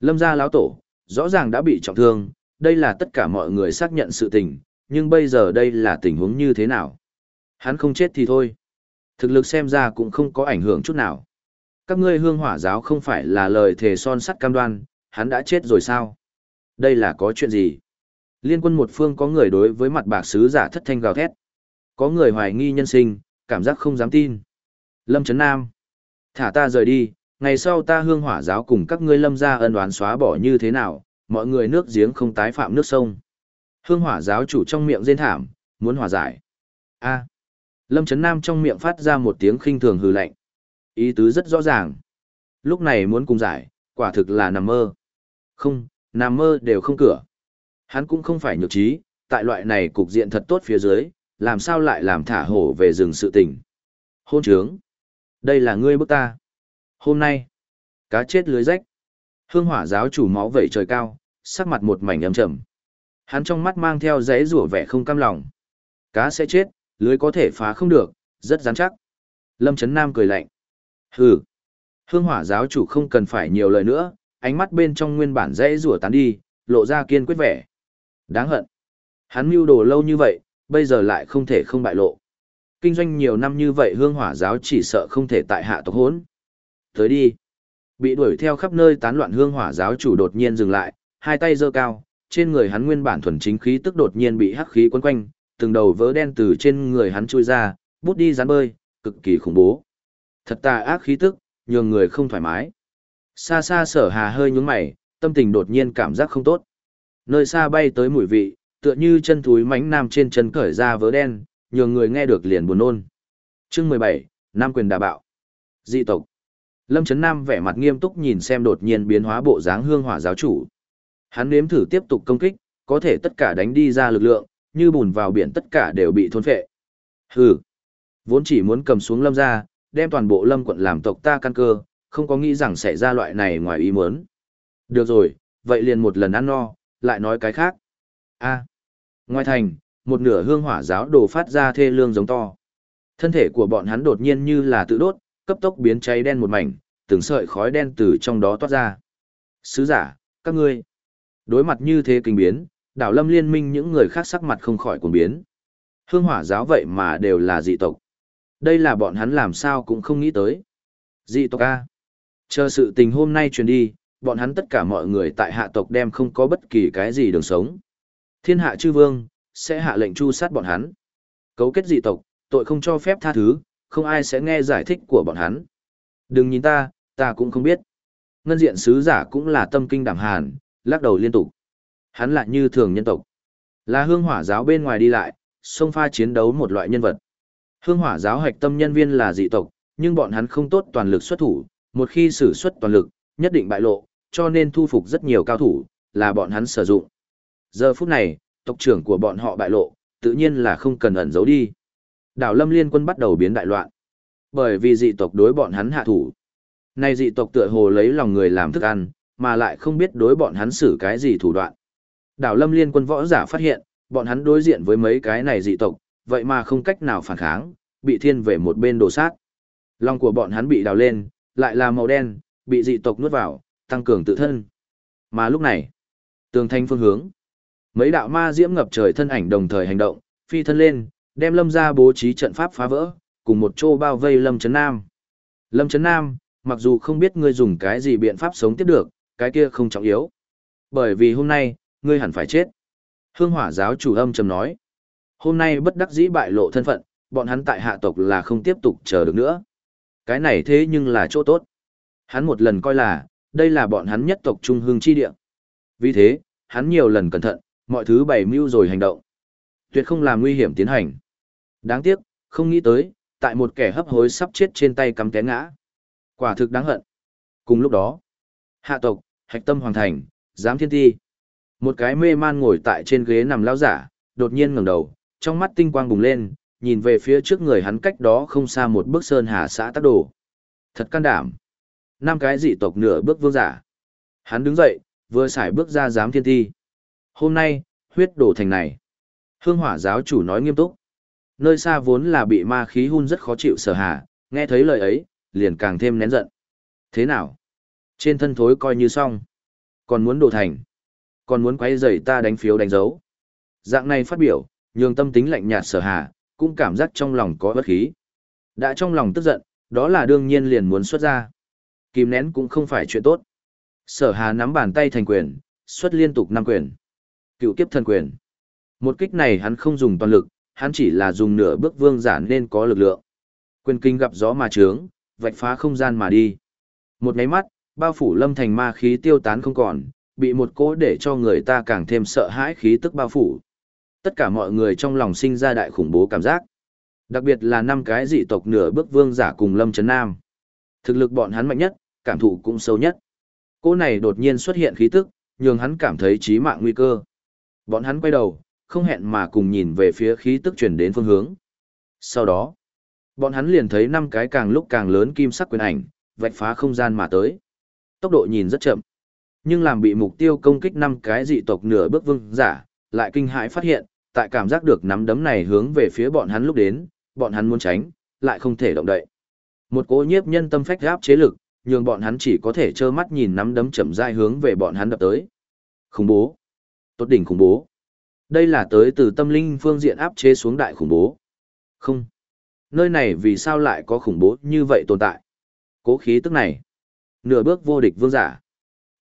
Lâm gia lão tổ, rõ ràng đã bị trọng thương, đây là tất cả mọi người xác nhận sự tình, nhưng bây giờ đây là tình huống như thế nào? Hắn không chết thì thôi. Thực lực xem ra cũng không có ảnh hưởng chút nào. Các ngươi hương hỏa giáo không phải là lời thề son sắt cam đoan, hắn đã chết rồi sao? Đây là có chuyện gì? Liên quân một phương có người đối với mặt bạc sứ giả thất thanh gào thét. Có người hoài nghi nhân sinh, cảm giác không dám tin. Lâm Trấn Nam. Thả ta rời đi, ngày sau ta hương hỏa giáo cùng các ngươi lâm ra ân đoán xóa bỏ như thế nào, mọi người nước giếng không tái phạm nước sông. Hương hỏa giáo chủ trong miệng rên thảm, muốn hòa giải. a Lâm Trấn Nam trong miệng phát ra một tiếng khinh thường hừ lạnh. Ý tứ rất rõ ràng. Lúc này muốn cùng giải, quả thực là nằm mơ. Không, nằm mơ đều không cửa. Hắn cũng không phải nhược trí, tại loại này cục diện thật tốt phía dưới, làm sao lại làm thả hổ về rừng sự tình. Hôn trướng. Đây là ngươi bức ta. Hôm nay, cá chết lưới rách. Hương hỏa giáo chủ máu vẩy trời cao, sắc mặt một mảnh âm trầm. Hắn trong mắt mang theo giấy rủa vẻ không cam lòng. Cá sẽ chết, lưới có thể phá không được, rất rắn chắc. Lâm Trấn Nam cười lạnh. Hừ. Hương hỏa giáo chủ không cần phải nhiều lời nữa, ánh mắt bên trong nguyên bản dễ rủa tán đi, lộ ra kiên quyết vẻ. Đáng hận. Hắn mưu đồ lâu như vậy, bây giờ lại không thể không bại lộ. Kinh doanh nhiều năm như vậy hương hỏa giáo chỉ sợ không thể tại hạ tộc hốn. Tới đi. Bị đuổi theo khắp nơi tán loạn hương hỏa giáo chủ đột nhiên dừng lại, hai tay giơ cao, trên người hắn nguyên bản thuần chính khí tức đột nhiên bị hắc khí quấn quanh, từng đầu vỡ đen từ trên người hắn chui ra, bút đi rắn bơi, cực kỳ khủng bố. Thật tà ác khí tức, nhường người không thoải mái. Xa xa sở hà hơi nhúng mày, tâm tình đột nhiên cảm giác không tốt. Nơi xa bay tới mùi vị, tựa như chân thúi mánh nam trên chân cởi ra vớ đen, nhường người nghe được liền buồn nôn. Chương 17, Nam quyền đà bạo. Dị tộc. Lâm Trấn Nam vẻ mặt nghiêm túc nhìn xem đột nhiên biến hóa bộ dáng hương hỏa giáo chủ. Hắn nếm thử tiếp tục công kích, có thể tất cả đánh đi ra lực lượng, như bùn vào biển tất cả đều bị thôn phệ. Hừ. Vốn chỉ muốn cầm xuống Lâm ra, đem toàn bộ Lâm quận làm tộc ta căn cơ, không có nghĩ rằng sẽ ra loại này ngoài ý muốn. Được rồi, vậy liền một lần ăn no, lại nói cái khác. A. Ngoài thành, một nửa hương hỏa giáo đồ phát ra thê lương giống to. Thân thể của bọn hắn đột nhiên như là tự đốt, cấp tốc biến cháy đen một mảnh, từng sợi khói đen từ trong đó toát ra. Sứ giả, các ngươi. Đối mặt như thế kinh biến, đảo lâm liên minh những người khác sắc mặt không khỏi cuồng biến. Hương hỏa giáo vậy mà đều là dị tộc. Đây là bọn hắn làm sao cũng không nghĩ tới. Dị tộc A. Chờ sự tình hôm nay truyền đi, bọn hắn tất cả mọi người tại hạ tộc đem không có bất kỳ cái gì đường sống. Thiên hạ chư vương, sẽ hạ lệnh chu sát bọn hắn. Cấu kết dị tộc, tội không cho phép tha thứ, không ai sẽ nghe giải thích của bọn hắn. Đừng nhìn ta, ta cũng không biết. Ngân diện sứ giả cũng là tâm kinh đảm hàn, lắc đầu liên tục. Hắn lại như thường nhân tộc. Là hương hỏa giáo bên ngoài đi lại, xông pha chiến đấu một loại nhân vật. Hương hỏa giáo hạch tâm nhân viên là dị tộc, nhưng bọn hắn không tốt toàn lực xuất thủ, một khi sử xuất toàn lực, nhất định bại lộ, cho nên thu phục rất nhiều cao thủ, là bọn hắn sử dụng. Giờ phút này, tộc trưởng của bọn họ bại lộ, tự nhiên là không cần ẩn giấu đi. Đảo Lâm Liên quân bắt đầu biến đại loạn. Bởi vì dị tộc đối bọn hắn hạ thủ. Nay dị tộc tựa hồ lấy lòng người làm thức ăn, mà lại không biết đối bọn hắn xử cái gì thủ đoạn. Đảo Lâm Liên quân võ giả phát hiện, bọn hắn đối diện với mấy cái này dị tộc, vậy mà không cách nào phản kháng, bị thiên về một bên đổ sát. Lòng của bọn hắn bị đào lên, lại là màu đen, bị dị tộc nuốt vào, tăng cường tự thân. Mà lúc này, tường thanh phương hướng, mấy đạo ma diễm ngập trời thân ảnh đồng thời hành động, phi thân lên, đem lâm ra bố trí trận pháp phá vỡ, cùng một chỗ bao vây lâm chấn nam. Lâm chấn nam, mặc dù không biết ngươi dùng cái gì biện pháp sống tiếp được, cái kia không trọng yếu. Bởi vì hôm nay, ngươi hẳn phải chết. Hương hỏa giáo chủ âm trầm nói. Hôm nay bất đắc dĩ bại lộ thân phận, bọn hắn tại hạ tộc là không tiếp tục chờ được nữa. Cái này thế nhưng là chỗ tốt. Hắn một lần coi là, đây là bọn hắn nhất tộc trung hương chi địa. Vì thế, hắn nhiều lần cẩn thận, mọi thứ bày mưu rồi hành động. Tuyệt không làm nguy hiểm tiến hành. Đáng tiếc, không nghĩ tới, tại một kẻ hấp hối sắp chết trên tay cắm té ngã. Quả thực đáng hận. Cùng lúc đó, hạ tộc, hạch tâm hoàng thành, giám thiên ti. Một cái mê man ngồi tại trên ghế nằm lao giả, đột nhiên ngẩng đầu, trong mắt tinh quang bùng lên, nhìn về phía trước người hắn cách đó không xa một bức sơn hà xã tác đồ. Thật can đảm. Năm cái dị tộc nửa bước vương giả. Hắn đứng dậy, vừa xài bước ra giám thiên thi. Hôm nay, huyết đổ thành này. Hương hỏa giáo chủ nói nghiêm túc. Nơi xa vốn là bị ma khí hun rất khó chịu sở hà, nghe thấy lời ấy, liền càng thêm nén giận. Thế nào? Trên thân thối coi như xong. Còn muốn đổ thành. Còn muốn quay rầy ta đánh phiếu đánh dấu. Dạng này phát biểu, nhường tâm tính lạnh nhạt sở hà, cũng cảm giác trong lòng có bất khí. Đã trong lòng tức giận, đó là đương nhiên liền muốn xuất ra. Kìm nén cũng không phải chuyện tốt. Sở hà nắm bàn tay thành quyền, xuất liên tục năm quyền. Cựu kiếp thần quyền. Một kích này hắn không dùng toàn lực, hắn chỉ là dùng nửa bước vương giả nên có lực lượng. Quyền kinh gặp gió mà trướng, vạch phá không gian mà đi. Một nháy mắt, bao phủ lâm thành ma khí tiêu tán không còn, bị một cỗ để cho người ta càng thêm sợ hãi khí tức bao phủ. Tất cả mọi người trong lòng sinh ra đại khủng bố cảm giác. Đặc biệt là năm cái dị tộc nửa bước vương giả cùng Lâm Trấn Nam. Thực lực bọn hắn mạnh nhất, cảm thụ cũng sâu nhất. Cô này đột nhiên xuất hiện khí tức, nhường hắn cảm thấy chí mạng nguy cơ. Bọn hắn quay đầu, không hẹn mà cùng nhìn về phía khí tức chuyển đến phương hướng. Sau đó, bọn hắn liền thấy năm cái càng lúc càng lớn kim sắc quyền ảnh, vạch phá không gian mà tới. Tốc độ nhìn rất chậm, nhưng làm bị mục tiêu công kích năm cái dị tộc nửa bước vương giả, lại kinh hãi phát hiện, tại cảm giác được nắm đấm này hướng về phía bọn hắn lúc đến, bọn hắn muốn tránh, lại không thể động đậy. Một cỗ nhiếp nhân tâm phách áp chế lực, nhường bọn hắn chỉ có thể trơ mắt nhìn nắm đấm chậm rãi hướng về bọn hắn đập tới. Khủng bố. Tốt đỉnh khủng bố. Đây là tới từ tâm linh phương diện áp chế xuống đại khủng bố. Không. Nơi này vì sao lại có khủng bố như vậy tồn tại? Cố khí tức này. Nửa bước vô địch vương giả.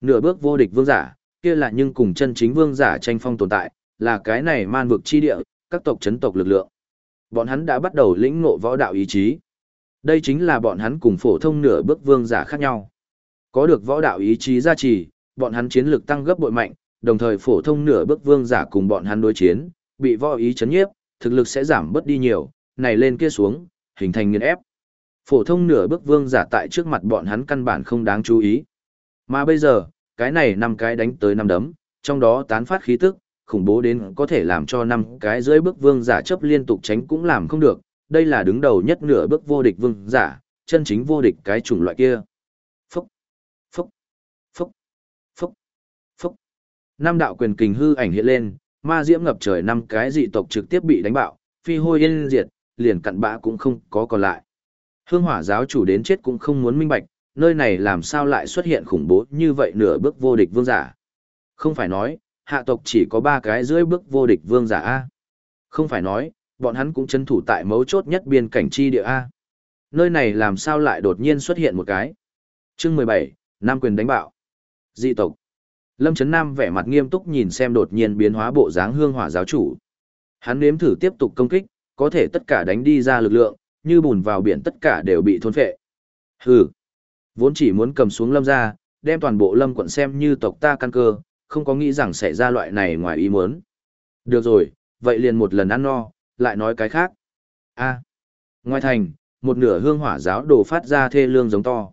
Nửa bước vô địch vương giả, kia là nhưng cùng chân chính vương giả tranh phong tồn tại, là cái này man vực chi địa, các tộc chấn tộc lực lượng. Bọn hắn đã bắt đầu lĩnh ngộ võ đạo ý chí. Đây chính là bọn hắn cùng phổ thông nửa bước vương giả khác nhau. Có được võ đạo ý chí gia trì, bọn hắn chiến lực tăng gấp bội mạnh, đồng thời phổ thông nửa bước vương giả cùng bọn hắn đối chiến, bị võ ý chấn nhiếp, thực lực sẽ giảm bớt đi nhiều, này lên kia xuống, hình thành nghiền ép. Phổ thông nửa bước vương giả tại trước mặt bọn hắn căn bản không đáng chú ý. Mà bây giờ, cái này năm cái đánh tới năm đấm, trong đó tán phát khí tức, khủng bố đến có thể làm cho năm cái dưới bước vương giả chấp liên tục tránh cũng làm không được, đây là đứng đầu nhất nửa bước vô địch vương giả, chân chính vô địch cái chủng loại kia. Phúc, phúc, phúc, phúc, phúc. Năm đạo quyền kình hư ảnh hiện lên, ma diễm ngập trời năm cái dị tộc trực tiếp bị đánh bạo, phi hôi yên diệt, liền cặn bã cũng không có còn lại. Hương hỏa giáo chủ đến chết cũng không muốn minh bạch, nơi này làm sao lại xuất hiện khủng bố như vậy nửa bước vô địch vương giả. Không phải nói, hạ tộc chỉ có ba cái dưới bước vô địch vương giả A. Không phải nói, bọn hắn cũng chân thủ tại mấu chốt nhất biên cảnh chi địa A. Nơi này làm sao lại đột nhiên xuất hiện một cái. Chương mười bảy Nam quyền đánh bạo. Dị tộc. Lâm Trấn Nam vẻ mặt nghiêm túc nhìn xem đột nhiên biến hóa bộ dáng hương hỏa giáo chủ. Hắn nếm thử tiếp tục công kích, có thể tất cả đánh đi ra lực lượng, như bùn vào biển tất cả đều bị thôn phệ. Hừ. Vốn chỉ muốn cầm xuống lâm ra, đem toàn bộ lâm quận xem như tộc ta căn cơ, không có nghĩ rằng xảy ra loại này ngoài ý muốn. Được rồi, vậy liền một lần ăn no, lại nói cái khác. a ngoài thành, một nửa hương hỏa giáo đồ phát ra thê lương giống to.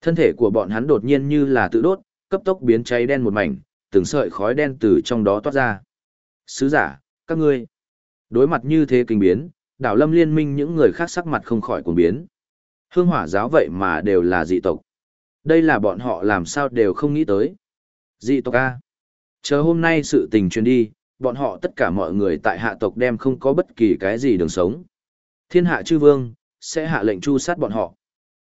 Thân thể của bọn hắn đột nhiên như là tự đốt, cấp tốc biến cháy đen một mảnh, từng sợi khói đen từ trong đó toát ra. Sứ giả, các ngươi. Đối mặt như thế kinh biến, đảo lâm liên minh những người khác sắc mặt không khỏi cuồng biến. Hương hỏa giáo vậy mà đều là dị tộc. Đây là bọn họ làm sao đều không nghĩ tới. Dị tộc A. Chờ hôm nay sự tình truyền đi, bọn họ tất cả mọi người tại hạ tộc đem không có bất kỳ cái gì đường sống. Thiên hạ chư vương, sẽ hạ lệnh tru sát bọn họ.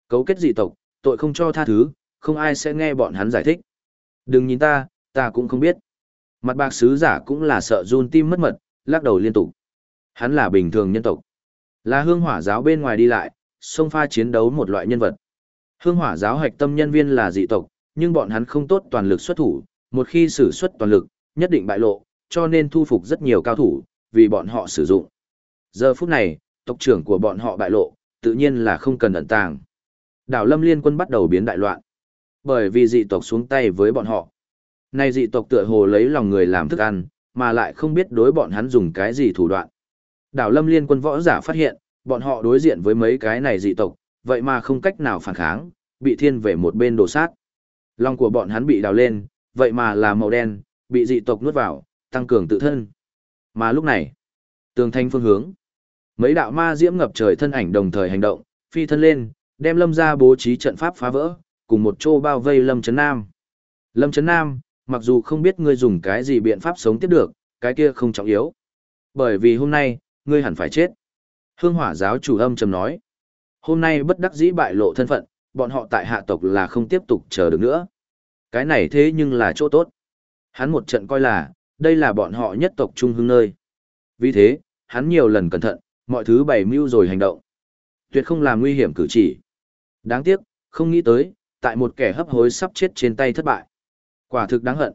Cấu kết dị tộc, tội không cho tha thứ, không ai sẽ nghe bọn hắn giải thích. Đừng nhìn ta, ta cũng không biết. Mặt bạc sứ giả cũng là sợ run tim mất mật, lắc đầu liên tục. Hắn là bình thường nhân tộc. Là hương hỏa giáo bên ngoài đi lại, xông pha chiến đấu một loại nhân vật. Hương hỏa giáo hạch tâm nhân viên là dị tộc, nhưng bọn hắn không tốt toàn lực xuất thủ, một khi sử xuất toàn lực, nhất định bại lộ, cho nên thu phục rất nhiều cao thủ, vì bọn họ sử dụng. Giờ phút này, tộc trưởng của bọn họ bại lộ, tự nhiên là không cần ẩn tàng. Đảo Lâm Liên quân bắt đầu biến đại loạn. Bởi vì dị tộc xuống tay với bọn họ. Nay dị tộc tựa hồ lấy lòng người làm thức ăn, mà lại không biết đối bọn hắn dùng cái gì thủ đoạn. Đảo Lâm Liên quân võ giả phát hiện, bọn họ đối diện với mấy cái này dị tộc, vậy mà không cách nào phản kháng, bị thiên về một bên đổ sát. Lòng của bọn hắn bị đào lên, vậy mà là màu đen, bị dị tộc nuốt vào, tăng cường tự thân. Mà lúc này, tường thanh phương hướng, mấy đạo ma diễm ngập trời thân ảnh đồng thời hành động, phi thân lên, đem lâm ra bố trí trận pháp phá vỡ, cùng một chỗ bao vây lâm chấn nam. Lâm chấn nam, mặc dù không biết ngươi dùng cái gì biện pháp sống tiếp được, cái kia không trọng yếu. Bởi vì hôm nay, ngươi hẳn phải chết. Hương hỏa giáo chủ âm trầm nói. Hôm nay bất đắc dĩ bại lộ thân phận, bọn họ tại hạ tộc là không tiếp tục chờ được nữa. Cái này thế nhưng là chỗ tốt. Hắn một trận coi là, đây là bọn họ nhất tộc trung hưng nơi. Vì thế, hắn nhiều lần cẩn thận, mọi thứ bày mưu rồi hành động. Tuyệt không làm nguy hiểm cử chỉ. Đáng tiếc, không nghĩ tới, tại một kẻ hấp hối sắp chết trên tay thất bại. Quả thực đáng hận.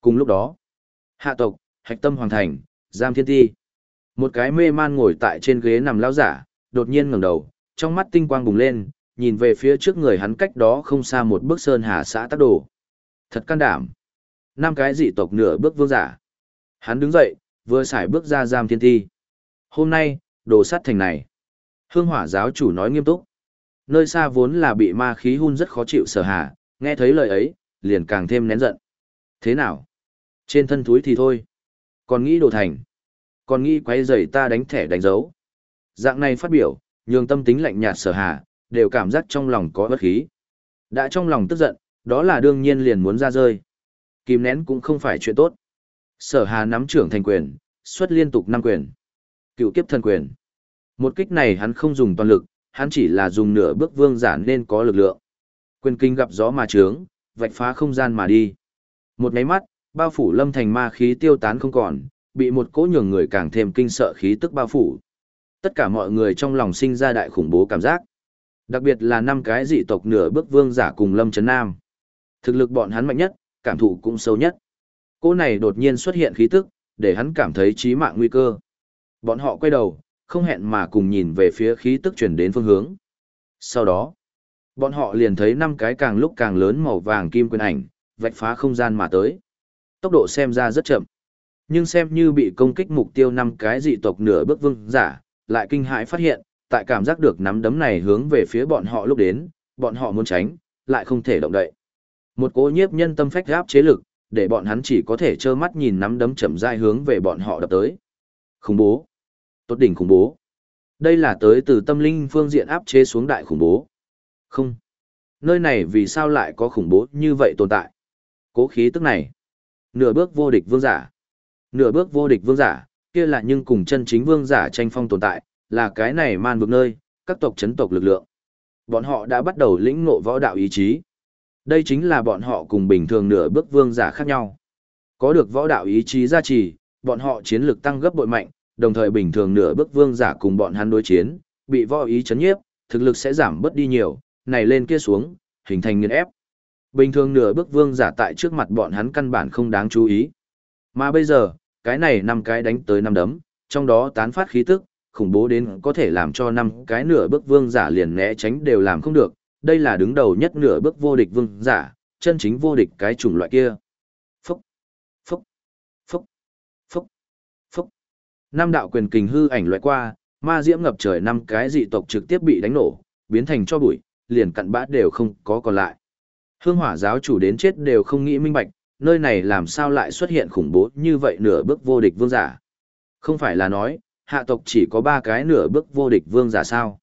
Cùng lúc đó, hạ tộc, hạch tâm hoàng thành, giam thiên ti. Một cái mê man ngồi tại trên ghế nằm lao giả, đột nhiên ngẩng đầu, trong mắt tinh quang bùng lên, nhìn về phía trước người hắn cách đó không xa một bức sơn hà xã tác đồ. Thật can đảm. Năm cái dị tộc nửa bước vương giả. Hắn đứng dậy, vừa xài bước ra giam thiên thi. Hôm nay, đồ sát thành này. Hương hỏa giáo chủ nói nghiêm túc. Nơi xa vốn là bị ma khí hun rất khó chịu sở hà, nghe thấy lời ấy, liền càng thêm nén giận. Thế nào? Trên thân túi thì thôi. Còn nghĩ đồ thành. Còn nghĩ quay rầy ta đánh thẻ đánh dấu. Dạng này phát biểu, nhường tâm tính lạnh nhạt sở hà, đều cảm giác trong lòng có bất khí. Đã trong lòng tức giận, đó là đương nhiên liền muốn ra rơi. Kìm nén cũng không phải chuyện tốt. Sở hà nắm trưởng thành quyền, xuất liên tục năm quyền. Cựu kiếp thân quyền. Một kích này hắn không dùng toàn lực, hắn chỉ là dùng nửa bước vương giản nên có lực lượng. Quyền kinh gặp gió mà trướng, vạch phá không gian mà đi. Một máy mắt, bao phủ lâm thành ma khí tiêu tán không còn, bị một cỗ nhường người càng thêm kinh sợ khí tức bao phủ. Tất cả mọi người trong lòng sinh ra đại khủng bố cảm giác. Đặc biệt là năm cái dị tộc nửa bước vương giả cùng Lâm Trấn Nam. Thực lực bọn hắn mạnh nhất, cảm thụ cũng sâu nhất. Cô này đột nhiên xuất hiện khí tức, để hắn cảm thấy chí mạng nguy cơ. Bọn họ quay đầu, không hẹn mà cùng nhìn về phía khí tức chuyển đến phương hướng. Sau đó, bọn họ liền thấy năm cái càng lúc càng lớn màu vàng kim quyền ảnh, vạch phá không gian mà tới. Tốc độ xem ra rất chậm. Nhưng xem như bị công kích mục tiêu năm cái dị tộc nửa bước vương giả, lại kinh hãi phát hiện, tại cảm giác được nắm đấm này hướng về phía bọn họ lúc đến, bọn họ muốn tránh, lại không thể động đậy. Một cỗ nhiếp nhân tâm phách áp chế lực, để bọn hắn chỉ có thể trơ mắt nhìn nắm đấm chậm rãi hướng về bọn họ đập tới. Khủng bố. Tốt đỉnh khủng bố. Đây là tới từ tâm linh phương diện áp chế xuống đại khủng bố. Không. Nơi này vì sao lại có khủng bố như vậy tồn tại? Cố khí tức này. Nửa bước vô địch vương giả. Nửa bước vô địch vương giả, kia là nhưng cùng chân chính vương giả tranh phong tồn tại, là cái này man vực nơi, các tộc chấn tộc lực lượng. Bọn họ đã bắt đầu lĩnh ngộ võ đạo ý chí. Đây chính là bọn họ cùng bình thường nửa bước vương giả khác nhau. Có được võ đạo ý chí gia trì, bọn họ chiến lực tăng gấp bội mạnh, đồng thời bình thường nửa bước vương giả cùng bọn hắn đối chiến, bị võ ý chấn nhiếp, thực lực sẽ giảm bớt đi nhiều, này lên kia xuống, hình thành nghiền ép. Bình thường nửa bước vương giả tại trước mặt bọn hắn căn bản không đáng chú ý. Mà bây giờ, cái này năm cái đánh tới năm đấm, trong đó tán phát khí tức, khủng bố đến có thể làm cho năm cái nửa bước vương giả liền né tránh đều làm không được, đây là đứng đầu nhất nửa bước vô địch vương giả, chân chính vô địch cái chủng loại kia. Phúc, phúc, phúc, phúc, phúc. Năm đạo quyền kình hư ảnh loại qua, ma diễm ngập trời năm cái dị tộc trực tiếp bị đánh nổ, biến thành cho bụi, liền cặn bã đều không có còn lại. Hương hỏa giáo chủ đến chết đều không nghĩ minh bạch, nơi này làm sao lại xuất hiện khủng bố như vậy nửa bước vô địch vương giả. Không phải là nói, hạ tộc chỉ có ba cái nửa bước vô địch vương giả sao.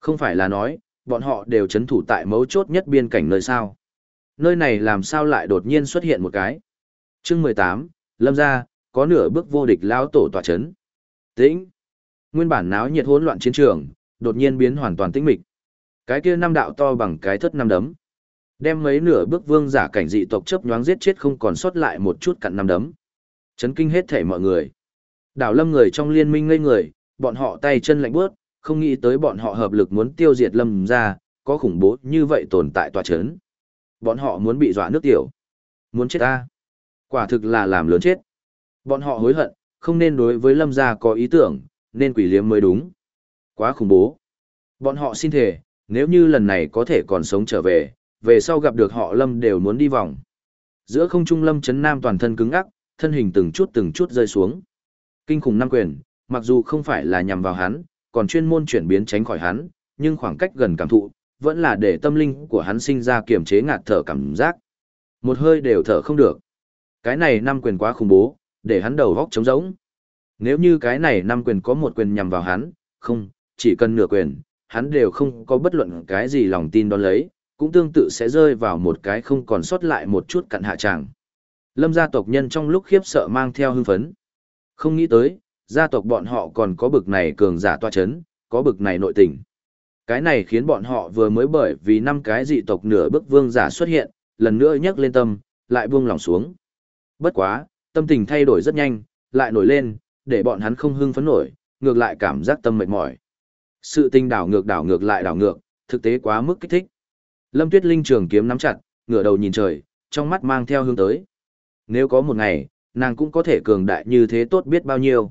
Không phải là nói, bọn họ đều chấn thủ tại mấu chốt nhất biên cảnh nơi sao. Nơi này làm sao lại đột nhiên xuất hiện một cái. chương mười tám lâm ra, có nửa bước vô địch lão tổ tòa chấn. Tĩnh. Nguyên bản náo nhiệt hỗn loạn chiến trường, đột nhiên biến hoàn toàn tĩnh mịch. Cái kia năm đạo to bằng cái thất năm đấm. Đem mấy nửa bước vương giả cảnh dị tộc chớp nhoáng giết chết không còn sót lại một chút cặn năm đấm. Chấn kinh hết thể mọi người. Đảo lâm người trong liên minh ngây người, bọn họ tay chân lạnh bước, không nghĩ tới bọn họ hợp lực muốn tiêu diệt lâm ra, có khủng bố như vậy tồn tại tòa chấn. Bọn họ muốn bị dọa nước tiểu. Muốn chết ta. Quả thực là làm lớn chết. Bọn họ hối hận, không nên đối với lâm gia có ý tưởng, nên quỷ liếm mới đúng. Quá khủng bố. Bọn họ xin thề, nếu như lần này có thể còn sống trở về, về sau gặp được họ lâm đều muốn đi vòng. Giữa không trung lâm chấn nam toàn thân cứng ngắc, thân hình từng chút từng chút rơi xuống. Kinh khủng năm quyền, mặc dù không phải là nhằm vào hắn, còn chuyên môn chuyển biến tránh khỏi hắn, nhưng khoảng cách gần cảm thụ, vẫn là để tâm linh của hắn sinh ra kiểm chế ngạt thở cảm giác. Một hơi đều thở không được. Cái này năm quyền quá khủng bố, để hắn đầu góc trống rỗng. Nếu như cái này năm quyền có một quyền nhằm vào hắn, không, chỉ cần nửa quyền, hắn đều không có bất luận cái gì lòng tin đó lấy, cũng tương tự sẽ rơi vào một cái không còn sót lại một chút cặn hạ tràng. Lâm gia tộc nhân trong lúc khiếp sợ mang theo hưng phấn. Không nghĩ tới, gia tộc bọn họ còn có bực này cường giả toa chấn, có bực này nội tình. Cái này khiến bọn họ vừa mới bởi vì năm cái dị tộc nửa bước vương giả xuất hiện, lần nữa nhấc lên tâm, lại buông lòng xuống. Bất quá, tâm tình thay đổi rất nhanh, lại nổi lên, để bọn hắn không hưng phấn nổi, ngược lại cảm giác tâm mệt mỏi. Sự tình đảo ngược đảo ngược lại đảo ngược, thực tế quá mức kích thích. Lâm Tuyết Linh trường kiếm nắm chặt, ngửa đầu nhìn trời, trong mắt mang theo hướng tới. Nếu có một ngày, nàng cũng có thể cường đại như thế tốt biết bao nhiêu.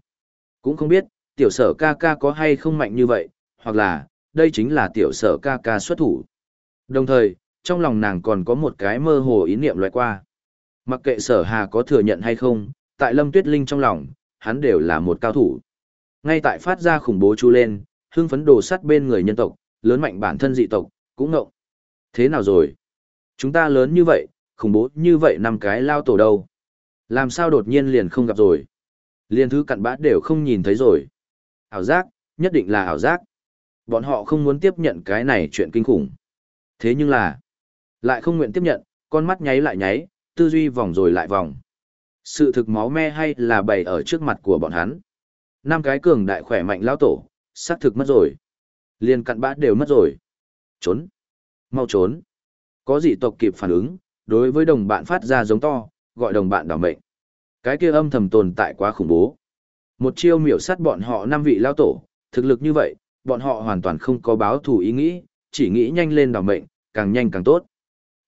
Cũng không biết, tiểu sở ca ca có hay không mạnh như vậy, hoặc là, đây chính là tiểu sở ca ca xuất thủ. Đồng thời, trong lòng nàng còn có một cái mơ hồ ý niệm loại qua. Mặc kệ sở hà có thừa nhận hay không, tại lâm tuyết linh trong lòng, hắn đều là một cao thủ. Ngay tại phát ra khủng bố chu lên, hưng phấn đồ sắt bên người nhân tộc, lớn mạnh bản thân dị tộc, cũng ngộng. Thế nào rồi? Chúng ta lớn như vậy, khủng bố như vậy năm cái lao tổ đâu? Làm sao đột nhiên liền không gặp rồi? Liên thứ cặn bã đều không nhìn thấy rồi. Ảo giác, nhất định là ảo giác. Bọn họ không muốn tiếp nhận cái này chuyện kinh khủng. Thế nhưng là, lại không nguyện tiếp nhận, con mắt nháy lại nháy, tư duy vòng rồi lại vòng. Sự thực máu me hay là bày ở trước mặt của bọn hắn. Năm cái cường đại khỏe mạnh lao tổ, xác thực mất rồi. Liên cặn bã đều mất rồi. Trốn. Mau trốn. Có dị tộc kịp phản ứng, đối với đồng bạn phát ra giống to, gọi đồng bạn đảo mệnh. Cái kia âm thầm tồn tại quá khủng bố. Một chiêu miểu sát bọn họ năm vị lao tổ, thực lực như vậy, bọn họ hoàn toàn không có báo thù ý nghĩ, chỉ nghĩ nhanh lên đảo mệnh, càng nhanh càng tốt.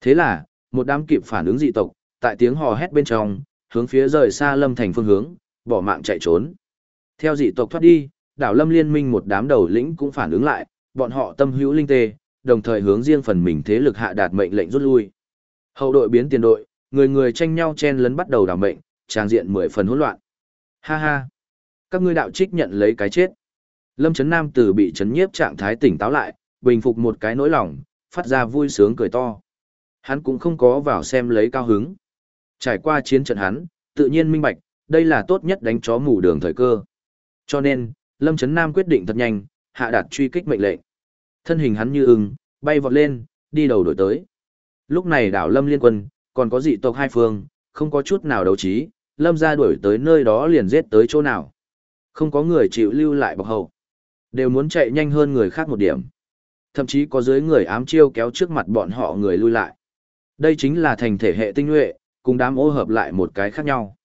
Thế là, một đám kịp phản ứng dị tộc, tại tiếng hò hét bên trong, hướng phía rời xa lâm thành phương hướng, bỏ mạng chạy trốn. Theo dị tộc thoát đi, đảo lâm liên minh một đám đầu lĩnh cũng phản ứng lại, bọn họ tâm hữu linh tê, đồng thời hướng riêng phần mình thế lực hạ đạt mệnh lệnh rút lui. Hậu đội biến tiền đội, người người tranh nhau chen lấn bắt đầu đảm mệnh, trang diện mười phần hỗn loạn. Ha ha! Các ngươi đạo trích nhận lấy cái chết. Lâm Trấn Nam từ bị chấn nhiếp trạng thái tỉnh táo lại, bình phục một cái nỗi lòng, phát ra vui sướng cười to. Hắn cũng không có vào xem lấy cao hứng. Trải qua chiến trận hắn, tự nhiên minh bạch, đây là tốt nhất đánh chó mù đường thời cơ. Cho nên, Lâm Trấn Nam quyết định thật nhanh, hạ đạt truy kích mệnh lệnh. Thân hình hắn như ưng, bay vọt lên, đi đầu đổi tới. Lúc này đảo Lâm liên quân, còn có dị tộc hai phương, không có chút nào đấu trí, Lâm ra đuổi tới nơi đó liền giết tới chỗ nào. Không có người chịu lưu lại bọc hậu. Đều muốn chạy nhanh hơn người khác một điểm. Thậm chí có dưới người ám chiêu kéo trước mặt bọn họ người lui lại. Đây chính là thành thể hệ tinh nhuệ, cùng đám ô hợp lại một cái khác nhau.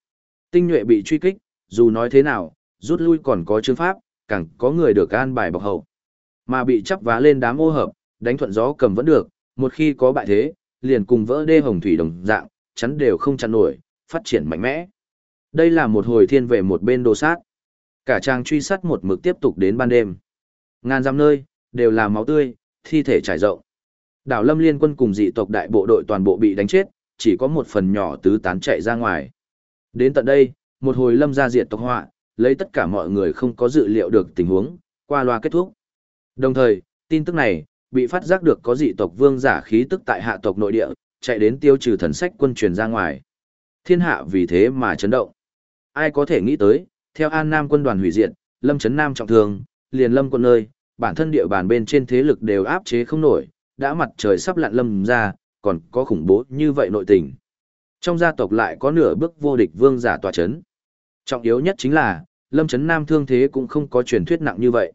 Tinh nhuệ bị truy kích, dù nói thế nào, rút lui còn có chương pháp, càng có người được an bài bọc hậu. Mà bị chắp vá lên đám ô hợp, đánh thuận gió cầm vẫn được, một khi có bại thế, liền cùng vỡ đê hồng thủy đồng dạng, chắn đều không chặn nổi, phát triển mạnh mẽ. Đây là một hồi thiên về một bên đồ sát. Cả trang truy sát một mực tiếp tục đến ban đêm. Ngàn dặm nơi, đều là máu tươi, thi thể trải rộng. Đảo Lâm Liên quân cùng dị tộc đại bộ đội toàn bộ bị đánh chết, chỉ có một phần nhỏ tứ tán chạy ra ngoài. Đến tận đây, một hồi lâm ra diệt tộc họa, lấy tất cả mọi người không có dự liệu được tình huống, qua loa kết thúc. Đồng thời, tin tức này, bị phát giác được có dị tộc vương giả khí tức tại hạ tộc nội địa, chạy đến tiêu trừ thần sách quân truyền ra ngoài. Thiên hạ vì thế mà chấn động. Ai có thể nghĩ tới, theo An Nam quân đoàn hủy diệt, Lâm Trấn Nam trọng thương, liền Lâm quân nơi, bản thân địa bàn bên trên thế lực đều áp chế không nổi, đã mặt trời sắp lặn lâm ra, còn có khủng bố như vậy nội tình. Trong gia tộc lại có nửa bước vô địch vương giả tòa chấn. Trọng yếu nhất chính là, Lâm Trấn Nam thương thế cũng không có truyền thuyết nặng như vậy.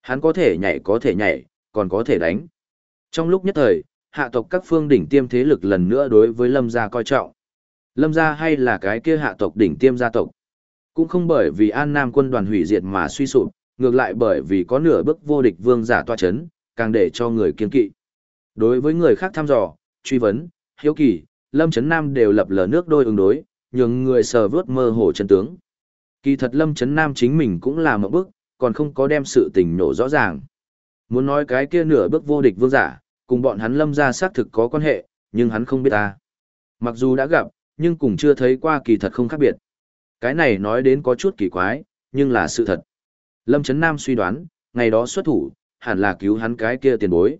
Hắn có thể nhảy có thể nhảy, còn có thể đánh. Trong lúc nhất thời, hạ tộc các phương đỉnh tiêm thế lực lần nữa đối với Lâm gia coi trọng. Lâm gia hay là cái kia hạ tộc đỉnh tiêm gia tộc. Cũng không bởi vì An Nam quân đoàn hủy diệt mà suy sụp, ngược lại bởi vì có nửa bước vô địch vương giả Toa chấn, càng để cho người kiên kỵ. Đối với người khác thăm dò, truy vấn, hiếu kỳ, Lâm Trấn Nam đều lập lờ nước đôi ứng đối, nhường người sờ vớt mơ hồ chân tướng. Kỳ thật Lâm Trấn Nam chính mình cũng là một bước, còn không có đem sự tình nổ rõ ràng. Muốn nói cái kia nửa bước vô địch vương giả, cùng bọn hắn Lâm ra xác thực có quan hệ, nhưng hắn không biết ta. Mặc dù đã gặp, nhưng cũng chưa thấy qua kỳ thật không khác biệt. Cái này nói đến có chút kỳ quái, nhưng là sự thật. Lâm Trấn Nam suy đoán, ngày đó xuất thủ, hẳn là cứu hắn cái kia tiền bối.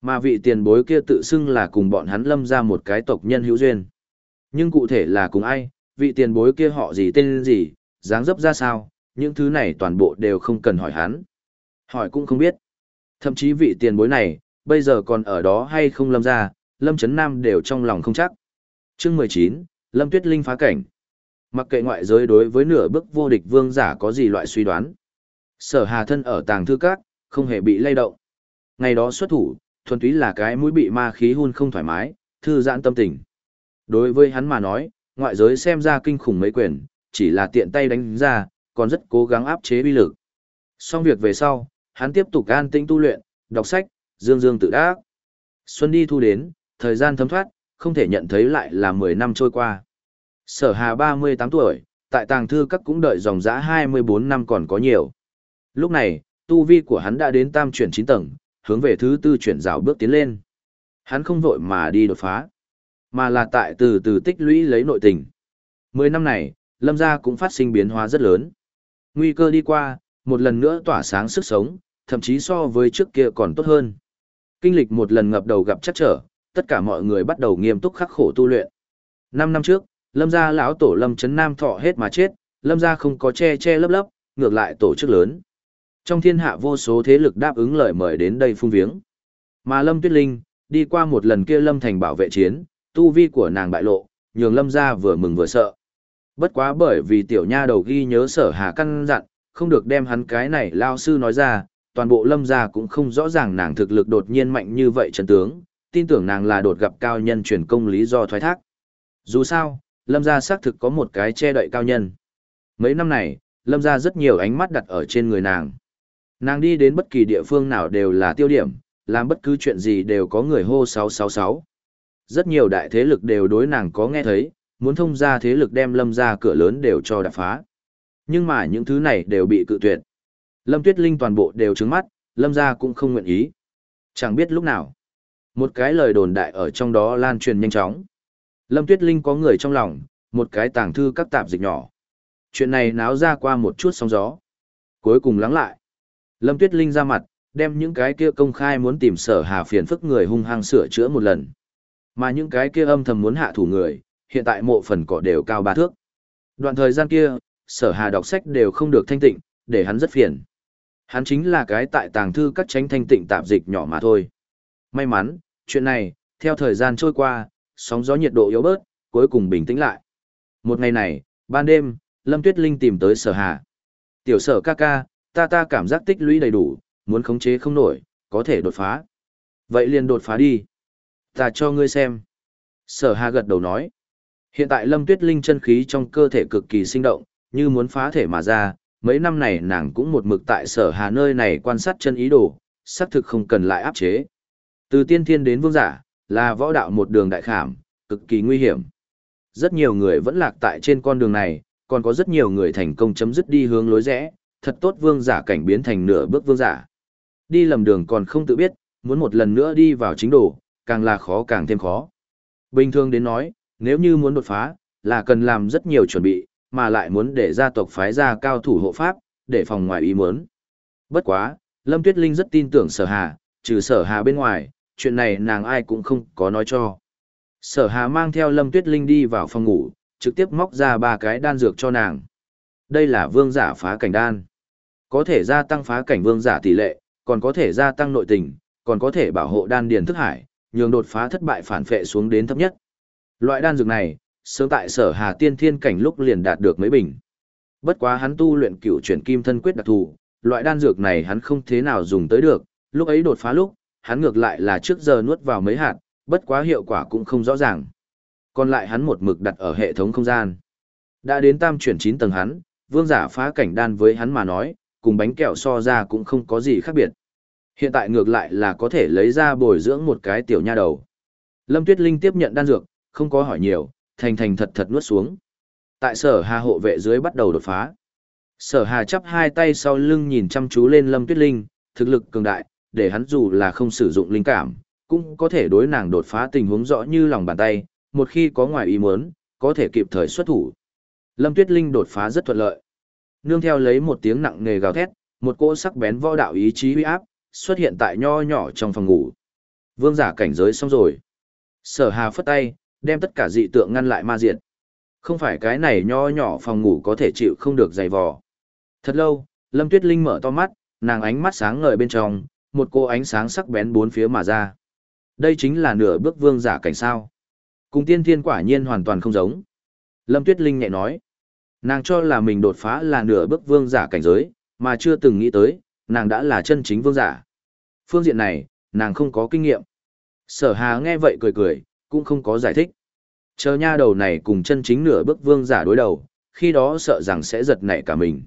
Mà vị tiền bối kia tự xưng là cùng bọn hắn lâm ra một cái tộc nhân hữu duyên. Nhưng cụ thể là cùng ai, vị tiền bối kia họ gì tên gì, dáng dấp ra sao, những thứ này toàn bộ đều không cần hỏi hắn. Hỏi cũng không biết. Thậm chí vị tiền bối này, bây giờ còn ở đó hay không lâm ra, lâm chấn nam đều trong lòng không chắc. Chương mười chín Lâm Tuyết Linh phá cảnh. Mặc kệ ngoại giới đối với nửa bước vô địch vương giả có gì loại suy đoán. Sở Hà thân ở tàng thư các, không hề bị lay động. Ngày đó xuất thủ, thuần túy là cái mũi bị ma khí hun không thoải mái, thư giãn tâm tình. Đối với hắn mà nói, ngoại giới xem ra kinh khủng mấy quyền, chỉ là tiện tay đánh ra, còn rất cố gắng áp chế bi lực. Xong việc về sau, hắn tiếp tục an tĩnh tu luyện, đọc sách, dương dương tự đắc. Xuân đi thu đến, thời gian thấm thoát, không thể nhận thấy lại là 10 năm trôi qua. Sở Hà 38 tuổi, tại tàng thư các cũng đợi dòng dã 24 năm còn có nhiều. Lúc này, tu vi của hắn đã đến tam chuyển 9 tầng, hướng về thứ tư chuyển rào bước tiến lên. Hắn không vội mà đi đột phá, mà là tại từ từ tích lũy lấy nội tình. Mười năm này, Lâm gia cũng phát sinh biến hóa rất lớn. Nguy cơ đi qua, một lần nữa tỏa sáng sức sống, thậm chí so với trước kia còn tốt hơn. Kinh lịch một lần ngập đầu gặp chắc trở, tất cả mọi người bắt đầu nghiêm túc khắc khổ tu luyện. Năm năm trước, Lâm gia lão tổ Lâm chấn Nam thọ hết mà chết, Lâm gia không có che che lấp lấp, ngược lại tổ chức lớn. Trong thiên hạ vô số thế lực đáp ứng lời mời đến đây phung viếng. Mà Lâm Tuyết Linh, đi qua một lần kia Lâm thành bảo vệ chiến, tu vi của nàng bại lộ, nhường Lâm gia vừa mừng vừa sợ. Bất quá bởi vì tiểu nha đầu ghi nhớ sở hà căn dặn, không được đem hắn cái này lao sư nói ra, toàn bộ Lâm gia cũng không rõ ràng nàng thực lực đột nhiên mạnh như vậy chân tướng, tin tưởng nàng là đột gặp cao nhân truyền công lý do thoái thác. Dù sao, Lâm gia xác thực có một cái che đậy cao nhân. Mấy năm này, Lâm gia rất nhiều ánh mắt đặt ở trên người nàng. Nàng đi đến bất kỳ địa phương nào đều là tiêu điểm, làm bất cứ chuyện gì đều có người hô 666. Rất nhiều đại thế lực đều đối nàng có nghe thấy, muốn thông ra thế lực đem lâm gia cửa lớn đều cho đạp phá. Nhưng mà những thứ này đều bị cự tuyệt. Lâm Tuyết Linh toàn bộ đều trứng mắt, lâm gia cũng không nguyện ý. Chẳng biết lúc nào. Một cái lời đồn đại ở trong đó lan truyền nhanh chóng. Lâm Tuyết Linh có người trong lòng, một cái tàng thư các tạp dịch nhỏ. Chuyện này náo ra qua một chút sóng gió. Cuối cùng lắng lại. Lâm Tuyết Linh ra mặt, đem những cái kia công khai muốn tìm sở hà phiền phức người hung hăng sửa chữa một lần. Mà những cái kia âm thầm muốn hạ thủ người, hiện tại mộ phần cỏ đều cao ba thước. Đoạn thời gian kia, sở hà đọc sách đều không được thanh tịnh, để hắn rất phiền. Hắn chính là cái tại tàng thư các tránh thanh tịnh tạp dịch nhỏ mà thôi. May mắn, chuyện này, theo thời gian trôi qua, sóng gió nhiệt độ yếu bớt, cuối cùng bình tĩnh lại. Một ngày này, ban đêm, Lâm Tuyết Linh tìm tới sở hà. Tiểu sở ca ca, ta ta cảm giác tích lũy đầy đủ, muốn khống chế không nổi, có thể đột phá. Vậy liền đột phá đi. Ta cho ngươi xem. Sở hà gật đầu nói. Hiện tại Lâm Tuyết Linh chân khí trong cơ thể cực kỳ sinh động, như muốn phá thể mà ra, mấy năm này nàng cũng một mực tại sở hà nơi này quan sát chân ý đồ, xác thực không cần lại áp chế. Từ tiên thiên đến vương giả, là võ đạo một đường đại khảm, cực kỳ nguy hiểm. Rất nhiều người vẫn lạc tại trên con đường này, còn có rất nhiều người thành công chấm dứt đi hướng lối rẽ, thật tốt vương giả cảnh biến thành nửa bước vương giả. Đi lầm đường còn không tự biết, muốn một lần nữa đi vào chính đồ, càng là khó càng thêm khó. Bình thường đến nói, nếu như muốn đột phá, là cần làm rất nhiều chuẩn bị, mà lại muốn để gia tộc phái ra cao thủ hộ pháp, để phòng ngoài ý muốn. Bất quá, Lâm Tuyết Linh rất tin tưởng sở hà, trừ sở hà bên ngoài, chuyện này nàng ai cũng không có nói cho. Sở hà mang theo Lâm Tuyết Linh đi vào phòng ngủ, trực tiếp móc ra ba cái đan dược cho nàng. Đây là vương giả phá cảnh đan. Có thể gia tăng phá cảnh vương giả tỷ lệ, còn có thể gia tăng nội tình, còn có thể bảo hộ đan điền thức hải, nhường đột phá thất bại phản phệ xuống đến thấp nhất. Loại đan dược này, sớm tại sở hà tiên thiên cảnh lúc liền đạt được mấy bình. Bất quá hắn tu luyện cựu chuyển kim thân quyết đặc thù, loại đan dược này hắn không thế nào dùng tới được, lúc ấy đột phá lúc, hắn ngược lại là trước giờ nuốt vào mấy hạt, bất quá hiệu quả cũng không rõ ràng. Còn lại hắn một mực đặt ở hệ thống không gian. Đã đến tam chuyển 9 tầng hắn, vương giả phá cảnh đan với hắn mà nói, cùng bánh kẹo so ra cũng không có gì khác biệt. Hiện tại ngược lại là có thể lấy ra bồi dưỡng một cái tiểu nha đầu. Lâm Tuyết Linh tiếp nhận đan dược, không có hỏi nhiều, thành thành thật thật nuốt xuống. Tại sở hà hộ vệ dưới bắt đầu đột phá. Sở hà chắp hai tay sau lưng nhìn chăm chú lên Lâm Tuyết Linh, thực lực cường đại, để hắn dù là không sử dụng linh cảm, cũng có thể đối nàng đột phá tình huống rõ như lòng bàn tay, một khi có ngoài ý muốn, có thể kịp thời xuất thủ. Lâm Tuyết Linh đột phá rất thuận lợi. Nương theo lấy một tiếng nặng nề gào thét, một cỗ sắc bén võ đạo ý chí uy áp xuất hiện tại nho nhỏ trong phòng ngủ. Vương giả cảnh giới xong rồi. Sở Hà phất tay, đem tất cả dị tượng ngăn lại ma diệt. Không phải cái này nho nhỏ phòng ngủ có thể chịu không được dày vò. Thật lâu, Lâm Tuyết Linh mở to mắt, nàng ánh mắt sáng ngời bên trong, một cô ánh sáng sắc bén bốn phía mà ra. Đây chính là nửa bước vương giả cảnh sao. Cùng tiên thiên quả nhiên hoàn toàn không giống. Lâm Tuyết Linh nhẹ nói. Nàng cho là mình đột phá là nửa bước vương giả cảnh giới, mà chưa từng nghĩ tới, nàng đã là chân chính vương giả. Phương diện này, nàng không có kinh nghiệm. Sở Hà nghe vậy cười cười, cũng không có giải thích. Chờ nha đầu này cùng chân chính nửa bước vương giả đối đầu, khi đó sợ rằng sẽ giật nảy cả mình.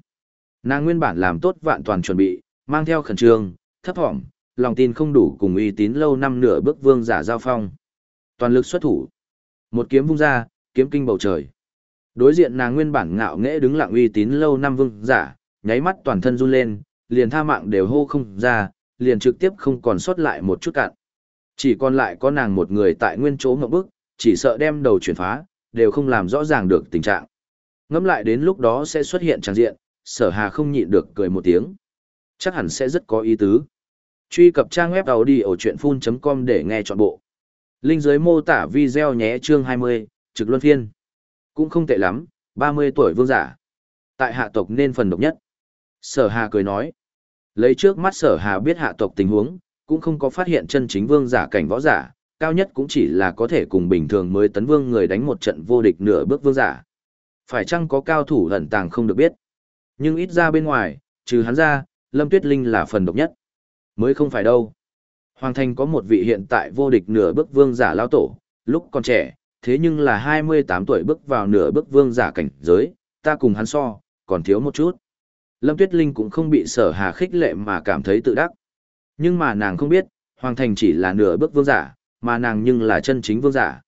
Nàng nguyên bản làm tốt vạn toàn chuẩn bị, mang theo khẩn trương, thấp thỏm, lòng tin không đủ cùng uy tín lâu năm nửa bước vương giả giao phong. Toàn lực xuất thủ. Một kiếm vung ra, kiếm kinh bầu trời. Đối diện nàng nguyên bản ngạo nghễ đứng lặng uy tín lâu năm vương giả, nháy mắt toàn thân run lên, liền tha mạng đều hô không ra, liền trực tiếp không còn sót lại một chút cạn. Chỉ còn lại có nàng một người tại nguyên chỗ ngậm bức, chỉ sợ đem đầu chuyển phá, đều không làm rõ ràng được tình trạng. Ngẫm lại đến lúc đó sẽ xuất hiện trang diện, sở hà không nhịn được cười một tiếng. Chắc hẳn sẽ rất có ý tứ. Truy cập trang web đầu đi ở chuyện full.com để nghe trọn bộ. Linh dưới mô tả video nhé chương 20, trực luân phiên. Cũng không tệ lắm, 30 tuổi vương giả. Tại hạ tộc nên phần độc nhất. Sở hà cười nói. Lấy trước mắt sở hà biết hạ tộc tình huống, cũng không có phát hiện chân chính vương giả cảnh võ giả, cao nhất cũng chỉ là có thể cùng bình thường mới tấn vương người đánh một trận vô địch nửa bước vương giả. Phải chăng có cao thủ ẩn tàng không được biết. Nhưng ít ra bên ngoài, trừ hắn ra, Lâm Tuyết Linh là phần độc nhất. Mới không phải đâu. Hoàng Thành có một vị hiện tại vô địch nửa bước vương giả lao tổ, lúc còn trẻ, thế nhưng là 28 tuổi bước vào nửa bước vương giả cảnh giới, ta cùng hắn so, còn thiếu một chút. Lâm Tuyết Linh cũng không bị sở hà khích lệ mà cảm thấy tự đắc. Nhưng mà nàng không biết, Hoàng Thành chỉ là nửa bước vương giả, mà nàng nhưng là chân chính vương giả.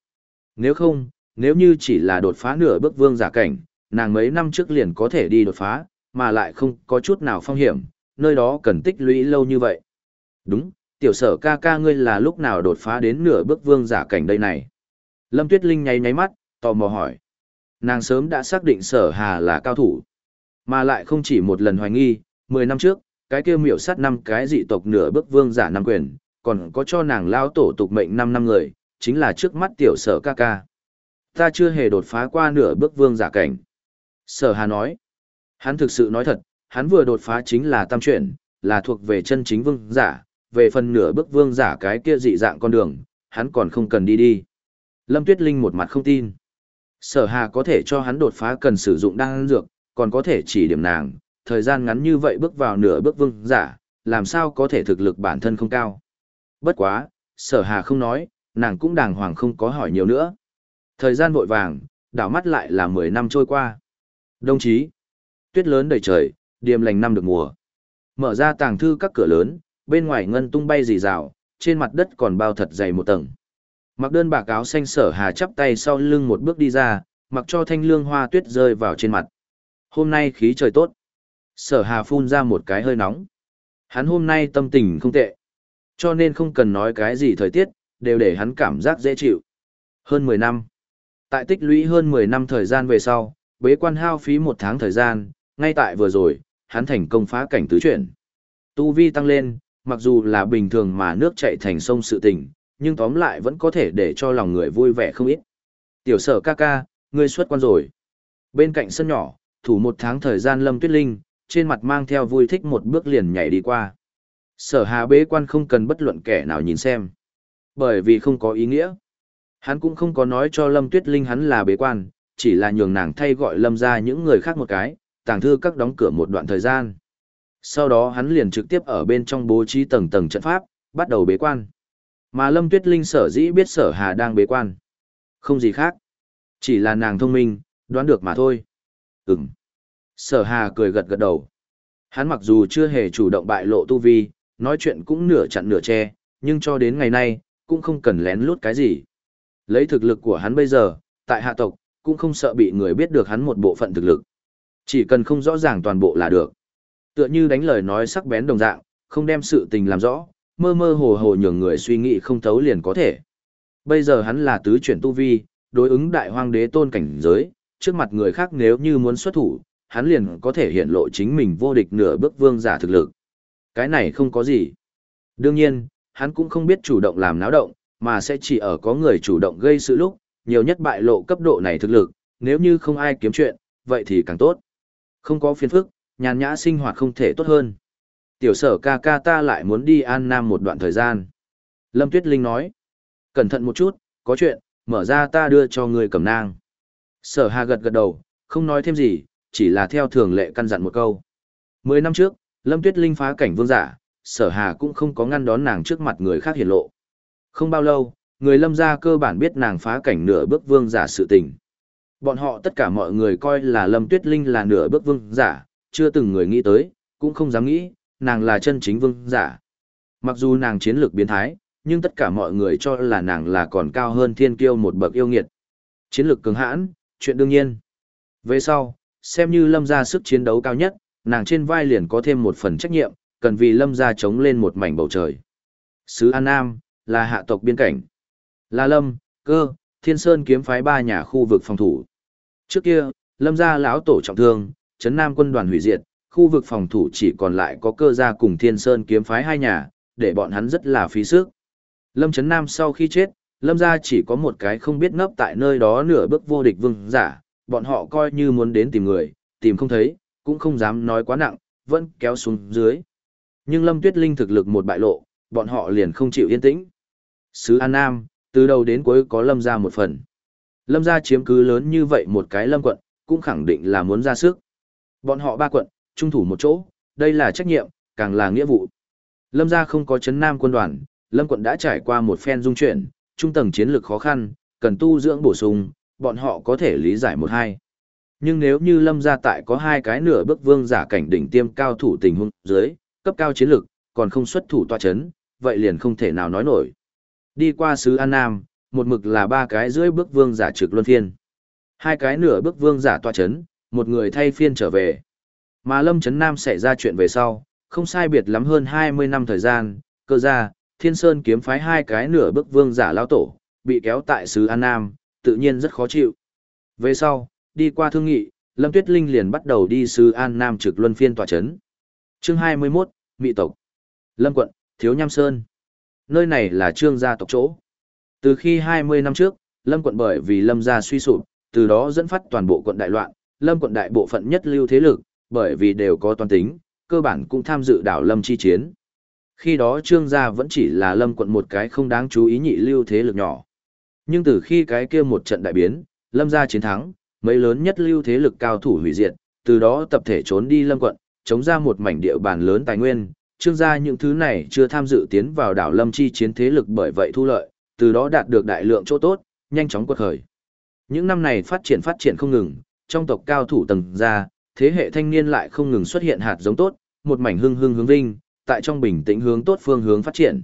Nếu không, nếu như chỉ là đột phá nửa bước vương giả cảnh, nàng mấy năm trước liền có thể đi đột phá, mà lại không có chút nào phong hiểm, nơi đó cần tích lũy lâu như vậy. Đúng, tiểu sở ca ca ngươi là lúc nào đột phá đến nửa bước vương giả cảnh đây này. Lâm Tuyết Linh nháy nháy mắt, tò mò hỏi. Nàng sớm đã xác định sở hà là cao thủ. Mà lại không chỉ một lần hoài nghi, 10 năm trước, cái kia miểu sát năm cái dị tộc nửa bước vương giả năm quyền, còn có cho nàng lao tổ tục mệnh năm năm người, chính là trước mắt tiểu sở ca ca. Ta chưa hề đột phá qua nửa bước vương giả cảnh. Sở hà nói. Hắn thực sự nói thật, hắn vừa đột phá chính là tam chuyển, là thuộc về chân chính vương giả, về phần nửa bước vương giả cái kia dị dạng con đường, hắn còn không cần đi đi. Lâm Tuyết Linh một mặt không tin. Sở Hà có thể cho hắn đột phá cần sử dụng đan dược, còn có thể chỉ điểm nàng, thời gian ngắn như vậy bước vào nửa bước vương giả, làm sao có thể thực lực bản thân không cao. Bất quá, Sở Hà không nói, nàng cũng đàng hoàng không có hỏi nhiều nữa. Thời gian vội vàng, đảo mắt lại là 10 năm trôi qua. Đồng chí, tuyết lớn đầy trời, điềm lành năm được mùa. Mở ra tàng thư các cửa lớn, bên ngoài ngân tung bay rì rào, trên mặt đất còn bao thật dày một tầng. Mặc đơn bạc áo xanh sở hà chắp tay sau lưng một bước đi ra, mặc cho thanh lương hoa tuyết rơi vào trên mặt. Hôm nay khí trời tốt. Sở hà phun ra một cái hơi nóng. Hắn hôm nay tâm tình không tệ. Cho nên không cần nói cái gì thời tiết, đều để hắn cảm giác dễ chịu. Hơn 10 năm. Tại tích lũy hơn 10 năm thời gian về sau, bế quan hao phí một tháng thời gian, ngay tại vừa rồi, hắn thành công phá cảnh tứ chuyển. Tu vi tăng lên, mặc dù là bình thường mà nước chạy thành sông sự tình, nhưng tóm lại vẫn có thể để cho lòng người vui vẻ không ít. Tiểu sở ca ca, ngươi xuất quan rồi. Bên cạnh sân nhỏ, thủ một tháng thời gian lâm tuyết linh, trên mặt mang theo vui thích một bước liền nhảy đi qua. Sở hà bế quan không cần bất luận kẻ nào nhìn xem. Bởi vì không có ý nghĩa. Hắn cũng không có nói cho lâm tuyết linh hắn là bế quan, chỉ là nhường nàng thay gọi lâm ra những người khác một cái, tàng thư các đóng cửa một đoạn thời gian. Sau đó hắn liền trực tiếp ở bên trong bố trí tầng tầng trận pháp, bắt đầu bế quan. Mà Lâm Tuyết Linh sở dĩ biết sở hà đang bế quan. Không gì khác. Chỉ là nàng thông minh, đoán được mà thôi. Ừm. Sở hà cười gật gật đầu. Hắn mặc dù chưa hề chủ động bại lộ tu vi, nói chuyện cũng nửa chặn nửa che, nhưng cho đến ngày nay, cũng không cần lén lút cái gì. Lấy thực lực của hắn bây giờ, tại hạ tộc, cũng không sợ bị người biết được hắn một bộ phận thực lực. Chỉ cần không rõ ràng toàn bộ là được. Tựa như đánh lời nói sắc bén đồng dạng, không đem sự tình làm rõ, mơ mơ hồ hồ nhường người suy nghĩ không thấu liền có thể. Bây giờ hắn là tứ chuyển tu vi, đối ứng đại hoang đế tôn cảnh giới, trước mặt người khác nếu như muốn xuất thủ, hắn liền có thể hiện lộ chính mình vô địch nửa bước vương giả thực lực. Cái này không có gì. Đương nhiên, hắn cũng không biết chủ động làm náo động, mà sẽ chỉ ở có người chủ động gây sự lúc, nhiều nhất bại lộ cấp độ này thực lực, nếu như không ai kiếm chuyện, vậy thì càng tốt. Không có phiền phức, nhàn nhã sinh hoạt không thể tốt hơn. Tiểu sở ca ca ta lại muốn đi An Nam một đoạn thời gian. Lâm Tuyết Linh nói. Cẩn thận một chút, có chuyện, mở ra ta đưa cho người cầm nang. Sở hà gật gật đầu, không nói thêm gì, chỉ là theo thường lệ căn dặn một câu. Mười năm trước, Lâm Tuyết Linh phá cảnh vương giả, sở hà cũng không có ngăn đón nàng trước mặt người khác hiển lộ. Không bao lâu, người lâm gia cơ bản biết nàng phá cảnh nửa bước vương giả sự tình. Bọn họ tất cả mọi người coi là Lâm Tuyết Linh là nửa bước vương giả, chưa từng người nghĩ tới, cũng không dám nghĩ, nàng là chân chính vương giả. Mặc dù nàng chiến lược biến thái, nhưng tất cả mọi người cho là nàng là còn cao hơn thiên kiêu một bậc yêu nghiệt. Chiến lược cường hãn, chuyện đương nhiên. Về sau, xem như lâm gia sức chiến đấu cao nhất, nàng trên vai liền có thêm một phần trách nhiệm, cần vì lâm gia chống lên một mảnh bầu trời. Sứ An Nam, là hạ tộc biên cảnh. Là lâm, cơ, thiên sơn kiếm phái ba nhà khu vực phòng thủ. Trước kia, lâm gia lão tổ trọng thương, chấn nam quân đoàn hủy diệt, khu vực phòng thủ chỉ còn lại có cơ gia cùng thiên sơn kiếm phái hai nhà, để bọn hắn rất là phí sức. Lâm chấn nam sau khi chết, lâm gia chỉ có một cái không biết ngấp tại nơi đó nửa bước vô địch vương giả, bọn họ coi như muốn đến tìm người, tìm không thấy, cũng không dám nói quá nặng, vẫn kéo xuống dưới. Nhưng lâm tuyết linh thực lực một bại lộ, bọn họ liền không chịu yên tĩnh. Sứ An Nam, từ đầu đến cuối có lâm gia một phần. Lâm gia chiếm cứ lớn như vậy một cái lâm quận, cũng khẳng định là muốn ra sức. Bọn họ ba quận, trung thủ một chỗ, đây là trách nhiệm, càng là nghĩa vụ. Lâm gia không có chấn nam quân đoàn, Lâm quận đã trải qua một phen dung chuyển, trung tầng chiến lược khó khăn, cần tu dưỡng bổ sung, bọn họ có thể lý giải một hai. Nhưng nếu như Lâm gia tại có hai cái nửa bước vương giả cảnh đỉnh tiêm cao thủ tình huống dưới, cấp cao chiến lược, còn không xuất thủ tọa chấn, vậy liền không thể nào nói nổi. Đi qua xứ An Nam, một mực là ba cái dưới bước vương giả trực luân phiên. Hai cái nửa bước vương giả tọa chấn, một người thay phiên trở về. Mà Lâm Trấn Nam xảy ra chuyện về sau, không sai biệt lắm hơn 20 năm thời gian, cơ ra, Thiên Sơn kiếm phái hai cái nửa bức vương giả lao tổ, bị kéo tại xứ An Nam, tự nhiên rất khó chịu. Về sau, đi qua thương nghị, Lâm Tuyết Linh liền bắt đầu đi xứ An Nam trực luân phiên tòa chấn. Chương 21, Mị tộc. Lâm quận, Thiếu Nham Sơn. Nơi này là trương gia tộc chỗ. Từ khi 20 năm trước, Lâm quận bởi vì Lâm gia suy sụp, từ đó dẫn phát toàn bộ quận đại loạn, Lâm quận đại bộ phận nhất lưu thế lực, bởi vì đều có toàn tính, cơ bản cũng tham dự đảo Lâm chi chiến. Khi đó trương gia vẫn chỉ là Lâm quận một cái không đáng chú ý nhị lưu thế lực nhỏ. Nhưng từ khi cái kia một trận đại biến, Lâm gia chiến thắng, mấy lớn nhất lưu thế lực cao thủ hủy diệt, từ đó tập thể trốn đi Lâm quận, chống ra một mảnh địa bàn lớn tài nguyên, trương gia những thứ này chưa tham dự tiến vào đảo Lâm chi chiến thế lực bởi vậy thu lợi, từ đó đạt được đại lượng chỗ tốt, nhanh chóng quật khởi. Những năm này phát triển phát triển không ngừng, trong tộc cao thủ tầng ra, thế hệ thanh niên lại không ngừng xuất hiện hạt giống tốt, một mảnh hưng hưng hướng vinh, tại trong bình tĩnh hướng tốt phương hướng phát triển.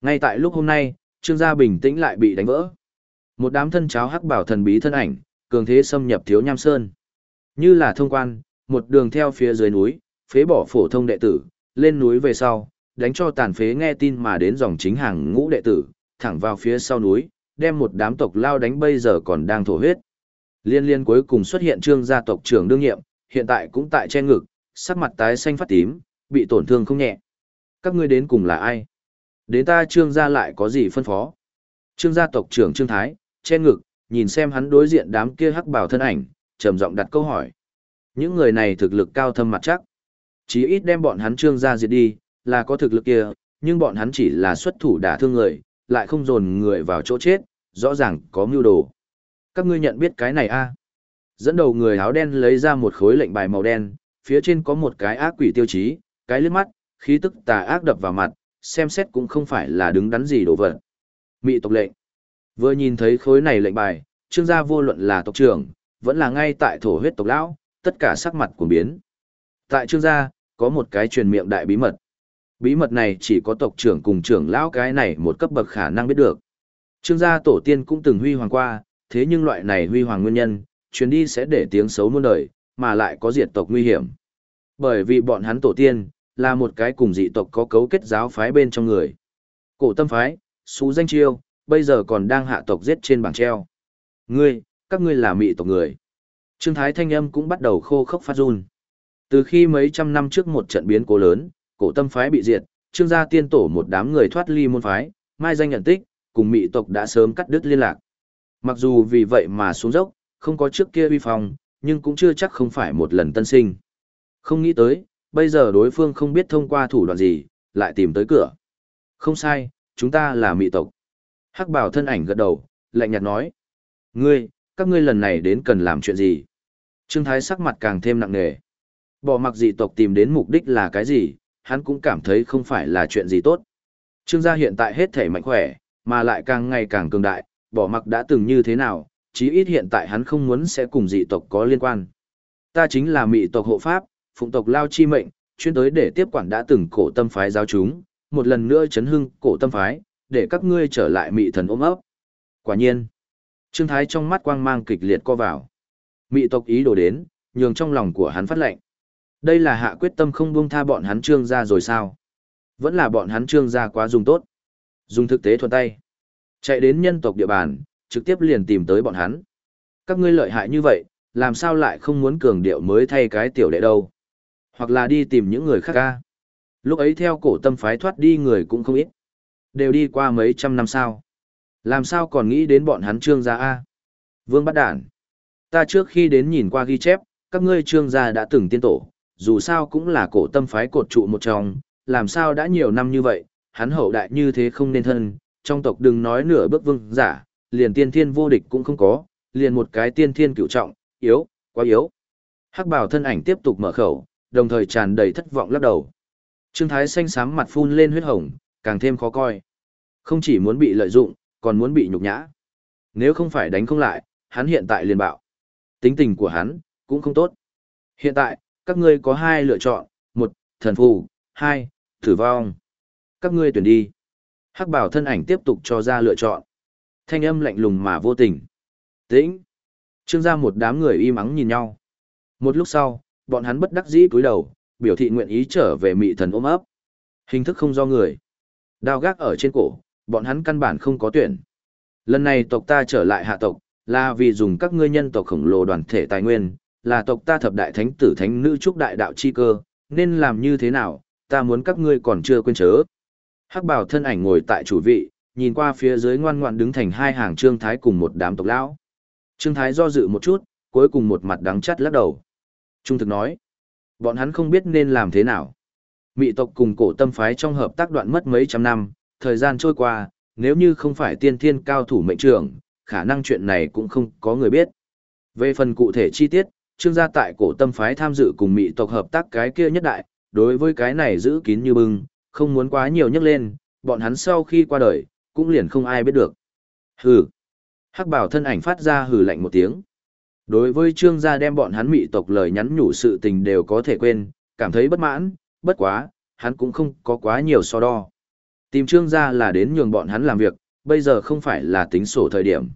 Ngay tại lúc hôm nay, Trương gia bình tĩnh lại bị đánh vỡ. Một đám thân cháo hắc bảo thần bí thân ảnh, cường thế xâm nhập Thiếu Nham Sơn. Như là thông quan, một đường theo phía dưới núi, phế bỏ phổ thông đệ tử, lên núi về sau, đánh cho tàn phế nghe tin mà đến dòng chính hàng ngũ đệ tử, thẳng vào phía sau núi, đem một đám tộc lao đánh bây giờ còn đang thổ huyết. Liên liên cuối cùng xuất hiện trương gia tộc trưởng đương nhiệm, hiện tại cũng tại che ngực, sắc mặt tái xanh phát tím, bị tổn thương không nhẹ. Các ngươi đến cùng là ai? Đến ta trương gia lại có gì phân phó? Trương gia tộc trưởng trương thái, che ngực, nhìn xem hắn đối diện đám kia hắc bảo thân ảnh, trầm giọng đặt câu hỏi. Những người này thực lực cao thâm mặt chắc. Chí ít đem bọn hắn trương gia diệt đi, là có thực lực kia, nhưng bọn hắn chỉ là xuất thủ đả thương người, lại không dồn người vào chỗ chết, rõ ràng có mưu đồ. Các ngươi nhận biết cái này a? Dẫn đầu người áo đen lấy ra một khối lệnh bài màu đen, phía trên có một cái ác quỷ tiêu chí, cái liếc mắt, khí tức tà ác đập vào mặt, xem xét cũng không phải là đứng đắn gì đồ vật. Mị tộc lệnh. Vừa nhìn thấy khối này lệnh bài, trương gia vô luận là tộc trưởng, vẫn là ngay tại thổ huyết tộc lão, tất cả sắc mặt của biến. Tại trương gia, có một cái truyền miệng đại bí mật. Bí mật này chỉ có tộc trưởng cùng trưởng lão cái này một cấp bậc khả năng biết được. Trương gia tổ tiên cũng từng huy hoàng qua, thế nhưng loại này huy hoàng nguyên nhân, chuyến đi sẽ để tiếng xấu muôn đời, mà lại có diệt tộc nguy hiểm. Bởi vì bọn hắn tổ tiên, là một cái cùng dị tộc có cấu kết giáo phái bên trong người. Cổ tâm phái, xú danh chiêu, bây giờ còn đang hạ tộc giết trên bảng treo. Ngươi, các ngươi là mị tộc người. Trương Thái Thanh Âm cũng bắt đầu khô khốc phát run. Từ khi mấy trăm năm trước một trận biến cố lớn, cổ tâm phái bị diệt, trương gia tiên tổ một đám người thoát ly môn phái, mai danh nhận tích, cùng mị tộc đã sớm cắt đứt liên lạc. Mặc dù vì vậy mà xuống dốc, không có trước kia uy phong, nhưng cũng chưa chắc không phải một lần tân sinh. Không nghĩ tới, bây giờ đối phương không biết thông qua thủ đoạn gì, lại tìm tới cửa. Không sai, chúng ta là mị tộc. Hắc bảo thân ảnh gật đầu, lạnh nhạt nói. Ngươi, các ngươi lần này đến cần làm chuyện gì? Trương Thái sắc mặt càng thêm nặng nề. Bỏ mặc dị tộc tìm đến mục đích là cái gì, hắn cũng cảm thấy không phải là chuyện gì tốt. Trương gia hiện tại hết thể mạnh khỏe, mà lại càng ngày càng cường đại, bỏ mặc đã từng như thế nào, chí ít hiện tại hắn không muốn sẽ cùng dị tộc có liên quan. Ta chính là mị tộc hộ pháp, phụng tộc lao chi mệnh, chuyên tới để tiếp quản đã từng cổ tâm phái giáo chúng, một lần nữa chấn hưng cổ tâm phái, để các ngươi trở lại mị thần ôm ấp. Quả nhiên, Trương Thái trong mắt quang mang kịch liệt co vào. Mị tộc ý đồ đến, nhường trong lòng của hắn phát lệnh. Đây là hạ quyết tâm không buông tha bọn hắn trương gia rồi sao? Vẫn là bọn hắn trương gia quá dùng tốt. Dùng thực tế thuận tay. Chạy đến nhân tộc địa bàn, trực tiếp liền tìm tới bọn hắn. Các ngươi lợi hại như vậy, làm sao lại không muốn cường điệu mới thay cái tiểu đệ đâu? Hoặc là đi tìm những người khác ca. Lúc ấy theo cổ tâm phái thoát đi người cũng không ít. Đều đi qua mấy trăm năm sao. Làm sao còn nghĩ đến bọn hắn trương gia A? Vương bắt đản. Ta trước khi đến nhìn qua ghi chép, các ngươi trương gia đã từng tiên tổ, dù sao cũng là cổ tâm phái cột trụ một trong, làm sao đã nhiều năm như vậy, hắn hậu đại như thế không nên thân, trong tộc đừng nói nửa bước vương giả, liền tiên thiên vô địch cũng không có, liền một cái tiên thiên cựu trọng, yếu, quá yếu. Hắc bảo thân ảnh tiếp tục mở khẩu, đồng thời tràn đầy thất vọng lắc đầu. Trương Thái xanh xám mặt phun lên huyết hồng, càng thêm khó coi. Không chỉ muốn bị lợi dụng, còn muốn bị nhục nhã. Nếu không phải đánh không lại, hắn hiện tại liền bạo. Tính tình của hắn, cũng không tốt. Hiện tại, các ngươi có hai lựa chọn, một, thần phù, hai, thử vong. Các ngươi tuyển đi. Hắc bảo thân ảnh tiếp tục cho ra lựa chọn. Thanh âm lạnh lùng mà vô tình. Tĩnh. Trương Gia một đám người im ắng nhìn nhau. Một lúc sau, bọn hắn bất đắc dĩ cúi đầu, biểu thị nguyện ý trở về mị thần ôm ấp. Hình thức không do người. Đao gác ở trên cổ, bọn hắn căn bản không có tuyển. Lần này tộc ta trở lại hạ tộc, Là vì dùng các ngươi nhân tộc khổng lồ đoàn thể tài nguyên, là tộc ta thập đại thánh tử thánh nữ trúc đại đạo chi cơ, nên làm như thế nào, ta muốn các ngươi còn chưa quên chớ. Hắc bảo thân ảnh ngồi tại chủ vị, nhìn qua phía dưới ngoan ngoãn đứng thành hai hàng trương thái cùng một đám tộc lão. Trương thái do dự một chút, cuối cùng một mặt đắng chắt lắc đầu. Trung thực nói, bọn hắn không biết nên làm thế nào. Mị tộc cùng cổ tâm phái trong hợp tác đoạn mất mấy trăm năm, thời gian trôi qua, nếu như không phải tiên thiên cao thủ mệnh trưởng, khả năng chuyện này cũng không có người biết. Về phần cụ thể chi tiết, trương gia tại cổ tâm phái tham dự cùng mị tộc hợp tác cái kia nhất đại, đối với cái này giữ kín như bưng, không muốn quá nhiều nhắc lên, bọn hắn sau khi qua đời, cũng liền không ai biết được. Hừ. Hắc bảo thân ảnh phát ra hừ lạnh một tiếng. Đối với trương gia đem bọn hắn mị tộc lời nhắn nhủ sự tình đều có thể quên, cảm thấy bất mãn, bất quá, hắn cũng không có quá nhiều so đo. Tìm trương gia là đến nhường bọn hắn làm việc, bây giờ không phải là tính sổ thời điểm.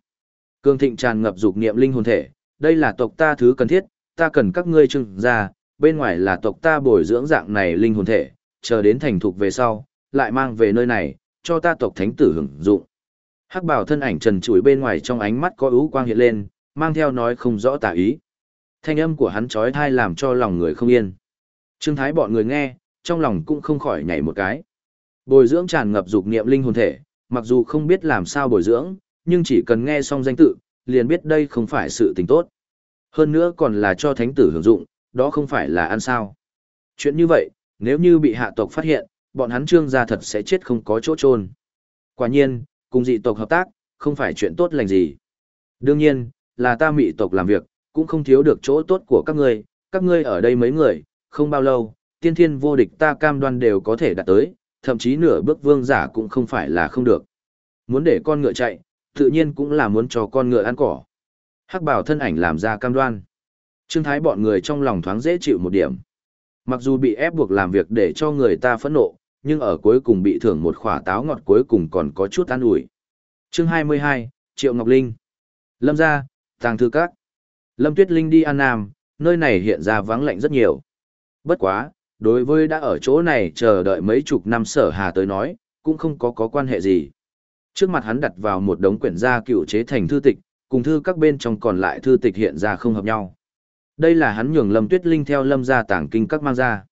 Cương thịnh tràn ngập dục niệm linh hồn thể, đây là tộc ta thứ cần thiết, ta cần các ngươi trương gia, bên ngoài là tộc ta bồi dưỡng dạng này linh hồn thể, chờ đến thành thục về sau, lại mang về nơi này, cho ta tộc thánh tử hưởng dụng. Hắc bảo thân ảnh trần trụi bên ngoài trong ánh mắt có ưu quang hiện lên, mang theo nói không rõ tả ý. Thanh âm của hắn trói thai làm cho lòng người không yên. Trương Thái bọn người nghe, trong lòng cũng không khỏi nhảy một cái. Bồi dưỡng tràn ngập dục niệm linh hồn thể, mặc dù không biết làm sao bồi dưỡng, nhưng chỉ cần nghe xong danh tự, liền biết đây không phải sự tình tốt. Hơn nữa còn là cho thánh tử hưởng dụng, đó không phải là ăn sao. Chuyện như vậy, nếu như bị hạ tộc phát hiện, bọn hắn trương gia thật sẽ chết không có chỗ trôn. Quả nhiên, cùng dị tộc hợp tác, không phải chuyện tốt lành gì. Đương nhiên, là ta mị tộc làm việc, cũng không thiếu được chỗ tốt của các ngươi, các ngươi ở đây mấy người, không bao lâu, tiên thiên vô địch ta cam đoan đều có thể đạt tới, thậm chí nửa bước vương giả cũng không phải là không được. Muốn để con ngựa chạy, tự nhiên cũng là muốn cho con ngựa ăn cỏ. Hắc bảo thân ảnh làm ra cam đoan. Trương Thái bọn người trong lòng thoáng dễ chịu một điểm. Mặc dù bị ép buộc làm việc để cho người ta phẫn nộ, nhưng ở cuối cùng bị thưởng một khỏa táo ngọt cuối cùng còn có chút an ủi. Chương 22, Triệu Ngọc Linh. Lâm gia, Tàng Thư Các. Lâm Tuyết Linh đi An Nam, nơi này hiện ra vắng lạnh rất nhiều. Bất quá, đối với đã ở chỗ này chờ đợi mấy chục năm sở hà tới nói, cũng không có có quan hệ gì. Trước mặt hắn đặt vào một đống quyển gia cựu chế thành thư tịch, cùng thư các bên trong còn lại thư tịch hiện ra không hợp nhau. Đây là hắn nhường Lâm Tuyết Linh theo Lâm gia tàng kinh các mang ra.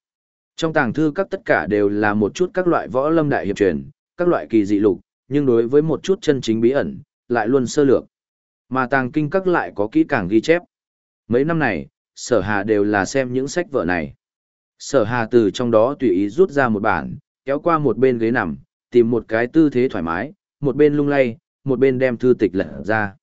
Trong tàng thư các tất cả đều là một chút các loại võ lâm đại hiệp truyền, các loại kỳ dị lục, nhưng đối với một chút chân chính bí ẩn, lại luôn sơ lược. Mà tàng kinh các lại có kỹ càng ghi chép. Mấy năm này, sở hà đều là xem những sách vở này. Sở hà từ trong đó tùy ý rút ra một bản, kéo qua một bên ghế nằm, tìm một cái tư thế thoải mái, một bên lung lay, một bên đem thư tịch lật ra.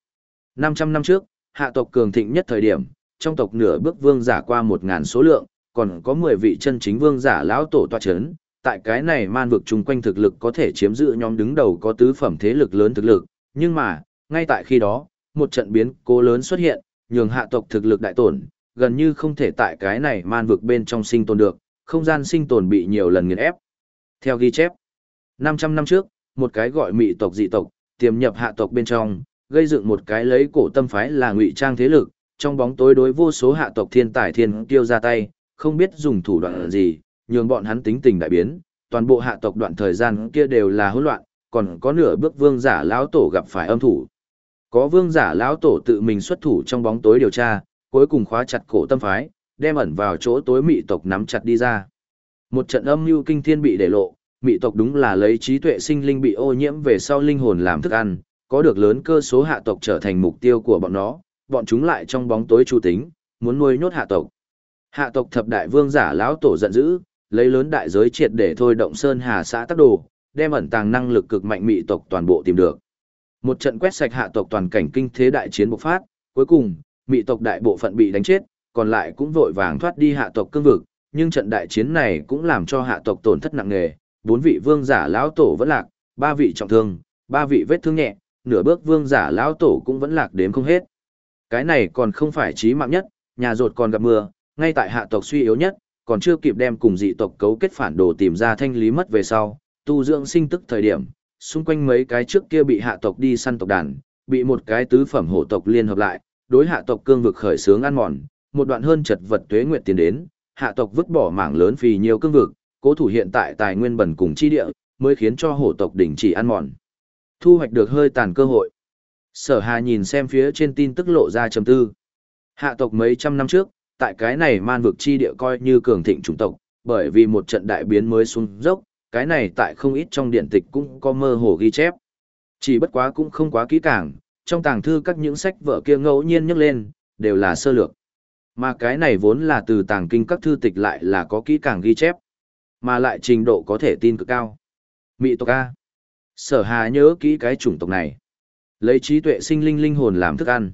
500 năm trước, hạ tộc cường thịnh nhất thời điểm, trong tộc nửa bước vương giả qua một ngàn số lượng, còn có 10 vị chân chính vương giả lão tổ tọa chấn. Tại cái này man vực chung quanh thực lực có thể chiếm giữ nhóm đứng đầu có tứ phẩm thế lực lớn thực lực, nhưng mà, ngay tại khi đó, một trận biến cố lớn xuất hiện, nhường hạ tộc thực lực đại tổn, gần như không thể tại cái này man vực bên trong sinh tồn được, không gian sinh tồn bị nhiều lần nghiền ép. Theo ghi chép, 500 năm trước, một cái gọi mị tộc dị tộc, tiềm nhập hạ tộc bên trong, gây dựng một cái lấy cổ tâm phái là ngụy trang thế lực, trong bóng tối đối vô số hạ tộc thiên tài thiên tiêu ra tay, không biết dùng thủ đoạn gì, nhường bọn hắn tính tình đại biến, toàn bộ hạ tộc đoạn thời gian kia đều là hỗn loạn, còn có nửa bước vương giả lão tổ gặp phải âm thủ. Có vương giả lão tổ tự mình xuất thủ trong bóng tối điều tra, cuối cùng khóa chặt cổ tâm phái, đem ẩn vào chỗ tối mị tộc nắm chặt đi ra. Một trận âm mưu kinh thiên bị để lộ, mị tộc đúng là lấy trí tuệ sinh linh bị ô nhiễm về sau linh hồn làm thức ăn, có được lớn cơ số hạ tộc trở thành mục tiêu của bọn nó, bọn chúng lại trong bóng tối chu tính, muốn nuôi nhốt hạ tộc. Hạ tộc thập đại vương giả lão tổ giận dữ, lấy lớn đại giới triệt để thôi động sơn hà xã tác đồ, đem ẩn tàng năng lực cực mạnh mị tộc toàn bộ tìm được. Một trận quét sạch hạ tộc toàn cảnh kinh thế đại chiến bộc phát, cuối cùng, mị tộc đại bộ phận bị đánh chết, còn lại cũng vội vàng thoát đi hạ tộc cương vực, nhưng trận đại chiến này cũng làm cho hạ tộc tổn thất nặng nề, bốn vị vương giả lão tổ vẫn lạc, ba vị trọng thương, ba vị vết thương nhẹ, nửa bước vương giả lão tổ cũng vẫn lạc đếm không hết. Cái này còn không phải chí mạng nhất, nhà rột còn gặp mưa, ngay tại hạ tộc suy yếu nhất, còn chưa kịp đem cùng dị tộc cấu kết phản đồ tìm ra thanh lý mất về sau, tu dưỡng sinh tức thời điểm, xung quanh mấy cái trước kia bị hạ tộc đi săn tộc đàn, bị một cái tứ phẩm hổ tộc liên hợp lại, đối hạ tộc cương vực khởi sướng ăn mòn, một đoạn hơn chật vật tuế nguyệt tiến đến, hạ tộc vứt bỏ mảng lớn vì nhiều cương vực, cố thủ hiện tại tài nguyên bẩn cùng chi địa, mới khiến cho hổ tộc đình chỉ ăn mòn. Thu hoạch được hơi tàn cơ hội. Sở hà nhìn xem phía trên tin tức lộ ra trầm tư. Hạ tộc mấy trăm năm trước, tại cái này man vực chi địa coi như cường thịnh chủng tộc, bởi vì một trận đại biến mới xuống dốc, cái này tại không ít trong điện tịch cũng có mơ hồ ghi chép. Chỉ bất quá cũng không quá kỹ càng, trong tàng thư các những sách vở kia ngẫu nhiên nhắc lên, đều là sơ lược. Mà cái này vốn là từ tàng kinh các thư tịch lại là có kỹ càng ghi chép, mà lại trình độ có thể tin cực cao. Mị tộc A. Sở hà nhớ kỹ cái chủng tộc này. Lấy trí tuệ sinh linh linh hồn làm thức ăn.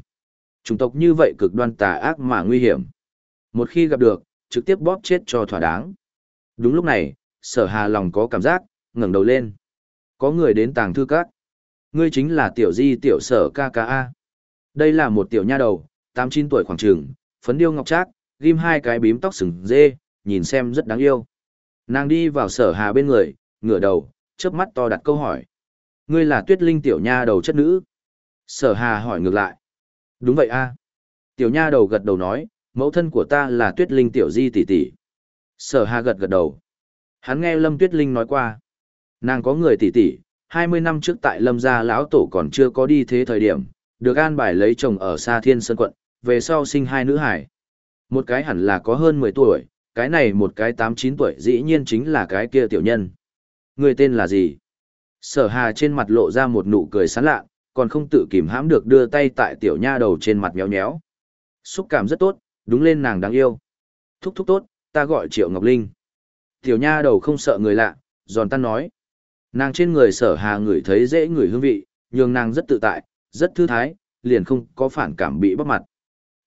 Chủng tộc như vậy cực đoan tà ác mà nguy hiểm. Một khi gặp được, trực tiếp bóp chết cho thỏa đáng. Đúng lúc này, sở hà lòng có cảm giác, ngẩng đầu lên. Có người đến tàng thư các. Ngươi chính là tiểu di tiểu sở ca ca A. Đây là một tiểu nha đầu, tám chín tuổi khoảng trường, phấn điêu ngọc trác, ghim hai cái bím tóc sừng dê, nhìn xem rất đáng yêu. Nàng đi vào sở hà bên người, ngửa đầu, chớp mắt to đặt câu hỏi. Ngươi là tuyết linh tiểu nha đầu chất nữ. Sở hà hỏi ngược lại. Đúng vậy a. Tiểu nha đầu gật đầu nói, mẫu thân của ta là tuyết linh tiểu di tỷ tỷ. Sở hà gật gật đầu. Hắn nghe lâm tuyết linh nói qua. Nàng có người tỷ tỷ, 20 năm trước tại lâm gia lão tổ còn chưa có đi thế thời điểm, được an bài lấy chồng ở xa thiên sơn quận, về sau sinh hai nữ hải. Một cái hẳn là có hơn 10 tuổi, cái này một cái 8-9 tuổi dĩ nhiên chính là cái kia tiểu nhân. Người tên là gì? Sở hà trên mặt lộ ra một nụ cười sán lạ, còn không tự kìm hãm được đưa tay tại tiểu nha đầu trên mặt méo méo. Xúc cảm rất tốt, đúng lên nàng đáng yêu. Thúc thúc tốt, ta gọi Triệu Ngọc Linh. Tiểu nha đầu không sợ người lạ, giòn tan nói. Nàng trên người sở hà người thấy dễ người hương vị, nhường nàng rất tự tại, rất thư thái, liền không có phản cảm bị bắt mặt.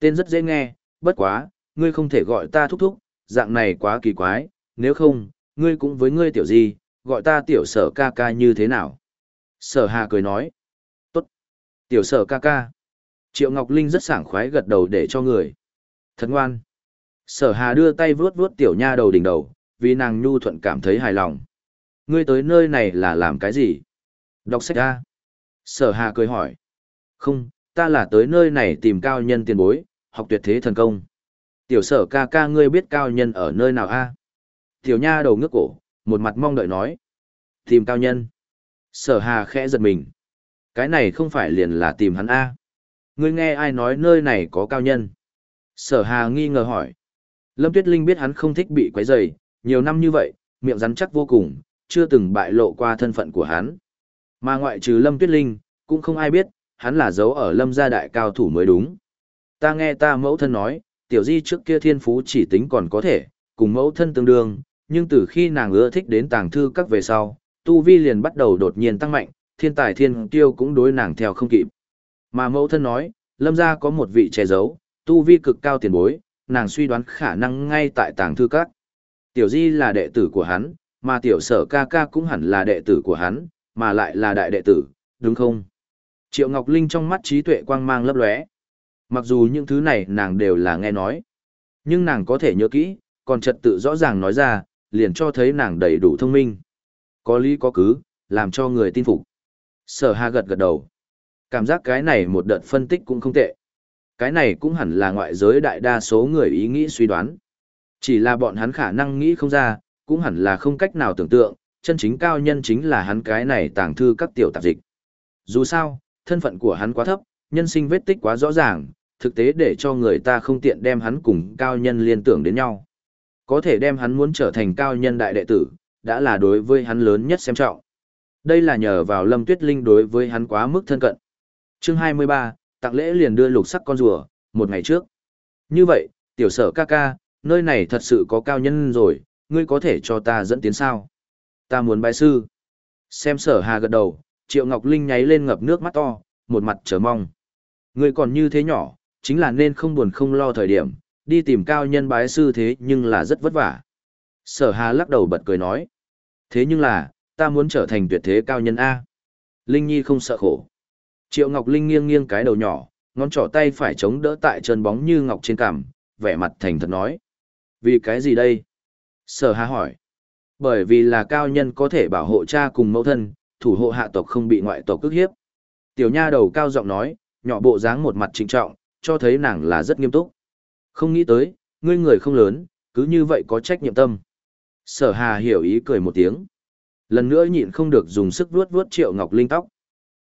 Tên rất dễ nghe, bất quá, ngươi không thể gọi ta thúc thúc, dạng này quá kỳ quái, nếu không, ngươi cũng với ngươi tiểu gì, gọi ta tiểu sở ca ca như thế nào? Sở hà cười nói. Tiểu sở ca ca. Triệu Ngọc Linh rất sảng khoái gật đầu để cho người. Thật ngoan. Sở hà đưa tay vuốt vuốt tiểu nha đầu đỉnh đầu, vì nàng nhu thuận cảm thấy hài lòng. Ngươi tới nơi này là làm cái gì? Đọc sách ra. Sở hà cười hỏi. Không, ta là tới nơi này tìm cao nhân tiền bối, học tuyệt thế thần công. Tiểu sở ca ca ngươi biết cao nhân ở nơi nào a? Tiểu nha đầu ngước cổ, một mặt mong đợi nói. Tìm cao nhân. Sở hà khẽ giật mình. Cái này không phải liền là tìm hắn a? Ngươi nghe ai nói nơi này có cao nhân? Sở hà nghi ngờ hỏi. Lâm Tuyết Linh biết hắn không thích bị quấy rầy, nhiều năm như vậy, miệng rắn chắc vô cùng, chưa từng bại lộ qua thân phận của hắn. Mà ngoại trừ Lâm Tuyết Linh, cũng không ai biết, hắn là giấu ở Lâm gia đại cao thủ mới đúng. Ta nghe ta mẫu thân nói, tiểu di trước kia thiên phú chỉ tính còn có thể, cùng mẫu thân tương đương, nhưng từ khi nàng ưa thích đến tàng thư các về sau, tu vi liền bắt đầu đột nhiên tăng mạnh, thiên tài thiên tiêu cũng đối nàng theo không kịp. Mà mẫu thân nói, lâm gia có một vị che giấu, tu vi cực cao tiền bối, nàng suy đoán khả năng ngay tại tàng thư các. Tiểu di là đệ tử của hắn, mà tiểu sở ca ca cũng hẳn là đệ tử của hắn, mà lại là đại đệ tử, đúng không? Triệu Ngọc Linh trong mắt trí tuệ quang mang lấp lóe. Mặc dù những thứ này nàng đều là nghe nói, nhưng nàng có thể nhớ kỹ, còn trật tự rõ ràng nói ra, liền cho thấy nàng đầy đủ thông minh. Có lý có cứ, làm cho người tin phục. Sở Hà gật gật đầu. Cảm giác cái này một đợt phân tích cũng không tệ. Cái này cũng hẳn là ngoại giới đại đa số người ý nghĩ suy đoán. Chỉ là bọn hắn khả năng nghĩ không ra, cũng hẳn là không cách nào tưởng tượng, chân chính cao nhân chính là hắn cái này tàng thư các tiểu tạp dịch. Dù sao, thân phận của hắn quá thấp, nhân sinh vết tích quá rõ ràng, thực tế để cho người ta không tiện đem hắn cùng cao nhân liên tưởng đến nhau. Có thể đem hắn muốn trở thành cao nhân đại đệ tử, đã là đối với hắn lớn nhất xem trọng. Đây là nhờ vào Lâm Tuyết Linh đối với hắn quá mức thân cận. Chương 23, tặng lễ liền đưa lục sắc con rùa, một ngày trước. Như vậy, tiểu sở ca ca, nơi này thật sự có cao nhân rồi, ngươi có thể cho ta dẫn tiến sao? Ta muốn bài sư. Xem sở hà gật đầu, Triệu Ngọc Linh nháy lên ngập nước mắt to, một mặt chờ mong. Ngươi còn như thế nhỏ, chính là nên không buồn không lo thời điểm, đi tìm cao nhân bái sư thế nhưng là rất vất vả. Sở Hà lắc đầu bật cười nói. Thế nhưng là, ta muốn trở thành tuyệt thế cao nhân A. Linh Nhi không sợ khổ. Triệu Ngọc Linh nghiêng nghiêng cái đầu nhỏ, ngón trỏ tay phải chống đỡ tại chân bóng như ngọc trên cằm, vẻ mặt thành thật nói. Vì cái gì đây? Sở Hà hỏi. Bởi vì là cao nhân có thể bảo hộ cha cùng mẫu thân, thủ hộ hạ tộc không bị ngoại tộc cướp hiếp. Tiểu nha đầu cao giọng nói, nhỏ bộ dáng một mặt trịnh trọng, cho thấy nàng là rất nghiêm túc. Không nghĩ tới, ngươi người không lớn, cứ như vậy có trách nhiệm tâm. Sở hà hiểu ý cười một tiếng. Lần nữa nhịn không được dùng sức vuốt vuốt triệu ngọc linh tóc.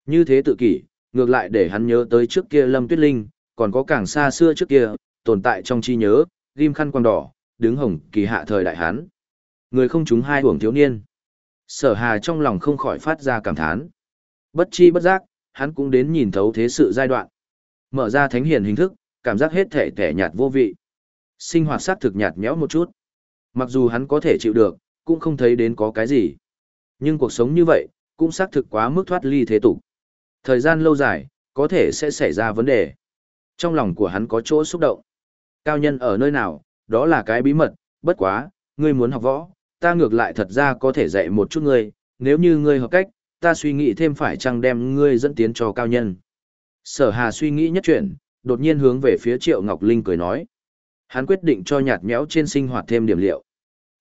Như thế tự kỷ, ngược lại để hắn nhớ tới trước kia Lâm Tuyết Linh, còn có càng xa xưa trước kia, tồn tại trong trí nhớ, ghim khăn quang đỏ, đứng hồng kỳ hạ thời đại hán. Người không chúng hai uổng thiếu niên. Sở Hà trong lòng không khỏi phát ra cảm thán. Bất chi bất giác, hắn cũng đến nhìn thấu thế sự giai đoạn. Mở ra thánh hiền hình thức, cảm giác hết thể tẻ nhạt vô vị. Sinh hoạt sát thực nhạt nhẽo một chút. Mặc dù hắn có thể chịu được, cũng không thấy đến có cái gì. Nhưng cuộc sống như vậy, cũng xác thực quá mức thoát ly thế tục. Thời gian lâu dài, có thể sẽ xảy ra vấn đề. Trong lòng của hắn có chỗ xúc động. Cao nhân ở nơi nào, đó là cái bí mật, bất quá, ngươi muốn học võ, ta ngược lại thật ra có thể dạy một chút ngươi, nếu như ngươi hợp cách, ta suy nghĩ thêm phải chăng đem ngươi dẫn tiến cho cao nhân. Sở Hà suy nghĩ nhất chuyển đột nhiên hướng về phía Triệu Ngọc Linh cười nói. Hắn quyết định cho nhạt nhẽo trên sinh hoạt thêm điểm liệu.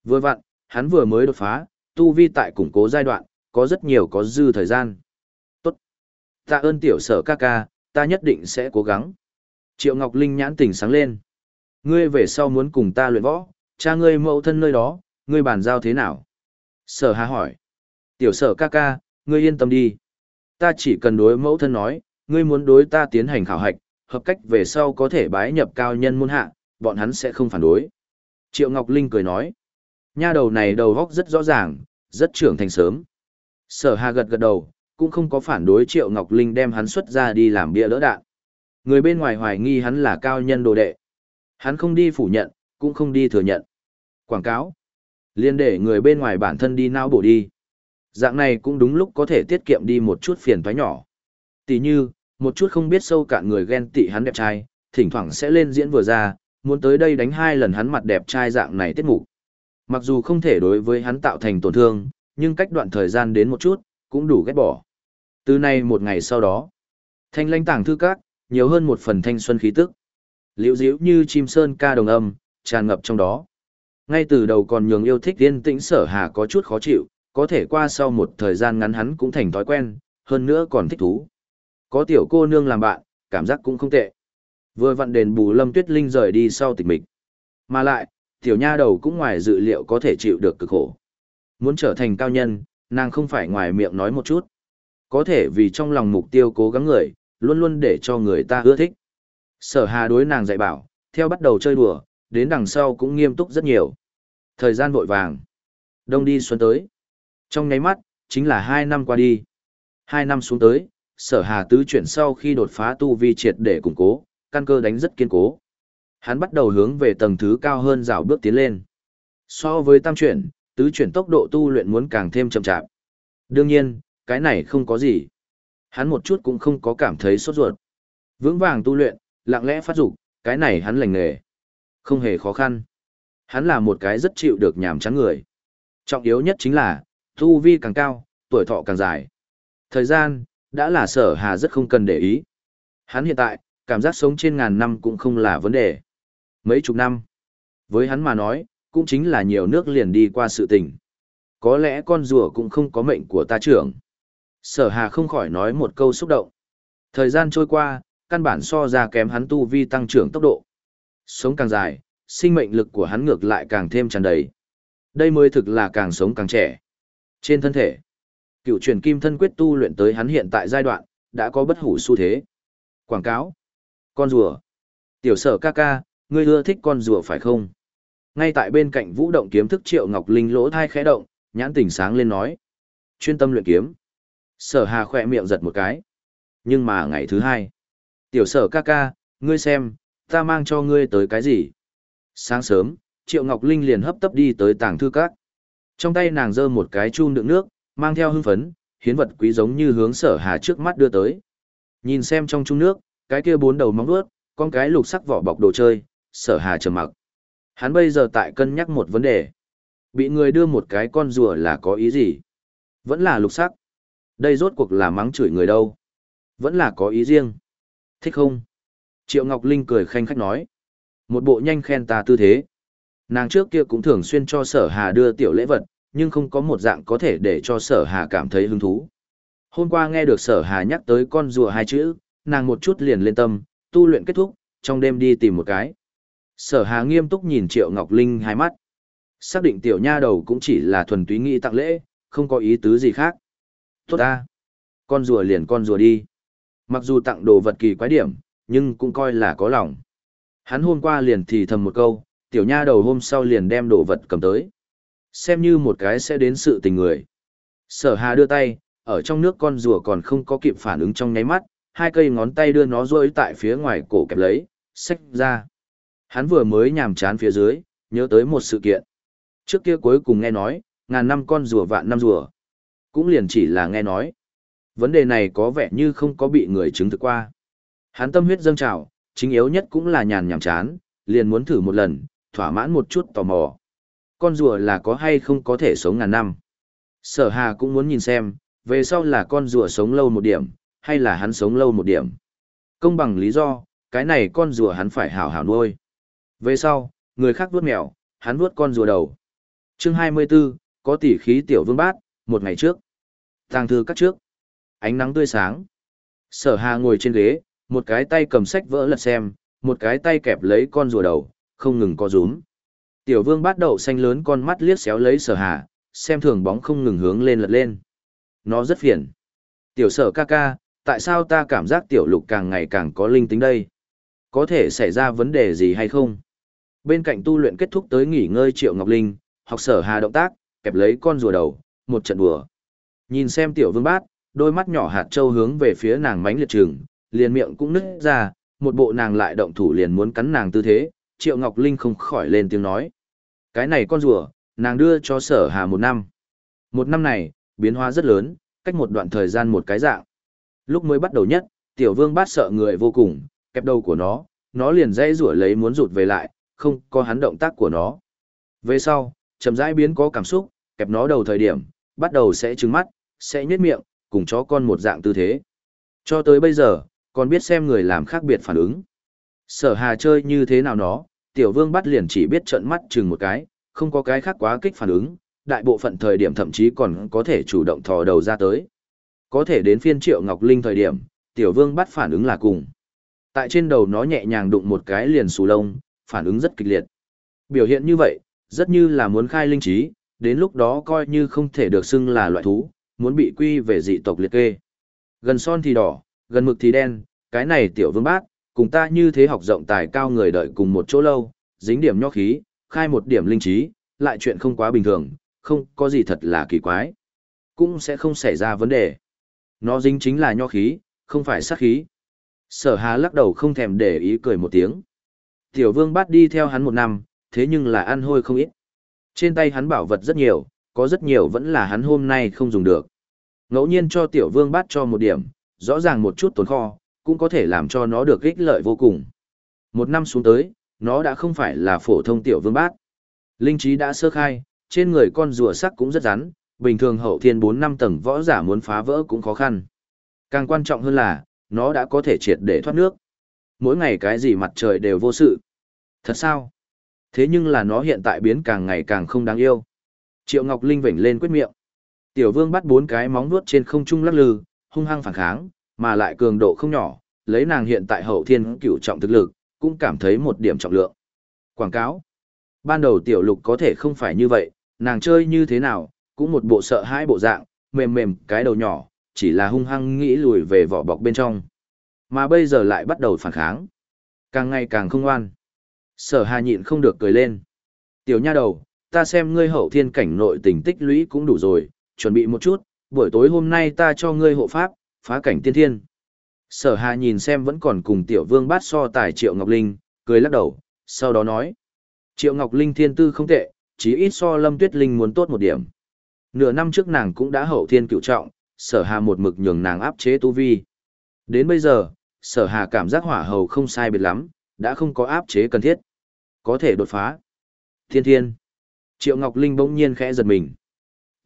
Vừa vặn, hắn vừa mới đột phá, tu vi tại củng cố giai đoạn, có rất nhiều có dư thời gian. Tốt. Ta ơn tiểu sở ca ca, ta nhất định sẽ cố gắng. Triệu Ngọc Linh nhãn tỉnh sáng lên. Ngươi về sau muốn cùng ta luyện võ, cha ngươi mẫu thân nơi đó, ngươi bàn giao thế nào? Sở hà hỏi. Tiểu sở ca ca, ngươi yên tâm đi. Ta chỉ cần đối mẫu thân nói, ngươi muốn đối ta tiến hành khảo hạch, hợp cách về sau có thể bái nhập cao nhân môn hạ, bọn hắn sẽ không phản đối. Triệu Ngọc Linh cười nói. Nha đầu này đầu góc rất rõ ràng, rất trưởng thành sớm. Sở Hà gật gật đầu, cũng không có phản đối Triệu Ngọc Linh đem hắn xuất ra đi làm bia đỡ đạn. Người bên ngoài hoài nghi hắn là cao nhân đồ đệ. Hắn không đi phủ nhận, cũng không đi thừa nhận. Quảng cáo. Liên để người bên ngoài bản thân đi nao bổ đi. Dạng này cũng đúng lúc có thể tiết kiệm đi một chút phiền toái nhỏ. Tỷ như, một chút không biết sâu cạn người ghen tị hắn đẹp trai, thỉnh thoảng sẽ lên diễn vừa ra, muốn tới đây đánh hai lần hắn mặt đẹp trai dạng này tiết mục. Mặc dù không thể đối với hắn tạo thành tổn thương, nhưng cách đoạn thời gian đến một chút, cũng đủ ghét bỏ. Từ nay một ngày sau đó, thanh lãnh tảng thư các, nhiều hơn một phần thanh xuân khí tức. Liễu diễu như chim sơn ca đồng âm, tràn ngập trong đó. Ngay từ đầu còn nhường yêu thích yên tĩnh sở hà có chút khó chịu, có thể qua sau một thời gian ngắn hắn cũng thành thói quen, hơn nữa còn thích thú. Có tiểu cô nương làm bạn, cảm giác cũng không tệ. Vừa vặn đền bù Lâm Tuyết Linh rời đi sau tịch mịch. Mà lại, tiểu nha đầu cũng ngoài dự liệu có thể chịu được cực khổ. Muốn trở thành cao nhân, nàng không phải ngoài miệng nói một chút. Có thể vì trong lòng mục tiêu cố gắng người, luôn luôn để cho người ta ưa thích. Sở hà đối nàng dạy bảo, theo bắt đầu chơi đùa, đến đằng sau cũng nghiêm túc rất nhiều. Thời gian vội vàng. Đông đi xuân tới. Trong nháy mắt, chính là hai năm qua đi. Hai năm xuống tới, sở hà tứ chuyển sau khi đột phá tu vi triệt để củng cố, căn cơ đánh rất kiên cố. Hắn bắt đầu hướng về tầng thứ cao hơn rào bước tiến lên. So với tam chuyển, tứ chuyển tốc độ tu luyện muốn càng thêm chậm chạp. Đương nhiên, cái này không có gì. Hắn một chút cũng không có cảm thấy sốt ruột. Vững vàng tu luyện, lặng lẽ phát dục, cái này hắn lành nghề. Không hề khó khăn. Hắn là một cái rất chịu được nhàm chán người. Trọng yếu nhất chính là, tu vi càng cao, tuổi thọ càng dài. Thời gian, đã là sở hà rất không cần để ý. Hắn hiện tại, cảm giác sống trên ngàn năm cũng không là vấn đề. Mấy chục năm. Với hắn mà nói, cũng chính là nhiều nước liền đi qua sự tình. Có lẽ con rùa cũng không có mệnh của ta trưởng. Sở hà không khỏi nói một câu xúc động. Thời gian trôi qua, căn bản so ra kém hắn tu vi tăng trưởng tốc độ. Sống càng dài, sinh mệnh lực của hắn ngược lại càng thêm tràn đầy. Đây mới thực là càng sống càng trẻ. Trên thân thể, cựu truyền kim thân quyết tu luyện tới hắn hiện tại giai đoạn, đã có bất hủ xu thế. Quảng cáo. Con rùa. Tiểu sở ca ca, ngươi ưa thích con rùa phải không? Ngay tại bên cạnh vũ động kiếm thức triệu ngọc linh lỗ thai khẽ động, nhãn tỉnh sáng lên nói. Chuyên tâm luyện kiếm. Sở hà khỏe miệng giật một cái. Nhưng mà ngày thứ hai. Tiểu sở ca ca, ngươi xem, ta mang cho ngươi tới cái gì? Sáng sớm, Triệu Ngọc Linh liền hấp tấp đi tới tàng thư các. Trong tay nàng giơ một cái chum đựng nước, mang theo hưng phấn, hiến vật quý giống như hướng sở hà trước mắt đưa tới. Nhìn xem trong chung nước, cái kia bốn đầu móng vuốt, con cái lục sắc vỏ bọc đồ chơi, sở hà trầm mặc. Hắn bây giờ tại cân nhắc một vấn đề. Bị người đưa một cái con rùa là có ý gì? Vẫn là lục sắc. Đây rốt cuộc là mắng chửi người đâu? Vẫn là có ý riêng. Thích không? Triệu Ngọc Linh cười khanh khách nói. Một bộ nhanh khen ta tư thế. Nàng trước kia cũng thường xuyên cho sở hà đưa tiểu lễ vật, nhưng không có một dạng có thể để cho sở hà cảm thấy hứng thú. Hôm qua nghe được sở hà nhắc tới con rùa hai chữ, nàng một chút liền lên tâm, tu luyện kết thúc, trong đêm đi tìm một cái. Sở hà nghiêm túc nhìn Triệu Ngọc Linh hai mắt. Xác định tiểu nha đầu cũng chỉ là thuần túy nghĩ tặng lễ, không có ý tứ gì khác. Tốt ta. Con rùa liền con rùa đi. Mặc dù tặng đồ vật kỳ quái điểm, nhưng cũng coi là có lòng. Hắn hôm qua liền thì thầm một câu, tiểu nha đầu hôm sau liền đem đồ vật cầm tới. Xem như một cái sẽ đến sự tình người. Sở hà đưa tay, ở trong nước con rùa còn không có kịp phản ứng trong nháy mắt, hai cây ngón tay đưa nó rôi tại phía ngoài cổ kẹp lấy, xách ra. Hắn vừa mới nhàm chán phía dưới, nhớ tới một sự kiện. Trước kia cuối cùng nghe nói, ngàn năm con rùa vạn năm rùa. Cũng liền chỉ là nghe nói. Vấn đề này có vẻ như không có bị người chứng thực qua. Hắn tâm huyết dâng trào, chính yếu nhất cũng là nhàn nhàm chán, liền muốn thử một lần, thỏa mãn một chút tò mò. Con rùa là có hay không có thể sống ngàn năm. Sở Hà cũng muốn nhìn xem, về sau là con rùa sống lâu một điểm, hay là hắn sống lâu một điểm. Công bằng lý do, cái này con rùa hắn phải hảo hảo nuôi. Về sau, người khác vuốt mèo, hắn vuốt con rùa đầu. Chương 24, có tỷ khí tiểu vương bát, một ngày trước. Tàng thư cắt trước. Ánh nắng tươi sáng. Sở Hà ngồi trên ghế, một cái tay cầm sách vỡ lật xem, một cái tay kẹp lấy con rùa đầu, không ngừng co rúm. Tiểu vương bát đậu xanh lớn con mắt liếc xéo lấy sở hà, xem thường bóng không ngừng hướng lên lật lên. Nó rất phiền. Tiểu sở ca ca, tại sao ta cảm giác tiểu lục càng ngày càng có linh tính đây? Có thể xảy ra vấn đề gì hay không? Bên cạnh tu luyện kết thúc tới nghỉ ngơi Triệu Ngọc Linh, học sở hà động tác, kẹp lấy con rùa đầu, một trận đùa. Nhìn xem tiểu vương bát, đôi mắt nhỏ hạt châu hướng về phía nàng mánh liệt trường, liền miệng cũng nứt ra, một bộ nàng lại động thủ liền muốn cắn nàng tư thế, Triệu Ngọc Linh không khỏi lên tiếng nói. Cái này con rùa, nàng đưa cho sở hà một năm. Một năm này, biến hóa rất lớn, cách một đoạn thời gian một cái dạng. Lúc mới bắt đầu nhất, tiểu vương bát sợ người vô cùng, kẹp đầu của nó, nó liền dây rủa lấy muốn rụt về lại, không có hắn động tác của nó. Về sau, chậm rãi biến có cảm xúc, kẹp nó đầu thời điểm, bắt đầu sẽ trừng mắt, sẽ nhếch miệng, cùng chó con một dạng tư thế. Cho tới bây giờ, còn biết xem người làm khác biệt phản ứng. Sở hà chơi như thế nào nó, tiểu vương bắt liền chỉ biết trợn mắt chừng một cái, không có cái khác quá kích phản ứng, đại bộ phận thời điểm thậm chí còn có thể chủ động thò đầu ra tới. Có thể đến phiên triệu ngọc linh thời điểm, tiểu vương bắt phản ứng là cùng. Tại trên đầu nó nhẹ nhàng đụng một cái liền xù lông, phản ứng rất kịch liệt. Biểu hiện như vậy, rất như là muốn khai linh trí, đến lúc đó coi như không thể được xưng là loại thú, muốn bị quy về dị tộc liệt kê. Gần son thì đỏ, gần mực thì đen, cái này tiểu vương bát, cùng ta như thế học rộng tài cao người đợi cùng một chỗ lâu, dính điểm nho khí, khai một điểm linh trí, lại chuyện không quá bình thường, không có gì thật là kỳ quái. Cũng sẽ không xảy ra vấn đề. Nó dính chính là nho khí, không phải sát khí. Sở hà lắc đầu không thèm để ý cười một tiếng. Tiểu vương bát đi theo hắn một năm, thế nhưng là ăn hôi không ít. Trên tay hắn bảo vật rất nhiều, có rất nhiều vẫn là hắn hôm nay không dùng được. Ngẫu nhiên cho tiểu vương bát cho một điểm, rõ ràng một chút tồn kho, cũng có thể làm cho nó được ích lợi vô cùng. Một năm xuống tới, nó đã không phải là phổ thông tiểu vương bát. Linh trí đã sơ khai, trên người con rùa sắc cũng rất rắn, bình thường hậu thiên 4 năm tầng võ giả muốn phá vỡ cũng khó khăn. Càng quan trọng hơn là, nó đã có thể triệt để thoát nước. Mỗi ngày cái gì mặt trời đều vô sự. Thật sao? Thế nhưng là nó hiện tại biến càng ngày càng không đáng yêu. Triệu Ngọc Linh vểnh lên quyết miệng. Tiểu vương bắt bốn cái móng vuốt trên không trung lắc lư, hung hăng phản kháng, mà lại cường độ không nhỏ, lấy nàng hiện tại hậu thiên cửu trọng thực lực, cũng cảm thấy một điểm trọng lượng. Quảng cáo. Ban đầu tiểu lục có thể không phải như vậy, nàng chơi như thế nào, cũng một bộ sợ hãi bộ dạng, mềm mềm cái đầu nhỏ, chỉ là hung hăng nghĩ lùi về vỏ bọc bên trong. Mà bây giờ lại bắt đầu phản kháng. Càng ngày càng không ngoan. Sở hà nhịn không được cười lên. Tiểu nha đầu, ta xem ngươi hậu thiên cảnh nội tình tích lũy cũng đủ rồi, chuẩn bị một chút, buổi tối hôm nay ta cho ngươi hộ pháp, phá cảnh tiên thiên. Sở hà nhìn xem vẫn còn cùng tiểu vương bát so tài Triệu Ngọc Linh, cười lắc đầu, sau đó nói. Triệu Ngọc Linh thiên tư không tệ, chỉ ít so Lâm Tuyết Linh muốn tốt một điểm. Nửa năm trước nàng cũng đã hậu thiên cựu trọng, sở hà một mực nhường nàng áp chế tu vi. Đến bây giờ, sở hà cảm giác hỏa hầu không sai biệt lắm, đã không có áp chế cần thiết. Có thể đột phá. Thiên thiên. Triệu Ngọc Linh bỗng nhiên khẽ giật mình.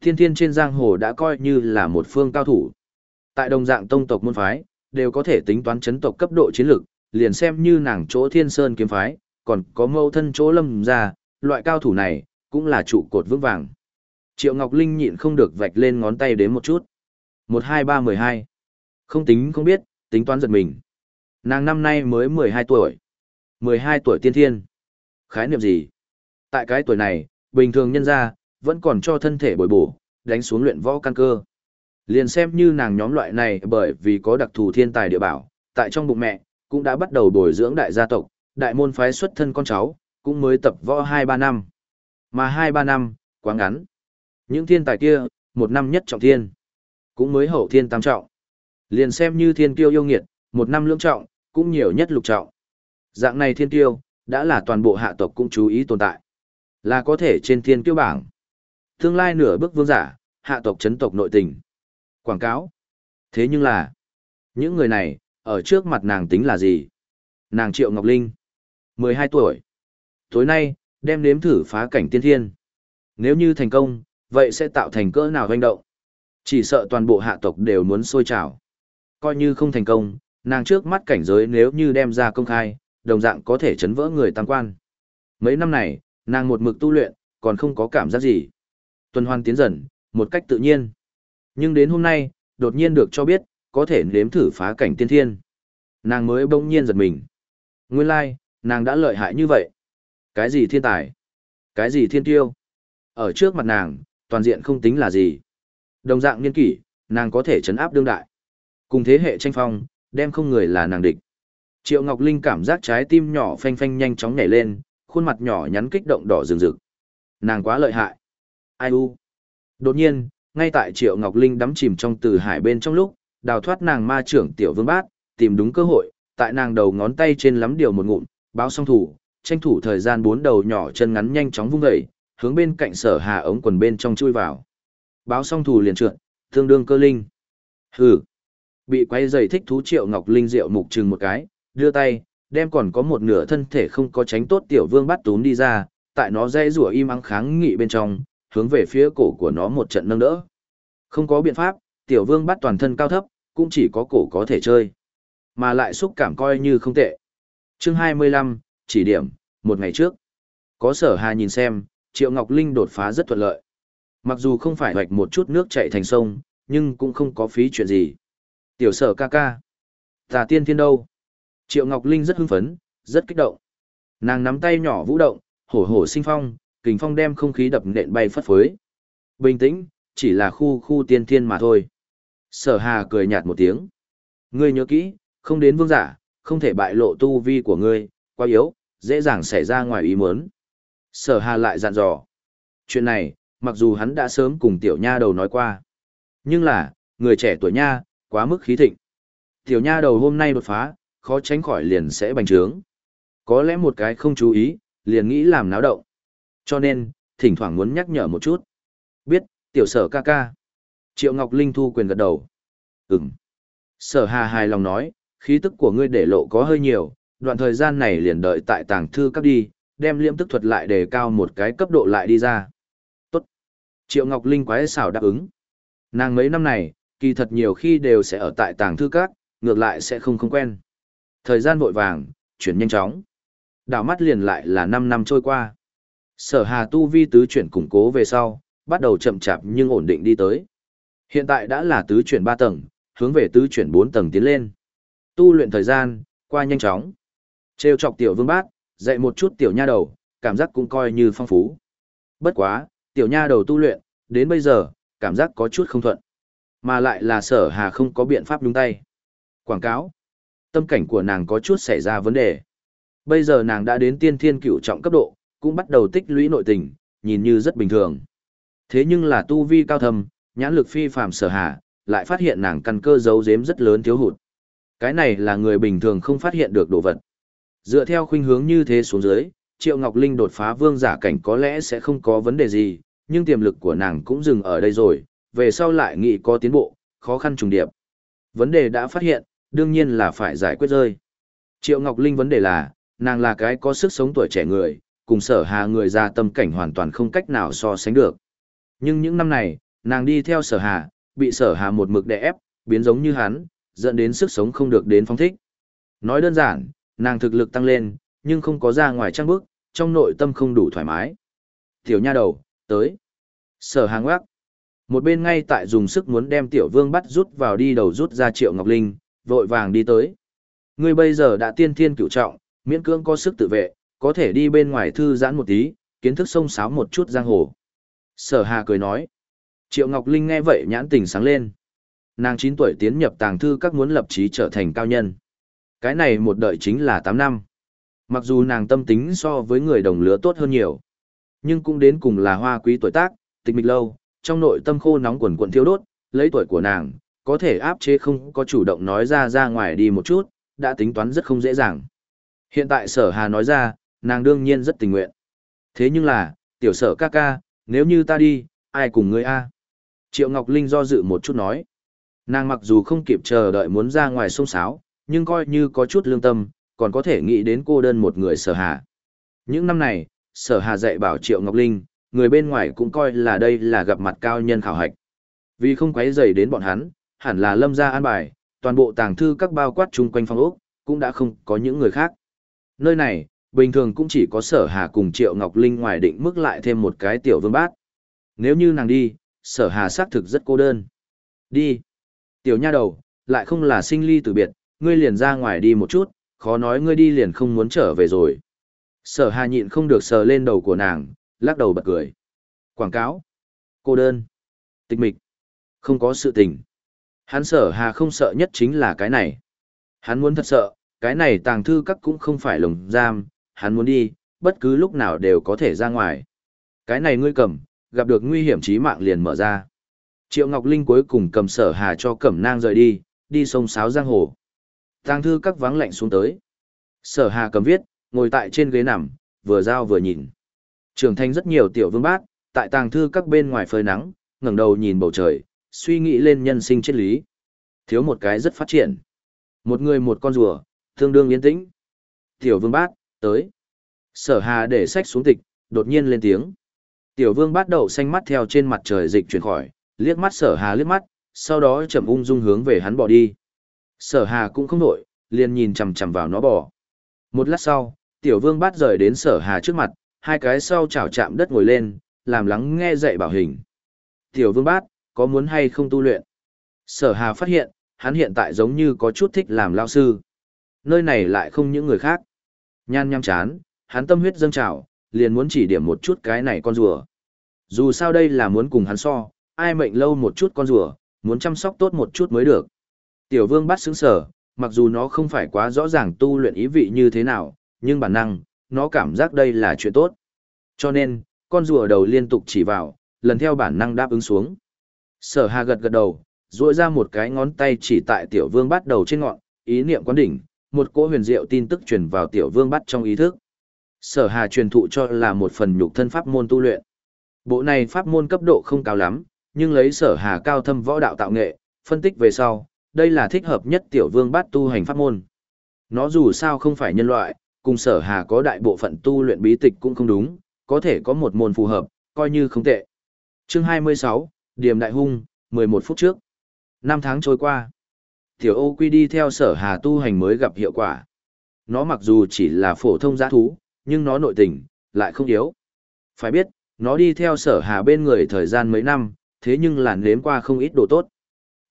Thiên thiên trên giang hồ đã coi như là một phương cao thủ. Tại đồng dạng tông tộc môn phái, đều có thể tính toán chấn tộc cấp độ chiến lược, liền xem như nàng chỗ thiên sơn kiếm phái, còn có mâu thân chỗ lâm ra, loại cao thủ này, cũng là trụ cột vững vàng. Triệu Ngọc Linh nhịn không được vạch lên ngón tay đến một chút. một hai ba mười hai Không tính không biết, tính toán giật mình. Nàng năm nay mới mười hai tuổi. mười hai tuổi tiên thiên. Khái niệm gì? Tại cái tuổi này, bình thường nhân ra, vẫn còn cho thân thể bồi bổ, đánh xuống luyện võ căn cơ. Liền xem như nàng nhóm loại này bởi vì có đặc thù thiên tài địa bảo, tại trong bụng mẹ, cũng đã bắt đầu bồi dưỡng đại gia tộc, đại môn phái xuất thân con cháu, cũng mới tập võ 2-3 năm. Mà 2-3 năm, quá ngắn. Những thiên tài kia, một năm nhất trọng thiên, cũng mới hậu thiên tam trọng. Liền xem như thiên kiêu yêu nghiệt, một năm lưỡng trọng, cũng nhiều nhất lục trọng. Dạng này thiên tiêu đã là toàn bộ hạ tộc cũng chú ý tồn tại. Là có thể trên thiên kiêu bảng. Tương lai nửa bước vương giả, hạ tộc chấn tộc nội tình. Quảng cáo. Thế nhưng là, những người này, ở trước mặt nàng tính là gì? Nàng Triệu Ngọc Linh, 12 tuổi. Tối nay, đem nếm thử phá cảnh tiên thiên. Nếu như thành công, vậy sẽ tạo thành cỡ nào hoành động? Chỉ sợ toàn bộ hạ tộc đều muốn sôi trào. Coi như không thành công, nàng trước mắt cảnh giới nếu như đem ra công khai, đồng dạng có thể chấn vỡ người tăng quan. Mấy năm này, nàng một mực tu luyện, còn không có cảm giác gì. Tuần hoàn tiến dần, một cách tự nhiên. Nhưng đến hôm nay, đột nhiên được cho biết, có thể nếm thử phá cảnh tiên thiên. Nàng mới bỗng nhiên giật mình. Nguyên lai, like, nàng đã lợi hại như vậy. Cái gì thiên tài? Cái gì thiên tiêu? Ở trước mặt nàng, toàn diện không tính là gì. Đồng dạng niên kỷ, nàng có thể chấn áp đương đại. Cùng thế hệ tranh phong, đem không người là nàng địch. Triệu Ngọc Linh cảm giác trái tim nhỏ phanh phanh nhanh chóng nhảy lên, khuôn mặt nhỏ nhắn kích động đỏ rừng rực. Nàng quá lợi hại. Ai u? Đột nhiên, ngay tại Triệu Ngọc Linh đắm chìm trong từ hải bên trong lúc, đào thoát nàng ma trưởng tiểu vương bát, tìm đúng cơ hội, tại nàng đầu ngón tay trên lắm điều một ngụm, báo song thủ, tranh thủ thời gian bốn đầu nhỏ chân ngắn nhanh chóng vung dậy, hướng bên cạnh sở hà ống quần bên trong chui vào. Báo song thủ liền trượt, tương đương cơ linh. Hừ. Bị quay giày thích thú Triệu Ngọc Linh rượu mục trừng một cái, đưa tay, đem còn có một nửa thân thể không có tránh tốt tiểu vương bắt túm đi ra, tại nó dây rủa im ắng kháng nghị bên trong, hướng về phía cổ của nó một trận nâng đỡ. Không có biện pháp, tiểu vương bắt toàn thân cao thấp, cũng chỉ có cổ có thể chơi. Mà lại xúc cảm coi như không tệ. chương 25, chỉ điểm, một ngày trước. Có sở hà nhìn xem, Triệu Ngọc Linh đột phá rất thuận lợi. Mặc dù không phải hoạch một chút nước chạy thành sông, nhưng cũng không có phí chuyện gì. Tiểu sở ca ca. Tà tiên thiên đâu? Triệu Ngọc Linh rất hưng phấn, rất kích động. Nàng nắm tay nhỏ vũ động, hổ hổ sinh phong, kình phong đem không khí đập nện bay phất phới. Bình tĩnh, chỉ là khu khu tiên thiên mà thôi. Sở hà cười nhạt một tiếng. Ngươi nhớ kỹ, không đến vương giả, không thể bại lộ tu vi của ngươi, quá yếu, dễ dàng xảy ra ngoài ý muốn. Sở hà lại dặn dò. Chuyện này, mặc dù hắn đã sớm cùng tiểu nha đầu nói qua. Nhưng là, người trẻ tuổi nha, quá mức khí thịnh. Tiểu nha đầu hôm nay đột phá, khó tránh khỏi liền sẽ bành trướng. Có lẽ một cái không chú ý, liền nghĩ làm náo động. Cho nên, thỉnh thoảng muốn nhắc nhở một chút. Biết, tiểu sở ca ca. Triệu Ngọc Linh thu quyền gật đầu. Ừm. Sở hà hài lòng nói, khí tức của ngươi để lộ có hơi nhiều, đoạn thời gian này liền đợi tại tàng thư các đi, đem liễm tức thuật lại đề cao một cái cấp độ lại đi ra. Tốt. Triệu Ngọc Linh quái xảo đáp ứng. Nàng mấy năm này, kỳ thật nhiều khi đều sẽ ở tại tàng thư các, ngược lại sẽ không không quen. Thời gian vội vàng, chuyển nhanh chóng. Đảo mắt liền lại là 5 năm trôi qua. Sở hà tu vi tứ chuyển củng cố về sau, bắt đầu chậm chạp nhưng ổn định đi tới. Hiện tại đã là tứ chuyển 3 tầng, hướng về tứ chuyển 4 tầng tiến lên. Tu luyện thời gian, qua nhanh chóng. Trêu chọc tiểu vương bát, dạy một chút tiểu nha đầu, cảm giác cũng coi như phong phú. Bất quá, tiểu nha đầu tu luyện, đến bây giờ, cảm giác có chút không thuận. Mà lại là sở hà không có biện pháp đúng tay. Quảng cáo. Tâm cảnh của nàng có chút xảy ra vấn đề. Bây giờ nàng đã đến tiên thiên cửu trọng cấp độ, cũng bắt đầu tích lũy nội tình, nhìn như rất bình thường. Thế nhưng là tu vi cao thâm, nhãn lực phi phàm sở hà, lại phát hiện nàng căn cơ giấu giếm rất lớn thiếu hụt. Cái này là người bình thường không phát hiện được đồ vật. Dựa theo khuynh hướng như thế xuống dưới, Triệu Ngọc Linh đột phá vương giả cảnh có lẽ sẽ không có vấn đề gì, nhưng tiềm lực của nàng cũng dừng ở đây rồi, về sau lại nghĩ có tiến bộ, khó khăn trùng điệp. Vấn đề đã phát hiện, đương nhiên là phải giải quyết rơi. Triệu Ngọc Linh vấn đề là, nàng là cái có sức sống tuổi trẻ người, cùng sở hà người ra tâm cảnh hoàn toàn không cách nào so sánh được. Nhưng những năm này, nàng đi theo sở hà, bị sở hà một mực đè ép, biến giống như hắn, dẫn đến sức sống không được đến phong thích. Nói đơn giản, nàng thực lực tăng lên, nhưng không có ra ngoài trang bước trong nội tâm không đủ thoải mái. Tiểu nha đầu, tới. Sở hàng ngoác. Một bên ngay tại dùng sức muốn đem tiểu vương bắt rút vào đi đầu rút ra triệu ngọc linh, vội vàng đi tới. Ngươi bây giờ đã tiên thiên cửu trọng, miễn cưỡng có sức tự vệ, có thể đi bên ngoài thư giãn một tí, kiến thức sông sáo một chút giang hồ. Sở hà cười nói. Triệu Ngọc Linh nghe vậy nhãn tình sáng lên. nàng 9 tuổi tiến nhập tàng thư các muốn lập chí trở thành cao nhân. Cái này một đợi chính là 8 năm. Mặc dù nàng tâm tính so với người đồng lứa tốt hơn nhiều, nhưng cũng đến cùng là hoa quý tuổi tác, tịch mịch lâu, trong nội tâm khô nóng quần quần thiêu đốt, lấy tuổi của nàng, có thể áp chế không có chủ động nói ra ra ngoài đi một chút, đã tính toán rất không dễ dàng. Hiện tại sở hà nói ra, nàng đương nhiên rất tình nguyện. Thế nhưng là, tiểu sở ca ca, nếu như ta đi, ai cùng ngươi a? Triệu Ngọc Linh do dự một chút nói. Nàng mặc dù không kịp chờ đợi muốn ra ngoài sông sáo, nhưng coi như có chút lương tâm, còn có thể nghĩ đến cô đơn một người sở hà. Những năm này, sở hà dạy bảo Triệu Ngọc Linh, người bên ngoài cũng coi là đây là gặp mặt cao nhân khảo hạch. Vì không quấy rầy đến bọn hắn, hẳn là lâm gia an bài, toàn bộ tàng thư các bao quát chung quanh phòng ốc, cũng đã không có những người khác. Nơi này, bình thường cũng chỉ có sở hà cùng Triệu Ngọc Linh ngoài định mức lại thêm một cái tiểu vương bát. Nếu như nàng đi, sở hà xác thực rất cô đơn. Đi. Tiểu nha đầu, lại không là sinh ly từ biệt, ngươi liền ra ngoài đi một chút, khó nói ngươi đi liền không muốn trở về rồi. Sở hà nhịn không được sờ lên đầu của nàng, lắc đầu bật cười. Quảng cáo. Cô đơn. Tịch mịch. Không có sự tình. Hắn sở hà không sợ nhất chính là cái này. Hắn muốn thật sợ, cái này tàng thư các cũng không phải lồng giam, hắn muốn đi, bất cứ lúc nào đều có thể ra ngoài. Cái này ngươi cầm, gặp được nguy hiểm chí mạng liền mở ra. Triệu Ngọc Linh cuối cùng cầm sở hà cho cẩm nang rời đi, đi sông sáo giang hồ. Tàng thư các vắng lạnh xuống tới. Sở hà cầm viết, ngồi tại trên ghế nằm, vừa giao vừa nhìn. Trường thanh rất nhiều tiểu vương bát, tại tàng thư các bên ngoài phơi nắng, ngẩng đầu nhìn bầu trời, suy nghĩ lên nhân sinh triết lý. Thiếu một cái rất phát triển. Một người một con rùa, tương đương yên tĩnh. Tiểu vương bát, tới. Sở hà để sách xuống tịch, đột nhiên lên tiếng. Tiểu vương bát đậu xanh mắt theo trên mặt trời dịch chuyển khỏi, liếc mắt sở hà liếc mắt, sau đó chậm ung dung hướng về hắn bỏ đi. Sở hà cũng không nổi, liền nhìn chằm chằm vào nó bỏ. Một lát sau, tiểu vương bát rời đến sở hà trước mặt, hai cái sau chảo chạm đất ngồi lên, làm lắng nghe dạy bảo hình. Tiểu vương bát, có muốn hay không tu luyện? Sở hà phát hiện, hắn hiện tại giống như có chút thích làm lao sư. Nơi này lại không những người khác. Nhan nhăm chán, hắn tâm huyết dâng trào, liền muốn chỉ điểm một chút cái này con rùa. Dù sao đây là muốn cùng hắn so, ai mệnh lâu một chút con rùa, muốn chăm sóc tốt một chút mới được. Tiểu vương bắt xứng sở, mặc dù nó không phải quá rõ ràng tu luyện ý vị như thế nào, nhưng bản năng, nó cảm giác đây là chuyện tốt. Cho nên, con rùa đầu liên tục chỉ vào, lần theo bản năng đáp ứng xuống. Sở hà gật gật đầu, duỗi ra một cái ngón tay chỉ tại tiểu vương bắt đầu trên ngọn, ý niệm quán đỉnh, một cỗ huyền diệu tin tức truyền vào tiểu vương bắt trong ý thức. Sở hà truyền thụ cho là một phần nhục thân pháp môn tu luyện. Bộ này pháp môn cấp độ không cao lắm, nhưng lấy sở hà cao thâm võ đạo tạo nghệ, phân tích về sau, đây là thích hợp nhất tiểu vương bát tu hành pháp môn. Nó dù sao không phải nhân loại, cùng sở hà có đại bộ phận tu luyện bí tịch cũng không đúng, có thể có một môn phù hợp, coi như không tệ. Chương 26, Điểm Đại Hung, 11 phút trước. Năm tháng trôi qua. Tiểu ô quy đi theo sở hà tu hành mới gặp hiệu quả. Nó mặc dù chỉ là phổ thông giã thú, nhưng nó nội tình, lại không yếu. Phải biết, nó đi theo sở hà bên người thời gian mấy năm, thế nhưng là nếm qua không ít đồ tốt.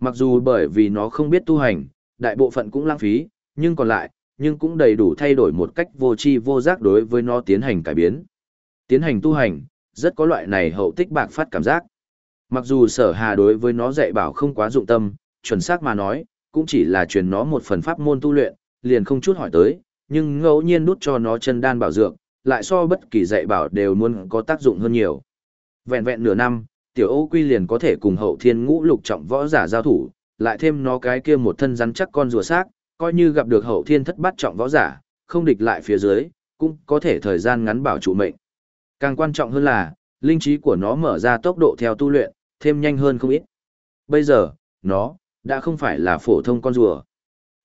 Mặc dù bởi vì nó không biết tu hành, đại bộ phận cũng lãng phí, nhưng còn lại, nhưng cũng đầy đủ thay đổi một cách vô tri vô giác đối với nó tiến hành cải biến. Tiến hành tu hành, rất có loại này hậu tích bạc phát cảm giác. Mặc dù sở hà đối với nó dạy bảo không quá dụng tâm, chuẩn xác mà nói, cũng chỉ là truyền nó một phần pháp môn tu luyện, liền không chút hỏi tới, nhưng ngẫu nhiên đút cho nó chân đan bảo dược, lại so bất kỳ dạy bảo đều muốn có tác dụng hơn nhiều. Vẹn vẹn nửa năm, tiểu ô quy liền có thể cùng hậu thiên ngũ lục trọng võ giả giao thủ, lại thêm nó cái kia một thân rắn chắc con rùa xác, coi như gặp được hậu thiên thất bát trọng võ giả, không địch lại phía dưới, cũng có thể thời gian ngắn bảo trụ mệnh. Càng quan trọng hơn là, linh trí của nó mở ra tốc độ theo tu luyện, thêm nhanh hơn không ít. Bây giờ, nó, đã không phải là phổ thông con rùa.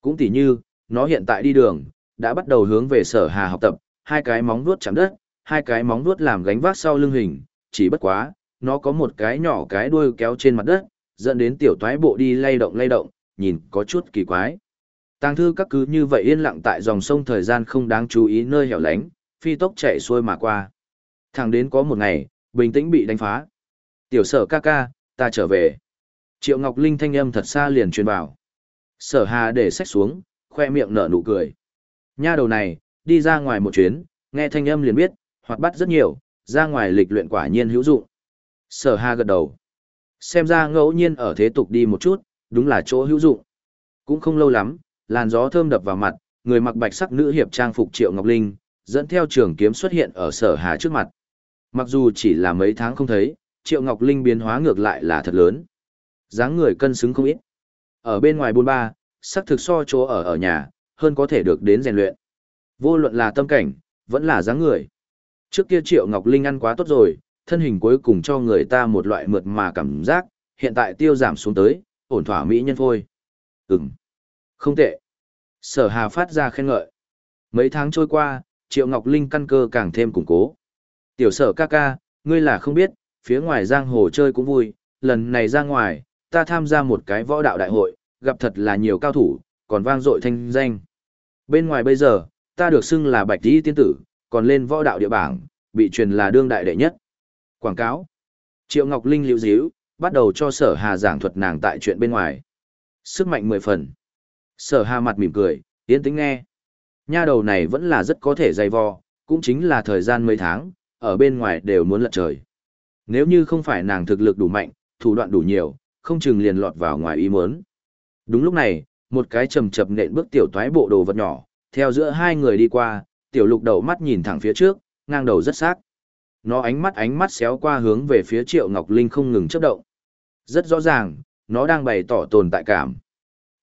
Cũng tỉ như, nó hiện tại đi đường, đã bắt đầu hướng về sở hà học tập, hai cái móng vuốt chạm đất, hai cái móng vuốt làm gánh vác sau lưng hình, chỉ bất quá, nó có một cái nhỏ cái đuôi kéo trên mặt đất, dẫn đến tiểu toái bộ đi lay động lay động, nhìn có chút kỳ quái. Tàng thư các cứ như vậy yên lặng tại dòng sông thời gian không đáng chú ý nơi hẻo lánh, phi tốc chạy xuôi mà qua. Thẳng đến có một ngày, bình tĩnh bị đánh phá. Tiểu sở ca ca, ta trở về. Triệu Ngọc Linh thanh âm thật xa liền truyền vào. Sở hà để sách xuống, khoe miệng nở nụ cười. Nha đầu này, đi ra ngoài một chuyến, nghe thanh âm liền biết, hoạt bắt rất nhiều, ra ngoài lịch luyện quả nhiên hữu dụng. Sở hà gật đầu. Xem ra ngẫu nhiên ở thế tục đi một chút, đúng là chỗ hữu dụng. Cũng không lâu lắm, làn gió thơm đập vào mặt, người mặc bạch sắc nữ hiệp trang phục Triệu Ngọc Linh, dẫn theo trường kiếm xuất hiện ở sở hà trước mặt. Mặc dù chỉ là mấy tháng không thấy, Triệu Ngọc Linh biến hóa ngược lại là thật lớn. dáng người cân xứng không ít. Ở bên ngoài buôn ba, sắc thực so chỗ ở ở nhà, hơn có thể được đến rèn luyện. Vô luận là tâm cảnh, vẫn là dáng người. Trước kia Triệu Ngọc Linh ăn quá tốt rồi, thân hình cuối cùng cho người ta một loại mượt mà cảm giác, hiện tại tiêu giảm xuống tới, ổn thỏa mỹ nhân phôi. Ừm, không tệ. Sở Hà phát ra khen ngợi. Mấy tháng trôi qua, Triệu Ngọc Linh căn cơ càng thêm củng cố. Tiểu sở ca ca, ngươi là không biết, phía ngoài giang hồ chơi cũng vui, lần này ra ngoài, ta tham gia một cái võ đạo đại hội, gặp thật là nhiều cao thủ, còn vang dội thanh danh. Bên ngoài bây giờ, ta được xưng là bạch tí tiên tử, còn lên võ đạo địa bảng, bị truyền là đương đại đệ nhất. Quảng cáo. Triệu Ngọc Linh liễu díu, bắt đầu cho sở hà giảng thuật nàng tại chuyện bên ngoài. Sức mạnh mười phần. Sở hà mặt mỉm cười, yên tĩnh nghe. Nha đầu này vẫn là rất có thể dày vò, cũng chính là thời gian mấy tháng, ở bên ngoài đều muốn lật trời. Nếu như không phải nàng thực lực đủ mạnh, thủ đoạn đủ nhiều, không chừng liền lọt vào ngoài ý muốn. Đúng lúc này, một cái trầm chập nện bước tiểu toái bộ đồ vật nhỏ, theo giữa hai người đi qua, tiểu lục đầu mắt nhìn thẳng phía trước, ngang đầu rất sắc. Nó ánh mắt ánh mắt xéo qua hướng về phía Triệu Ngọc Linh không ngừng chớp động. Rất rõ ràng, nó đang bày tỏ tồn tại cảm.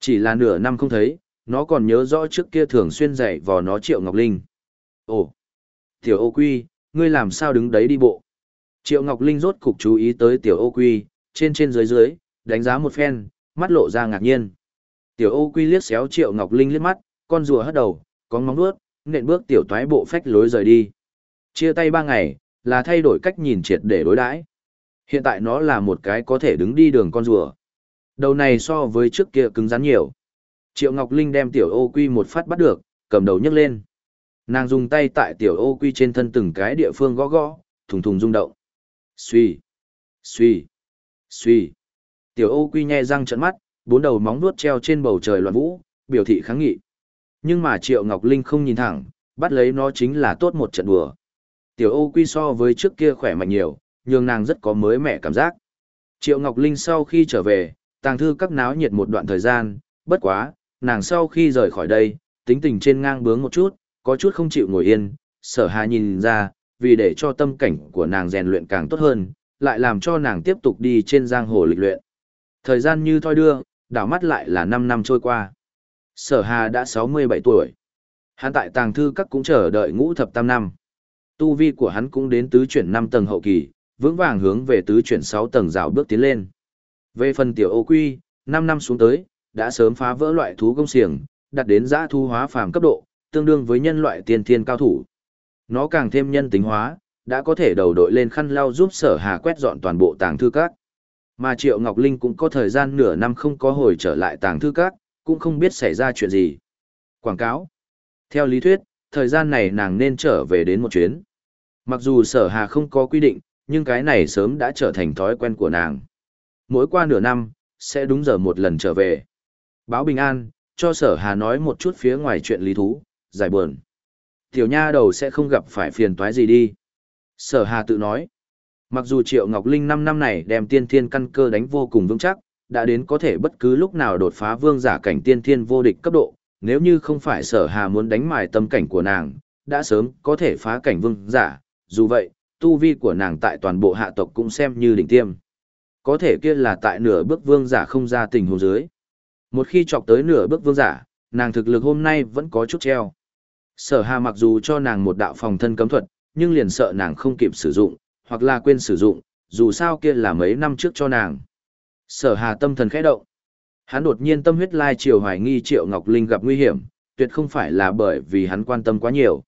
Chỉ là nửa năm không thấy, nó còn nhớ rõ trước kia thường xuyên dạy vò nó Triệu Ngọc Linh. Ồ, tiểu ô quy, ngươi làm sao đứng đấy đi bộ? Triệu Ngọc Linh rốt cục chú ý tới tiểu ô quy, trên trên dưới dưới, đánh giá một phen, mắt lộ ra ngạc nhiên. Tiểu ô quy liếc xéo Triệu Ngọc Linh liếc mắt, con rùa hất đầu, con móng vuốt, nện bước tiểu toái bộ phách lối rời đi. Chia tay ba ngày, là thay đổi cách nhìn triệt để đối đãi. Hiện tại nó là một cái có thể đứng đi đường con rùa. Đầu này so với trước kia cứng rắn nhiều. Triệu Ngọc Linh đem tiểu ô quy một phát bắt được, cầm đầu nhấc lên. Nàng dùng tay tại tiểu ô quy trên thân từng cái địa phương gõ gõ, thùng thùng rung động. Xuy, xuy, xuy. Tiểu ô quy nhe răng trận mắt, bốn đầu móng vuốt treo trên bầu trời loạn vũ, biểu thị kháng nghị. Nhưng mà Triệu Ngọc Linh không nhìn thẳng, bắt lấy nó chính là tốt một trận đùa. Tiểu ô quy so với trước kia khỏe mạnh nhiều, nhưng nàng rất có mới mẻ cảm giác. Triệu Ngọc Linh sau khi trở về, tàng thư các náo nhiệt một đoạn thời gian, bất quá, nàng sau khi rời khỏi đây, tính tình trên ngang bướng một chút, có chút không chịu ngồi yên, sở hà nhìn ra, vì để cho tâm cảnh của nàng rèn luyện càng tốt hơn, lại làm cho nàng tiếp tục đi trên giang hồ lịch luyện. Thời gian như thoi đưa, đảo mắt lại là 5 năm trôi qua. Sở hà đã 67 tuổi. Hắn tại tàng thư các cũng chờ đợi ngũ thập tam năm. Tu vi của hắn cũng đến tứ chuyển 5 tầng hậu kỳ, vững vàng hướng về tứ chuyển 6 tầng rào bước tiến lên. Về phần tiểu ô quy, 5 năm xuống tới, đã sớm phá vỡ loại thú công xiềng, đạt đến giã thu hóa phàm cấp độ, tương đương với nhân loại tiên thiên cao thủ. Nó càng thêm nhân tính hóa, đã có thể đầu đội lên khăn lau giúp sở hà quét dọn toàn bộ tàng thư các. Mà Triệu Ngọc Linh cũng có thời gian nửa năm không có hồi trở lại tàng thư các, cũng không biết xảy ra chuyện gì. Quảng cáo. Theo lý thuyết, thời gian này nàng nên trở về đến một chuyến. Mặc dù sở hà không có quy định, nhưng cái này sớm đã trở thành thói quen của nàng. Mỗi qua nửa năm, sẽ đúng giờ một lần trở về. Báo bình an, cho sở hà nói một chút phía ngoài chuyện lý thú, giải buồn. Tiểu nha đầu sẽ không gặp phải phiền toái gì đi. Sở hà tự nói. Mặc dù Triệu Ngọc Linh 5 năm này đem tiên thiên căn cơ đánh vô cùng vững chắc, đã đến có thể bất cứ lúc nào đột phá vương giả cảnh tiên thiên vô địch cấp độ, nếu như không phải sở hà muốn đánh mài tâm cảnh của nàng, đã sớm có thể phá cảnh vương giả, dù vậy, tu vi của nàng tại toàn bộ hạ tộc cũng xem như đỉnh tiêm. Có thể kia là tại nửa bước vương giả không ra tình hồ dưới. Một khi chọc tới nửa bước vương giả, nàng thực lực hôm nay vẫn có chút treo. Sở hà mặc dù cho nàng một đạo phòng thân cấm thuật, nhưng liền sợ nàng không kịp sử dụng, hoặc là quên sử dụng, dù sao kia là mấy năm trước cho nàng. Sở hà tâm thần khẽ động. Hắn đột nhiên tâm huyết lai chiều hoài nghi Triệu Ngọc Linh gặp nguy hiểm, tuyệt không phải là bởi vì hắn quan tâm quá nhiều.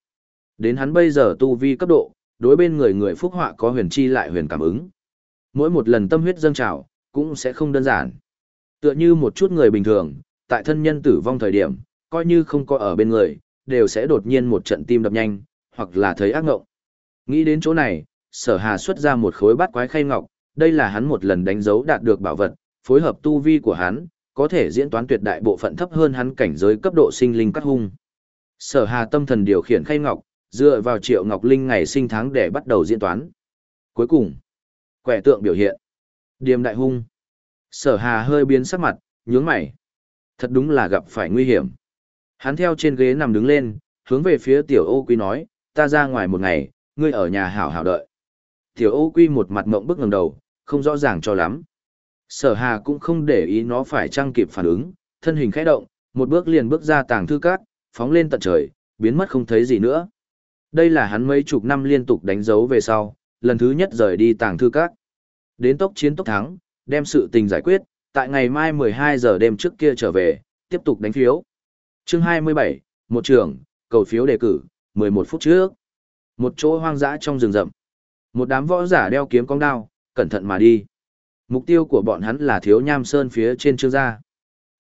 Đến hắn bây giờ tu vi cấp độ, đối bên người người phúc họa có huyền chi lại huyền cảm ứng. Mỗi một lần tâm huyết dâng trào, cũng sẽ không đơn giản. Tựa như một chút người bình thường, tại thân nhân tử vong thời điểm, coi như không có ở bên người, đều sẽ đột nhiên một trận tim đập nhanh, hoặc là thấy ác ngộng. Nghĩ đến chỗ này, sở hà xuất ra một khối bát quái khay ngọc, đây là hắn một lần đánh dấu đạt được bảo vật, phối hợp tu vi của hắn, có thể diễn toán tuyệt đại bộ phận thấp hơn hắn cảnh giới cấp độ sinh linh cắt hung. Sở hà tâm thần điều khiển khay ngọc, dựa vào triệu ngọc linh ngày sinh tháng để bắt đầu diễn toán. Cuối cùng, quẻ tượng biểu hiện. Điềm đại hung. Sở hà hơi biến sắc mặt, nhướng mày. Thật đúng là gặp phải nguy hiểm. Hắn theo trên ghế nằm đứng lên, hướng về phía tiểu ô quy nói, ta ra ngoài một ngày, ngươi ở nhà hảo hảo đợi. Tiểu ô quy một mặt mộng bức ngẩng đầu, không rõ ràng cho lắm. Sở hà cũng không để ý nó phải trang kịp phản ứng, thân hình khẽ động, một bước liền bước ra tàng thư cát, phóng lên tận trời, biến mất không thấy gì nữa. Đây là hắn mấy chục năm liên tục đánh dấu về sau, lần thứ nhất rời đi tàng thư cát. Đến tốc chiến tốc thắng, đem sự tình giải quyết, tại ngày mai 12 giờ đêm trước kia trở về, tiếp tục đánh phiếu. Chương 27, một trường, cầu phiếu đề cử, 11 phút trước. Một chỗ hoang dã trong rừng rậm. Một đám võ giả đeo kiếm cong đao, cẩn thận mà đi. Mục tiêu của bọn hắn là thiếu nham sơn phía trên trương gia.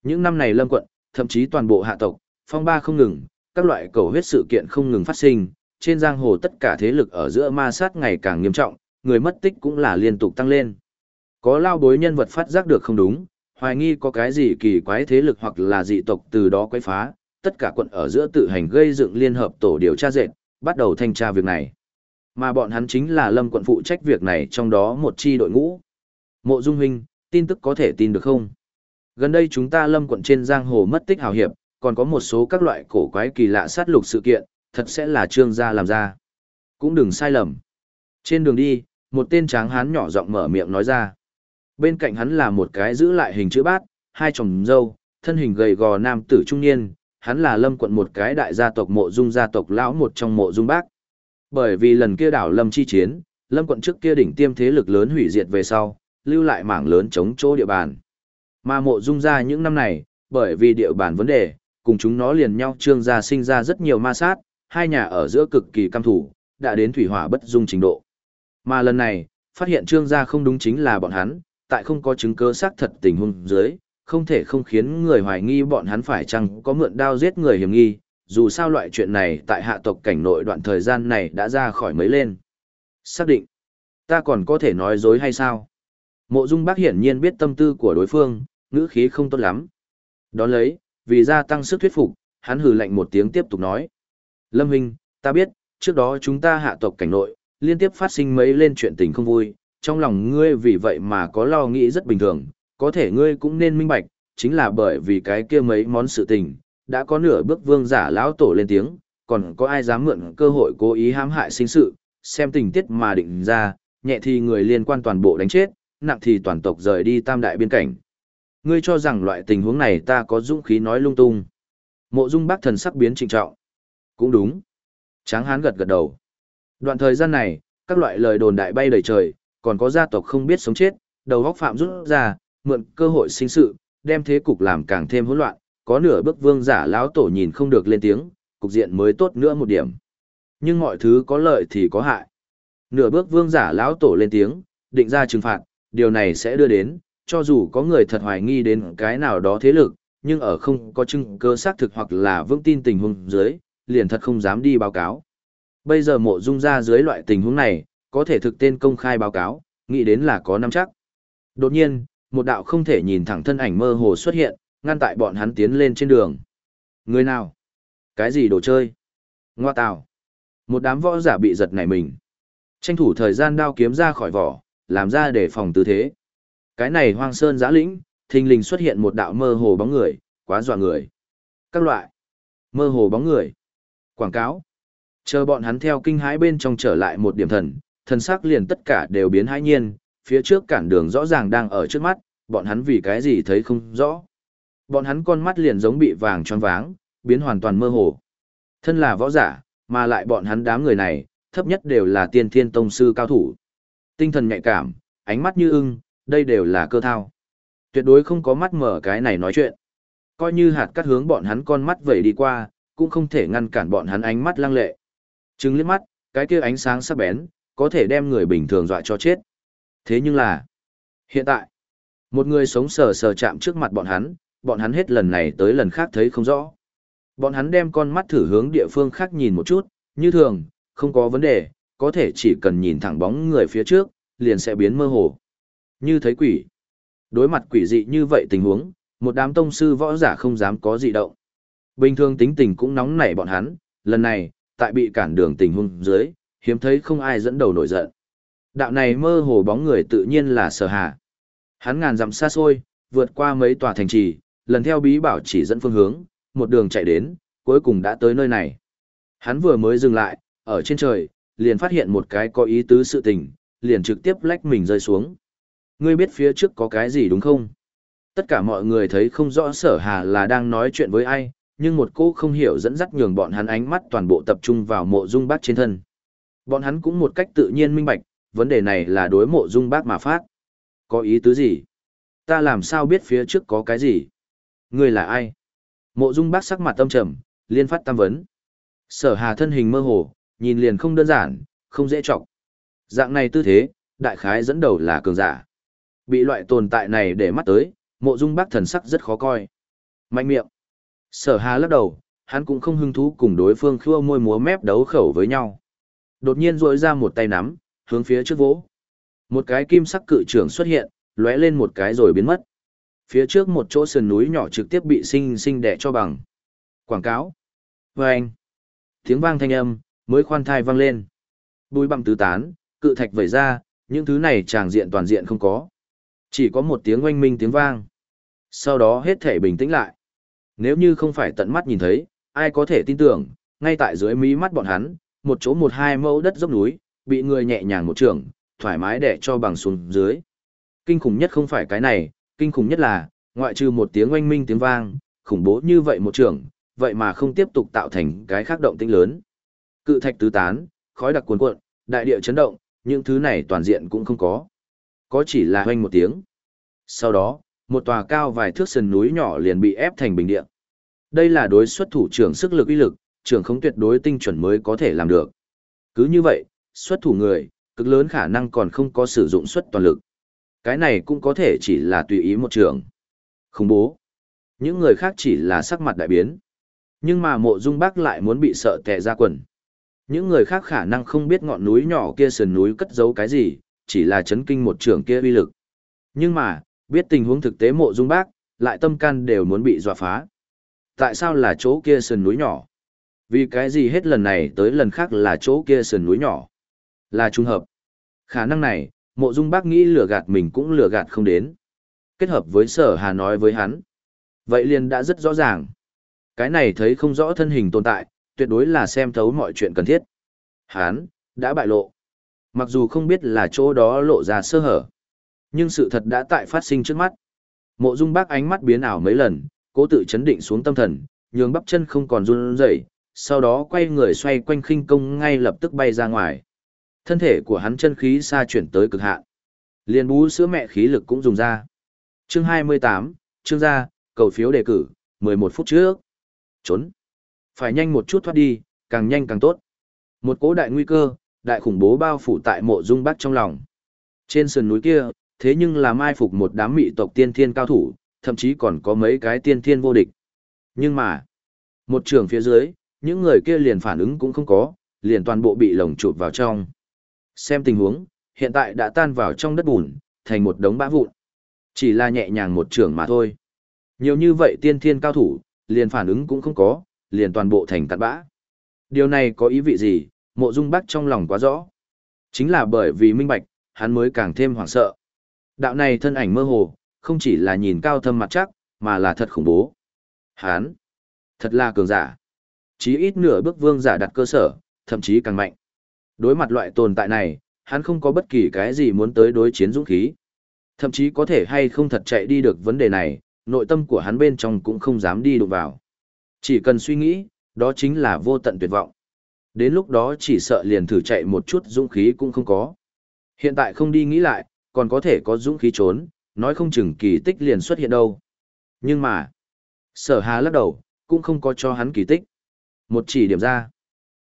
Những năm này lâm quận, thậm chí toàn bộ hạ tộc, phong ba không ngừng, các loại cầu huyết sự kiện không ngừng phát sinh, trên giang hồ tất cả thế lực ở giữa ma sát ngày càng nghiêm trọng, người mất tích cũng là liên tục tăng lên. Có lao bối nhân vật phát giác được không đúng, hoài nghi có cái gì kỳ quái thế lực hoặc là dị tộc từ đó quấy phá, tất cả quận ở giữa tự hành gây dựng liên hợp tổ điều tra dệt, bắt đầu thanh tra việc này. Mà bọn hắn chính là lâm quận phụ trách việc này trong đó một chi đội ngũ. Mộ Dung Huynh, tin tức có thể tin được không? Gần đây chúng ta lâm quận trên giang hồ mất tích hào hiệp, còn có một số các loại cổ quái kỳ lạ sát lục sự kiện, thật sẽ là trương gia làm ra. Cũng đừng sai lầm. Trên đường đi, một tên tráng hán nhỏ giọng mở miệng nói ra. Bên cạnh hắn là một cái giữ lại hình chữ bát, hai chồng dâu, thân hình gầy gò nam tử trung niên, hắn là lâm quận một cái đại gia tộc mộ dung gia tộc lão một trong mộ dung bác. Bởi vì lần kia đảo lâm chi chiến, lâm quận trước kia đỉnh tiêm thế lực lớn hủy diệt về sau, lưu lại mảng lớn chống chỗ địa bàn. Mà mộ dung gia những năm này, bởi vì địa bàn vấn đề, cùng chúng nó liền nhau trương gia sinh ra rất nhiều ma sát, hai nhà ở giữa cực kỳ căm thủ, đã đến thủy hỏa bất dung trình độ. Mà lần này, phát hiện trương gia không đúng chính là bọn hắn, tại không có chứng cứ xác thật tình huống dưới, không thể không khiến người hoài nghi bọn hắn phải chăng có mượn đao giết người hiểm nghi, dù sao loại chuyện này tại hạ tộc cảnh nội đoạn thời gian này đã ra khỏi mấy lên. Xác định, ta còn có thể nói dối hay sao? Mộ Dung Bác hiển nhiên biết tâm tư của đối phương, ngữ khí không tốt lắm. Đón lấy, vì gia tăng sức thuyết phục, hắn hừ lạnh một tiếng tiếp tục nói. Lâm Huynh, ta biết, trước đó chúng ta hạ tộc cảnh nội, liên tiếp phát sinh mấy lên chuyện tình không vui, trong lòng ngươi vì vậy mà có lo nghĩ rất bình thường, có thể ngươi cũng nên minh bạch, chính là bởi vì cái kia mấy món sự tình, đã có nửa bước vương giả lão tổ lên tiếng, còn có ai dám mượn cơ hội cố ý hãm hại sinh sự, xem tình tiết mà định ra, nhẹ thì người liên quan toàn bộ đánh chết, nặng thì toàn tộc rời đi tam đại biên cảnh. Ngươi cho rằng loại tình huống này ta có dũng khí nói lung tung. Mộ dung bác thần sắc biến trịnh trọng. Cũng đúng. Tráng hán gật gật đầu. Đoạn thời gian này, các loại lời đồn đại bay đầy trời, còn có gia tộc không biết sống chết, đầu góc phạm rút ra, mượn cơ hội sinh sự, đem thế cục làm càng thêm hỗn loạn, có nửa bước vương giả lão tổ nhìn không được lên tiếng, cục diện mới tốt nữa một điểm. Nhưng mọi thứ có lợi thì có hại. Nửa bước vương giả lão tổ lên tiếng, định ra trừng phạt, điều này sẽ đưa đến, cho dù có người thật hoài nghi đến cái nào đó thế lực, nhưng ở không có chứng cơ xác thực hoặc là vững tin tình huống dưới, liền thật không dám đi báo cáo. Bây giờ mộ dung ra dưới loại tình huống này, có thể thực tên công khai báo cáo, nghĩ đến là có năm chắc. Đột nhiên, một đạo không thể nhìn thẳng thân ảnh mơ hồ xuất hiện, ngăn tại bọn hắn tiến lên trên đường. Người nào? Cái gì đồ chơi? Ngoa tào. Một đám võ giả bị giật nảy mình. Tranh thủ thời gian đao kiếm ra khỏi vỏ, làm ra để phòng tư thế. Cái này hoang sơn giã lĩnh, thình lình xuất hiện một đạo mơ hồ bóng người, quá dọa người. Các loại. Mơ hồ bóng người. Quảng cáo. Chờ bọn hắn theo kinh hãi bên trong trở lại một điểm thần, thần sắc liền tất cả đều biến hãi nhiên, phía trước cản đường rõ ràng đang ở trước mắt, bọn hắn vì cái gì thấy không rõ. Bọn hắn con mắt liền giống bị vàng tròn váng, biến hoàn toàn mơ hồ. Thân là võ giả, mà lại bọn hắn đám người này, thấp nhất đều là tiên thiên tông sư cao thủ. Tinh thần nhạy cảm, ánh mắt như ưng, đây đều là cơ thao. Tuyệt đối không có mắt mở cái này nói chuyện. Coi như hạt cắt hướng bọn hắn con mắt vẩy đi qua, cũng không thể ngăn cản bọn hắn ánh mắt lăng lệ. Trừng liếc mắt, cái kia ánh sáng sắc bén, có thể đem người bình thường dọa cho chết. Thế nhưng là, hiện tại, một người sống sờ sờ chạm trước mặt bọn hắn, bọn hắn hết lần này tới lần khác thấy không rõ. Bọn hắn đem con mắt thử hướng địa phương khác nhìn một chút, như thường, không có vấn đề, có thể chỉ cần nhìn thẳng bóng người phía trước, liền sẽ biến mơ hồ. Như thấy quỷ. Đối mặt quỷ dị như vậy tình huống, một đám tông sư võ giả không dám có dị động. Bình thường tính tình cũng nóng nảy bọn hắn, lần này, tại bị cản đường tình huống dưới, hiếm thấy không ai dẫn đầu nổi giận. Đạo này mơ hồ bóng người tự nhiên là sở hạ. Hắn ngàn dặm xa xôi, vượt qua mấy tòa thành trì, lần theo bí bảo chỉ dẫn phương hướng, một đường chạy đến, cuối cùng đã tới nơi này. Hắn vừa mới dừng lại, ở trên trời, liền phát hiện một cái có ý tứ sự tình, liền trực tiếp lách mình rơi xuống. Ngươi biết phía trước có cái gì đúng không? Tất cả mọi người thấy không rõ sở hà là đang nói chuyện với ai, nhưng một cô không hiểu dẫn dắt nhường bọn hắn ánh mắt toàn bộ tập trung vào mộ dung bác trên thân. Bọn hắn cũng một cách tự nhiên minh bạch, vấn đề này là đối mộ dung bác mà phát. Có ý tứ gì? Ta làm sao biết phía trước có cái gì? Ngươi là ai? Mộ dung bác sắc mặt tâm trầm, liên phát tam vấn. Sở hà thân hình mơ hồ, nhìn liền không đơn giản, không dễ trọng. Dạng này tư thế, đại khái dẫn đầu là cường giả. Bị loại tồn tại này để mắt tới, mộ dung bác thần sắc rất khó coi. Mạnh miệng. Sở hà lắc đầu, hắn cũng không hứng thú cùng đối phương khua môi múa mép đấu khẩu với nhau. Đột nhiên rỗi ra một tay nắm, hướng phía trước vỗ. Một cái kim sắc cự trưởng xuất hiện, lóe lên một cái rồi biến mất. Phía trước một chỗ sườn núi nhỏ trực tiếp bị sinh sinh đẻ cho bằng. Quảng cáo. Vâng. Tiếng vang thanh âm, mới khoan thai vang lên. Bùi bằng tứ tán, cự thạch vẩy ra, những thứ này tràng diện toàn diện không có. Chỉ có một tiếng oanh minh tiếng vang. Sau đó hết thể bình tĩnh lại. Nếu như không phải tận mắt nhìn thấy, ai có thể tin tưởng, ngay tại dưới mí mắt bọn hắn, một chỗ một hai mẫu đất dốc núi, bị người nhẹ nhàng một trường, thoải mái để cho bằng xuống dưới. Kinh khủng nhất không phải cái này, kinh khủng nhất là, ngoại trừ một tiếng oanh minh tiếng vang, khủng bố như vậy một trường, vậy mà không tiếp tục tạo thành cái khác động tĩnh lớn. Cự thạch tứ tán, khói đặc cuồn cuộn, đại địa chấn động, những thứ này toàn diện cũng không có. Có chỉ là hoanh một tiếng. Sau đó, một tòa cao vài thước sườn núi nhỏ liền bị ép thành bình địa. Đây là đối xuất thủ trưởng sức lực uy lực, trưởng không tuyệt đối tinh chuẩn mới có thể làm được. Cứ như vậy, xuất thủ người, cực lớn khả năng còn không có sử dụng xuất toàn lực. Cái này cũng có thể chỉ là tùy ý một trường. Không bố. Những người khác chỉ là sắc mặt đại biến. Nhưng mà mộ dung bác lại muốn bị sợ tè ra quần. Những người khác khả năng không biết ngọn núi nhỏ kia sườn núi cất giấu cái gì, chỉ là chấn kinh một trường kia uy lực. Nhưng mà, biết tình huống thực tế mộ dung bác, lại tâm can đều muốn bị dọa phá. Tại sao là chỗ kia sườn núi nhỏ? Vì cái gì hết lần này tới lần khác là chỗ kia sườn núi nhỏ? Là trùng hợp. Khả năng này, mộ dung bác nghĩ lừa gạt mình cũng lừa gạt không đến. Kết hợp với sở hà nói với hắn. Vậy liền đã rất rõ ràng. Cái này thấy không rõ thân hình tồn tại, tuyệt đối là xem thấu mọi chuyện cần thiết. Hán, đã bại lộ. Mặc dù không biết là chỗ đó lộ ra sơ hở. Nhưng sự thật đã tại phát sinh trước mắt. Mộ dung bác ánh mắt biến ảo mấy lần, cố tự chấn định xuống tâm thần, nhường bắp chân không còn run rẩy, sau đó quay người xoay quanh khinh công ngay lập tức bay ra ngoài. Thân thể của hắn chân khí xa chuyển tới cực hạn. Liên bú sữa mẹ khí lực cũng dùng ra. Chương 28, chương gia, cầu phiếu đề cử, 11 phút trước. Trốn. Phải nhanh một chút thoát đi, càng nhanh càng tốt. Một cố đại nguy cơ, đại khủng bố bao phủ tại mộ dung bắc trong lòng. Trên sườn núi kia, thế nhưng là mai phục một đám mị tộc tiên thiên cao thủ, thậm chí còn có mấy cái tiên thiên vô địch. Nhưng mà, một trường phía dưới, những người kia liền phản ứng cũng không có, liền toàn bộ bị lồng chụp vào trong. Xem tình huống, hiện tại đã tan vào trong đất bùn, thành một đống bã vụn. Chỉ là nhẹ nhàng một trường mà thôi. Nhiều như vậy tiên thiên cao thủ, liền phản ứng cũng không có, liền toàn bộ thành cặn bã. Điều này có ý vị gì, mộ dung bắc trong lòng quá rõ. Chính là bởi vì minh bạch, hắn mới càng thêm hoảng sợ. Đạo này thân ảnh mơ hồ, không chỉ là nhìn cao thâm mặt chắc, mà là thật khủng bố. Hán thật là cường giả. Chí ít nửa bước vương giả đặt cơ sở, thậm chí càng mạnh. Đối mặt loại tồn tại này, hắn không có bất kỳ cái gì muốn tới đối chiến dũng khí. Thậm chí có thể hay không thật chạy đi được vấn đề này, nội tâm của hắn bên trong cũng không dám đi đụng vào. Chỉ cần suy nghĩ, đó chính là vô tận tuyệt vọng. Đến lúc đó chỉ sợ liền thử chạy một chút dũng khí cũng không có. Hiện tại không đi nghĩ lại, còn có thể có dũng khí trốn, nói không chừng kỳ tích liền xuất hiện đâu. Nhưng mà, sở hà lắc đầu, cũng không có cho hắn kỳ tích. Một chỉ điểm ra,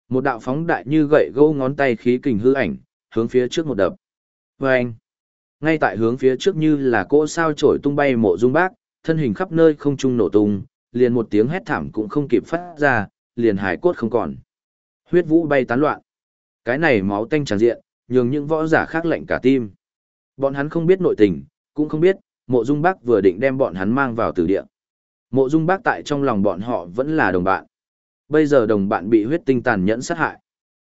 một đạo phóng đại như gậy gâu ngón tay khí kình hư ảnh, hướng phía trước một đập. Và anh, ngay tại hướng phía trước như là cỗ sao trổi tung bay mộ dung bác, thân hình khắp nơi không trung nổ tung, liền một tiếng hét thảm cũng không kịp phát ra, liền hải cốt không còn. Huyết vũ bay tán loạn. Cái này máu tanh tràn diện, nhường những võ giả khác lạnh cả tim. Bọn hắn không biết nội tình, cũng không biết, mộ dung bác vừa định đem bọn hắn mang vào tử địa. Mộ dung bác tại trong lòng bọn họ vẫn là đồng bạn. Bây giờ đồng bạn bị huyết tinh tàn nhẫn sát hại.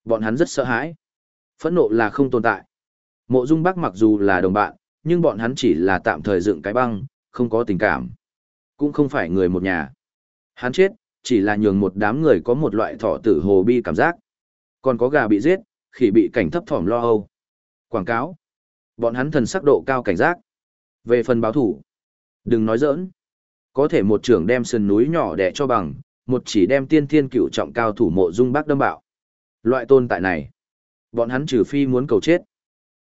Bọn hắn rất sợ hãi. Phẫn nộ là không tồn tại. Mộ dung bác mặc dù là đồng bạn, nhưng bọn hắn chỉ là tạm thời dựng cái băng, không có tình cảm. Cũng không phải người một nhà. Hắn chết, chỉ là nhường một đám người có một loại thọ tử hồ bi cảm giác. Còn có gà bị giết, khỉ bị cảnh thấp thỏm lo âu. Quảng cáo. Bọn hắn thần sắc độ cao cảnh giác. Về phần báo thủ. Đừng nói giỡn. Có thể một trưởng đem sườn núi nhỏ đẻ cho bằng, một chỉ đem tiên thiên cựu trọng cao thủ mộ dung bác đâm bạo. Loại tồn tại này. Bọn hắn trừ phi muốn cầu chết.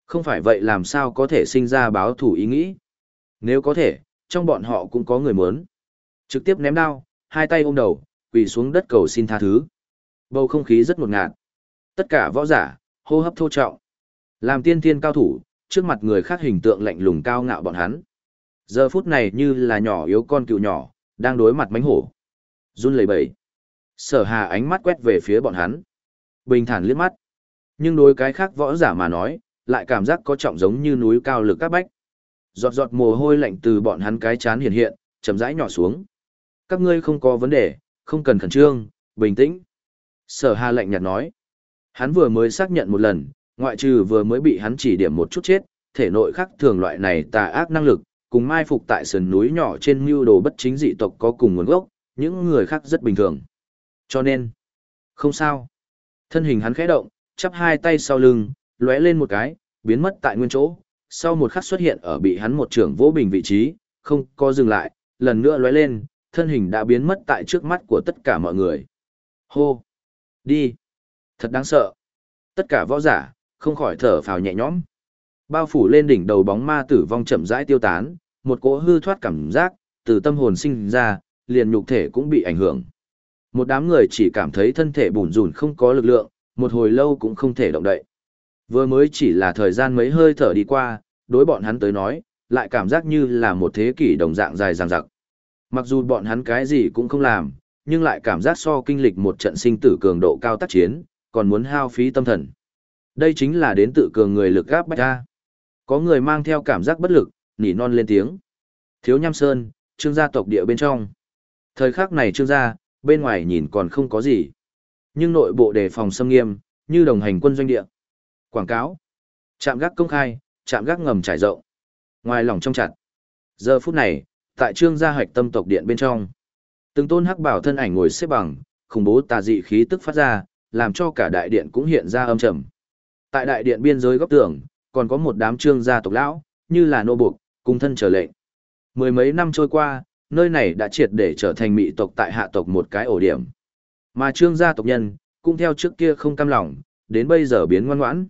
Không phải vậy làm sao có thể sinh ra báo thủ ý nghĩ. Nếu có thể, trong bọn họ cũng có người muốn. Trực tiếp ném đao, hai tay ôm đầu, quỳ xuống đất cầu xin tha thứ. Bầu không khí rất ngột ngạt. Tất cả võ giả, hô hấp thô trọng. Làm tiên thiên cao thủ, trước mặt người khác hình tượng lạnh lùng cao ngạo bọn hắn. Giờ phút này như là nhỏ yếu con cựu nhỏ, đang đối mặt mánh hổ. Run lẩy bẩy. Sở hà ánh mắt quét về phía bọn hắn. Bình thản liếc mắt. Nhưng đối cái khác võ giả mà nói, lại cảm giác có trọng giống như núi cao lực các bách. Giọt giọt mồ hôi lạnh từ bọn hắn cái chán hiện hiện, chậm rãi nhỏ xuống. Các ngươi không có vấn đề, không cần khẩn trương, bình tĩnh. Sở Hà lạnh nhạt nói. Hắn vừa mới xác nhận một lần, ngoại trừ vừa mới bị hắn chỉ điểm một chút chết, thể nội khắc thường loại này tà ác năng lực, cùng mai phục tại sườn núi nhỏ trên mưu đồ bất chính dị tộc có cùng nguồn gốc, những người khác rất bình thường. Cho nên, không sao. Thân hình hắn khẽ động, chắp hai tay sau lưng, lóe lên một cái, biến mất tại nguyên chỗ, sau một khắc xuất hiện ở bị hắn một trưởng vỗ bình vị trí, không có dừng lại, lần nữa lóe lên, thân hình đã biến mất tại trước mắt của tất cả mọi người. Hô! Đi! Thật đáng sợ! Tất cả võ giả, không khỏi thở phào nhẹ nhõm. Bao phủ lên đỉnh đầu bóng ma tử vong chậm rãi tiêu tán, một cỗ hư thoát cảm giác, từ tâm hồn sinh ra, liền nhục thể cũng bị ảnh hưởng. Một đám người chỉ cảm thấy thân thể bùn rùn không có lực lượng, một hồi lâu cũng không thể động đậy. Vừa mới chỉ là thời gian mấy hơi thở đi qua, đối bọn hắn tới nói, lại cảm giác như là một thế kỷ đồng dạng dài dằng dặc. Mặc dù bọn hắn cái gì cũng không làm, nhưng lại cảm giác so kinh lịch một trận sinh tử cường độ cao tác chiến, còn muốn hao phí tâm thần. Đây chính là đến tự cường người lực gáp bách ra. Có người mang theo cảm giác bất lực, nỉ non lên tiếng. Thiếu nham sơn, trương gia tộc địa bên trong. Thời khắc này trương gia, bên ngoài nhìn còn không có gì. Nhưng nội bộ đề phòng xâm nghiêm, như đồng hành quân doanh địa. Quảng cáo. Trạm gác công khai, trạm gác ngầm trải rộng. Ngoài lòng trong chặt. Giờ phút này, tại trương gia hạch tâm tộc điện bên trong. Từng tôn hắc bảo thân ảnh ngồi xếp bằng, khủng bố tà dị khí tức phát ra, làm cho cả đại điện cũng hiện ra âm trầm. Tại đại điện biên giới góc tường, còn có một đám trương gia tộc lão, như là nô buộc, cùng thân trở lệnh. Mười mấy năm trôi qua, nơi này đã triệt để trở thành mỹ tộc tại hạ tộc một cái ổ điểm. Mà trương gia tộc nhân, cũng theo trước kia không cam lòng, đến bây giờ biến ngoan ngoãn.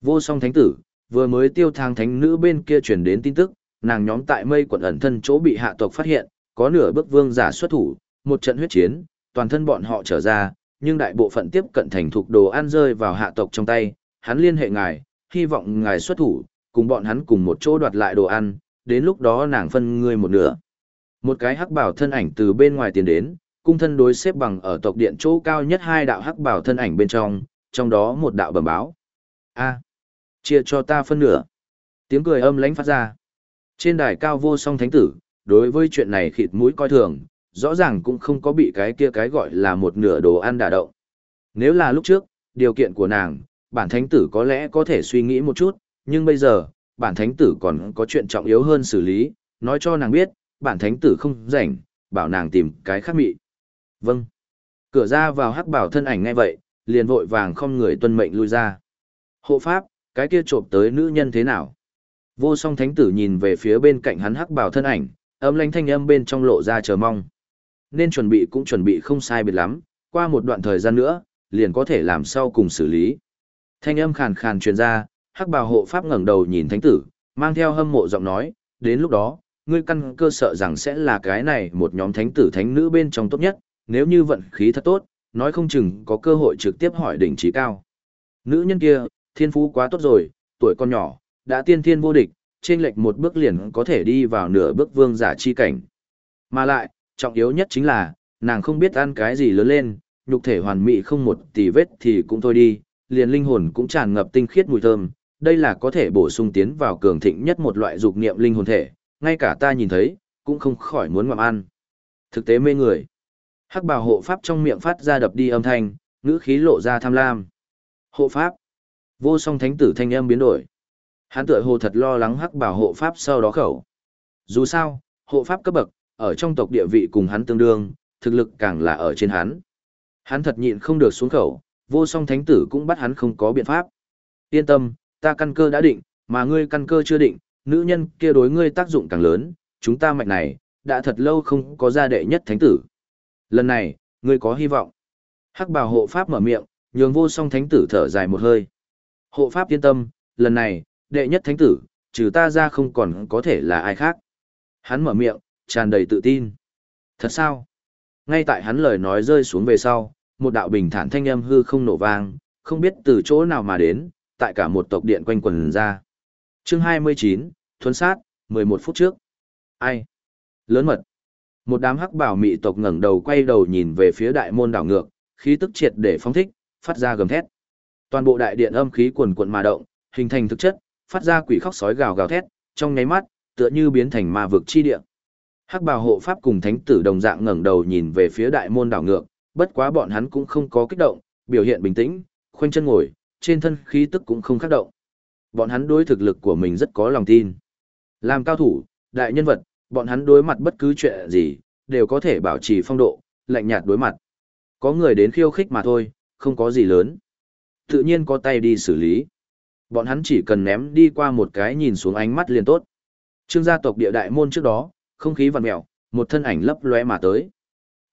Vô song thánh tử, vừa mới tiêu thang thánh nữ bên kia truyền đến tin tức, nàng nhóm tại mây quận ẩn thân chỗ bị hạ tộc phát hiện, có nửa bước vương giả xuất thủ, một trận huyết chiến, toàn thân bọn họ trở ra, nhưng đại bộ phận tiếp cận thành thục đồ ăn rơi vào hạ tộc trong tay, hắn liên hệ ngài, hy vọng ngài xuất thủ, cùng bọn hắn cùng một chỗ đoạt lại đồ ăn, đến lúc đó nàng phân ngươi một nửa. Một cái hắc bảo thân ảnh từ bên ngoài tiến đến, cung thân đối xếp bằng ở tộc điện chỗ cao nhất hai đạo hắc bảo thân ảnh bên trong, trong đó một đạo bẩm báo. A, chia cho ta phân nửa. Tiếng cười âm lãnh phát ra. Trên đài cao vô song thánh tử, đối với chuyện này khịt mũi coi thường, rõ ràng cũng không có bị cái kia cái gọi là một nửa đồ ăn đả động. Nếu là lúc trước, điều kiện của nàng, bản thánh tử có lẽ có thể suy nghĩ một chút, nhưng bây giờ, bản thánh tử còn có chuyện trọng yếu hơn xử lý, nói cho nàng biết, bản thánh tử không rảnh, bảo nàng tìm cái khác mị. Vâng. Cửa ra vào hắc bảo thân ảnh ngay vậy, liền vội vàng không người tuân mệnh lui ra. Hộ pháp, cái kia trộm tới nữ nhân thế nào? Vô song thánh tử nhìn về phía bên cạnh hắn hắc bảo thân ảnh, âm lãnh thanh âm bên trong lộ ra chờ mong. Nên chuẩn bị cũng chuẩn bị không sai biệt lắm, qua một đoạn thời gian nữa, liền có thể làm sau cùng xử lý. Thanh âm khàn khàn truyền ra, hắc bào hộ pháp ngẩng đầu nhìn thánh tử, mang theo hâm mộ giọng nói, đến lúc đó, ngươi căn cơ sợ rằng sẽ là cái này một nhóm thánh tử thánh nữ bên trong tốt nhất, nếu như vận khí thật tốt, nói không chừng có cơ hội trực tiếp hỏi đỉnh trí cao. Nữ nhân kia, thiên phú quá tốt rồi, tuổi con nhỏ, đã tiên thiên vô địch, trên lệch một bước liền có thể đi vào nửa bước vương giả chi cảnh. Mà lại, trọng yếu nhất chính là, nàng không biết ăn cái gì lớn lên, nhục thể hoàn mỹ không một tì vết thì cũng thôi đi, liền linh hồn cũng tràn ngập tinh khiết mùi thơm, đây là có thể bổ sung tiến vào cường thịnh nhất một loại dục niệm linh hồn thể, ngay cả ta nhìn thấy, cũng không khỏi muốn ngậm ăn. Thực tế mê người. Hắc bào hộ pháp trong miệng phát ra đập đi âm thanh, ngữ khí lộ ra tham lam. Hộ pháp. Vô song thánh tử thanh âm biến đổi. Hắn tựa hồ thật lo lắng hắc bảo hộ pháp sau đó khẩu. Dù sao, hộ pháp cấp bậc, ở trong tộc địa vị cùng hắn tương đương, thực lực càng là ở trên hắn. Hắn thật nhịn không được xuống khẩu, vô song thánh tử cũng bắt hắn không có biện pháp. Yên tâm, ta căn cơ đã định, mà ngươi căn cơ chưa định, nữ nhân kia đối ngươi tác dụng càng lớn, chúng ta mạch này, đã thật lâu không có gia đệ nhất thánh tử. Lần này, ngươi có hy vọng. Hắc bào hộ pháp mở miệng, nhường vô song thánh tử thở dài một hơi. Hộ pháp yên tâm, lần này, đệ nhất thánh tử, trừ ta ra không còn có thể là ai khác. Hắn mở miệng, tràn đầy tự tin. Thật sao? Ngay tại hắn lời nói rơi xuống về sau, một đạo bình thản thanh âm hư không nổ vang, không biết từ chỗ nào mà đến, tại cả một tộc điện quanh quần ra. Chương 29, Thuấn sát, 11 phút trước. Ai? Lớn mật. Một đám hắc bảo mị tộc ngẩng đầu quay đầu nhìn về phía đại môn đảo ngược, khí tức triệt để phóng thích, phát ra gầm thét. Toàn bộ đại điện âm khí quần quần mà động, hình thành thực chất, phát ra quỷ khóc sói gào gào thét, trong nháy mắt, tựa như biến thành ma vực chi địa. Hắc bào hộ pháp cùng thánh tử đồng dạng ngẩng đầu nhìn về phía đại môn đảo ngược, bất quá bọn hắn cũng không có kích động, biểu hiện bình tĩnh, khoanh chân ngồi, trên thân khí tức cũng không khắc động. Bọn hắn đối thực lực của mình rất có lòng tin. Làm cao thủ, đại nhân vật, bọn hắn đối mặt bất cứ chuyện gì, đều có thể bảo trì phong độ, lạnh nhạt đối mặt. Có người đến khiêu khích mà thôi, không có gì lớn. Tự nhiên có tay đi xử lý. Bọn hắn chỉ cần ném đi qua một cái nhìn xuống ánh mắt liền tốt. Trương gia tộc địa đại môn trước đó, không khí vặn mèo, một thân ảnh lấp lóe mà tới.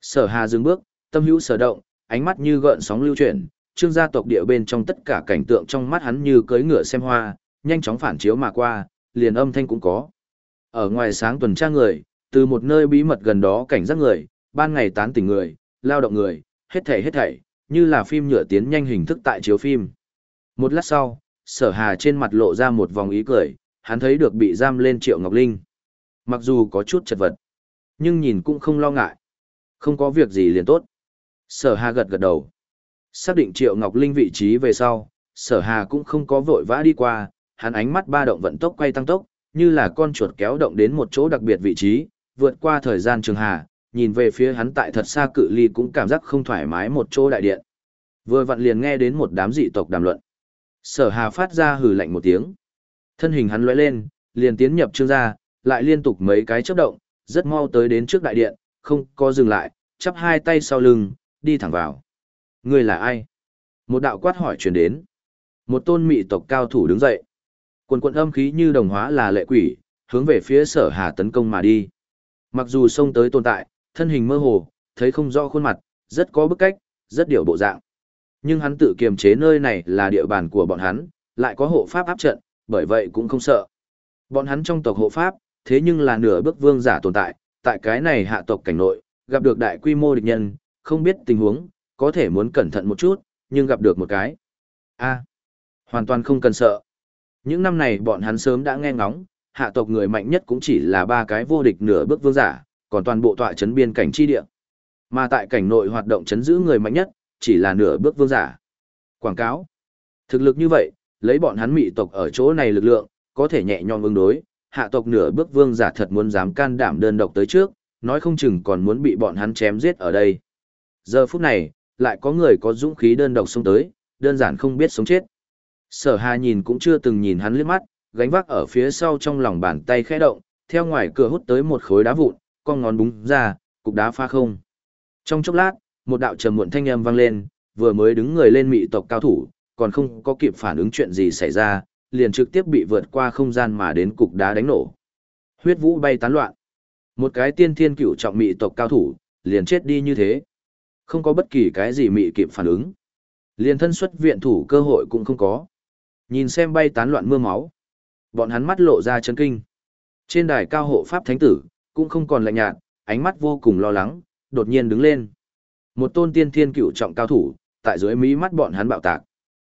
Sở Hà dừng bước, tâm hữu sở động, ánh mắt như gợn sóng lưu chuyển, trương gia tộc địa bên trong tất cả cảnh tượng trong mắt hắn như cưỡi ngựa xem hoa, nhanh chóng phản chiếu mà qua, liền âm thanh cũng có. Ở ngoài sáng tuần tra người, từ một nơi bí mật gần đó cảnh giác người, ban ngày tán tỉnh người, lao động người, hết thảy hết thảy, như là phim nhựa tiến nhanh hình thức tại chiếu phim. Một lát sau, sở hà trên mặt lộ ra một vòng ý cười, hắn thấy được bị giam lên Triệu Ngọc Linh. Mặc dù có chút chật vật, nhưng nhìn cũng không lo ngại. Không có việc gì liền tốt. Sở hà gật gật đầu. Xác định Triệu Ngọc Linh vị trí về sau, sở hà cũng không có vội vã đi qua, hắn ánh mắt ba động vận tốc quay tăng tốc, như là con chuột kéo động đến một chỗ đặc biệt vị trí, vượt qua thời gian trường hà, nhìn về phía hắn tại thật xa cự ly cũng cảm giác không thoải mái một chỗ đại điện. Vừa vặn liền nghe đến một đám dị tộc đàm luận. Sở Hà phát ra hừ lạnh một tiếng. Thân hình hắn lóe lên, liền tiến nhập trương gia, lại liên tục mấy cái chớp động, rất mau tới đến trước đại điện, không có dừng lại, chắp hai tay sau lưng, đi thẳng vào. Người là ai? Một đạo quát hỏi truyền đến. Một tôn mị tộc cao thủ đứng dậy. Quần quần âm khí như đồng hóa là lệ quỷ, hướng về phía sở hà tấn công mà đi. Mặc dù xông tới tồn tại, thân hình mơ hồ, thấy không rõ khuôn mặt, rất có bức cách, rất điều bộ dạng. Nhưng hắn tự kiềm chế nơi này là địa bàn của bọn hắn, lại có hộ pháp áp trận, bởi vậy cũng không sợ. Bọn hắn trong tộc hộ pháp, thế nhưng là nửa bước vương giả tồn tại, tại cái này hạ tộc cảnh nội, gặp được đại quy mô địch nhân, không biết tình huống, có thể muốn cẩn thận một chút, nhưng gặp được một cái. a hoàn toàn không cần sợ. Những năm này bọn hắn sớm đã nghe ngóng, hạ tộc người mạnh nhất cũng chỉ là ba cái vô địch nửa bước vương giả, còn toàn bộ tọa chấn biên cảnh chi địa. Mà tại cảnh nội hoạt động chấn giữ người mạnh nhất, chỉ là nửa bước vương giả. Quảng cáo. Thực lực như vậy, lấy bọn hắn mị tộc ở chỗ này lực lượng, có thể nhẹ nhõm ứng đối, hạ tộc nửa bước vương giả thật muốn dám can đảm đơn độc tới trước, nói không chừng còn muốn bị bọn hắn chém giết ở đây. Giờ phút này, lại có người có dũng khí đơn độc xông tới, đơn giản không biết sống chết. Sở Hà nhìn cũng chưa từng nhìn hắn liếc mắt, gánh vác ở phía sau trong lòng bàn tay khẽ động, theo ngoài cửa hút tới một khối đá vụn, con ngón búng ra, cục đá pha không. Trong chốc lát, một đạo trầm muộn thanh âm vang lên, vừa mới đứng người lên mị tộc cao thủ, còn không có kịp phản ứng chuyện gì xảy ra, liền trực tiếp bị vượt qua không gian mà đến cục đá đánh nổ. Huyết vũ bay tán loạn. Một cái tiên thiên cửu trọng mị tộc cao thủ, liền chết đi như thế. Không có bất kỳ cái gì mị kịp phản ứng. Liền thân xuất viện thủ cơ hội cũng không có. Nhìn xem bay tán loạn mưa máu. Bọn hắn mắt lộ ra chấn kinh. Trên đài cao hộ pháp thánh tử, cũng không còn lạnh nhạt, ánh mắt vô cùng lo lắng, đột nhiên đứng lên. Một tôn tiên thiên cựu trọng cao thủ, tại dưới mí mắt bọn hắn bạo tạc.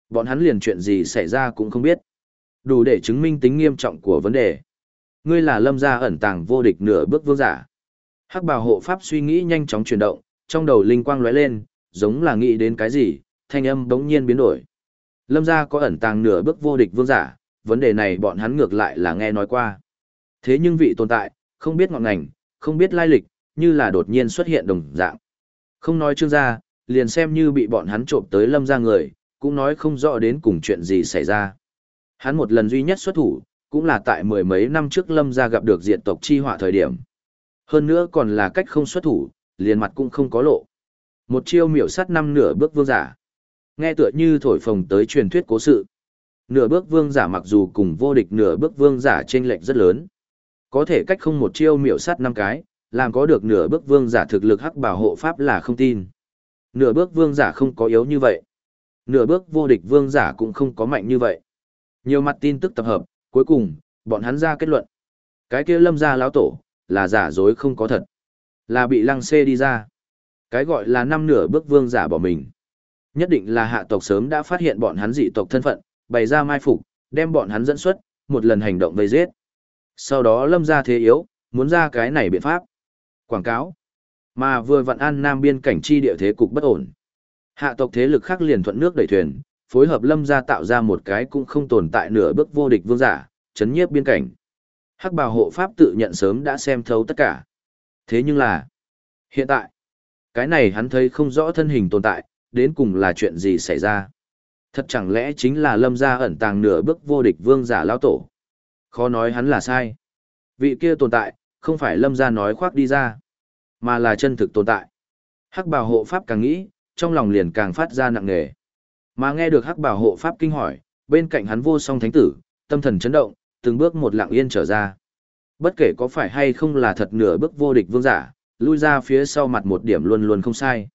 Bọn hắn liền chuyện gì xảy ra cũng không biết. Đủ để chứng minh tính nghiêm trọng của vấn đề. Ngươi là lâm gia ẩn tàng vô địch nửa bước vương giả. Hắc bào hộ pháp suy nghĩ nhanh chóng chuyển động, trong đầu linh quang lóe lên, giống là nghĩ đến cái gì, thanh âm bỗng nhiên biến đổi. Lâm gia có ẩn tàng nửa bước vô địch vương giả, vấn đề này bọn hắn ngược lại là nghe nói qua. Thế nhưng vị tồn tại, không biết ngọn ngành, không biết lai lịch, như là đột nhiên xuất hiện đồng dạng. Không nói trương gia, liền xem như bị bọn hắn trộm tới lâm gia người, cũng nói không rõ đến cùng chuyện gì xảy ra. Hắn một lần duy nhất xuất thủ, cũng là tại mười mấy năm trước lâm gia gặp được diện tộc chi họa thời điểm. Hơn nữa còn là cách không xuất thủ, liền mặt cũng không có lộ. Một chiêu miểu sát năm nửa bước vương giả. Nghe tựa như thổi phồng tới truyền thuyết cố sự. Nửa bước vương giả mặc dù cùng vô địch nửa bước vương giả chênh lệch rất lớn. Có thể cách không một chiêu miểu sát năm cái, làm có được nửa bước vương giả thực lực hắc bảo hộ pháp là không tin. Nửa bước vương giả không có yếu như vậy. Nửa bước vô địch vương giả cũng không có mạnh như vậy. Nhiều mặt tin tức tập hợp, cuối cùng, bọn hắn ra kết luận. Cái kia lâm gia lão tổ, là giả dối không có thật. Là bị lăng xê đi ra. Cái gọi là năm nửa bước vương giả bỏ mình. Nhất định là hạ tộc sớm đã phát hiện bọn hắn dị tộc thân phận, bày ra mai phục, đem bọn hắn dẫn xuất, một lần hành động vây giết. Sau đó lâm ra thế yếu, muốn ra cái này biện pháp. Quảng cáo. Mà vừa vặn an nam biên cảnh chi địa thế cục bất ổn. Hạ tộc thế lực khác liền thuận nước đẩy thuyền, phối hợp lâm ra tạo ra một cái cũng không tồn tại nửa bước vô địch vương giả, chấn nhiếp biên cảnh. Hắc bào hộ pháp tự nhận sớm đã xem thấu tất cả. Thế nhưng là, hiện tại, cái này hắn thấy không rõ thân hình tồn tại, đến cùng là chuyện gì xảy ra. Thật chẳng lẽ chính là lâm gia ẩn tàng nửa bước vô địch vương giả lao tổ. Khó nói hắn là sai. Vị kia tồn tại, không phải lâm gia nói khoác đi ra, mà là chân thực tồn tại. Hắc bảo hộ pháp càng nghĩ, trong lòng liền càng phát ra nặng nề. Mà nghe được hắc bảo hộ pháp kinh hỏi, bên cạnh hắn vô song thánh tử, tâm thần chấn động, từng bước một lặng yên trở ra. Bất kể có phải hay không là thật nửa bước vô địch vương giả, lui ra phía sau mặt một điểm luôn luôn không sai.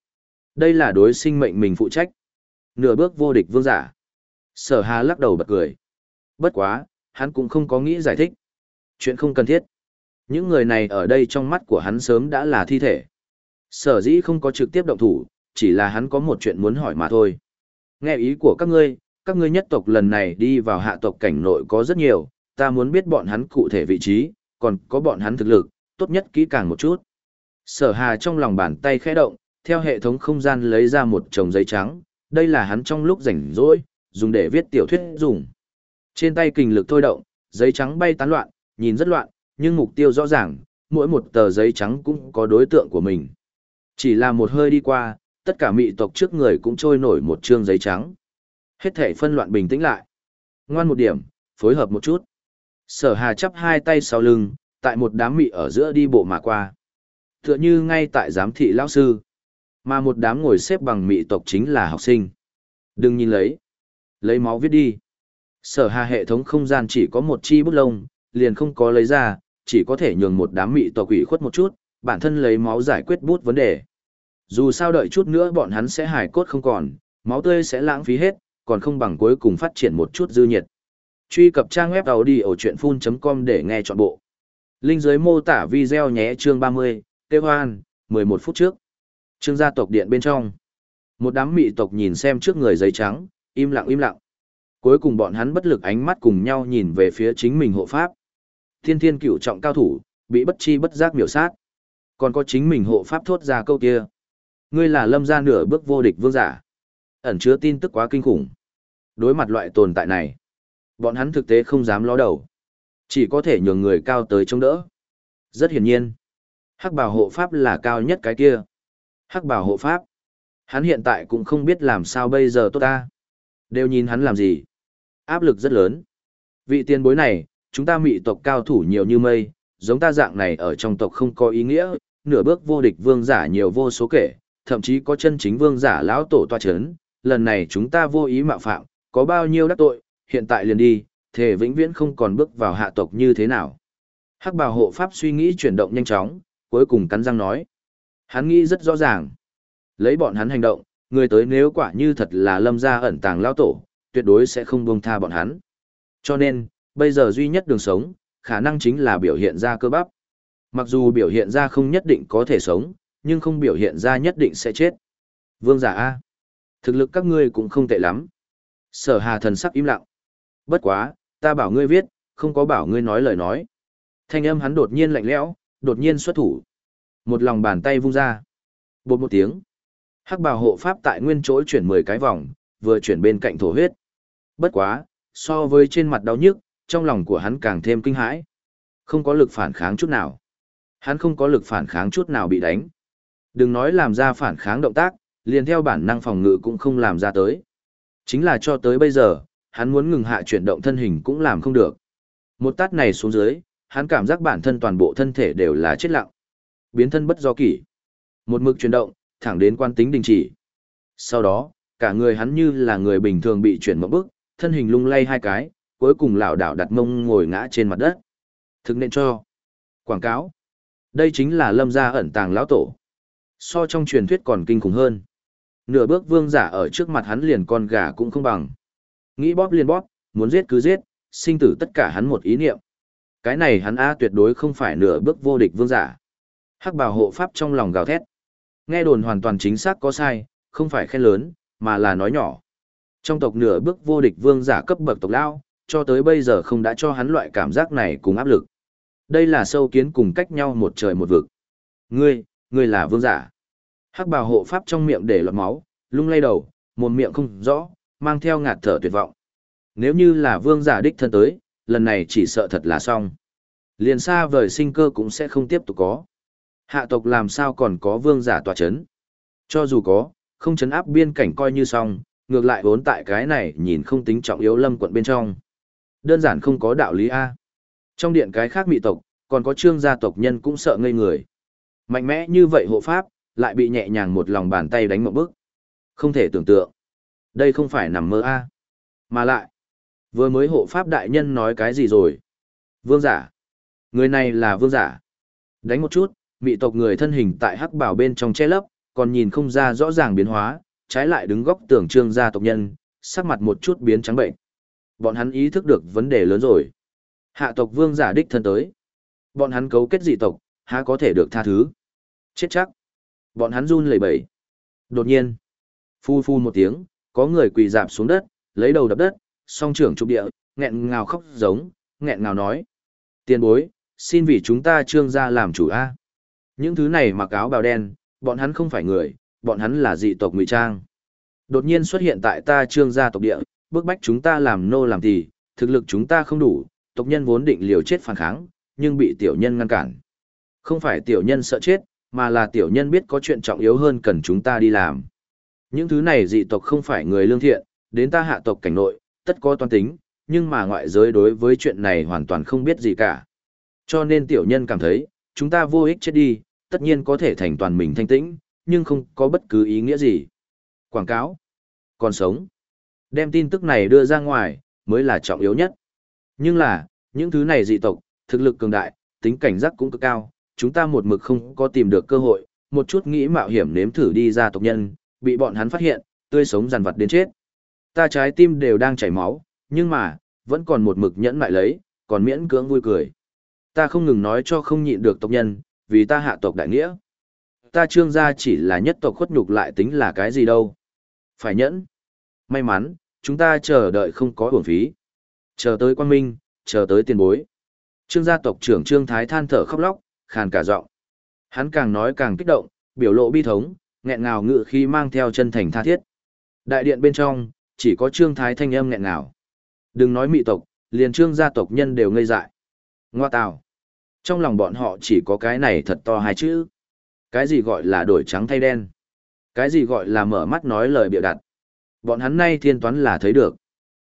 Đây là đối sinh mệnh mình phụ trách. Nửa bước vô địch vương giả. Sở Hà lắc đầu bật cười. Bất quá, hắn cũng không có nghĩ giải thích. Chuyện không cần thiết. Những người này ở đây trong mắt của hắn sớm đã là thi thể. Sở dĩ không có trực tiếp động thủ, chỉ là hắn có một chuyện muốn hỏi mà thôi. Nghe ý của các ngươi, các ngươi nhất tộc lần này đi vào hạ tộc cảnh nội có rất nhiều, ta muốn biết bọn hắn cụ thể vị trí, còn có bọn hắn thực lực, tốt nhất kỹ càng một chút. Sở Hà trong lòng bàn tay khẽ động, theo hệ thống không gian lấy ra một chồng giấy trắng, đây là hắn trong lúc rảnh rỗi, dùng để viết tiểu thuyết dùng. Trên tay kình lực thôi động, giấy trắng bay tán loạn, nhìn rất loạn, nhưng mục tiêu rõ ràng, mỗi một tờ giấy trắng cũng có đối tượng của mình. Chỉ là một hơi đi qua, tất cả mị tộc trước người cũng trôi nổi một chương giấy trắng. Hết thể phân loạn bình tĩnh lại. Ngoan một điểm, phối hợp một chút. Sở hà chắp hai tay sau lưng, tại một đám mị ở giữa đi bộ mà qua. Tựa như ngay tại giám thị lão sư. Mà một đám ngồi xếp bằng mị tộc chính là học sinh. Đừng nhìn lấy. Lấy máu viết đi. Sở hà hệ thống không gian chỉ có một chi bút lông, liền không có lấy ra, chỉ có thể nhường một đám mị tộc ủy khuất một chút, bản thân lấy máu giải quyết bút vấn đề. Dù sao đợi chút nữa bọn hắn sẽ hài cốt không còn, máu tươi sẽ lãng phí hết, còn không bằng cuối cùng phát triển một chút dư nhiệt. Truy cập trang web tàu đi ở truyện com để nghe trọn bộ. Linh dưới mô tả video nhé chương 30, Têu Hoan, 11 phút trước. Trương gia tộc điện bên trong. Một đám mị tộc nhìn xem trước người giấy trắng, im lặng im lặng. Cuối cùng bọn hắn bất lực ánh mắt cùng nhau nhìn về phía chính mình hộ pháp. Thiên thiên cửu trọng cao thủ, bị bất chi bất giác miểu sát. Còn có chính mình hộ pháp thốt ra câu kia. Ngươi là lâm gia nửa bước vô địch vương giả. Ẩn chứa tin tức quá kinh khủng. Đối mặt loại tồn tại này, bọn hắn thực tế không dám ló đầu. Chỉ có thể nhường người cao tới chống đỡ. Rất hiển nhiên. Hắc bảo hộ pháp là cao nhất cái kia. Hắc bảo hộ pháp. Hắn hiện tại cũng không biết làm sao bây giờ tốt ta. Đều nhìn hắn làm gì. Áp lực rất lớn. Vị tiền bối này, chúng ta mị tộc cao thủ nhiều như mây, giống ta dạng này ở trong tộc không có ý nghĩa, nửa bước vô địch vương giả nhiều vô số kể, thậm chí có chân chính vương giả lão tổ toa chấn, lần này chúng ta vô ý mạo phạm, có bao nhiêu đắc tội, hiện tại liền đi, thể vĩnh viễn không còn bước vào hạ tộc như thế nào. Hắc bào hộ pháp suy nghĩ chuyển động nhanh chóng, cuối cùng cắn răng nói. Hắn nghĩ rất rõ ràng. Lấy bọn hắn hành động, người tới nếu quả như thật là lâm gia ẩn tàng lao tổ, tuyệt đối sẽ không buông tha bọn hắn. Cho nên, bây giờ duy nhất đường sống, khả năng chính là biểu hiện ra cơ bắp. Mặc dù biểu hiện ra không nhất định có thể sống, nhưng không biểu hiện ra nhất định sẽ chết. Vương giả A. Thực lực các ngươi cũng không tệ lắm. Sở hà thần sắc im lặng. Bất quá, ta bảo ngươi viết, không có bảo ngươi nói lời nói. Thanh âm hắn đột nhiên lạnh lẽo, đột nhiên xuất thủ. Một lòng bàn tay vung ra. Bột một tiếng. Hắc bào hộ pháp tại nguyên chỗ chuyển 10 cái vòng, vừa chuyển bên cạnh thổ huyết. Bất quá, so với trên mặt đau nhức, trong lòng của hắn càng thêm kinh hãi. Không có lực phản kháng chút nào. Hắn không có lực phản kháng chút nào bị đánh. Đừng nói làm ra phản kháng động tác, liền theo bản năng phòng ngự cũng không làm ra tới. Chính là cho tới bây giờ, hắn muốn ngừng hạ chuyển động thân hình cũng làm không được. Một tát này xuống dưới, hắn cảm giác bản thân toàn bộ thân thể đều là chết lặng. biến thân bất do kỷ. Một mực chuyển động, thẳng đến quan tính đình chỉ. Sau đó, cả người hắn như là người bình thường bị chuyển một bước, thân hình lung lay hai cái, cuối cùng lảo đảo đặt mông ngồi ngã trên mặt đất. Thực nên cho. Quảng cáo. Đây chính là lâm gia ẩn tàng lão tổ. So trong truyền thuyết còn kinh khủng hơn. Nửa bước vương giả ở trước mặt hắn liền con gà cũng không bằng. Nghĩ bóp liền bóp, muốn giết cứ giết, sinh tử tất cả hắn một ý niệm. Cái này hắn A tuyệt đối không phải nửa bước vô địch vương giả. Hắc bào hộ pháp trong lòng gào thét. Nghe đồn hoàn toàn chính xác có sai, không phải khen lớn, mà là nói nhỏ. Trong tộc nửa bước vô địch vương giả cấp bậc tộc lao, cho tới bây giờ không đã cho hắn loại cảm giác này cùng áp lực. Đây là sâu kiến cùng cách nhau một trời một vực. Ngươi, ngươi là vương giả. Hắc bào hộ pháp trong miệng để lọt máu, lung lay đầu, một miệng không rõ, mang theo ngạt thở tuyệt vọng. Nếu như là vương giả đích thân tới, lần này chỉ sợ thật là xong. Liền xa vời sinh cơ cũng sẽ không tiếp tục có. Hạ tộc làm sao còn có vương giả tòa chấn. Cho dù có, không chấn áp biên cảnh coi như xong, ngược lại vốn tại cái này nhìn không tính trọng yếu lâm quận bên trong. Đơn giản không có đạo lý A. Trong điện cái khác mị tộc, còn có trương gia tộc nhân cũng sợ ngây người. Mạnh mẽ như vậy hộ pháp, lại bị nhẹ nhàng một lòng bàn tay đánh một bước. Không thể tưởng tượng. Đây không phải nằm mơ A. Mà lại, vừa mới hộ pháp đại nhân nói cái gì rồi? Vương giả. Người này là vương giả. Đánh một chút, mị tộc người thân hình tại hắc bảo bên trong che lấp, còn nhìn không ra rõ ràng biến hóa, trái lại đứng góc tưởng trương gia tộc nhân, sắc mặt một chút biến trắng bệnh. Bọn hắn ý thức được vấn đề lớn rồi. Hạ tộc vương giả đích thân tới. Bọn hắn cấu kết dị tộc, há có thể được tha thứ. Chết chắc. Bọn hắn run lẩy bẩy. Đột nhiên, phu phu một tiếng, có người quỳ dạp xuống đất, lấy đầu đập đất, song trưởng trục địa, nghẹn ngào khóc giống, nghẹn ngào nói. Tiền bối, xin vì chúng ta trương gia làm chủ A. Những thứ này mặc áo bào đen, bọn hắn không phải người, bọn hắn là dị tộc ngụy trang. Đột nhiên xuất hiện tại ta trương gia tộc địa, bức bách chúng ta làm nô làm thì, thực lực chúng ta không đủ, tộc nhân vốn định liều chết phản kháng, nhưng bị tiểu nhân ngăn cản. Không phải tiểu nhân sợ chết, mà là tiểu nhân biết có chuyện trọng yếu hơn cần chúng ta đi làm. Những thứ này dị tộc không phải người lương thiện, đến ta hạ tộc cảnh nội, tất có toan tính, nhưng mà ngoại giới đối với chuyện này hoàn toàn không biết gì cả. Cho nên tiểu nhân cảm thấy, chúng ta vô ích chết đi, tất nhiên có thể thành toàn mình thanh tĩnh, nhưng không có bất cứ ý nghĩa gì. Quảng cáo. Còn sống. Đem tin tức này đưa ra ngoài, mới là trọng yếu nhất. Nhưng là, những thứ này dị tộc, thực lực cường đại, tính cảnh giác cũng cực cao, chúng ta một mực không có tìm được cơ hội, một chút nghĩ mạo hiểm nếm thử đi ra tộc nhân, bị bọn hắn phát hiện, tươi sống dằn vặt đến chết. Ta trái tim đều đang chảy máu, nhưng mà, vẫn còn một mực nhẫn lại lấy, còn miễn cưỡng vui cười. Ta không ngừng nói cho không nhịn được tộc nhân, vì ta hạ tộc đại nghĩa. Ta trương gia chỉ là nhất tộc khuất nhục lại tính là cái gì đâu. Phải nhẫn. May mắn, chúng ta chờ đợi không có uổng phí. Chờ tới quan minh, chờ tới tiền bối. Trương gia tộc trưởng Trương Thái than thở khóc lóc, khàn cả giọng. Hắn càng nói càng kích động, biểu lộ bi thống, nghẹn ngào ngự khi mang theo chân thành tha thiết. Đại điện bên trong, chỉ có Trương Thái thanh âm nghẹn ngào. Đừng nói mị tộc, liền Trương gia tộc nhân đều ngây dại. Ngoa tào. Trong lòng bọn họ chỉ có cái này thật to hai chữ. Cái gì gọi là đổi trắng thay đen? Cái gì gọi là mở mắt nói lời bịa đặt? Bọn hắn nay thiên toán là thấy được.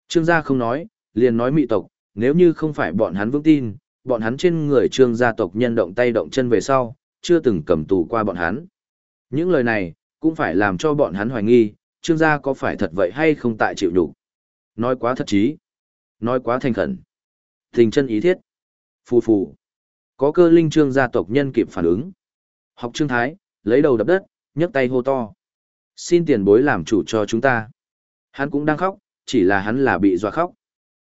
Trương gia không nói, liền nói mị tộc, nếu như không phải bọn hắn vững tin, bọn hắn trên người trương gia tộc nhân động tay động chân về sau, chưa từng cầm tù qua bọn hắn. Những lời này, cũng phải làm cho bọn hắn hoài nghi, trương gia có phải thật vậy hay không tại chịu đủ. Nói quá thật chí, nói quá thành khẩn. Tình chân ý thiết. Phù phù. Có cơ linh trương gia tộc nhân kịp phản ứng. Học trương thái, lấy đầu đập đất, nhấc tay hô to. Xin tiền bối làm chủ cho chúng ta. Hắn cũng đang khóc, chỉ là hắn là bị dọa khóc.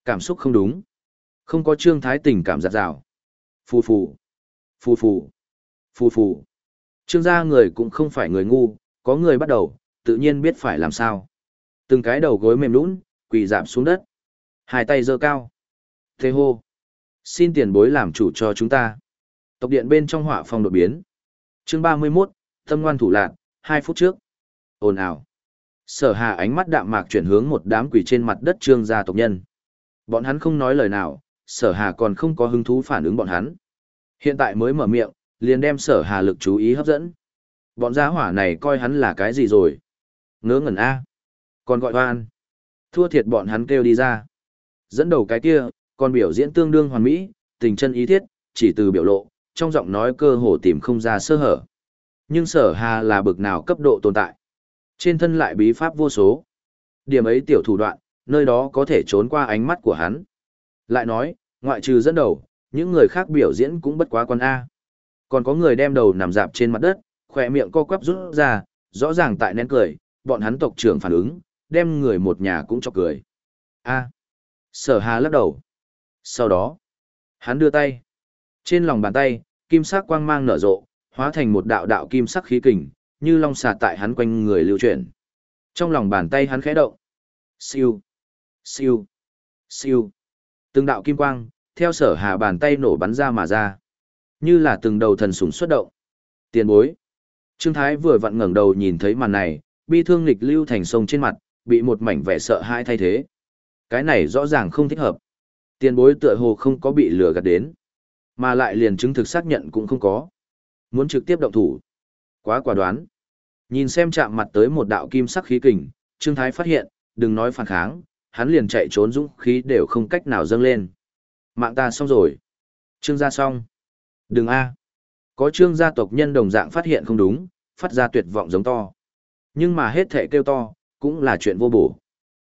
Cảm xúc không đúng. Không có trương thái tình cảm giặt rào. Phù phù. Phù phù. Phù phù. Trương gia người cũng không phải người ngu, có người bắt đầu, tự nhiên biết phải làm sao. Từng cái đầu gối mềm lún, quỳ dạp xuống đất. Hai tay giơ cao. Thế hô. Xin tiền bối làm chủ cho chúng ta. Tộc điện bên trong họa phòng đột biến. Chương ba mươi 31, tâm ngoan thủ lạc, hai phút trước. Ồn ào. Sở hà ánh mắt đạm mạc chuyển hướng một đám quỷ trên mặt đất trương gia tộc nhân. Bọn hắn không nói lời nào, sở hà còn không có hứng thú phản ứng bọn hắn. Hiện tại mới mở miệng, liền đem sở hà lực chú ý hấp dẫn. Bọn gia hỏa này coi hắn là cái gì rồi? Ngớ ngẩn A. Còn gọi oan. Thua thiệt bọn hắn kêu đi ra. Dẫn đầu cái kia, còn biểu diễn tương đương hoàn mỹ, tình chân ý thiết, chỉ từ biểu lộ, trong giọng nói cơ hồ tìm không ra sơ hở. Nhưng sở hà là bực nào cấp độ tồn tại. Trên thân lại bí pháp vô số. Điểm ấy tiểu thủ đoạn, nơi đó có thể trốn qua ánh mắt của hắn. Lại nói, ngoại trừ dẫn đầu, những người khác biểu diễn cũng bất quá quan A. Còn có người đem đầu nằm dạp trên mặt đất, khỏe miệng co quắp rút ra, rõ ràng tại nén cười, bọn hắn tộc trưởng phản ứng, đem người một nhà cũng cho cười. A. Sở Hà lắc đầu. Sau đó, hắn đưa tay. Trên lòng bàn tay, kim sắc quang mang nở rộ, hóa thành một đạo đạo kim sắc khí kình, như long xà tại hắn quanh người lưu chuyển. Trong lòng bàn tay hắn khẽ động. Siêu, siêu, siêu. Từng đạo kim quang, theo sở hà bàn tay nổ bắn ra mà ra. Như là từng đầu thần sủng xuất động. Tiền bối. Trương Thái vừa vặn ngẩng đầu nhìn thấy màn này, bi thương lịch lưu thành sông trên mặt, bị một mảnh vẻ sợ hãi thay thế. Cái này rõ ràng không thích hợp. Tiền bối tựa hồ không có bị lừa gạt đến, mà lại liền chứng thực xác nhận cũng không có. Muốn trực tiếp động thủ. Quá quả đoán. Nhìn xem chạm mặt tới một đạo kim sắc khí kình, Trương Thái phát hiện, đừng nói phản kháng, hắn liền chạy trốn dũng khí đều không cách nào dâng lên. Mạng ta xong rồi. Trương gia xong. Đừng a. Có trương gia tộc nhân đồng dạng phát hiện không đúng, phát ra tuyệt vọng giống to. Nhưng mà hết thể kêu to, cũng là chuyện vô bổ.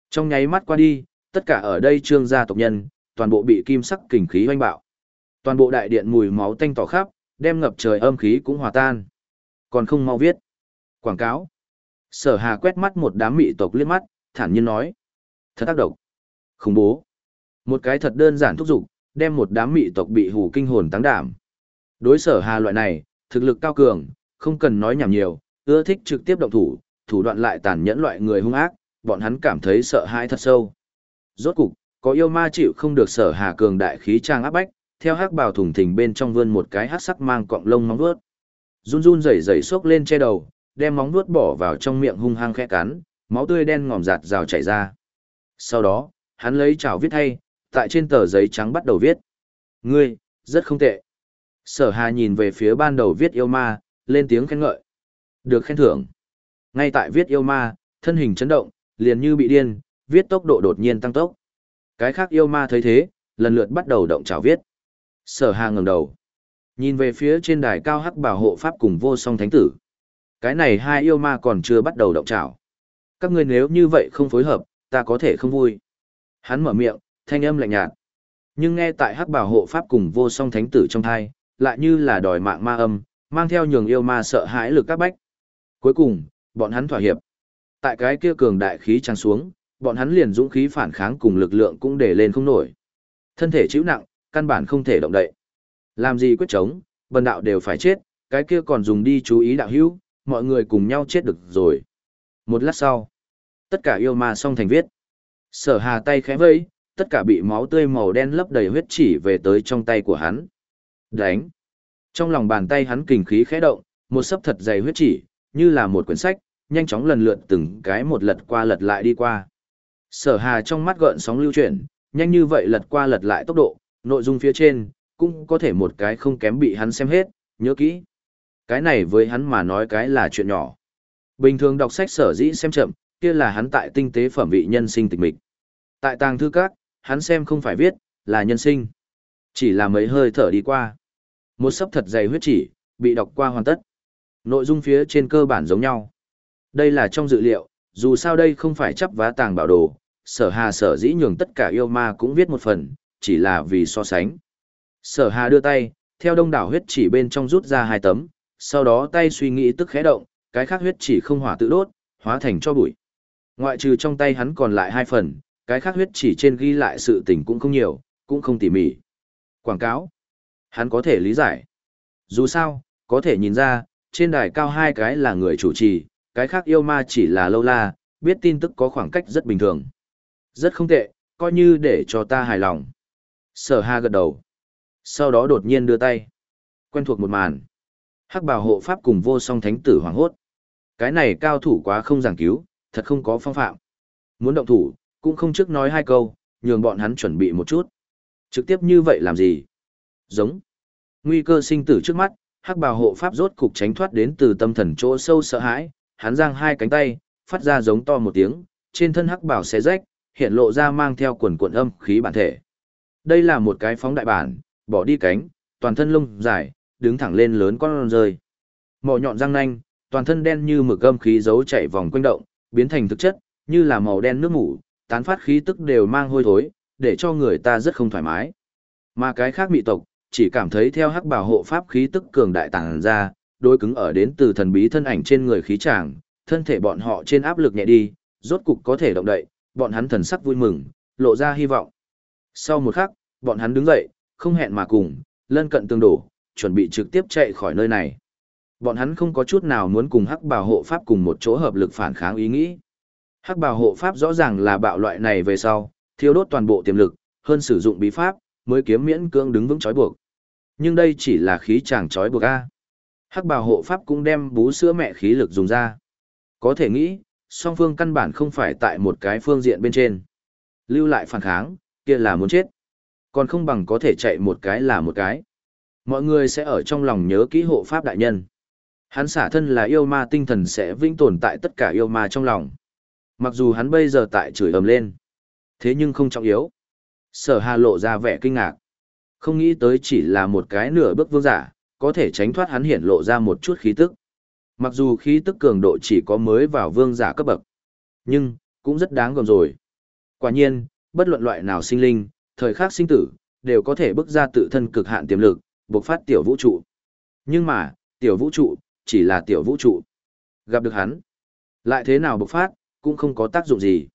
Trong nháy mắt qua đi, tất cả ở đây trương gia tộc nhân, toàn bộ bị kim sắc kình khí hoanh bạo. Toàn bộ đại điện mùi máu tanh tỏ khắp, đem ngập trời âm khí cũng hòa tan. Còn không mau viết. Quảng cáo. Sở Hà quét mắt một đám mị tộc liếc mắt, thản nhiên nói. Thật tác động. Khủng bố. Một cái thật đơn giản thúc giục, đem một đám mị tộc bị hù kinh hồn tăng đảm. Đối sở Hà loại này, thực lực cao cường, không cần nói nhảm nhiều, ưa thích trực tiếp động thủ, thủ đoạn lại tàn nhẫn loại người hung ác, bọn hắn cảm thấy sợ hãi thật sâu. Rốt cục, có yêu ma chịu không được sở Hà cường đại khí trang áp bách, theo hắc bào thủng thình bên trong vươn một cái hắc sắc mang cọng lông móng vuốt. Run run rẩy rẩy xốc lên che đầu, đem móng vuốt bỏ vào trong miệng hung hăng khẽ cắn, máu tươi đen ngòm giạt rào chảy ra. Sau đó, hắn lấy chảo viết thay, tại trên tờ giấy trắng bắt đầu viết. Ngươi, rất không tệ. Sở Hà nhìn về phía ban đầu viết yêu ma, lên tiếng khen ngợi. Được khen thưởng. Ngay tại viết yêu ma, thân hình chấn động, liền như bị điên, viết tốc độ đột nhiên tăng tốc. Cái khác yêu ma thấy thế, lần lượt bắt đầu động chảo viết. Sở Hà ngẩng đầu, nhìn về phía trên đài cao hắc bảo hộ pháp cùng vô song thánh tử. Cái này hai yêu ma còn chưa bắt đầu động chảo. Các ngươi nếu như vậy không phối hợp, ta có thể không vui. Hắn mở miệng, thanh âm lạnh nhạt. Nhưng nghe tại hắc bảo hộ pháp cùng vô song thánh tử trong thai, lại như là đòi mạng ma âm, mang theo nhường yêu ma sợ hãi lực các bách. Cuối cùng, bọn hắn thỏa hiệp. Tại cái kia cường đại khí tràn xuống, bọn hắn liền dũng khí phản kháng cùng lực lượng cũng để lên không nổi. Thân thể chịu nặng, căn bản không thể động đậy. Làm gì quyết chống, bần đạo đều phải chết, cái kia còn dùng đi chú ý đạo hữu, mọi người cùng nhau chết được rồi. Một lát sau, tất cả yêu ma xong thành viết. Sở hà tay khẽ vây, tất cả bị máu tươi màu đen lấp đầy huyết chỉ về tới trong tay của hắn. Đánh. Trong lòng bàn tay hắn kình khí khẽ động, một sấp thật dày huyết chỉ, như là một quyển sách, nhanh chóng lần lượt từng cái một lật qua lật lại đi qua. Sở hà trong mắt gợn sóng lưu chuyển, nhanh như vậy lật qua lật lại tốc độ, nội dung phía trên, cũng có thể một cái không kém bị hắn xem hết, nhớ kỹ. Cái này với hắn mà nói cái là chuyện nhỏ. Bình thường đọc sách sở dĩ xem chậm, kia là hắn tại tinh tế phẩm vị nhân sinh tịch mịch. Tại tàng thư các, hắn xem không phải viết, là nhân sinh. Chỉ là mấy hơi thở đi qua. Một sấp thật dày huyết chỉ, bị đọc qua hoàn tất. Nội dung phía trên cơ bản giống nhau. Đây là trong dự liệu, dù sao đây không phải chấp vá tàng bảo đồ, sở hà sở dĩ nhường tất cả yêu ma cũng viết một phần, chỉ là vì so sánh. Sở hà đưa tay, theo đông đảo huyết chỉ bên trong rút ra hai tấm, sau đó tay suy nghĩ tức khẽ động, cái khác huyết chỉ không hỏa tự đốt, hóa thành cho bụi. Ngoại trừ trong tay hắn còn lại hai phần, cái khác huyết chỉ trên ghi lại sự tình cũng không nhiều, cũng không tỉ mỉ. Quảng cáo. Hắn có thể lý giải. Dù sao, có thể nhìn ra, trên đài cao hai cái là người chủ trì, cái khác yêu ma chỉ là lâu la, biết tin tức có khoảng cách rất bình thường. Rất không tệ, coi như để cho ta hài lòng. Sở Hà gật đầu. Sau đó đột nhiên đưa tay. Quen thuộc một màn. Hắc bào hộ pháp cùng vô song thánh tử hoàng hốt. Cái này cao thủ quá không giảng cứu, thật không có phong phạm. Muốn động thủ, cũng không trước nói hai câu, nhường bọn hắn chuẩn bị một chút. Trực tiếp như vậy làm gì? Giống. Nguy cơ sinh tử trước mắt, hắc bào hộ pháp rốt cục tránh thoát đến từ tâm thần chỗ sâu sợ hãi, hắn giang hai cánh tay, phát ra giống to một tiếng, trên thân hắc bào xé rách, hiện lộ ra mang theo quần cuộn âm khí bản thể. Đây là một cái phóng đại bản, bỏ đi cánh, toàn thân lông dài, đứng thẳng lên lớn con rơi. Mỏ nhọn răng nanh, toàn thân đen như mực âm khí giấu chạy vòng quanh động, biến thành thực chất, như là màu đen nước ngủ, tán phát khí tức đều mang hôi thối, để cho người ta rất không thoải mái. Mà cái khác bị tộc, chỉ cảm thấy theo hắc bảo hộ pháp khí tức cường đại tàng ra, đôi cứng ở đến từ thần bí thân ảnh trên người khí tràng, thân thể bọn họ trên áp lực nhẹ đi, rốt cục có thể động đậy, bọn hắn thần sắc vui mừng, lộ ra hy vọng. Sau một khắc, bọn hắn đứng dậy, không hẹn mà cùng, lân cận tương đổ, chuẩn bị trực tiếp chạy khỏi nơi này. Bọn hắn không có chút nào muốn cùng hắc bảo hộ pháp cùng một chỗ hợp lực phản kháng ý nghĩ. Hắc bảo hộ pháp rõ ràng là bạo loại này về sau, thiêu đốt toàn bộ tiềm lực, hơn sử dụng bí pháp, mới kiếm miễn cưỡng đứng vững trói buộc. Nhưng đây chỉ là khí chàng trói buộc A. Hắc bào hộ pháp cũng đem bú sữa mẹ khí lực dùng ra. Có thể nghĩ, song phương căn bản không phải tại một cái phương diện bên trên. Lưu lại phản kháng, kia là muốn chết. Còn không bằng có thể chạy một cái là một cái. Mọi người sẽ ở trong lòng nhớ kỹ hộ pháp đại nhân. Hắn xả thân là yêu ma tinh thần sẽ vĩnh tồn tại tất cả yêu ma trong lòng. Mặc dù hắn bây giờ tại chửi ầm lên. Thế nhưng không trọng yếu. Sở hà lộ ra vẻ kinh ngạc. Không nghĩ tới chỉ là một cái nửa bước vương giả, có thể tránh thoát hắn hiển lộ ra một chút khí tức. Mặc dù khí tức cường độ chỉ có mới vào vương giả cấp bậc, nhưng cũng rất đáng gờm rồi. Quả nhiên, bất luận loại nào sinh linh, thời khắc sinh tử, đều có thể bước ra tự thân cực hạn tiềm lực, bộc phát tiểu vũ trụ. Nhưng mà, tiểu vũ trụ, chỉ là tiểu vũ trụ. Gặp được hắn, lại thế nào bộc phát, cũng không có tác dụng gì.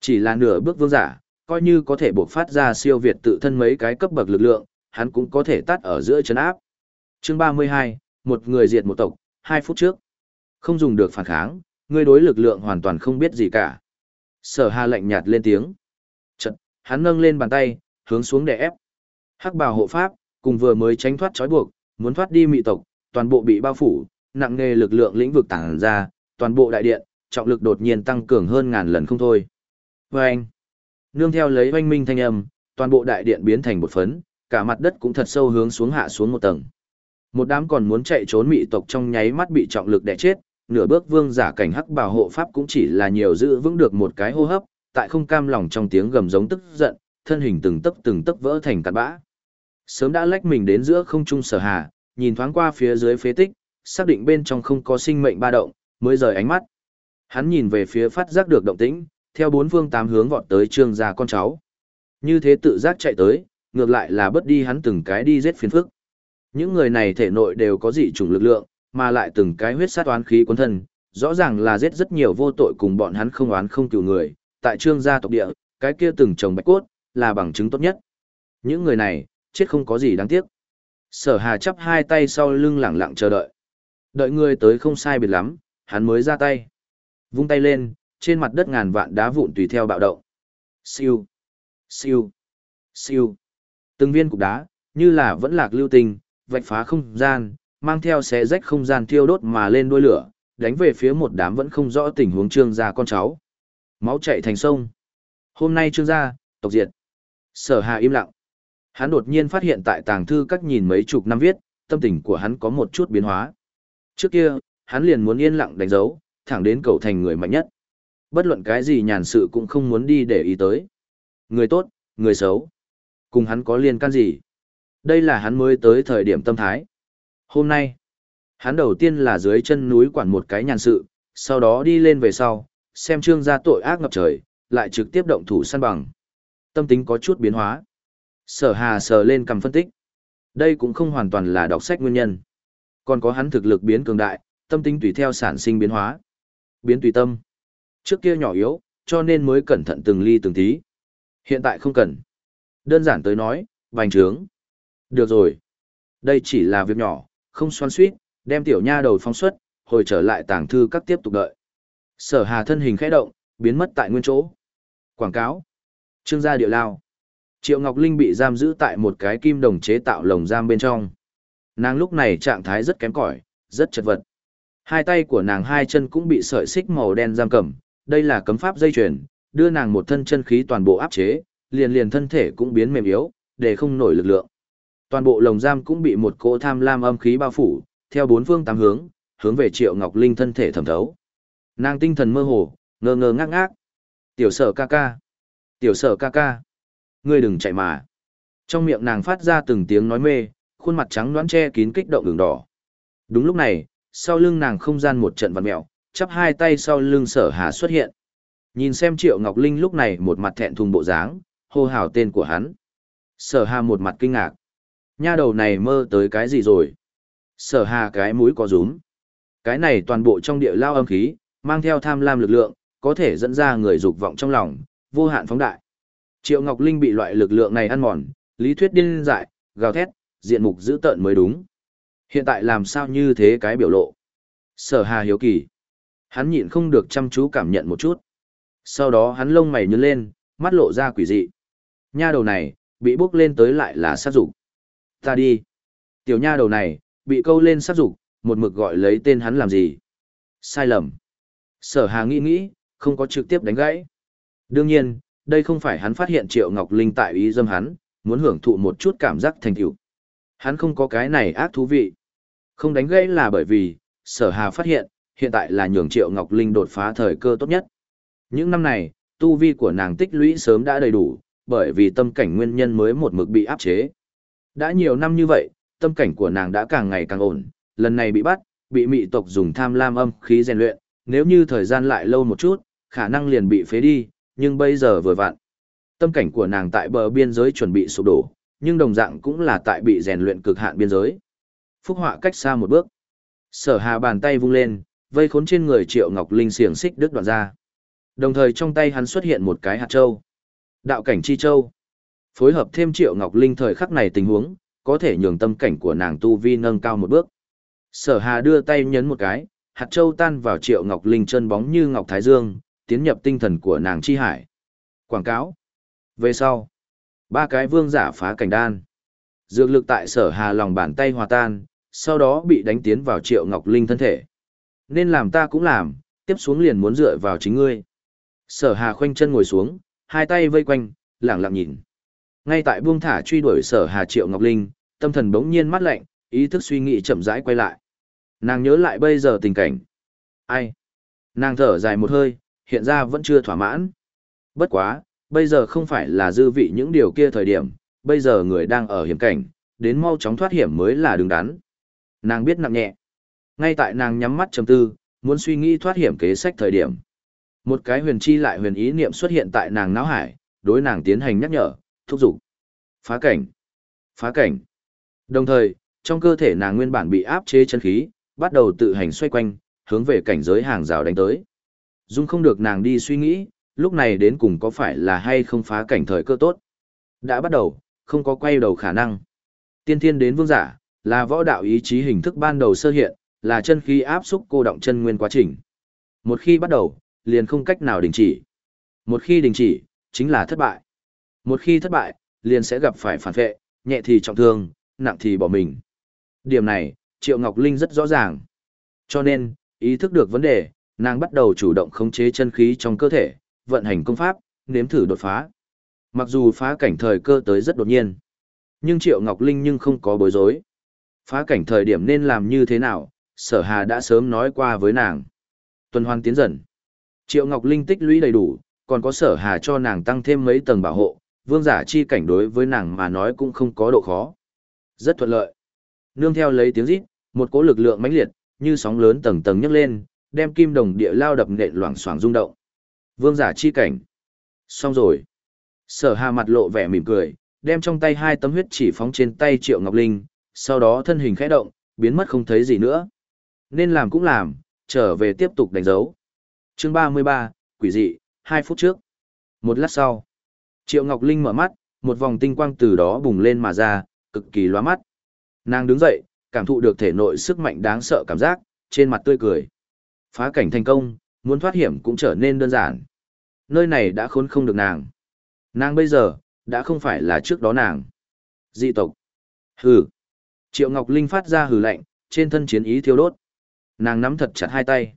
Chỉ là nửa bước vương giả, coi như có thể bộc phát ra siêu việt tự thân mấy cái cấp bậc lực lượng, hắn cũng có thể tắt ở giữa chấn áp. Chương 32, một người diệt một tộc, 2 phút trước. Không dùng được phản kháng, ngươi đối lực lượng hoàn toàn không biết gì cả. Sở Hà lạnh nhạt lên tiếng. Chật, hắn nâng lên bàn tay, hướng xuống để ép. Hắc bào hộ pháp, cùng vừa mới tránh thoát trói buộc, muốn thoát đi mị tộc, toàn bộ bị bao phủ, nặng nề lực lượng lĩnh vực tản ra, toàn bộ đại điện, trọng lực đột nhiên tăng cường hơn ngàn lần không thôi. Và anh, nương theo lấy oanh minh thanh âm, toàn bộ đại điện biến thành một phấn, cả mặt đất cũng thật sâu hướng xuống hạ xuống một tầng. Một đám còn muốn chạy trốn mị tộc trong nháy mắt bị trọng lực đè chết, nửa bước vương giả cảnh hắc bảo hộ pháp cũng chỉ là nhiều giữ vững được một cái hô hấp, tại không cam lòng trong tiếng gầm giống tức giận, thân hình từng tấc từng tấc vỡ thành cát bã. Sớm đã lách mình đến giữa không trung sở hà, nhìn thoáng qua phía dưới phế tích, xác định bên trong không có sinh mệnh ba động, mới rời ánh mắt. Hắn nhìn về phía phát giác được động tĩnh, theo bốn phương tám hướng vọt tới trương gia con cháu. Như thế tự giác chạy tới, ngược lại là bất đi hắn từng cái đi giết phiền phức. Những người này thể nội đều có dị chủng lực lượng, mà lại từng cái huyết sát oán khí cuốn thân, rõ ràng là giết rất nhiều vô tội cùng bọn hắn không oán không cừu người, tại trương gia tộc địa, cái kia từng chồng bạch cốt, là bằng chứng tốt nhất. Những người này, chết không có gì đáng tiếc. Sở Hà chắp hai tay sau lưng lẳng lặng chờ đợi. Đợi người tới không sai biệt lắm, hắn mới ra tay. Vung tay lên, trên mặt đất ngàn vạn đá vụn tùy theo bạo động. Siêu, siêu, siêu. Từng viên cục đá, như là vẫn lạc lưu tình, vạch phá không gian, mang theo xé rách không gian thiêu đốt mà lên đuôi lửa, đánh về phía một đám vẫn không rõ tình huống trương gia con cháu. Máu chảy thành sông. Hôm nay trương gia, tộc diệt. Sở Hà im lặng. Hắn đột nhiên phát hiện tại tàng thư các nhìn mấy chục năm viết, tâm tình của hắn có một chút biến hóa. Trước kia, hắn liền muốn yên lặng đánh dấu, thẳng đến cầu thành người mạnh nhất. Bất luận cái gì nhàn sự cũng không muốn đi để ý tới. Người tốt, người xấu. Cùng hắn có liên can gì? Đây là hắn mới tới thời điểm tâm thái. Hôm nay, hắn đầu tiên là dưới chân núi quản một cái nhàn sự, sau đó đi lên về sau, xem trương gia tội ác ngập trời, lại trực tiếp động thủ săn bằng. Tâm tính có chút biến hóa. Sở hà sờ lên cầm phân tích. Đây cũng không hoàn toàn là đọc sách nguyên nhân. Còn có hắn thực lực biến cường đại, tâm tính tùy theo sản sinh biến hóa. Biến tùy tâm. Trước kia nhỏ yếu, cho nên mới cẩn thận từng ly từng tí. Hiện tại không cần. Đơn giản tới nói, bành trướng. Được rồi. Đây chỉ là việc nhỏ, không xoan suýt, đem tiểu nha đầu phóng xuất, hồi trở lại tàng thư các tiếp tục đợi. Sở hà thân hình khẽ động, biến mất tại nguyên chỗ. Quảng cáo. Trương gia địa lao. Triệu Ngọc Linh bị giam giữ tại một cái kim đồng chế tạo lồng giam bên trong. Nàng lúc này trạng thái rất kém cỏi, rất chật vật. Hai tay của nàng hai chân cũng bị sợi xích màu đen giam cầm, đây là cấm pháp dây chuyền, đưa nàng một thân chân khí toàn bộ áp chế, liền liền thân thể cũng biến mềm yếu, để không nổi lực lượng. Toàn bộ lồng giam cũng bị một cỗ tham lam âm khí bao phủ, theo bốn phương tám hướng, hướng về Triệu Ngọc Linh thân thể thẩm thấu. Nàng tinh thần mơ hồ, ngơ ngơ ngác ngác. Tiểu sở ca ca. Tiểu sở ca ca. Ngươi đừng chạy mà. Trong miệng nàng phát ra từng tiếng nói mê, khuôn mặt trắng nõn che kín kích động đường đỏ. Đúng lúc này, sau lưng nàng không gian một trận vặn mèo, chắp hai tay sau lưng sở hà xuất hiện. Nhìn xem Triệu Ngọc Linh lúc này một mặt thẹn thùng bộ dáng, hô hào tên của hắn. Sở hà một mặt kinh ngạc. Nha đầu này mơ tới cái gì rồi? Sở hà cái mũi có rúm. Cái này toàn bộ trong địa lao âm khí, mang theo tham lam lực lượng, có thể dẫn ra người dục vọng trong lòng, vô hạn phóng đại. Triệu Ngọc Linh bị loại lực lượng này ăn mòn, lý thuyết điên dại, gào thét, diện mục dữ tợn mới đúng. Hiện tại làm sao như thế cái biểu lộ? Sở Hà hiếu kỳ. Hắn nhịn không được chăm chú cảm nhận một chút. Sau đó hắn lông mày nhướng lên, mắt lộ ra quỷ dị. Nha đầu này, bị bước lên tới lại là sát dục. Ta đi. Tiểu nha đầu này, bị câu lên sát dục, một mực gọi lấy tên hắn làm gì? Sai lầm. Sở Hà nghĩ nghĩ, không có trực tiếp đánh gãy. Đương nhiên, đây không phải hắn phát hiện Triệu Ngọc Linh tại ý dâm hắn, muốn hưởng thụ một chút cảm giác thành tựu. Hắn không có cái này ác thú vị. Không đánh gãy là bởi vì, Sở Hà phát hiện, hiện tại là nhường Triệu Ngọc Linh đột phá thời cơ tốt nhất. Những năm này, tu vi của nàng tích lũy sớm đã đầy đủ, bởi vì tâm cảnh nguyên nhân mới một mực bị áp chế. Đã nhiều năm như vậy, tâm cảnh của nàng đã càng ngày càng ổn, lần này bị bắt, bị mị tộc dùng tham lam âm khí rèn luyện, nếu như thời gian lại lâu một chút, khả năng liền bị phế đi, nhưng bây giờ vừa vặn. Tâm cảnh của nàng tại bờ biên giới chuẩn bị sụp đổ, nhưng đồng dạng cũng là tại bị rèn luyện cực hạn biên giới. Phúc họa cách xa một bước. Sở hà bàn tay vung lên, vây khốn trên người triệu ngọc linh xiềng xích đứt đoạn ra. Đồng thời trong tay hắn xuất hiện một cái hạt châu. Đạo cảnh chi châu. Phối hợp thêm triệu ngọc linh thời khắc này tình huống, có thể nhường tâm cảnh của nàng tu vi nâng cao một bước. Sở hà đưa tay nhấn một cái, hạt châu tan vào triệu ngọc linh chân bóng như ngọc thái dương, tiến nhập tinh thần của nàng chi hải. Quảng cáo. Về sau, ba cái vương giả phá cảnh đan. Dược lực tại sở hà lòng bàn tay hòa tan, sau đó bị đánh tiến vào triệu ngọc linh thân thể. Nên làm ta cũng làm, tiếp xuống liền muốn dựa vào chính ngươi. Sở hà khoanh chân ngồi xuống, hai tay vây quanh, lặng lặng nhìn. Ngay tại buông thả truy đuổi sở hà triệu ngọc linh, tâm thần bỗng nhiên mắt lạnh, ý thức suy nghĩ chậm rãi quay lại. Nàng nhớ lại bây giờ tình cảnh. Ai? Nàng thở dài một hơi, hiện ra vẫn chưa thỏa mãn. Bất quá, bây giờ không phải là dư vị những điều kia thời điểm, bây giờ người đang ở hiểm cảnh, đến mau chóng thoát hiểm mới là đứng đắn. Nàng biết nặng nhẹ. Ngay tại nàng nhắm mắt trầm tư, muốn suy nghĩ thoát hiểm kế sách thời điểm. Một cái huyền chi lại huyền ý niệm xuất hiện tại nàng não hải, đối nàng tiến hành nhắc nhở, thúc giục. Phá cảnh. Phá cảnh. Đồng thời, trong cơ thể nàng nguyên bản bị áp chế chân khí, bắt đầu tự hành xoay quanh, hướng về cảnh giới hàng rào đánh tới. Dung không được nàng đi suy nghĩ, lúc này đến cùng có phải là hay không phá cảnh thời cơ tốt. Đã bắt đầu, không có quay đầu khả năng. Tiên thiên đến vương giả, là võ đạo ý chí hình thức ban đầu sơ hiện, là chân khí áp xúc cô động chân nguyên quá trình. Một khi bắt đầu, liền không cách nào đình chỉ. Một khi đình chỉ, chính là thất bại. Một khi thất bại, liền sẽ gặp phải phản vệ, nhẹ thì trọng thương, nặng thì bỏ mình. Điểm này, Triệu Ngọc Linh rất rõ ràng. Cho nên, ý thức được vấn đề, nàng bắt đầu chủ động khống chế chân khí trong cơ thể, vận hành công pháp, nếm thử đột phá. Mặc dù phá cảnh thời cơ tới rất đột nhiên, nhưng Triệu Ngọc Linh nhưng không có bối rối. Phá cảnh thời điểm nên làm như thế nào, sở hà đã sớm nói qua với nàng. Tuần hoàn tiến dần. Triệu Ngọc Linh tích lũy đầy đủ, còn có sở hà cho nàng tăng thêm mấy tầng bảo hộ, vương giả chi cảnh đối với nàng mà nói cũng không có độ khó. Rất thuận lợi. Nương theo lấy tiếng rít, một cỗ lực lượng mãnh liệt, như sóng lớn tầng tầng nhấc lên, đem kim đồng địa lao đập nện loảng xoảng rung động. Vương giả chi cảnh. Xong rồi. Sở Hà mặt lộ vẻ mỉm cười, đem trong tay hai tấm huyết chỉ phóng trên tay Triệu Ngọc Linh, sau đó thân hình khẽ động, biến mất không thấy gì nữa. Nên làm cũng làm, trở về tiếp tục đánh dấu. Chương 33, quỷ dị, 2 phút trước. Một lát sau, Triệu Ngọc Linh mở mắt, một vòng tinh quang từ đó bùng lên mà ra, cực kỳ loa mắt. Nàng đứng dậy, cảm thụ được thể nội sức mạnh đáng sợ cảm giác, trên mặt tươi cười. Phá cảnh thành công, muốn thoát hiểm cũng trở nên đơn giản. Nơi này đã khốn không được nàng. Nàng bây giờ, đã không phải là trước đó nàng. Dị tộc. Hừ. Triệu Ngọc Linh phát ra hừ lạnh, trên thân chiến ý thiêu đốt. Nàng nắm thật chặt hai tay.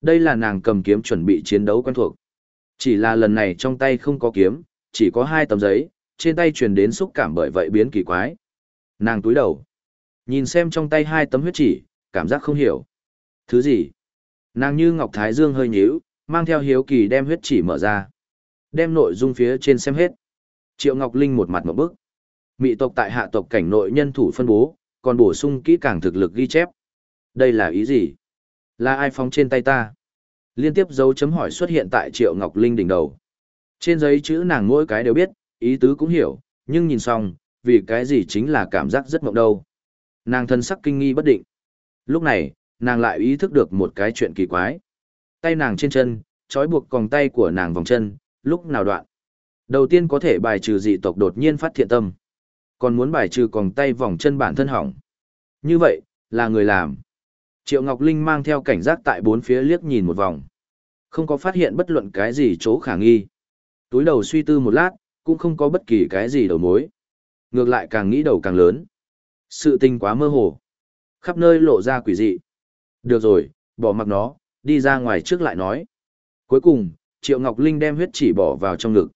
Đây là nàng cầm kiếm chuẩn bị chiến đấu quen thuộc. Chỉ là lần này trong tay không có kiếm, chỉ có hai tấm giấy, trên tay truyền đến xúc cảm bởi vậy biến kỳ quái. Nàng túi đầu. Nhìn xem trong tay hai tấm huyết chỉ, cảm giác không hiểu. Thứ gì? Nàng như Ngọc Thái Dương hơi nhíu, mang theo hiếu kỳ đem huyết chỉ mở ra. Đem nội dung phía trên xem hết. Triệu Ngọc Linh một mặt một bức. Mị tộc tại hạ tộc cảnh nội nhân thủ phân bố, còn bổ sung kỹ càng thực lực ghi chép. Đây là ý gì? Là ai phóng trên tay ta? Liên tiếp dấu chấm hỏi xuất hiện tại Triệu Ngọc Linh đỉnh đầu. Trên giấy chữ nàng mỗi cái đều biết, ý tứ cũng hiểu, nhưng nhìn xong, vì cái gì chính là cảm giác rất mộng đâu. Nàng thân sắc kinh nghi bất định. Lúc này, nàng lại ý thức được một cái chuyện kỳ quái. Tay nàng trên chân, trói buộc còng tay của nàng vòng chân, lúc nào đoạn. Đầu tiên có thể bài trừ dị tộc đột nhiên phát thiện tâm. Còn muốn bài trừ còng tay vòng chân bản thân hỏng. Như vậy, là người làm. Triệu Ngọc Linh mang theo cảnh giác tại bốn phía liếc nhìn một vòng. Không có phát hiện bất luận cái gì chỗ khả nghi. Túi đầu suy tư một lát, cũng không có bất kỳ cái gì đầu mối. Ngược lại càng nghĩ đầu càng lớn. Sự tình quá mơ hồ. Khắp nơi lộ ra quỷ dị. Được rồi, bỏ mặc nó, đi ra ngoài trước lại nói. Cuối cùng, Triệu Ngọc Linh đem huyết chỉ bỏ vào trong ngực.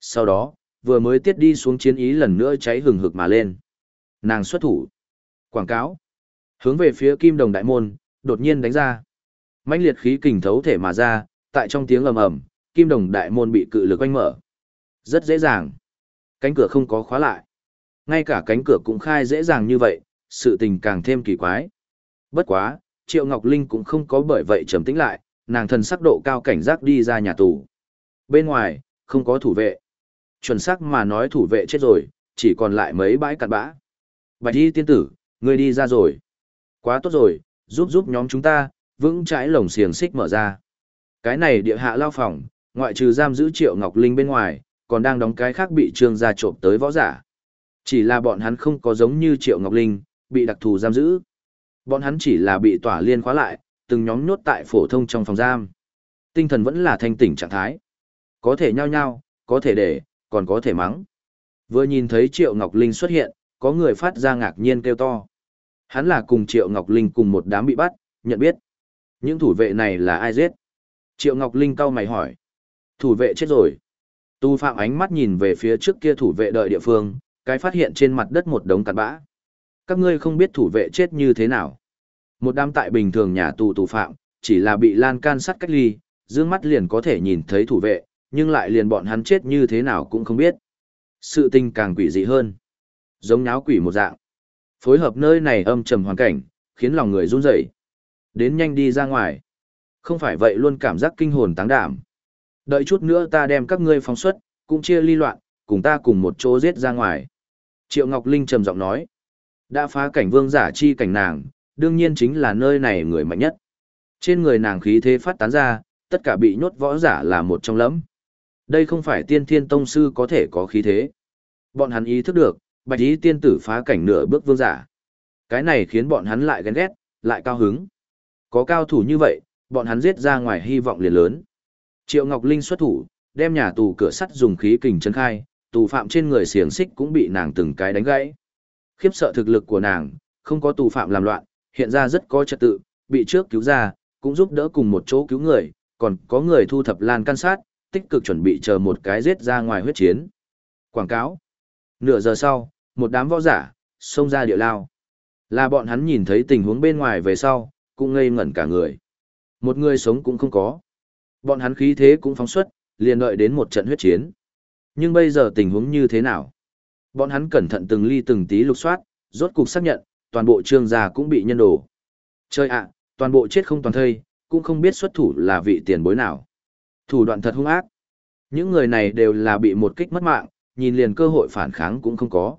Sau đó, vừa mới tiết đi xuống chiến ý lần nữa cháy hừng hực mà lên. Nàng xuất thủ. Quảng cáo. Hướng về phía kim đồng đại môn, đột nhiên đánh ra. mãnh liệt khí kình thấu thể mà ra, tại trong tiếng ầm ầm, kim đồng đại môn bị cự lực oanh mở. Rất dễ dàng. Cánh cửa không có khóa lại. Ngay cả cánh cửa cũng khai dễ dàng như vậy, sự tình càng thêm kỳ quái. Bất quá, Triệu Ngọc Linh cũng không có bởi vậy trầm tĩnh lại, nàng thần sắc độ cao cảnh giác đi ra nhà tù. Bên ngoài, không có thủ vệ. Chuẩn xác mà nói thủ vệ chết rồi, chỉ còn lại mấy bãi cặn bã. Bạch y tiên tử, ngươi đi ra rồi. Quá tốt rồi, giúp giúp nhóm chúng ta, vững trái lồng xiềng xích mở ra. Cái này địa hạ lao phòng, ngoại trừ giam giữ Triệu Ngọc Linh bên ngoài, còn đang đóng cái khác bị trương gia trộm tới võ giả. Chỉ là bọn hắn không có giống như Triệu Ngọc Linh, bị đặc thù giam giữ. Bọn hắn chỉ là bị tỏa liên khóa lại, từng nhóm nhốt tại phổ thông trong phòng giam. Tinh thần vẫn là thanh tỉnh trạng thái. Có thể nhao nhao, có thể để, còn có thể mắng. Vừa nhìn thấy Triệu Ngọc Linh xuất hiện, có người phát ra ngạc nhiên kêu to. Hắn là cùng Triệu Ngọc Linh cùng một đám bị bắt, nhận biết. Những thủ vệ này là ai giết? Triệu Ngọc Linh cau mày hỏi. Thủ vệ chết rồi. Tu Phạm ánh mắt nhìn về phía trước kia thủ vệ đợi địa phương, cái phát hiện trên mặt đất một đống cặn bã. Các ngươi không biết thủ vệ chết như thế nào. Một đám tại bình thường nhà tù tù phạm, chỉ là bị lan can sắt cách ly, dương mắt liền có thể nhìn thấy thủ vệ, nhưng lại liền bọn hắn chết như thế nào cũng không biết. Sự tình càng quỷ dị hơn. Giống nháo quỷ một dạng. Phối hợp nơi này âm trầm hoàn cảnh, khiến lòng người run rẩy. Đến nhanh đi ra ngoài. Không phải vậy luôn cảm giác kinh hồn táng đảm. Đợi chút nữa ta đem các ngươi phóng xuất, cũng chia ly loạn, cùng ta cùng một chỗ giết ra ngoài. Triệu Ngọc Linh trầm giọng nói. Đã phá cảnh vương giả chi cảnh nàng, đương nhiên chính là nơi này người mạnh nhất. Trên người nàng khí thế phát tán ra, tất cả bị nhốt võ giả là một trong lẫm. Đây không phải tiên thiên tông sư có thể có khí thế. Bọn hắn ý thức được, bạch ý tiên tử phá cảnh nửa bước vương giả. Cái này khiến bọn hắn lại ghen ghét, lại cao hứng. Có cao thủ như vậy, bọn hắn giết ra ngoài hy vọng liền lớn. Triệu Ngọc Linh xuất thủ, đem nhà tù cửa sắt dùng khí kình chân khai, tù phạm trên người xiềng xích cũng bị nàng từng cái đánh gãy. Khiếp sợ thực lực của nàng, không có tù phạm làm loạn, hiện ra rất có trật tự, bị trước cứu ra, cũng giúp đỡ cùng một chỗ cứu người, còn có người thu thập lan can sát, tích cực chuẩn bị chờ một cái giết ra ngoài huyết chiến. Quảng cáo. Nửa giờ sau, một đám võ giả, xông ra địa lao. Là bọn hắn nhìn thấy tình huống bên ngoài về sau, cũng ngây ngẩn cả người. Một người sống cũng không có. Bọn hắn khí thế cũng phóng xuất, liền đợi đến một trận huyết chiến. Nhưng bây giờ tình huống như thế nào? Bọn hắn cẩn thận từng ly từng tí lục soát, rốt cục xác nhận, toàn bộ trương gia cũng bị nhân đổ. Chơi ạ, toàn bộ chết không toàn thây, cũng không biết xuất thủ là vị tiền bối nào. Thủ đoạn thật hung ác. Những người này đều là bị một kích mất mạng, nhìn liền cơ hội phản kháng cũng không có.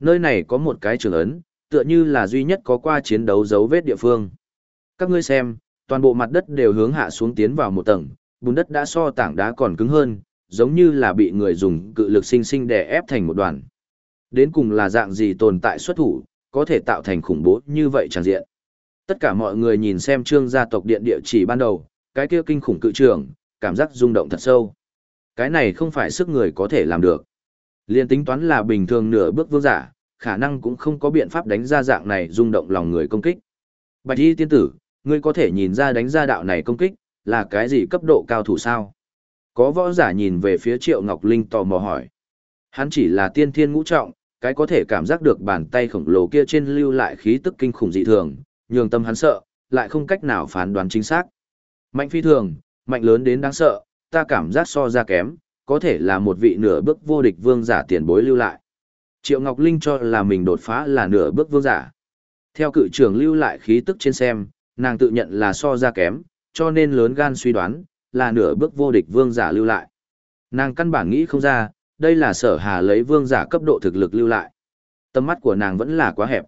Nơi này có một cái trường ấn, tựa như là duy nhất có qua chiến đấu dấu vết địa phương. Các ngươi xem, toàn bộ mặt đất đều hướng hạ xuống tiến vào một tầng, bùn đất đã so tảng đá còn cứng hơn, giống như là bị người dùng cự lực sinh sinh đè ép thành một đoàn. Đến cùng là dạng gì tồn tại xuất thủ, có thể tạo thành khủng bố như vậy tràn diện. Tất cả mọi người nhìn xem trương gia tộc điện địa chỉ ban đầu, cái kia kinh khủng cự trường, cảm giác rung động thật sâu. Cái này không phải sức người có thể làm được. Liên tính toán là bình thường nửa bước vương giả, khả năng cũng không có biện pháp đánh ra dạng này rung động lòng người công kích. Bạch y tiên tử, ngươi có thể nhìn ra đánh ra đạo này công kích, là cái gì cấp độ cao thủ sao? Có võ giả nhìn về phía Triệu Ngọc Linh tò mò hỏi. Hắn chỉ là tiên thiên ngũ trọng, cái có thể cảm giác được bàn tay khổng lồ kia trên lưu lại khí tức kinh khủng dị thường, nhường tâm hắn sợ, lại không cách nào phán đoán chính xác. Mạnh phi thường, mạnh lớn đến đáng sợ, ta cảm giác so ra kém, có thể là một vị nửa bước vô địch vương giả tiền bối lưu lại. Triệu Ngọc Linh cho là mình đột phá là nửa bước vương giả. Theo cự trưởng lưu lại khí tức trên xem, nàng tự nhận là so ra kém, cho nên lớn gan suy đoán, là nửa bước vô địch vương giả lưu lại. Nàng căn bản nghĩ không ra, đây là sở hà lấy vương giả cấp độ thực lực lưu lại. Tâm mắt của nàng vẫn là quá hẹp.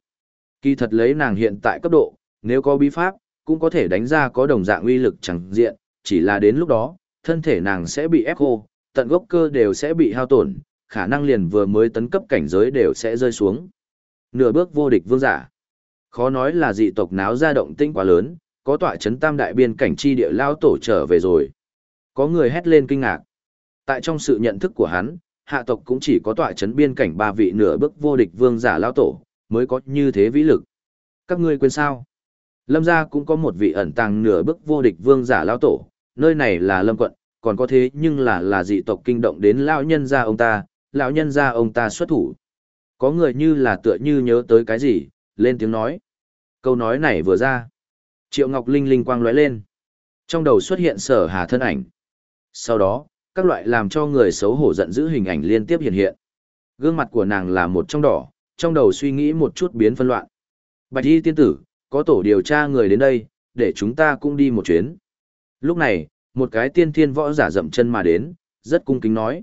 Kỳ thật lấy nàng hiện tại cấp độ, nếu có bí pháp, cũng có thể đánh ra có đồng dạng uy lực chẳng diện, chỉ là đến lúc đó, thân thể nàng sẽ bị ép khô, tận gốc cơ đều sẽ bị hao tổn, khả năng liền vừa mới tấn cấp cảnh giới đều sẽ rơi xuống. Nửa bước vô địch vương giả. Khó nói là dị tộc náo ra động tinh quá lớn, có tọa chấn tam đại biên cảnh chi địa lao tổ trở về rồi. Có người hét lên kinh ngạc. Tại trong sự nhận thức của hắn, hạ tộc cũng chỉ có tọa chấn biên cảnh ba vị nửa bước vô địch vương giả lao tổ, mới có như thế vĩ lực. Các ngươi quên sao? Lâm gia cũng có một vị ẩn tàng nửa bước vô địch vương giả lao tổ, nơi này là Lâm quận, còn có thế nhưng là là dị tộc kinh động đến lão nhân gia ông ta, lão nhân gia ông ta xuất thủ. Có người như là tựa như nhớ tới cái gì, lên tiếng nói. Câu nói này vừa ra. Triệu Ngọc Linh linh quang lóe lên. Trong đầu xuất hiện sở hà thân ảnh. Sau đó, các loại làm cho người xấu hổ giận dữ hình ảnh liên tiếp hiện hiện. Gương mặt của nàng là một trong đỏ, trong đầu suy nghĩ một chút biến phân loạn. Bạch y tiên tử, có tổ điều tra người đến đây, để chúng ta cũng đi một chuyến. Lúc này, một cái tiên thiên võ giả dậm chân mà đến, rất cung kính nói.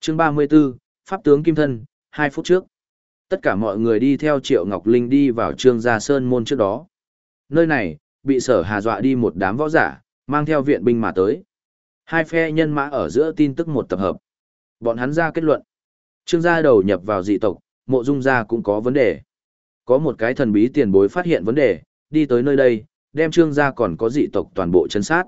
chương 34, Pháp tướng Kim Thân, 2 phút trước. Tất cả mọi người đi theo Triệu Ngọc Linh đi vào trương gia sơn môn trước đó. Nơi này, bị sở hà dọa đi một đám võ giả, mang theo viện binh mà tới. Hai phe nhân mã ở giữa tin tức một tập hợp. Bọn hắn ra kết luận. Trương gia đầu nhập vào dị tộc, mộ dung gia cũng có vấn đề. Có một cái thần bí tiền bối phát hiện vấn đề, đi tới nơi đây, đem trương gia còn có dị tộc toàn bộ chân sát.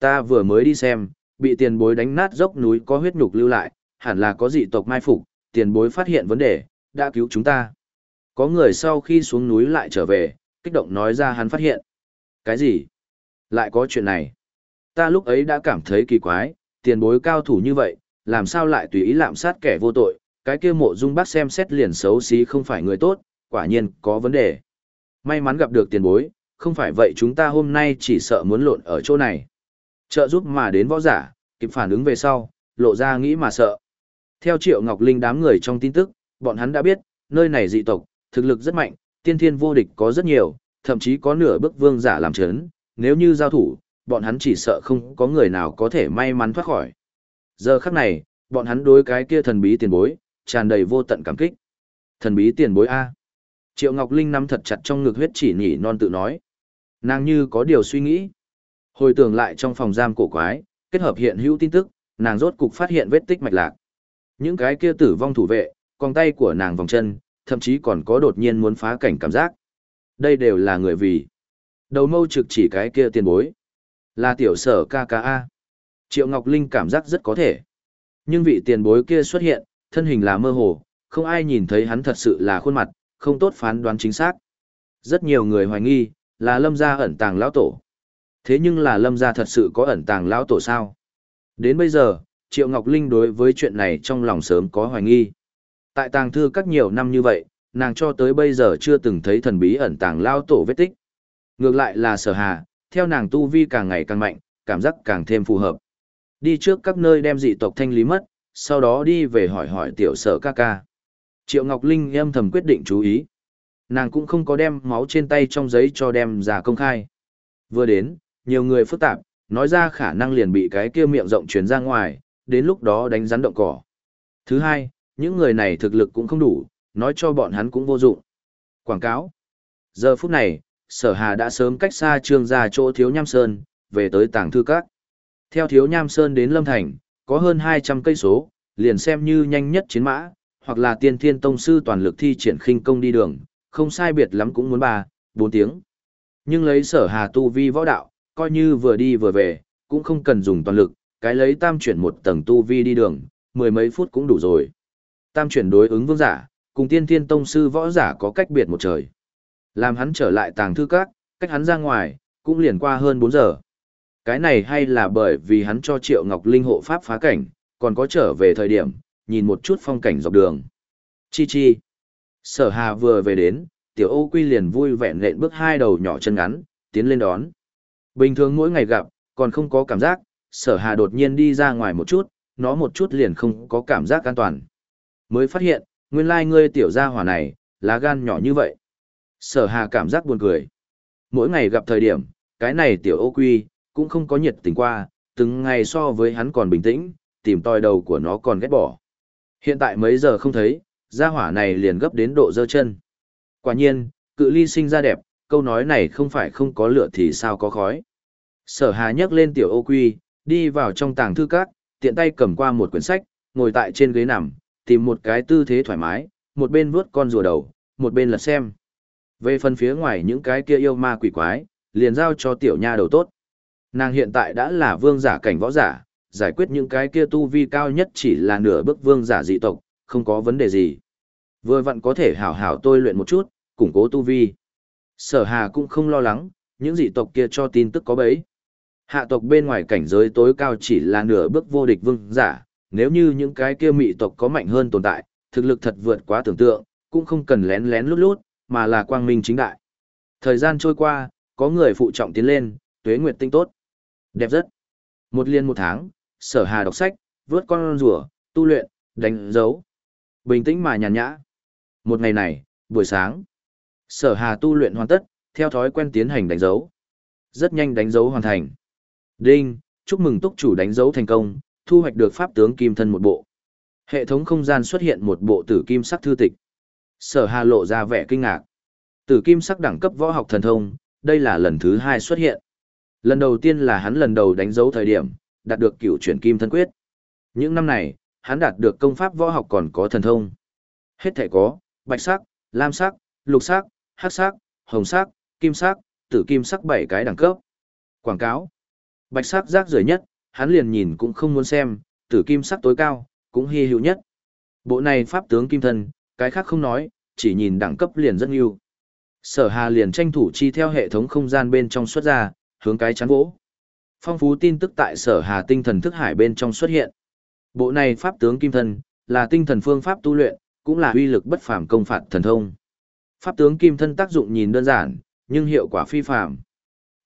Ta vừa mới đi xem, bị tiền bối đánh nát dốc núi có huyết nhục lưu lại, hẳn là có dị tộc mai phục, tiền bối phát hiện vấn đề, đã cứu chúng ta. Có người sau khi xuống núi lại trở về, kích động nói ra hắn phát hiện. Cái gì? Lại có chuyện này. Ta lúc ấy đã cảm thấy kỳ quái, tiền bối cao thủ như vậy, làm sao lại tùy ý lạm sát kẻ vô tội, cái kia mộ dung bác xem xét liền xấu xí không phải người tốt, quả nhiên có vấn đề. May mắn gặp được tiền bối, không phải vậy chúng ta hôm nay chỉ sợ muốn lộn ở chỗ này. Trợ giúp mà đến võ giả, kịp phản ứng về sau, lộ ra nghĩ mà sợ. Theo Triệu Ngọc Linh đám người trong tin tức, bọn hắn đã biết, nơi này dị tộc, thực lực rất mạnh, tiên thiên vô địch có rất nhiều, thậm chí có nửa bước vương giả làm chấn, nếu như giao thủ, bọn hắn chỉ sợ không có người nào có thể may mắn thoát khỏi. Giờ khắc này, bọn hắn đối cái kia thần bí tiền bối, tràn đầy vô tận cảm kích. Thần bí tiền bối A. Triệu Ngọc Linh nắm thật chặt trong ngực huyết chỉ nhỉ non tự nói. Nàng như có điều suy nghĩ. Hồi tưởng lại trong phòng giam cổ quái, kết hợp hiện hữu tin tức, nàng rốt cục phát hiện vết tích mạch lạc. Những cái kia tử vong thủ vệ, con tay của nàng vòng chân, thậm chí còn có đột nhiên muốn phá cảnh cảm giác. Đây đều là người vì. Đầu mâu trực chỉ cái kia tiền bối. Là tiểu sở KKA. Triệu Ngọc Linh cảm giác rất có thể. Nhưng vị tiền bối kia xuất hiện, thân hình là mơ hồ, không ai nhìn thấy hắn thật sự là khuôn mặt, không tốt phán đoán chính xác. Rất nhiều người hoài nghi, là lâm gia ẩn tàng lão tổ. Thế nhưng là lâm gia thật sự có ẩn tàng lão tổ sao? Đến bây giờ, Triệu Ngọc Linh đối với chuyện này trong lòng sớm có hoài nghi. Tại tàng thư các nhiều năm như vậy, nàng cho tới bây giờ chưa từng thấy thần bí ẩn tàng lão tổ vết tích. Ngược lại là sở hà, theo nàng tu vi càng ngày càng mạnh, cảm giác càng thêm phù hợp. Đi trước các nơi đem dị tộc thanh lý mất, sau đó đi về hỏi hỏi tiểu sở ca ca. Triệu Ngọc Linh âm thầm quyết định chú ý. Nàng cũng không có đem máu trên tay trong giấy cho đem ra công khai. Vừa đến, nhiều người phức tạp, nói ra khả năng liền bị cái kia miệng rộng truyền ra ngoài, đến lúc đó đánh rắn động cỏ. Thứ hai, những người này thực lực cũng không đủ, nói cho bọn hắn cũng vô dụng. Quảng cáo. Giờ phút này, sở hà đã sớm cách xa trương gia chỗ thiếu nham sơn, về tới tàng thư các. Theo thiếu nham sơn đến Lâm Thành, có hơn 200 cây số, liền xem như nhanh nhất chiến mã, hoặc là tiên thiên tông sư toàn lực thi triển khinh công đi đường, không sai biệt lắm cũng muốn 3, 4 tiếng. Nhưng lấy sở hà tu vi võ đạo, coi như vừa đi vừa về, cũng không cần dùng toàn lực, cái lấy tam chuyển một tầng tu vi đi đường, mười mấy phút cũng đủ rồi. Tam chuyển đối ứng vương giả, cùng tiên thiên tông sư võ giả có cách biệt một trời. Làm hắn trở lại tàng thư các, cách hắn ra ngoài, cũng liền qua hơn 4 giờ. Cái này hay là bởi vì hắn cho Triệu Ngọc Linh hộ pháp phá cảnh, còn có trở về thời điểm, nhìn một chút phong cảnh dọc đường. Chi chi. Sở Hà vừa về đến, tiểu ô quy liền vui vẻ lện bước hai đầu nhỏ chân ngắn, tiến lên đón. Bình thường mỗi ngày gặp, còn không có cảm giác, sở hà đột nhiên đi ra ngoài một chút, nó một chút liền không có cảm giác an toàn. Mới phát hiện, nguyên lai ngươi tiểu gia hỏa này, lá gan nhỏ như vậy. Sở hà cảm giác buồn cười. Mỗi ngày gặp thời điểm, cái này tiểu ô quy, cũng không có nhiệt tình qua, từng ngày so với hắn còn bình tĩnh, tìm tòi đầu của nó còn ghét bỏ. Hiện tại mấy giờ không thấy, gia hỏa này liền gấp đến độ dơ chân. Quả nhiên, cự ly sinh ra đẹp, câu nói này không phải không có lửa thì sao có khói. Sở hà nhấc lên tiểu ô quy, đi vào trong tàng thư các, tiện tay cầm qua một quyển sách, ngồi tại trên ghế nằm, tìm một cái tư thế thoải mái, một bên vuốt con rùa đầu, một bên lật xem. Về phần phía ngoài những cái kia yêu ma quỷ quái, liền giao cho tiểu nha đầu tốt. Nàng hiện tại đã là vương giả cảnh võ giả, giải quyết những cái kia tu vi cao nhất chỉ là nửa bước vương giả dị tộc, không có vấn đề gì. Vừa vặn có thể hảo hảo tôi luyện một chút, củng cố tu vi. Sở hà cũng không lo lắng, những dị tộc kia cho tin tức có bấy. Hạ tộc bên ngoài cảnh giới tối cao chỉ là nửa bước vô địch vương giả, nếu như những cái kia mị tộc có mạnh hơn tồn tại, thực lực thật vượt quá tưởng tượng, cũng không cần lén lén lút lút, mà là quang minh chính đại. Thời gian trôi qua, có người phụ trọng tiến lên, tuế nguyệt tinh tốt. Đẹp rất. Một liên một tháng, sở hà đọc sách, vớt con rùa, tu luyện, đánh dấu. Bình tĩnh mà nhàn nhã. Một ngày này, buổi sáng, sở hà tu luyện hoàn tất, theo thói quen tiến hành đánh dấu. Rất nhanh đánh dấu hoàn thành. Đinh, chúc mừng túc chủ đánh dấu thành công, thu hoạch được pháp tướng kim thân một bộ. Hệ thống không gian xuất hiện một bộ tử kim sắc thư tịch. Sở Hà lộ ra vẻ kinh ngạc. Tử kim sắc đẳng cấp võ học thần thông, đây là lần thứ hai xuất hiện. Lần đầu tiên là hắn lần đầu đánh dấu thời điểm, đạt được cửu chuyển kim thân quyết. Những năm này, hắn đạt được công pháp võ học còn có thần thông. Hết thể có, bạch sắc, lam sắc, lục sắc, hắc sắc, hồng sắc, kim sắc, tử kim sắc bảy cái đẳng cấp. Quảng cáo. Bạch sắc rác rưởi nhất, hắn liền nhìn cũng không muốn xem, tử kim sắc tối cao, cũng hy hữu nhất. Bộ này pháp tướng kim thân, cái khác không nói, chỉ nhìn đẳng cấp liền rất nhiều. Sở Hà liền tranh thủ chi theo hệ thống không gian bên trong xuất ra, hướng cái chắn vỗ. Phong phú tin tức tại Sở Hà tinh thần thức hải bên trong xuất hiện. Bộ này pháp tướng kim thân, là tinh thần phương pháp tu luyện, cũng là uy lực bất phàm công phạt thần thông. Pháp tướng kim thân tác dụng nhìn đơn giản, nhưng hiệu quả phi phàm.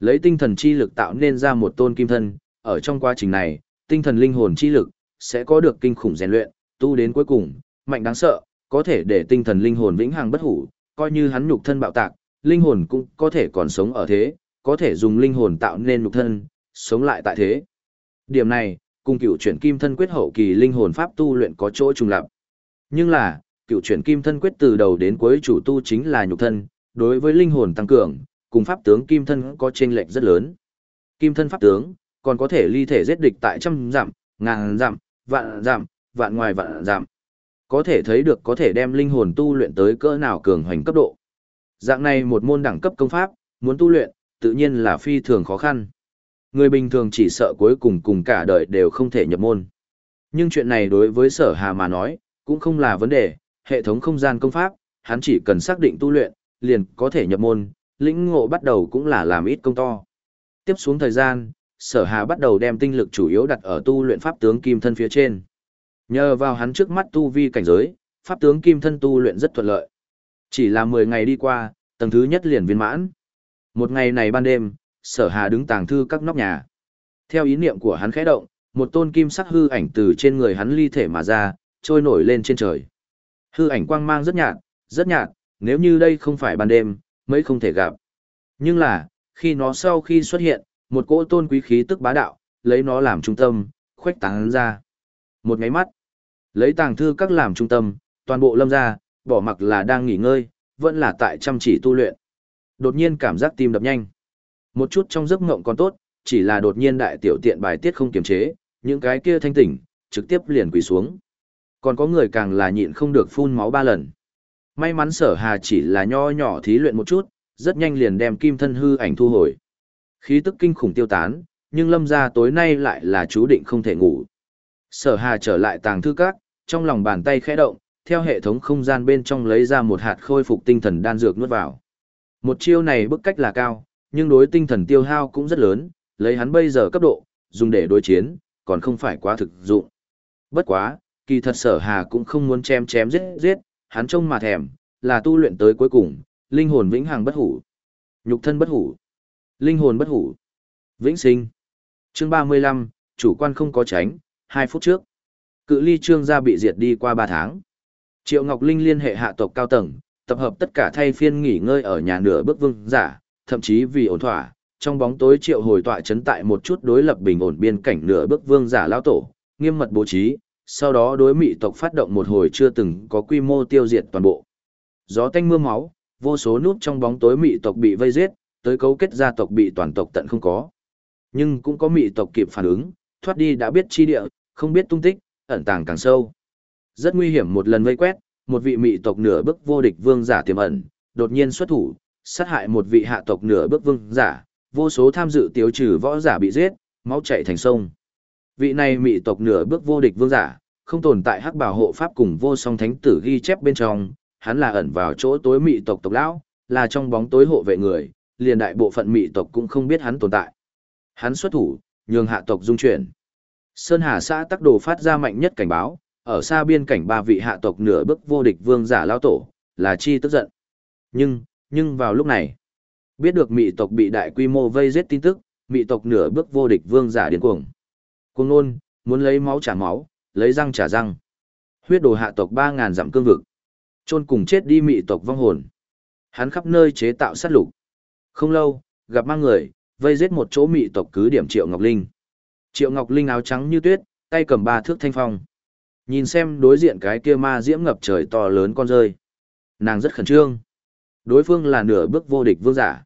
Lấy tinh thần chi lực tạo nên ra một tôn kim thân, ở trong quá trình này, tinh thần linh hồn chi lực sẽ có được kinh khủng rèn luyện, tu đến cuối cùng, mạnh đáng sợ, có thể để tinh thần linh hồn vĩnh hằng bất hủ, coi như hắn nhục thân bạo tạc, linh hồn cũng có thể còn sống ở thế, có thể dùng linh hồn tạo nên nhục thân, sống lại tại thế. Điểm này, cùng cựu chuyển kim thân quyết hậu kỳ linh hồn pháp tu luyện có chỗ trùng lập. Nhưng là, cựu chuyển kim thân quyết từ đầu đến cuối chủ tu chính là nhục thân, đối với linh hồn tăng cường, cùng pháp tướng kim thân có chênh lệch rất lớn. Kim thân pháp tướng, còn có thể ly thể giết địch tại trăm dặm, ngàn dặm, vạn dặm, vạn ngoài vạn dặm. Có thể thấy được có thể đem linh hồn tu luyện tới cỡ nào cường hoành cấp độ. Dạng này một môn đẳng cấp công pháp, muốn tu luyện, tự nhiên là phi thường khó khăn. Người bình thường chỉ sợ cuối cùng cùng cả đời đều không thể nhập môn. Nhưng chuyện này đối với sở hà mà nói, cũng không là vấn đề, hệ thống không gian công pháp, hắn chỉ cần xác định tu luyện, liền có thể nhập môn, lĩnh ngộ bắt đầu cũng là làm ít công to. Tiếp xuống thời gian, sở hà bắt đầu đem tinh lực chủ yếu đặt ở tu luyện pháp tướng kim thân phía trên. Nhờ vào hắn trước mắt tu vi cảnh giới, pháp tướng kim thân tu luyện rất thuận lợi. Chỉ là 10 ngày đi qua, tầng thứ nhất liền viên mãn. Một ngày này ban đêm, sở hà đứng tàng thư các nóc nhà. Theo ý niệm của hắn khẽ động, một tôn kim sắc hư ảnh từ trên người hắn ly thể mà ra, trôi nổi lên trên trời. Hư ảnh quang mang rất nhạt, rất nhạt, nếu như đây không phải ban đêm, mấy không thể gặp. Nhưng là, khi nó sau khi xuất hiện, một cỗ tôn quý khí tức bá đạo, lấy nó làm trung tâm, khuếch tán ra. Một ngáy mắt, lấy tàng thư các làm trung tâm, toàn bộ lâm ra, bỏ mặc là đang nghỉ ngơi, vẫn là tại chăm chỉ tu luyện. Đột nhiên cảm giác tim đập nhanh. Một chút trong giấc ngộng còn tốt, chỉ là đột nhiên đại tiểu tiện bài tiết không kiềm chế, những cái kia thanh tỉnh, trực tiếp liền quỳ xuống. Còn có người càng là nhịn không được phun máu ba lần. May mắn sở hà chỉ là nho nhỏ thí luyện một chút, rất nhanh liền đem kim thân hư ảnh thu hồi. Khí tức kinh khủng tiêu tán, nhưng lâm gia tối nay lại là chú định không thể ngủ. Sở hà trở lại tàng thư các, trong lòng bàn tay khẽ động, theo hệ thống không gian bên trong lấy ra một hạt khôi phục tinh thần đan dược nuốt vào. Một chiêu này bức cách là cao, nhưng đối tinh thần tiêu hao cũng rất lớn, lấy hắn bây giờ cấp độ, dùng để đối chiến, còn không phải quá thực dụng. Bất quá, kỳ thật sở hà cũng không muốn chém chém giết giết, hắn trông mà thèm, là tu luyện tới cuối cùng, linh hồn vĩnh hằng bất hủ, nhục thân bất hủ, linh hồn bất hủ, vĩnh sinh. Chương 35, chủ quan không có tránh, hai phút trước. Cự ly trương gia bị diệt đi qua 3 tháng. Triệu Ngọc Linh liên hệ hạ tộc cao tầng, tập hợp tất cả thay phiên nghỉ ngơi ở nhà nửa bước vương giả, thậm chí vì ổn thỏa, trong bóng tối triệu hồi tọa chấn tại một chút đối lập bình ổn biên cảnh nửa bước vương giả lao tổ, nghiêm mật bố trí, sau đó đối mị tộc phát động một hồi chưa từng có quy mô tiêu diệt toàn bộ. Gió tanh mưa máu, vô số nút trong bóng tối mị tộc bị vây giết, tới cấu kết gia tộc bị toàn tộc tận không có. Nhưng cũng có mị tộc kịp phản ứng, thoát đi đã biết chi địa, không biết tung tích, ẩn tàng càng sâu. Rất nguy hiểm một lần vây quét, một vị mị tộc nửa bước vô địch vương giả tiềm ẩn, đột nhiên xuất thủ, sát hại một vị hạ tộc nửa bước vương giả, vô số tham dự tiêu trừ võ giả bị giết, máu chảy thành sông. Vị này mị tộc nửa bước vô địch vương giả, không tồn tại hắc bảo hộ pháp cùng vô song thánh tử ghi chép bên trong, hắn là ẩn vào chỗ tối mị tộc tộc lão, là trong bóng tối hộ vệ người, liền đại bộ phận mị tộc cũng không biết hắn tồn tại. Hắn xuất thủ, nhường hạ tộc dung chuyển. Sơn Hà xã tắc đồ phát ra mạnh nhất cảnh báo, ở xa biên cảnh ba vị hạ tộc nửa bước vô địch vương giả lao tổ, là chi tức giận. Nhưng, nhưng vào lúc này, biết được mị tộc bị đại quy mô vây giết tin tức, mị tộc nửa bước vô địch vương giả điên cuồng. Cuồng nôn, muốn lấy máu trả máu, lấy răng trả răng. Huyết đồ hạ tộc 3.000 dặm cương vực. Trôn cùng chết đi mị tộc vong hồn. Hắn khắp nơi chế tạo sát lục. Không lâu, gặp mang người, vây giết một chỗ mị tộc cứ điểm Triệu Ngọc Linh. Triệu Ngọc Linh áo trắng như tuyết, tay cầm ba thước thanh phong. Nhìn xem đối diện cái kia ma diễm ngập trời to lớn con rơi. Nàng rất khẩn trương. Đối phương là nửa bước vô địch vương giả.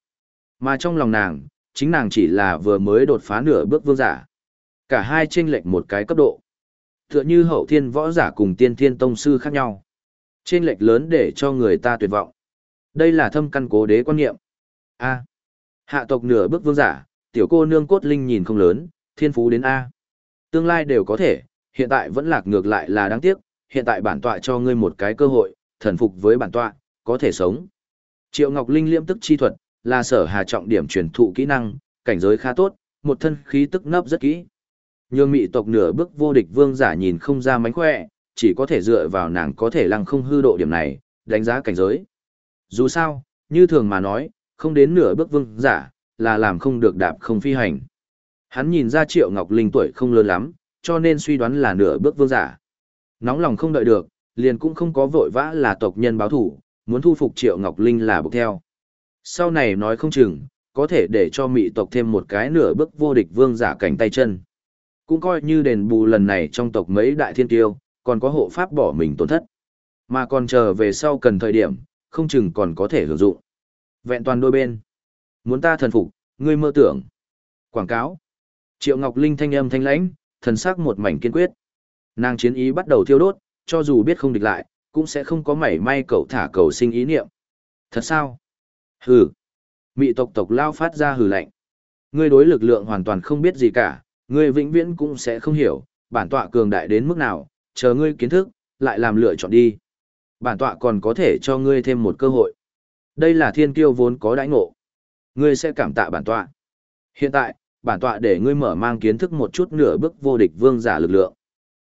Mà trong lòng nàng, chính nàng chỉ là vừa mới đột phá nửa bước vương giả. Cả hai chênh lệch một cái cấp độ. Tựa như hậu thiên võ giả cùng tiên thiên tông sư khác nhau. Chênh lệch lớn để cho người ta tuyệt vọng. Đây là thâm căn cố đế quan niệm. A. Hạ tộc nửa bước vương giả, tiểu cô nương cốt linh nhìn không lớn, thiên phú đến A. Tương lai đều có thể, hiện tại vẫn lạc ngược lại là đáng tiếc, hiện tại bản tọa cho ngươi một cái cơ hội, thần phục với bản tọa, có thể sống. Triệu Ngọc Linh liễm tức chi thuật, là sở hà trọng điểm truyền thụ kỹ năng, cảnh giới khá tốt, một thân khí tức nấp rất kỹ. Nhường mị tộc nửa bước vô địch vương giả nhìn không ra mánh khỏe, chỉ có thể dựa vào nàng có thể lăng không hư độ điểm này, đánh giá cảnh giới. Dù sao, như thường mà nói, không đến nửa bước vương giả, là làm không được đạp không phi hành. Hắn nhìn ra Triệu Ngọc Linh tuổi không lớn lắm, cho nên suy đoán là nửa bước vương giả. Nóng lòng không đợi được, liền cũng không có vội vã là tộc nhân báo thủ, muốn thu phục Triệu Ngọc Linh là bục theo. Sau này nói không chừng, có thể để cho mị tộc thêm một cái nửa bước vô địch vương giả cảnh tay chân. Cũng coi như đền bù lần này trong tộc mấy đại thiên tiêu, còn có hộ pháp bỏ mình tổn thất. Mà còn chờ về sau cần thời điểm, không chừng còn có thể hưởng dụng. Vẹn toàn đôi bên. Muốn ta thần phục, ngươi mơ tưởng. Quảng cáo. Triệu Ngọc Linh thanh âm thanh lãnh, thần sắc một mảnh kiên quyết. Nàng chiến ý bắt đầu thiêu đốt, cho dù biết không địch lại, cũng sẽ không có mảy may cậu thả cầu sinh ý niệm. Thật sao? Hừ. Mị tộc tộc lao phát ra hừ lạnh. Ngươi đối lực lượng hoàn toàn không biết gì cả, ngươi vĩnh viễn cũng sẽ không hiểu, bản tọa cường đại đến mức nào, chờ ngươi kiến thức, lại làm lựa chọn đi. Bản tọa còn có thể cho ngươi thêm một cơ hội. Đây là thiên kiêu vốn có đãi ngộ. Ngươi sẽ cảm tạ bản tọa. Hiện tại, bản tọa để ngươi mở mang kiến thức một chút nửa bước vô địch vương giả lực lượng.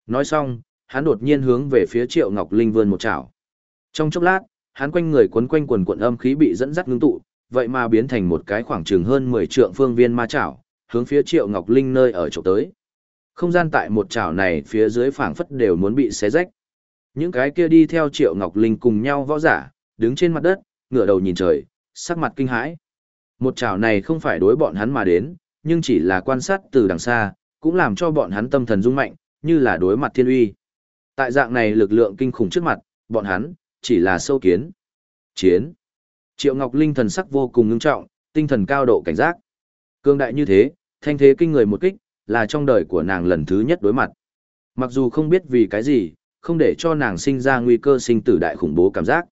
Nói xong, hắn đột nhiên hướng về phía Triệu Ngọc Linh vươn một chảo. Trong chốc lát, hắn quanh người quấn quanh quần quần âm khí bị dẫn dắt ngưng tụ, vậy mà biến thành một cái khoảng chừng hơn 10 trượng phương viên ma chảo, hướng phía Triệu Ngọc Linh nơi ở chỗ tới. Không gian tại một chảo này phía dưới phảng phất đều muốn bị xé rách. Những cái kia đi theo Triệu Ngọc Linh cùng nhau võ giả, đứng trên mặt đất, ngửa đầu nhìn trời, sắc mặt kinh hãi. Một chảo này không phải đối bọn hắn mà đến, nhưng chỉ là quan sát từ đằng xa, cũng làm cho bọn hắn tâm thần rung mạnh, như là đối mặt thiên uy. Tại dạng này lực lượng kinh khủng trước mặt, bọn hắn, chỉ là sâu kiến. Chiến. Triệu Ngọc Linh thần sắc vô cùng ngưng trọng, tinh thần cao độ cảnh giác. Cương đại như thế, thanh thế kinh người một kích, là trong đời của nàng lần thứ nhất đối mặt. Mặc dù không biết vì cái gì, không để cho nàng sinh ra nguy cơ sinh tử đại khủng bố cảm giác.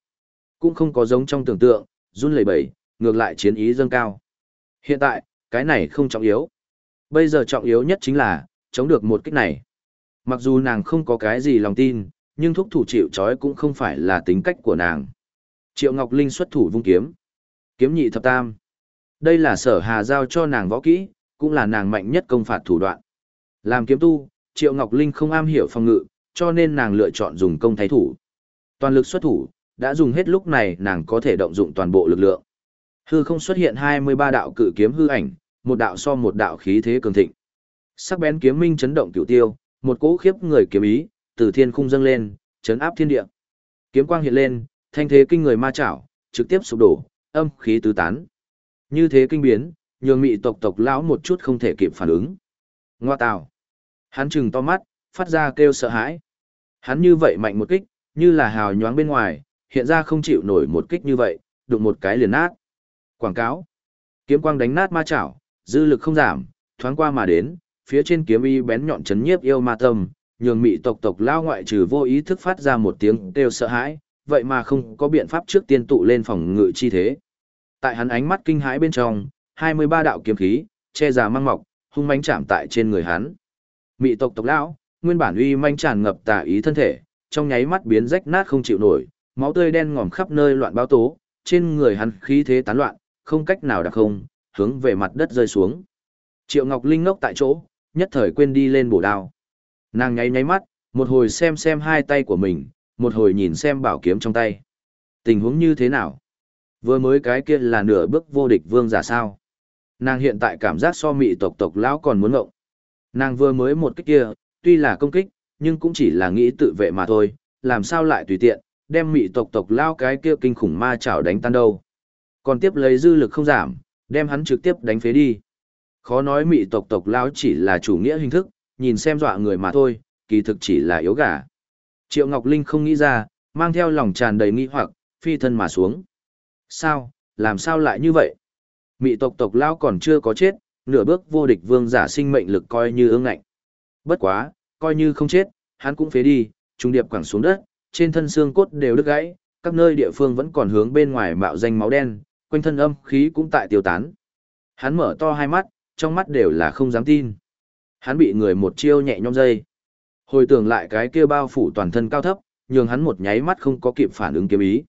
Cũng không có giống trong tưởng tượng, run lẩy bẩy, ngược lại chiến ý dâng cao. Hiện tại, cái này không trọng yếu. Bây giờ trọng yếu nhất chính là, chống được một kích này. Mặc dù nàng không có cái gì lòng tin, nhưng thúc thủ chịu trói cũng không phải là tính cách của nàng. Triệu Ngọc Linh xuất thủ vung kiếm. Kiếm nhị thập tam. Đây là sở hà giao cho nàng võ kỹ, cũng là nàng mạnh nhất công phạt thủ đoạn. Làm kiếm tu, Triệu Ngọc Linh không am hiểu phòng ngự, cho nên nàng lựa chọn dùng công thái thủ. Toàn lực xuất thủ, đã dùng hết lúc này nàng có thể động dụng toàn bộ lực lượng. Hư không xuất hiện 23 đạo cự kiếm hư ảnh, một đạo so một đạo khí thế cường thịnh. Sắc bén kiếm minh chấn động cửu tiêu, một cỗ khiếp người kiếm ý, từ thiên khung dâng lên, chấn áp thiên địa. Kiếm quang hiện lên, thanh thế kinh người ma chảo, trực tiếp sụp đổ, âm khí tứ tán. Như thế kinh biến, nhường mị tộc tộc lão một chút không thể kịp phản ứng. Ngoa tào. Hắn trừng to mắt, phát ra kêu sợ hãi. Hắn như vậy mạnh một kích, như là hào nhoáng bên ngoài, hiện ra không chịu nổi một kích như vậy, đụng một cái liền nát. Quảng cáo. Kiếm quang đánh nát ma chảo, dư lực không giảm, thoáng qua mà đến, phía trên kiếm y bén nhọn chấn nhiếp yêu ma tâm, nhường mị tộc tộc lao ngoại trừ vô ý thức phát ra một tiếng kêu sợ hãi, vậy mà không có biện pháp trước tiên tụ lên phòng ngự chi thế. Tại hắn ánh mắt kinh hãi bên trong, 23 đạo kiếm khí, che già mang mọc, hung mãnh chạm tại trên người hắn. Mị tộc tộc lão, nguyên bản uy manh tràn ngập tà ý thân thể, trong nháy mắt biến rách nát không chịu nổi, máu tươi đen ngòm khắp nơi loạn báo tố, trên người hắn khí thế tán loạn, không cách nào đặc không, hướng về mặt đất rơi xuống. Triệu Ngọc Linh ngốc tại chỗ, nhất thời quên đi lên bổ đao. Nàng nháy nháy mắt, một hồi xem xem hai tay của mình, một hồi nhìn xem bảo kiếm trong tay. Tình huống như thế nào? Vừa mới cái kia là nửa bước vô địch vương giả sao? Nàng hiện tại cảm giác so mị tộc tộc lão còn muốn ngộng. Nàng vừa mới một kích kia, tuy là công kích, nhưng cũng chỉ là nghĩ tự vệ mà thôi, làm sao lại tùy tiện, đem mị tộc tộc lao cái kia kinh khủng ma chảo đánh tan đâu. Còn tiếp lấy dư lực không giảm, đem hắn trực tiếp đánh phế đi. Khó nói mị tộc tộc lao chỉ là chủ nghĩa hình thức, nhìn xem dọa người mà thôi, kỳ thực chỉ là yếu gà. Triệu Ngọc Linh không nghĩ ra, mang theo lòng tràn đầy nghi hoặc, phi thân mà xuống. Sao, làm sao lại như vậy? Mị tộc tộc lao còn chưa có chết, nửa bước vô địch vương giả sinh mệnh lực coi như ương ngạnh. Bất quá, coi như không chết, hắn cũng phế đi, trung điệp quẳng xuống đất, trên thân xương cốt đều đứt gãy, các nơi địa phương vẫn còn hướng bên ngoài mạo danh máu đen, quanh thân âm khí cũng tại tiêu tán. Hắn mở to hai mắt, trong mắt đều là không dám tin. Hắn bị người một chiêu nhẹ nhõm dây. Hồi tưởng lại cái kia bao phủ toàn thân cao thấp, nhường hắn một nháy mắt không có kịp phản ứng kiếm ý.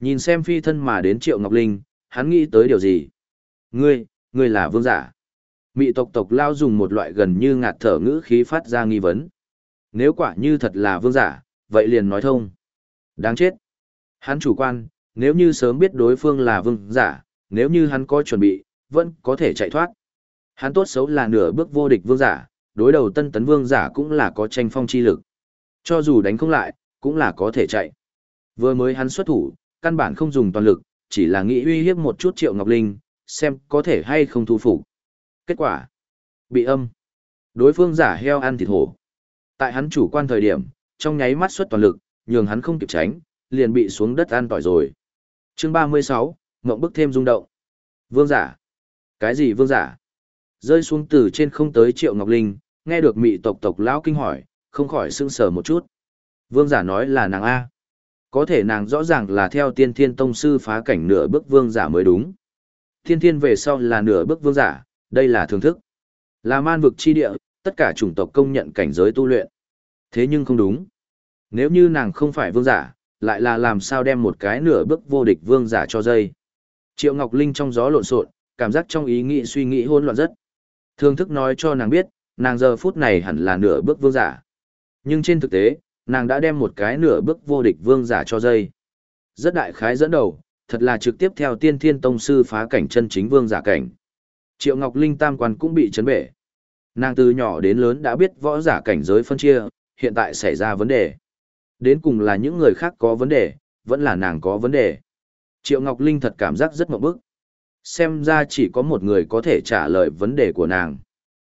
Nhìn xem phi thân mà đến Triệu Ngọc Linh, hắn nghĩ tới điều gì? Ngươi, ngươi là vương giả. Mị tộc tộc lao dùng một loại gần như ngạt thở ngữ khí phát ra nghi vấn. Nếu quả như thật là vương giả, vậy liền nói thông. Đáng chết. Hắn chủ quan, nếu như sớm biết đối phương là vương giả, nếu như hắn có chuẩn bị, vẫn có thể chạy thoát. Hắn tốt xấu là nửa bước vô địch vương giả, đối đầu tân tấn vương giả cũng là có tranh phong chi lực. Cho dù đánh không lại, cũng là có thể chạy. Vừa mới hắn xuất thủ, căn bản không dùng toàn lực, chỉ là nghĩ uy hiếp một chút Triệu Ngọc Linh, xem có thể hay không thu phục. Kết quả, bị âm. Đối phương giả heo ăn thịt hổ. Tại hắn chủ quan thời điểm, trong nháy mắt xuất toàn lực, nhường hắn không kịp tránh, liền bị xuống đất ăn tỏi rồi. Chương 36, ngộng bức thêm rung động. Vương giả. Cái gì vương giả? Rơi xuống từ trên không tới Triệu Ngọc Linh, nghe được mị tộc tộc lão kinh hỏi, không khỏi sững sờ một chút. Vương giả nói là nàng A. Có thể nàng rõ ràng là theo tiên thiên tông sư phá cảnh nửa bước vương giả mới đúng. Thiên thiên về sau là nửa bước vương giả, đây là thưởng thức. Là man vực chi địa, tất cả chủng tộc công nhận cảnh giới tu luyện. Thế nhưng không đúng. Nếu như nàng không phải vương giả, lại là làm sao đem một cái nửa bước vô địch vương giả cho dây. Triệu Ngọc Linh trong gió lộn xộn, cảm giác trong ý nghĩ suy nghĩ hỗn loạn rất. Thương thức nói cho nàng biết, nàng giờ phút này hẳn là nửa bước vương giả. Nhưng trên thực tế, nàng đã đem một cái nửa bước vô địch vương giả cho dây. Rất đại khái dẫn đầu, thật là trực tiếp theo tiên thiên tông sư phá cảnh chân chính vương giả cảnh. Triệu Ngọc Linh tam quan cũng bị chấn bể. Nàng từ nhỏ đến lớn đã biết võ giả cảnh giới phân chia, hiện tại xảy ra vấn đề. Đến cùng là những người khác có vấn đề, vẫn là nàng có vấn đề. Triệu Ngọc Linh thật cảm giác rất mộng bức. Xem ra chỉ có một người có thể trả lời vấn đề của nàng.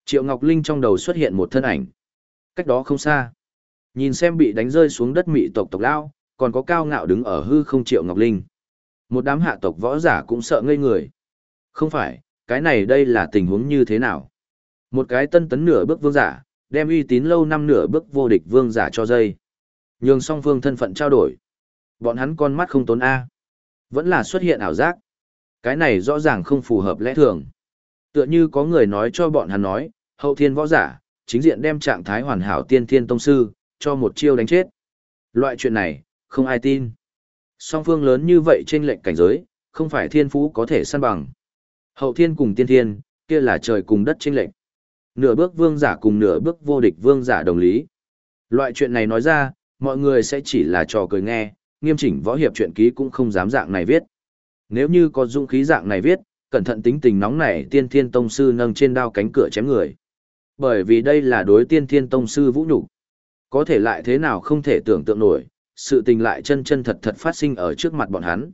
Triệu Ngọc Linh trong đầu xuất hiện một thân ảnh. Cách đó không xa. Nhìn xem bị đánh rơi xuống đất mị tộc tộc lao, còn có cao ngạo đứng ở hư không Triệu Ngọc Linh. Một đám hạ tộc võ giả cũng sợ ngây người. Không phải, cái này đây là tình huống như thế nào? Một cái tân tấn nửa bước vương giả, đem uy tín lâu năm nửa bước vô địch vương giả cho dây. Nhường song phương thân phận trao đổi. Bọn hắn con mắt không tốn A. Vẫn là xuất hiện ảo giác. Cái này rõ ràng không phù hợp lẽ thường. Tựa như có người nói cho bọn hắn nói, hậu thiên võ giả, chính diện đem trạng thái hoàn hảo tiên thiên tông sư, cho một chiêu đánh chết. Loại chuyện này, không ai tin. Song phương lớn như vậy trên lệnh cảnh giới, không phải thiên phú có thể săn bằng. Hậu thiên cùng tiên thiên, kia là trời cùng đất trên lệnh. Nửa bước vương giả cùng nửa bước vô địch vương giả đồng lý. Loại chuyện này nói ra, mọi người sẽ chỉ là trò cười nghe, nghiêm chỉnh võ hiệp chuyện ký cũng không dám dạng này viết. Nếu như có dũng khí dạng này viết, cẩn thận tính tình nóng này tiên thiên tông sư nâng trên đao cánh cửa chém người. Bởi vì đây là đối tiên thiên tông sư vũ nhục Có thể lại thế nào không thể tưởng tượng nổi, sự tình lại chân chân thật thật phát sinh ở trước mặt bọn hắn.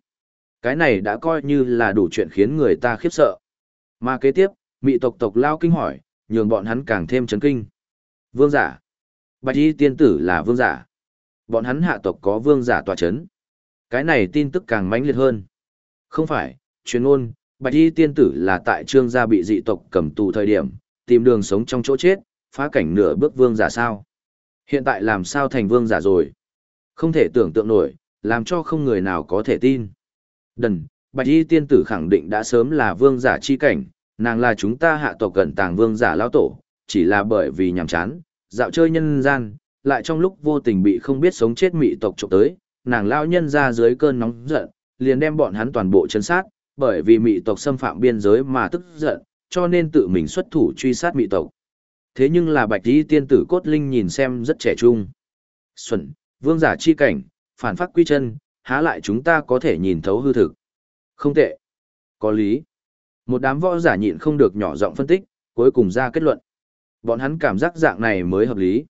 Cái này đã coi như là đủ chuyện khiến người ta khiếp sợ. Mà kế tiếp, mị tộc tộc lao kinh hỏi, nhường bọn hắn càng thêm chấn kinh. Vương giả. Bạch y tiên tử là vương giả. Bọn hắn hạ tộc có vương giả tòa chấn. Cái này tin tức càng mãnh liệt hơn. Không phải, chuyên ngôn bạch y tiên tử là tại trương gia bị dị tộc cầm tù thời điểm, tìm đường sống trong chỗ chết, phá cảnh nửa bước vương giả sao. Hiện tại làm sao thành vương giả rồi? Không thể tưởng tượng nổi, làm cho không người nào có thể tin. Đần, bạch y tiên tử khẳng định đã sớm là vương giả chi cảnh, nàng là chúng ta hạ tộc gần tàng vương giả lao tổ, chỉ là bởi vì nhàm chán, dạo chơi nhân gian, lại trong lúc vô tình bị không biết sống chết mị tộc trộm tới, nàng lao nhân ra dưới cơn nóng giận, liền đem bọn hắn toàn bộ chấn sát, bởi vì mị tộc xâm phạm biên giới mà tức giận, cho nên tự mình xuất thủ truy sát mị tộc. Thế nhưng là bạch y tiên tử cốt linh nhìn xem rất trẻ trung. Xuân, vương giả chi cảnh, phản phát quy chân, há lại chúng ta có thể nhìn thấu hư thực. Không tệ. Có lý. Một đám võ giả nhịn không được nhỏ giọng phân tích, cuối cùng ra kết luận. Bọn hắn cảm giác dạng này mới hợp lý.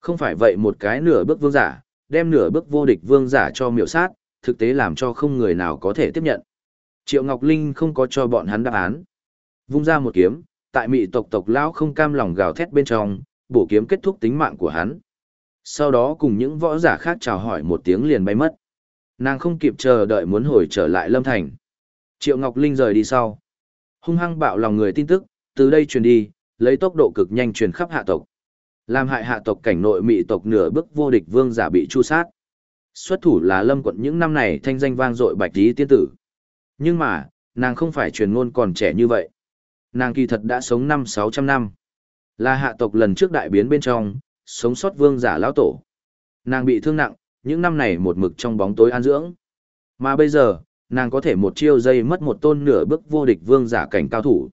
Không phải vậy một cái nửa bước vương giả, đem nửa bước vô địch vương giả cho miểu sát, thực tế làm cho không người nào có thể tiếp nhận. Triệu Ngọc Linh không có cho bọn hắn đáp án. Vung ra một kiếm, tại mị tộc tộc lão không cam lòng gào thét bên trong, bổ kiếm kết thúc tính mạng của hắn. Sau đó cùng những võ giả khác chào hỏi một tiếng liền bay mất. Nàng không kịp chờ đợi muốn hồi trở lại Lâm Thành. Triệu Ngọc Linh rời đi sau. Hung hăng bạo lòng người tin tức, từ đây truyền đi, lấy tốc độ cực nhanh truyền khắp hạ tộc. Làm hại hạ tộc cảnh nội mị tộc nửa bước vô địch vương giả bị chu sát. Xuất thủ là Lâm quận những năm này thanh danh vang dội bạch tí tiên tử. Nhưng mà, nàng không phải truyền ngôn còn trẻ như vậy. Nàng kỳ thật đã sống năm sáu trăm năm. Là hạ tộc lần trước đại biến bên trong, sống sót vương giả lão tổ. Nàng bị thương nặng, những năm này một mực trong bóng tối an dưỡng. Mà bây giờ, nàng có thể một chiêu dây mất một tôn nửa bước vô địch vương giả cảnh cao thủ.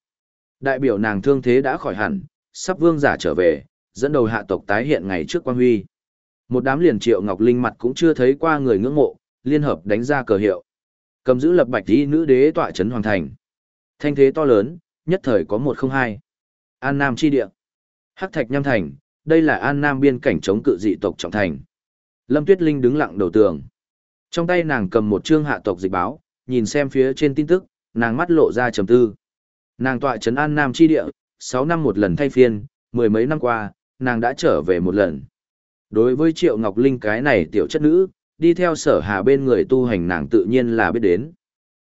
Đại biểu nàng thương thế đã khỏi hẳn, sắp vương giả trở về, dẫn đầu hạ tộc tái hiện ngày trước quan huy. Một đám liền triệu ngọc linh mặt cũng chưa thấy qua người ngưỡng mộ, liên hợp đánh ra cờ hiệu. Cầm giữ lập bạch đi nữ đế tọa trấn hoàng thành. Thanh thế to lớn, nhất thời có một không hai. An Nam chi địa. Hắc Thạch Nham Thành, đây là An Nam biên cảnh chống cự dị tộc trọng thành. Lâm Tuyết Linh đứng lặng đầu tường. Trong tay nàng cầm một chương hạ tộc dịch báo, nhìn xem phía trên tin tức, nàng mắt lộ ra trầm tư. Nàng tọa trấn An Nam chi địa, 6 năm một lần thay phiên, mười mấy năm qua, nàng đã trở về một lần. Đối với Triệu Ngọc Linh cái này tiểu chất nữ, đi theo sở hà bên người tu hành nàng tự nhiên là biết đến.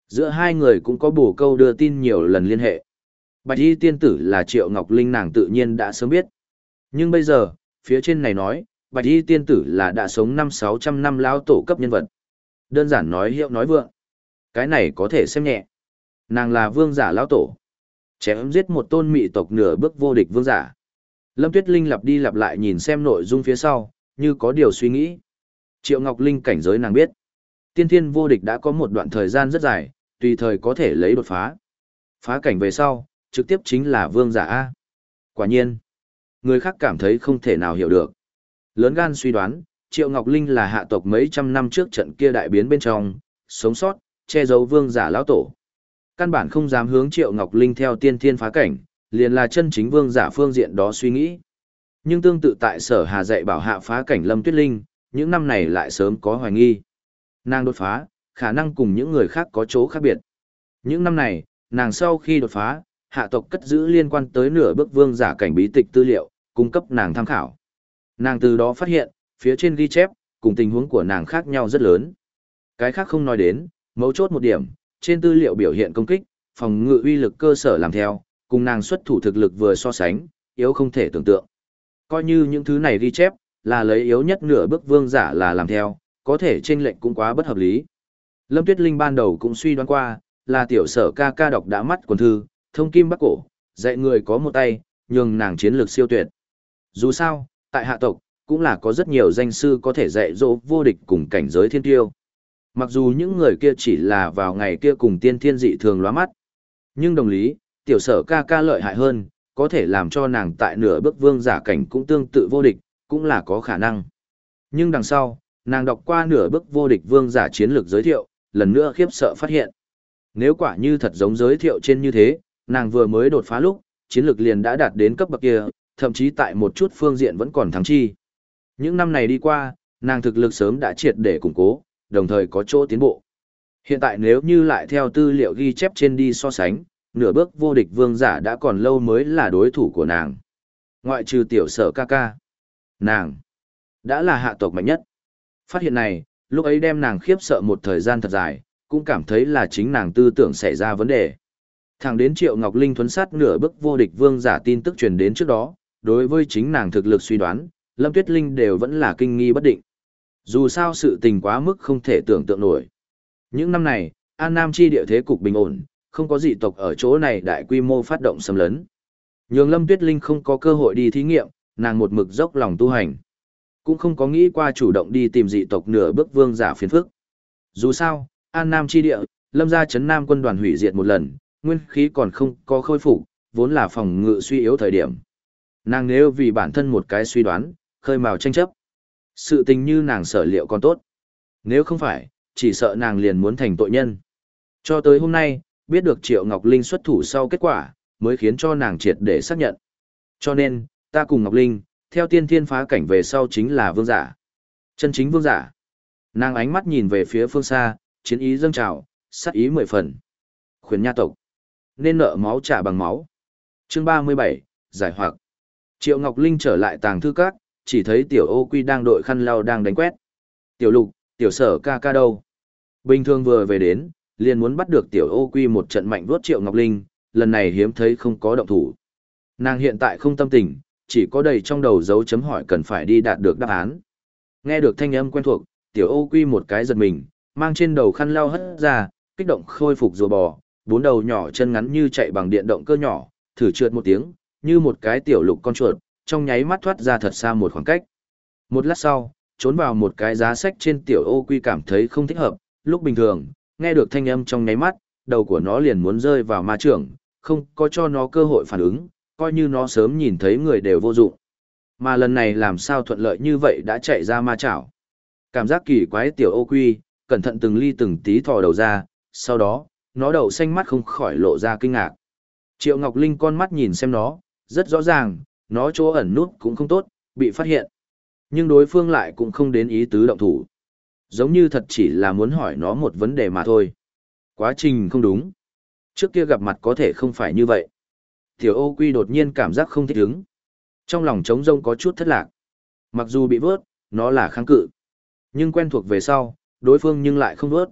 Giữa hai người cũng có bổ câu đưa tin nhiều lần liên hệ. Bạch y tiên tử là Triệu Ngọc Linh nàng tự nhiên đã sớm biết. Nhưng bây giờ, phía trên này nói, Bạch y tiên tử là đã sống năm sáu trăm năm lao tổ cấp nhân vật. Đơn giản nói hiệu nói vượng. Cái này có thể xem nhẹ. Nàng là vương giả lão tổ. Chém giết một tôn mị tộc nửa bước vô địch vương giả. Lâm Tuyết Linh lặp đi lặp lại nhìn xem nội dung phía sau, như có điều suy nghĩ. Triệu Ngọc Linh cảnh giới nàng biết. Tiên thiên vô địch đã có một đoạn thời gian rất dài, tùy thời có thể lấy đột phá. Phá cảnh về sau, trực tiếp chính là vương giả A. Quả nhiên, người khác cảm thấy không thể nào hiểu được. Lớn gan suy đoán, Triệu Ngọc Linh là hạ tộc mấy trăm năm trước trận kia đại biến bên trong, sống sót, che giấu vương giả lão tổ. Căn bản không dám hướng Triệu Ngọc Linh theo tiên thiên phá cảnh, liền là chân chính vương giả phương diện đó suy nghĩ. Nhưng tương tự tại sở hà dạy bảo hạ phá cảnh Lâm Tuyết Linh, những năm này lại sớm có hoài nghi. Nàng đột phá, khả năng cùng những người khác có chỗ khác biệt. Những năm này, nàng sau khi đột phá, hạ tộc cất giữ liên quan tới nửa bước vương giả cảnh bí tịch tư liệu, cung cấp nàng tham khảo. Nàng từ đó phát hiện, phía trên ghi chép, cùng tình huống của nàng khác nhau rất lớn. Cái khác không nói đến, mấu chốt một điểm, trên tư liệu biểu hiện công kích, phòng ngự uy lực cơ sở làm theo, cùng nàng xuất thủ thực lực vừa so sánh, yếu không thể tưởng tượng. Coi như những thứ này ghi chép, là lấy yếu nhất nửa bước vương giả là làm theo, có thể trên lệnh cũng quá bất hợp lý. Lâm Tuyết Linh ban đầu cũng suy đoán qua, là tiểu sở ca ca đọc đã mắt quần thư, thông kim bắc cổ, dạy người có một tay, nhường nàng chiến lược siêu tuyệt. Dù sao, tại hạ tộc, cũng là có rất nhiều danh sư có thể dạy dỗ vô địch cùng cảnh giới thiên tiêu. Mặc dù những người kia chỉ là vào ngày kia cùng tiên thiên dị thường lóa mắt. Nhưng đồng lý, tiểu sở ca ca lợi hại hơn, có thể làm cho nàng tại nửa bước vương giả cảnh cũng tương tự vô địch, cũng là có khả năng. Nhưng đằng sau, nàng đọc qua nửa bước vô địch vương giả chiến lược giới thiệu, lần nữa khiếp sợ phát hiện. Nếu quả như thật giống giới thiệu trên như thế, nàng vừa mới đột phá lúc, chiến lược liền đã đạt đến cấp bậc kia, thậm chí tại một chút phương diện vẫn còn thắng chi. Những năm này đi qua, Nàng thực lực sớm đã triệt để củng cố, đồng thời có chỗ tiến bộ. Hiện tại nếu như lại theo tư liệu ghi chép trên đi so sánh, nửa bước vô địch vương giả đã còn lâu mới là đối thủ của nàng. Ngoại trừ tiểu sở ca ca. Nàng đã là hạ tộc mạnh nhất. Phát hiện này, lúc ấy đem nàng khiếp sợ một thời gian thật dài, cũng cảm thấy là chính nàng tư tưởng xảy ra vấn đề. Thẳng đến Triệu Ngọc Linh thuấn sát nửa bước vô địch vương giả tin tức truyền đến trước đó, đối với chính nàng thực lực suy đoán, Lâm Tuyết Linh đều vẫn là kinh nghi bất định. Dù sao sự tình quá mức không thể tưởng tượng nổi. Những năm này, An Nam chi địa thế cục bình ổn, không có dị tộc ở chỗ này đại quy mô phát động xâm lấn. Nhường Lâm Tuyết Linh không có cơ hội đi thí nghiệm, nàng một mực dốc lòng tu hành. Cũng không có nghĩ qua chủ động đi tìm dị tộc nửa bước vương giả phiền phức. Dù sao, An Nam chi địa, Lâm gia chấn Nam quân đoàn hủy diệt một lần, nguyên khí còn không có khôi phục, vốn là phòng ngự suy yếu thời điểm. Nàng nếu vì bản thân một cái suy đoán, khơi mào tranh chấp. Sự tình như nàng sở liệu còn tốt. Nếu không phải, chỉ sợ nàng liền muốn thành tội nhân. Cho tới hôm nay, biết được Triệu Ngọc Linh xuất thủ sau kết quả, mới khiến cho nàng triệt để xác nhận. Cho nên, ta cùng Ngọc Linh, theo tiên thiên phá cảnh về sau chính là vương giả. Chân chính vương giả. Nàng ánh mắt nhìn về phía phương xa, chiến ý dâng trào, sát ý mười phần. Khuyến nha tộc. Nên nợ máu trả bằng máu. Chương 37, giải hoặc. Triệu Ngọc Linh trở lại tàng thư các, chỉ thấy tiểu ô quy đang đội khăn lau đang đánh quét. Tiểu lục, tiểu sở ca ca đâu? Bình thường vừa về đến, liền muốn bắt được tiểu ô quy một trận mạnh vuốt Triệu Ngọc Linh, lần này hiếm thấy không có động thủ. Nàng hiện tại không tâm tình, chỉ có đầy trong đầu dấu chấm hỏi cần phải đi đạt được đáp án. Nghe được thanh âm quen thuộc, tiểu ô quy một cái giật mình, mang trên đầu khăn lau hất ra, kích động khôi phục rùa bò, bốn đầu nhỏ chân ngắn như chạy bằng điện động cơ nhỏ, thử trượt một tiếng, như một cái tiểu lục con chuột, trong nháy mắt thoát ra thật xa một khoảng cách. Một lát sau, trốn vào một cái giá sách trên tiểu ô quy cảm thấy không thích hợp, lúc bình thường, nghe được thanh âm trong nháy mắt, đầu của nó liền muốn rơi vào ma trưởng, không có cho nó cơ hội phản ứng, coi như nó sớm nhìn thấy người đều vô dụng. Mà lần này làm sao thuận lợi như vậy đã chạy ra ma chảo. Cảm giác kỳ quái tiểu ô quy, cẩn thận từng ly từng tí thò đầu ra, sau đó, nó đầu xanh mắt không khỏi lộ ra kinh ngạc. Triệu Ngọc Linh con mắt nhìn xem nó, rất rõ ràng, nó chỗ ẩn nút cũng không tốt, bị phát hiện. Nhưng đối phương lại cũng không đến ý tứ động thủ. Giống như thật chỉ là muốn hỏi nó một vấn đề mà thôi. Quá trình không đúng. Trước kia gặp mặt có thể không phải như vậy. Tiểu ô quy đột nhiên cảm giác không thích ứng. Trong lòng trống rông có chút thất lạc. Mặc dù bị vớt, nó là kháng cự. Nhưng quen thuộc về sau, đối phương nhưng lại không vớt.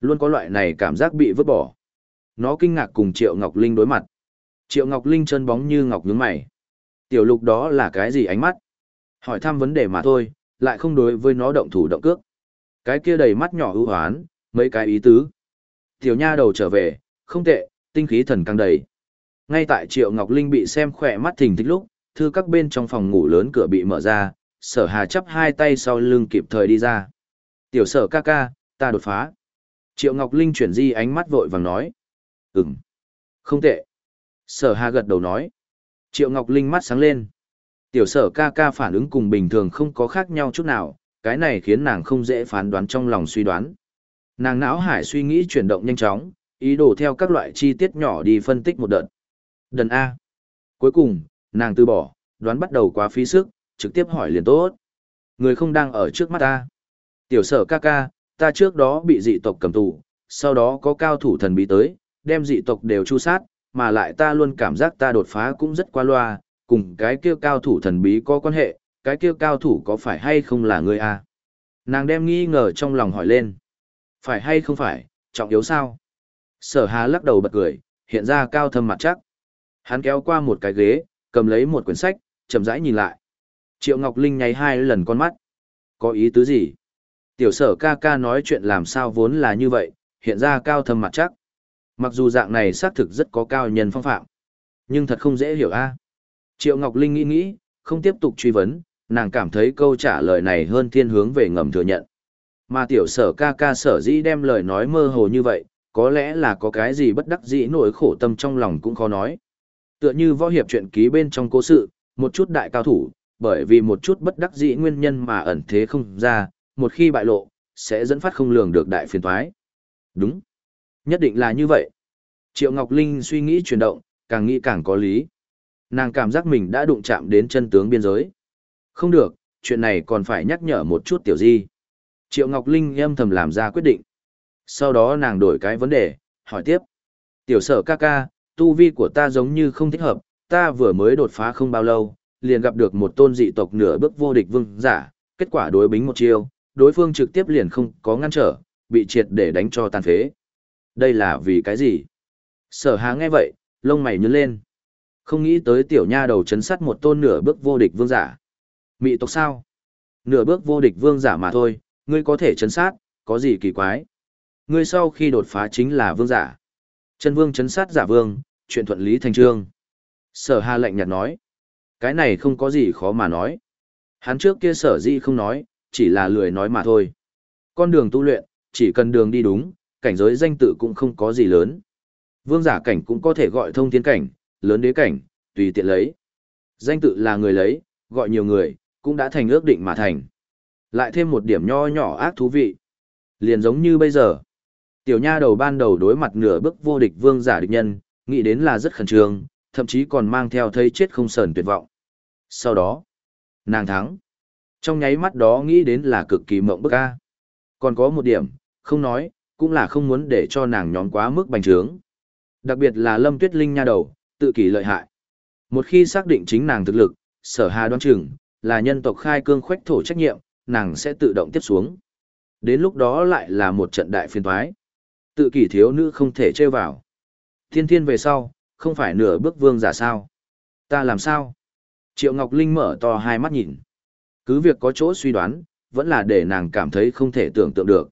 Luôn có loại này cảm giác bị vứt bỏ. Nó kinh ngạc cùng Triệu Ngọc Linh đối mặt. Triệu Ngọc Linh chân bóng như ngọc nhướng mày. Tiểu lục đó là cái gì ánh mắt? Hỏi thăm vấn đề mà thôi, lại không đối với nó động thủ động cước. Cái kia đầy mắt nhỏ ưu hoán, mấy cái ý tứ. Tiểu nha đầu trở về, không tệ, tinh khí thần căng đầy. Ngay tại Triệu Ngọc Linh bị xem khỏe mắt thình thích lúc, thư các bên trong phòng ngủ lớn cửa bị mở ra, sở hà chắp hai tay sau lưng kịp thời đi ra. Tiểu sở ca ca, ta đột phá. Triệu Ngọc Linh chuyển di ánh mắt vội vàng nói. Ừm. Không tệ. Sở hà gật đầu nói. Triệu Ngọc Linh mắt sáng lên. Tiểu sở ca ca phản ứng cùng bình thường không có khác nhau chút nào, cái này khiến nàng không dễ phán đoán trong lòng suy đoán. Nàng não hải suy nghĩ chuyển động nhanh chóng, ý đồ theo các loại chi tiết nhỏ đi phân tích một đợt. Đần A. Cuối cùng, nàng từ bỏ, đoán bắt đầu quá phí sức, trực tiếp hỏi liền tốt. Người không đang ở trước mắt ta. Tiểu sở ca ca, ta trước đó bị dị tộc cầm tù, sau đó có cao thủ thần bí tới, đem dị tộc đều chu sát, mà lại ta luôn cảm giác ta đột phá cũng rất qua loa, cùng cái kia cao thủ thần bí có quan hệ, cái kia cao thủ có phải hay không là ngươi a? Nàng đem nghi ngờ trong lòng hỏi lên. Phải hay không phải, trọng yếu sao? Sở hà lắc đầu bật cười, hiện ra cao thâm mặt chắc. Hắn kéo qua một cái ghế, cầm lấy một quyển sách, chậm rãi nhìn lại. Triệu Ngọc Linh nháy hai lần con mắt. Có ý tứ gì? Tiểu sở ca ca nói chuyện làm sao vốn là như vậy, hiện ra cao thâm mặt chắc. Mặc dù dạng này xác thực rất có cao nhân phong phạm, nhưng thật không dễ hiểu a. Triệu Ngọc Linh nghĩ nghĩ, không tiếp tục truy vấn, nàng cảm thấy câu trả lời này hơn thiên hướng về ngầm thừa nhận. Mà tiểu sở ca ca sở dĩ đem lời nói mơ hồ như vậy, có lẽ là có cái gì bất đắc dĩ nỗi khổ tâm trong lòng cũng khó nói. Tựa như võ hiệp truyện ký bên trong cố sự, một chút đại cao thủ, bởi vì một chút bất đắc dĩ nguyên nhân mà ẩn thế không ra, một khi bại lộ, sẽ dẫn phát không lường được đại phiền toái. Đúng. Nhất định là như vậy. Triệu Ngọc Linh suy nghĩ chuyển động, càng nghĩ càng có lý. Nàng cảm giác mình đã đụng chạm đến chân tướng biên giới. Không được, chuyện này còn phải nhắc nhở một chút tiểu di. Triệu Ngọc Linh âm thầm làm ra quyết định. Sau đó nàng đổi cái vấn đề, hỏi tiếp. Tiểu sở ca ca, tu vi của ta giống như không thích hợp, ta vừa mới đột phá không bao lâu, liền gặp được một tôn dị tộc nửa bước vô địch vương giả, kết quả đối bính một chiêu, đối phương trực tiếp liền không có ngăn trở, bị triệt để đánh cho tàn phế. Đây là vì cái gì? Sở hà nghe vậy, lông mày nhướng lên. Không nghĩ tới tiểu nha đầu chấn sát một tôn nửa bước vô địch vương giả. Mị tộc sao? Nửa bước vô địch vương giả mà thôi, ngươi có thể chấn sát, có gì kỳ quái? Ngươi sau khi đột phá chính là vương giả. Chân vương chấn sát giả vương, chuyện thuận lý thành trương. Sở hà lạnh nhạt nói. Cái này không có gì khó mà nói. Hắn trước kia sở di không nói, chỉ là lười nói mà thôi. Con đường tu luyện, chỉ cần đường đi đúng, cảnh giới danh tự cũng không có gì lớn. Vương giả cảnh cũng có thể gọi thông thiên cảnh, lớn đế cảnh, tùy tiện lấy. Danh tự là người lấy, gọi nhiều người, cũng đã thành ước định mà thành. Lại thêm một điểm nho nhỏ ác thú vị. Liền giống như bây giờ. Tiểu nha đầu ban đầu đối mặt nửa bước vô địch vương giả địch nhân, nghĩ đến là rất khẩn trương, thậm chí còn mang theo thấy chết không sờn tuyệt vọng. Sau đó, nàng thắng. Trong nháy mắt đó nghĩ đến là cực kỳ mộng bức a. Còn có một điểm, không nói, cũng là không muốn để cho nàng nhóm quá mức bành trướng. Đặc biệt là Lâm Tuyết Linh nha đầu, tự kỷ lợi hại. Một khi xác định chính nàng thực lực, sở hà đoán chừng, là nhân tộc khai cương khoách thổ trách nhiệm, nàng sẽ tự động tiếp xuống. Đến lúc đó lại là một trận đại phiên thoái. Tự kỷ thiếu nữ không thể trêu vào. Thiên thiên về sau, không phải nửa bước vương giả sao. Ta làm sao? Triệu Ngọc Linh mở to hai mắt nhìn. Cứ việc có chỗ suy đoán, vẫn là để nàng cảm thấy không thể tưởng tượng được.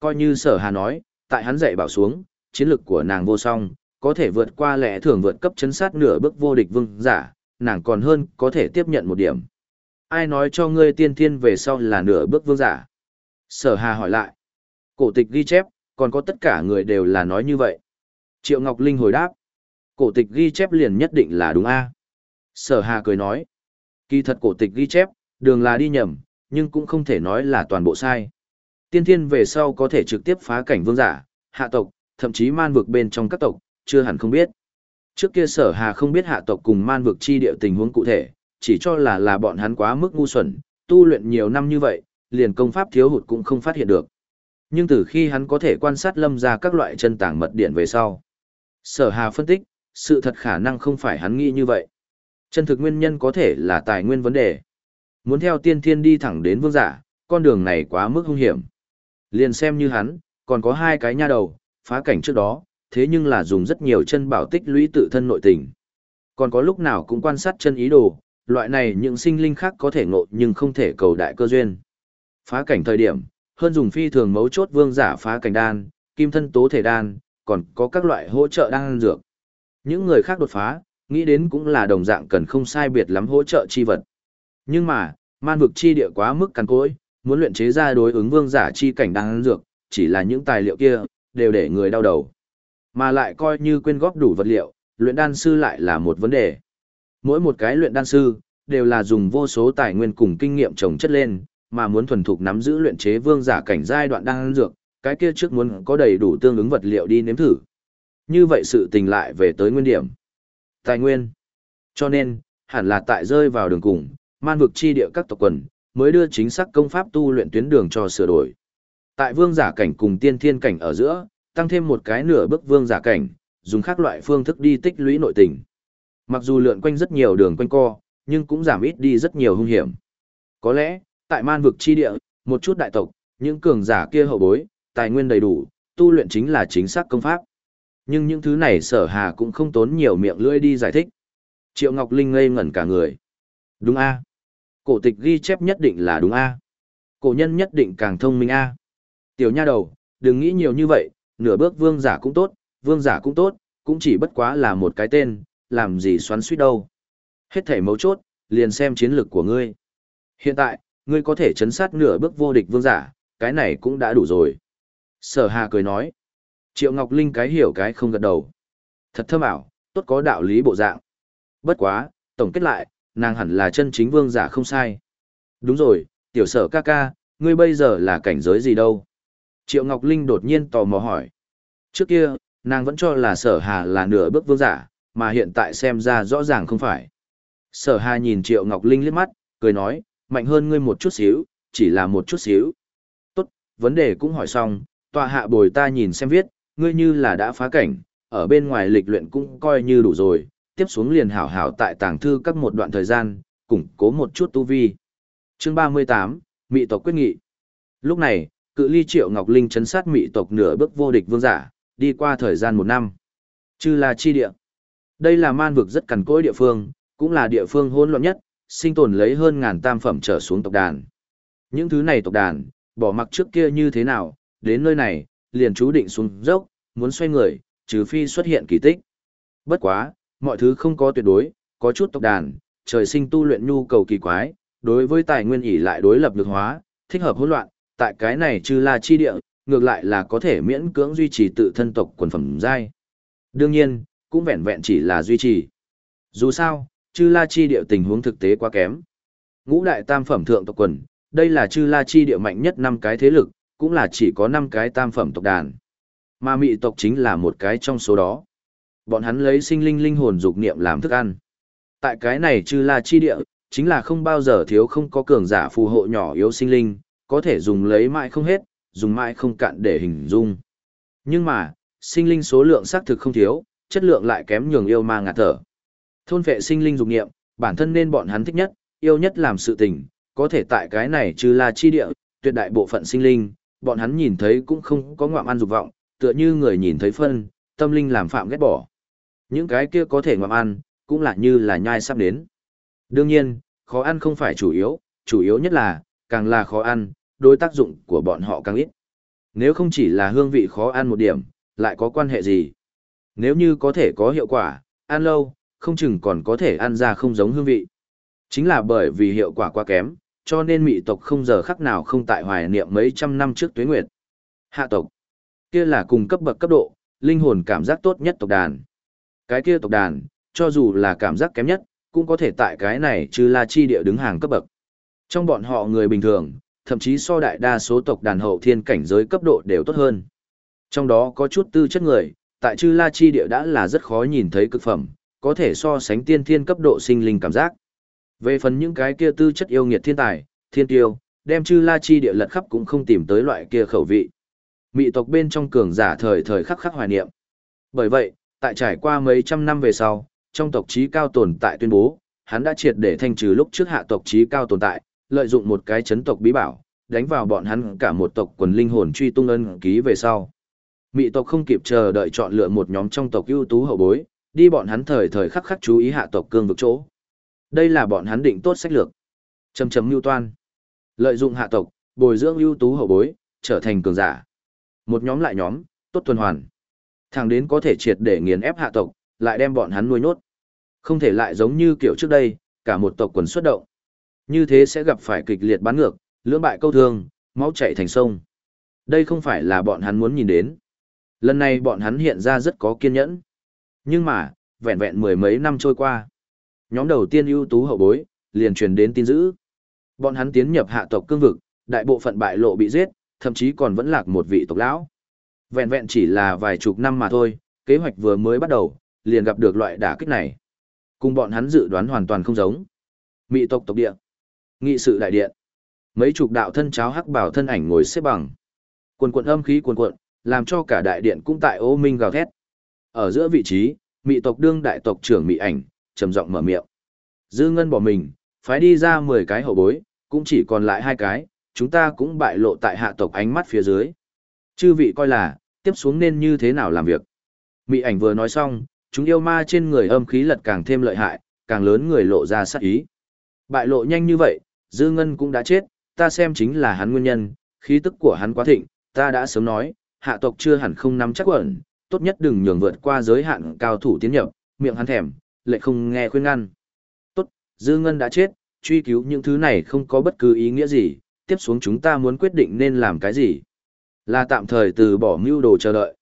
Coi như sở hà nói, tại hắn dạy bảo xuống, chiến lực của nàng vô song, có thể vượt qua lẽ thường vượt cấp chấn sát nửa bước vô địch vương giả, nàng còn hơn có thể tiếp nhận một điểm. Ai nói cho ngươi tiên thiên về sau là nửa bước vương giả? Sở hà hỏi lại. Cổ tịch ghi chép, còn có tất cả người đều là nói như vậy. Triệu Ngọc Linh hồi đáp. Cổ tịch ghi chép liền nhất định là đúng a Sở hà cười nói. Kỳ thật cổ tịch ghi chép, đường là đi nhầm, nhưng cũng không thể nói là toàn bộ sai. Tiên thiên về sau có thể trực tiếp phá cảnh vương giả, hạ tộc, thậm chí man vực bên trong các tộc, chưa hẳn không biết. Trước kia sở hà không biết hạ tộc cùng man vực chi địa tình huống cụ thể, chỉ cho là là bọn hắn quá mức ngu xuẩn, tu luyện nhiều năm như vậy, liền công pháp thiếu hụt cũng không phát hiện được. Nhưng từ khi hắn có thể quan sát lâm ra các loại chân tảng mật điện về sau, sở hà phân tích, sự thật khả năng không phải hắn nghĩ như vậy. Chân thực nguyên nhân có thể là tài nguyên vấn đề. Muốn theo tiên thiên đi thẳng đến vương giả, con đường này quá mức hung hiểm. Liền xem như hắn, còn có hai cái nha đầu, phá cảnh trước đó, thế nhưng là dùng rất nhiều chân bảo tích lũy tự thân nội tình. Còn có lúc nào cũng quan sát chân ý đồ, loại này những sinh linh khác có thể ngộ nhưng không thể cầu đại cơ duyên. Phá cảnh thời điểm, hơn dùng phi thường mấu chốt vương giả phá cảnh đan, kim thân tố thể đan, còn có các loại hỗ trợ đan dược. Những người khác đột phá, nghĩ đến cũng là đồng dạng cần không sai biệt lắm hỗ trợ chi vật. Nhưng mà, man vực chi địa quá mức cằn cỗi, muốn luyện chế ra đối ứng vương giả chi cảnh đan dược, chỉ là những tài liệu kia, đều để người đau đầu. Mà lại coi như quyên góp đủ vật liệu, luyện đan sư lại là một vấn đề. Mỗi một cái luyện đan sư, đều là dùng vô số tài nguyên cùng kinh nghiệm trồng chất lên, mà muốn thuần thục nắm giữ luyện chế vương giả cảnh giai đoạn đan dược, cái kia trước muốn có đầy đủ tương ứng vật liệu đi nếm thử. Như vậy sự tình lại về tới nguyên điểm. Tài nguyên. Cho nên, hẳn là tại rơi vào đường cùng, man vực chi địa các tộc quần, mới đưa chính xác công pháp tu luyện tuyến đường cho sửa đổi. Tại vương giả cảnh cùng tiên thiên cảnh ở giữa, tăng thêm một cái nửa bước vương giả cảnh, dùng các loại phương thức đi tích lũy nội tình. Mặc dù lượn quanh rất nhiều đường quanh co, nhưng cũng giảm ít đi rất nhiều hung hiểm. Có lẽ, tại man vực chi địa, một chút đại tộc, những cường giả kia hậu bối, tài nguyên đầy đủ, tu luyện chính là chính xác công pháp. Nhưng những thứ này sở hà cũng không tốn nhiều miệng lưỡi đi giải thích. Triệu Ngọc Linh ngây ngẩn cả người. Đúng a Cổ tịch ghi chép nhất định là đúng a Cổ nhân nhất định càng thông minh a Tiểu nha đầu, đừng nghĩ nhiều như vậy, nửa bước vương giả cũng tốt, vương giả cũng tốt, cũng chỉ bất quá là một cái tên, làm gì xoắn suýt đâu. Hết thể mấu chốt, liền xem chiến lược của ngươi. Hiện tại, ngươi có thể chấn sát nửa bước vô địch vương giả, cái này cũng đã đủ rồi. Sở Hà cười nói. Triệu Ngọc Linh cái hiểu cái không gật đầu. Thật thơm ảo, tốt có đạo lý bộ dạng. Bất quá, tổng kết lại, nàng hẳn là chân chính vương giả không sai. Đúng rồi, tiểu sở ca ca, ngươi bây giờ là cảnh giới gì đâu? Triệu Ngọc Linh đột nhiên tò mò hỏi. Trước kia, nàng vẫn cho là sở hà là nửa bước vương giả, mà hiện tại xem ra rõ ràng không phải. Sở hà nhìn Triệu Ngọc Linh liếc mắt, cười nói, mạnh hơn ngươi một chút xíu, chỉ là một chút xíu. Tốt, vấn đề cũng hỏi xong, tòa hạ bồi ta nhìn xem viết, ngươi như là đã phá cảnh, ở bên ngoài lịch luyện cũng coi như đủ rồi, tiếp xuống liền hảo hảo tại tàng thư các một đoạn thời gian, củng cố một chút tu vi. Chương 38, Mị tộc quyết nghị. Lúc này, cự ly Triệu Ngọc Linh chấn sát mị tộc nửa bước vô địch vương giả, đi qua thời gian một năm. Chư là chi địa. Đây là man vực rất cằn cỗi địa phương, cũng là địa phương hỗn loạn nhất, sinh tồn lấy hơn ngàn tam phẩm trở xuống tộc đàn. Những thứ này tộc đàn, bỏ mặc trước kia như thế nào, đến nơi này, liền chú định xuống dốc, muốn xoay người, trừ phi xuất hiện kỳ tích. Bất quá, mọi thứ không có tuyệt đối, có chút tộc đàn, trời sinh tu luyện nhu cầu kỳ quái, đối với tài nguyên ỷ lại đối lập lực hóa, thích hợp hỗn loạn, tại cái này trừ là chi địa, ngược lại là có thể miễn cưỡng duy trì tự thân tộc quần phẩm giai. Đương nhiên, cũng vẹn vẹn chỉ là duy trì. Dù sao, chư la chi địa tình huống thực tế quá kém. Ngũ đại tam phẩm thượng tộc quần, đây là chư la chi địa mạnh nhất năm cái thế lực, cũng là chỉ có năm cái tam phẩm tộc đàn. Mà mị tộc chính là một cái trong số đó. Bọn hắn lấy sinh linh linh hồn dục niệm làm thức ăn. Tại cái này chư la chi địa, chính là không bao giờ thiếu không có cường giả phù hộ nhỏ yếu sinh linh, có thể dùng lấy mãi không hết, dùng mãi không cạn để hình dung. Nhưng mà, sinh linh số lượng xác thực không thiếu, chất lượng lại kém nhường yêu ma ngạt thở. Thôn vệ sinh linh dục niệm bản thân nên bọn hắn thích nhất, yêu nhất làm sự tình, có thể tại cái này trừ là chi địa, tuyệt đại bộ phận sinh linh, bọn hắn nhìn thấy cũng không có ngoạm ăn dục vọng, tựa như người nhìn thấy phân, tâm linh làm phạm ghét bỏ. Những cái kia có thể ngoạm ăn, cũng là như là nhai sắp đến. Đương nhiên, khó ăn không phải chủ yếu, chủ yếu nhất là, càng là khó ăn, đối tác dụng của bọn họ càng ít. Nếu không chỉ là hương vị khó ăn một điểm, lại có quan hệ gì? Nếu như có thể có hiệu quả, ăn lâu, không chừng còn có thể ăn ra không giống hương vị. Chính là bởi vì hiệu quả quá kém, cho nên mị tộc không giờ khắc nào không tại hoài niệm mấy trăm năm trước tuế nguyệt. Hạ tộc, kia là cùng cấp bậc cấp độ, linh hồn cảm giác tốt nhất tộc đàn. Cái kia tộc đàn, cho dù là cảm giác kém nhất, cũng có thể tại cái này chứ là chi địa đứng hàng cấp bậc. Trong bọn họ người bình thường, thậm chí so đại đa số tộc đàn hậu thiên cảnh giới cấp độ đều tốt hơn. Trong đó có chút tư chất người, tại chư la chi địa đã là rất khó nhìn thấy cực phẩm, có thể so sánh tiên thiên cấp độ sinh linh cảm giác. Về phần những cái kia tư chất yêu nghiệt thiên tài, thiên tiêu, đem chư la chi địa lật khắp cũng không tìm tới loại kia khẩu vị. Mị tộc bên trong cường giả thời thời khắc khắc hoài niệm. Bởi vậy, tại trải qua mấy trăm năm về sau, trong tộc trí cao tồn tại tuyên bố, hắn đã triệt để thanh trừ lúc trước hạ tộc trí cao tồn tại, lợi dụng một cái chấn tộc bí bảo, đánh vào bọn hắn cả một tộc quần linh hồn truy tung ân ký về sau. Mị tộc không kịp chờ đợi chọn lựa một nhóm trong tộc ưu tú hậu bối, đi bọn hắn thời thời khắc khắc chú ý hạ tộc cương vực chỗ. Đây là bọn hắn định tốt sách lược. Chấm chấm mưu toan. Lợi dụng hạ tộc, bồi dưỡng ưu tú hậu bối, trở thành cường giả. Một nhóm lại nhóm, tốt tuần hoàn. Thẳng đến có thể triệt để nghiền ép hạ tộc, lại đem bọn hắn nuôi nốt. Không thể lại giống như kiểu trước đây, cả một tộc quần xuất động. Như thế sẽ gặp phải kịch liệt bắn ngược, lưỡng bại câu thương, máu chảy thành sông. Đây không phải là bọn hắn muốn nhìn đến. Lần này bọn hắn hiện ra rất có kiên nhẫn. Nhưng mà, vẹn vẹn mười mấy năm trôi qua. Nhóm đầu tiên ưu tú hậu bối, liền truyền đến tin dữ. Bọn hắn tiến nhập hạ tộc cương vực, đại bộ phận bại lộ bị giết, thậm chí còn vẫn lạc một vị tộc lão. Vẹn vẹn chỉ là vài chục năm mà thôi, kế hoạch vừa mới bắt đầu, liền gặp được loại đả kích này. Cùng bọn hắn dự đoán hoàn toàn không giống. Mị tộc tộc địa. Nghị sự đại điện. Mấy chục đạo thân cháo hắc bảo thân ảnh ngồi xếp bằng. Quần quần âm khí quần quần, làm cho cả đại điện cũng tại ô minh gào thét. Ở giữa vị trí, mị tộc đương đại tộc trưởng mị ảnh, trầm giọng mở miệng. Dư ngân bỏ mình, phái đi ra 10 cái hậu bối, cũng chỉ còn lại hai cái, chúng ta cũng bại lộ tại hạ tộc ánh mắt phía dưới. Chư vị coi là, tiếp xuống nên như thế nào làm việc. Mị ảnh vừa nói xong, chúng yêu ma trên người âm khí lật càng thêm lợi hại, càng lớn người lộ ra sát ý. Bại lộ nhanh như vậy, Dư Ngân cũng đã chết, ta xem chính là hắn nguyên nhân, khí tức của hắn quá thịnh, ta đã sớm nói, hạ tộc chưa hẳn không nắm chắc quẩn, tốt nhất đừng nhường vượt qua giới hạn cao thủ tiến nhập, miệng hắn thèm, lại không nghe khuyên ngăn. Tốt, Dư Ngân đã chết, truy cứu những thứ này không có bất cứ ý nghĩa gì, tiếp xuống chúng ta muốn quyết định nên làm cái gì. Là tạm thời từ bỏ mưu đồ chờ đợi.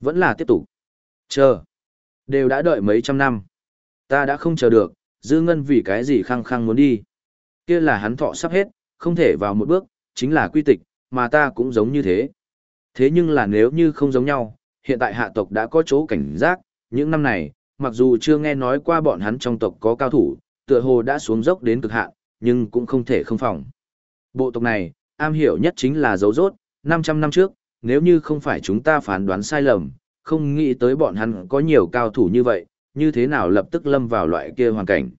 Vẫn là tiếp tục. Chờ. Đều đã đợi mấy trăm năm. Ta đã không chờ được, Dư Ngân vì cái gì khăng khăng muốn đi. Kia là hắn thọ sắp hết, không thể vào một bước, chính là quy tịch, mà ta cũng giống như thế. Thế nhưng là nếu như không giống nhau, hiện tại hạ tộc đã có chỗ cảnh giác, những năm này, mặc dù chưa nghe nói qua bọn hắn trong tộc có cao thủ, tựa hồ đã xuống dốc đến cực hạn, nhưng cũng không thể không phòng. Bộ tộc này, am hiểu nhất chính là dấu rốt, 500 năm trước, nếu như không phải chúng ta phán đoán sai lầm, không nghĩ tới bọn hắn có nhiều cao thủ như vậy, như thế nào lập tức lâm vào loại kia hoàn cảnh.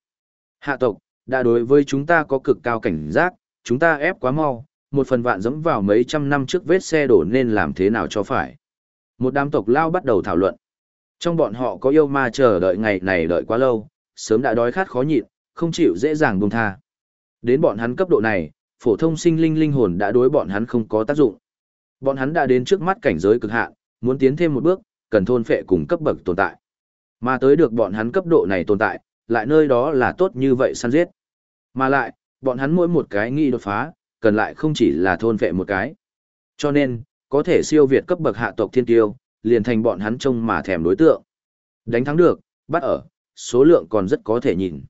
Hạ tộc, đã đối với chúng ta có cực cao cảnh giác, chúng ta ép quá mau, một phần vạn dẫm vào mấy trăm năm trước vết xe đổ nên làm thế nào cho phải. Một đám tộc lao bắt đầu thảo luận. Trong bọn họ có yêu ma chờ đợi ngày này đợi quá lâu, sớm đã đói khát khó nhịn, không chịu dễ dàng buông tha. Đến bọn hắn cấp độ này, phổ thông sinh linh linh hồn đã đối bọn hắn không có tác dụng. Bọn hắn đã đến trước mắt cảnh giới cực hạn, muốn tiến thêm một bước, cần thôn phệ cùng cấp bậc tồn tại. Mà tới được bọn hắn cấp độ này tồn tại, lại nơi đó là tốt như vậy săn giết. Mà lại, bọn hắn mỗi một cái nghi đột phá, cần lại không chỉ là thôn phệ một cái. Cho nên, có thể siêu việt cấp bậc hạ tộc thiên tiêu, liền thành bọn hắn trông mà thèm đối tượng. Đánh thắng được, bắt ở, số lượng còn rất có thể nhìn.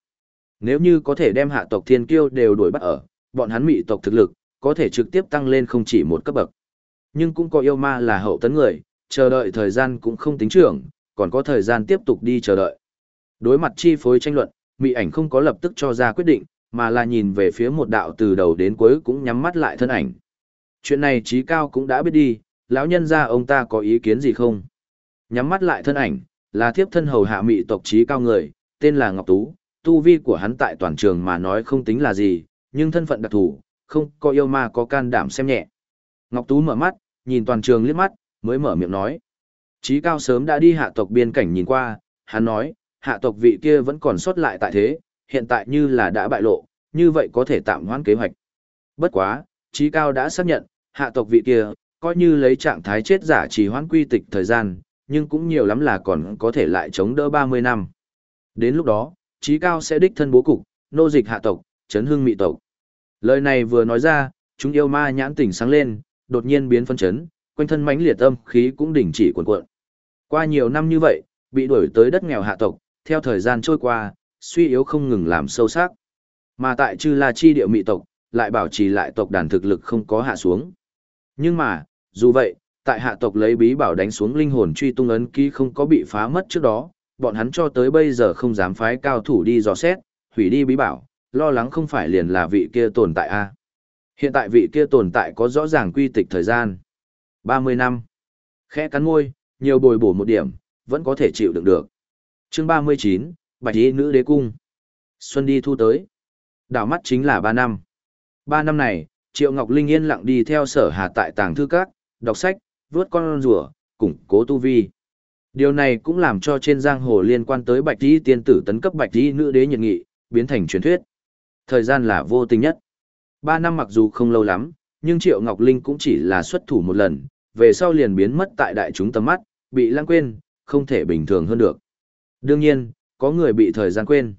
Nếu như có thể đem hạ tộc thiên kiêu đều đuổi bắt ở, bọn hắn mị tộc thực lực, có thể trực tiếp tăng lên không chỉ một cấp bậc. Nhưng cũng có yêu ma là hậu tấn người, chờ đợi thời gian cũng không tính trưởng, còn có thời gian tiếp tục đi chờ đợi. Đối mặt chi phối tranh luận, mị ảnh không có lập tức cho ra quyết định, mà là nhìn về phía một đạo từ đầu đến cuối cũng nhắm mắt lại thân ảnh. Chuyện này trí cao cũng đã biết đi, lão nhân ra ông ta có ý kiến gì không? Nhắm mắt lại thân ảnh, là thiếp thân hầu hạ mị tộc trí cao người, tên là Ngọc Tú, tu vi của hắn tại toàn trường mà nói không tính là gì, nhưng thân phận đặc thù, không có yêu ma có can đảm xem nhẹ. Ngọc Tú mở mắt, nhìn toàn trường liếc mắt, mới mở miệng nói. Chí cao sớm đã đi hạ tộc biên cảnh nhìn qua, hắn nói, hạ tộc vị kia vẫn còn sót lại tại thế, hiện tại như là đã bại lộ, như vậy có thể tạm hoãn kế hoạch. Bất quá, Chí cao đã xác nhận, hạ tộc vị kia, coi như lấy trạng thái chết giả chỉ hoãn quy tịch thời gian, nhưng cũng nhiều lắm là còn có thể lại chống đỡ 30 năm. Đến lúc đó, Chí cao sẽ đích thân bố cục, nô dịch hạ tộc, chấn hưng mị tộc. Lời này vừa nói ra, chúng yêu ma nhãn tỉnh sáng lên, đột nhiên biến phân chấn, quanh thân mãnh liệt âm khí cũng đình chỉ cuộn cuộn. Qua nhiều năm như vậy, bị đuổi tới đất nghèo hạ tộc, theo thời gian trôi qua, suy yếu không ngừng làm sâu sắc. Mà tại Chư La chi địa mị tộc, lại bảo trì lại tộc đàn thực lực không có hạ xuống. Nhưng mà, dù vậy, tại hạ tộc lấy bí bảo đánh xuống linh hồn truy tung ấn ký không có bị phá mất trước đó, bọn hắn cho tới bây giờ không dám phái cao thủ đi dò xét, hủy đi bí bảo, lo lắng không phải liền là vị kia tồn tại a. Hiện tại vị kia tồn tại có rõ ràng quy tịch thời gian. 30 năm. Khẽ cắn môi, nhiều bồi bổ một điểm, vẫn có thể chịu đựng được. chương 39, Bạch Y Nữ Đế Cung. Xuân đi thu tới. Đảo mắt chính là 3 năm. 3 năm này, Triệu Ngọc Linh yên lặng đi theo sở hà tại tàng thư các, đọc sách, vớt con rùa, củng cố tu vi. Điều này cũng làm cho trên giang hồ liên quan tới Bạch Y tiên tử tấn cấp Bạch Y nữ đế nhiệt nghị, biến thành truyền thuyết. Thời gian là vô tình nhất. Ba năm mặc dù không lâu lắm, nhưng Triệu Ngọc Linh cũng chỉ là xuất thủ một lần, về sau liền biến mất tại đại chúng tầm mắt, bị lãng quên, không thể bình thường hơn được. Đương nhiên, có người bị thời gian quên.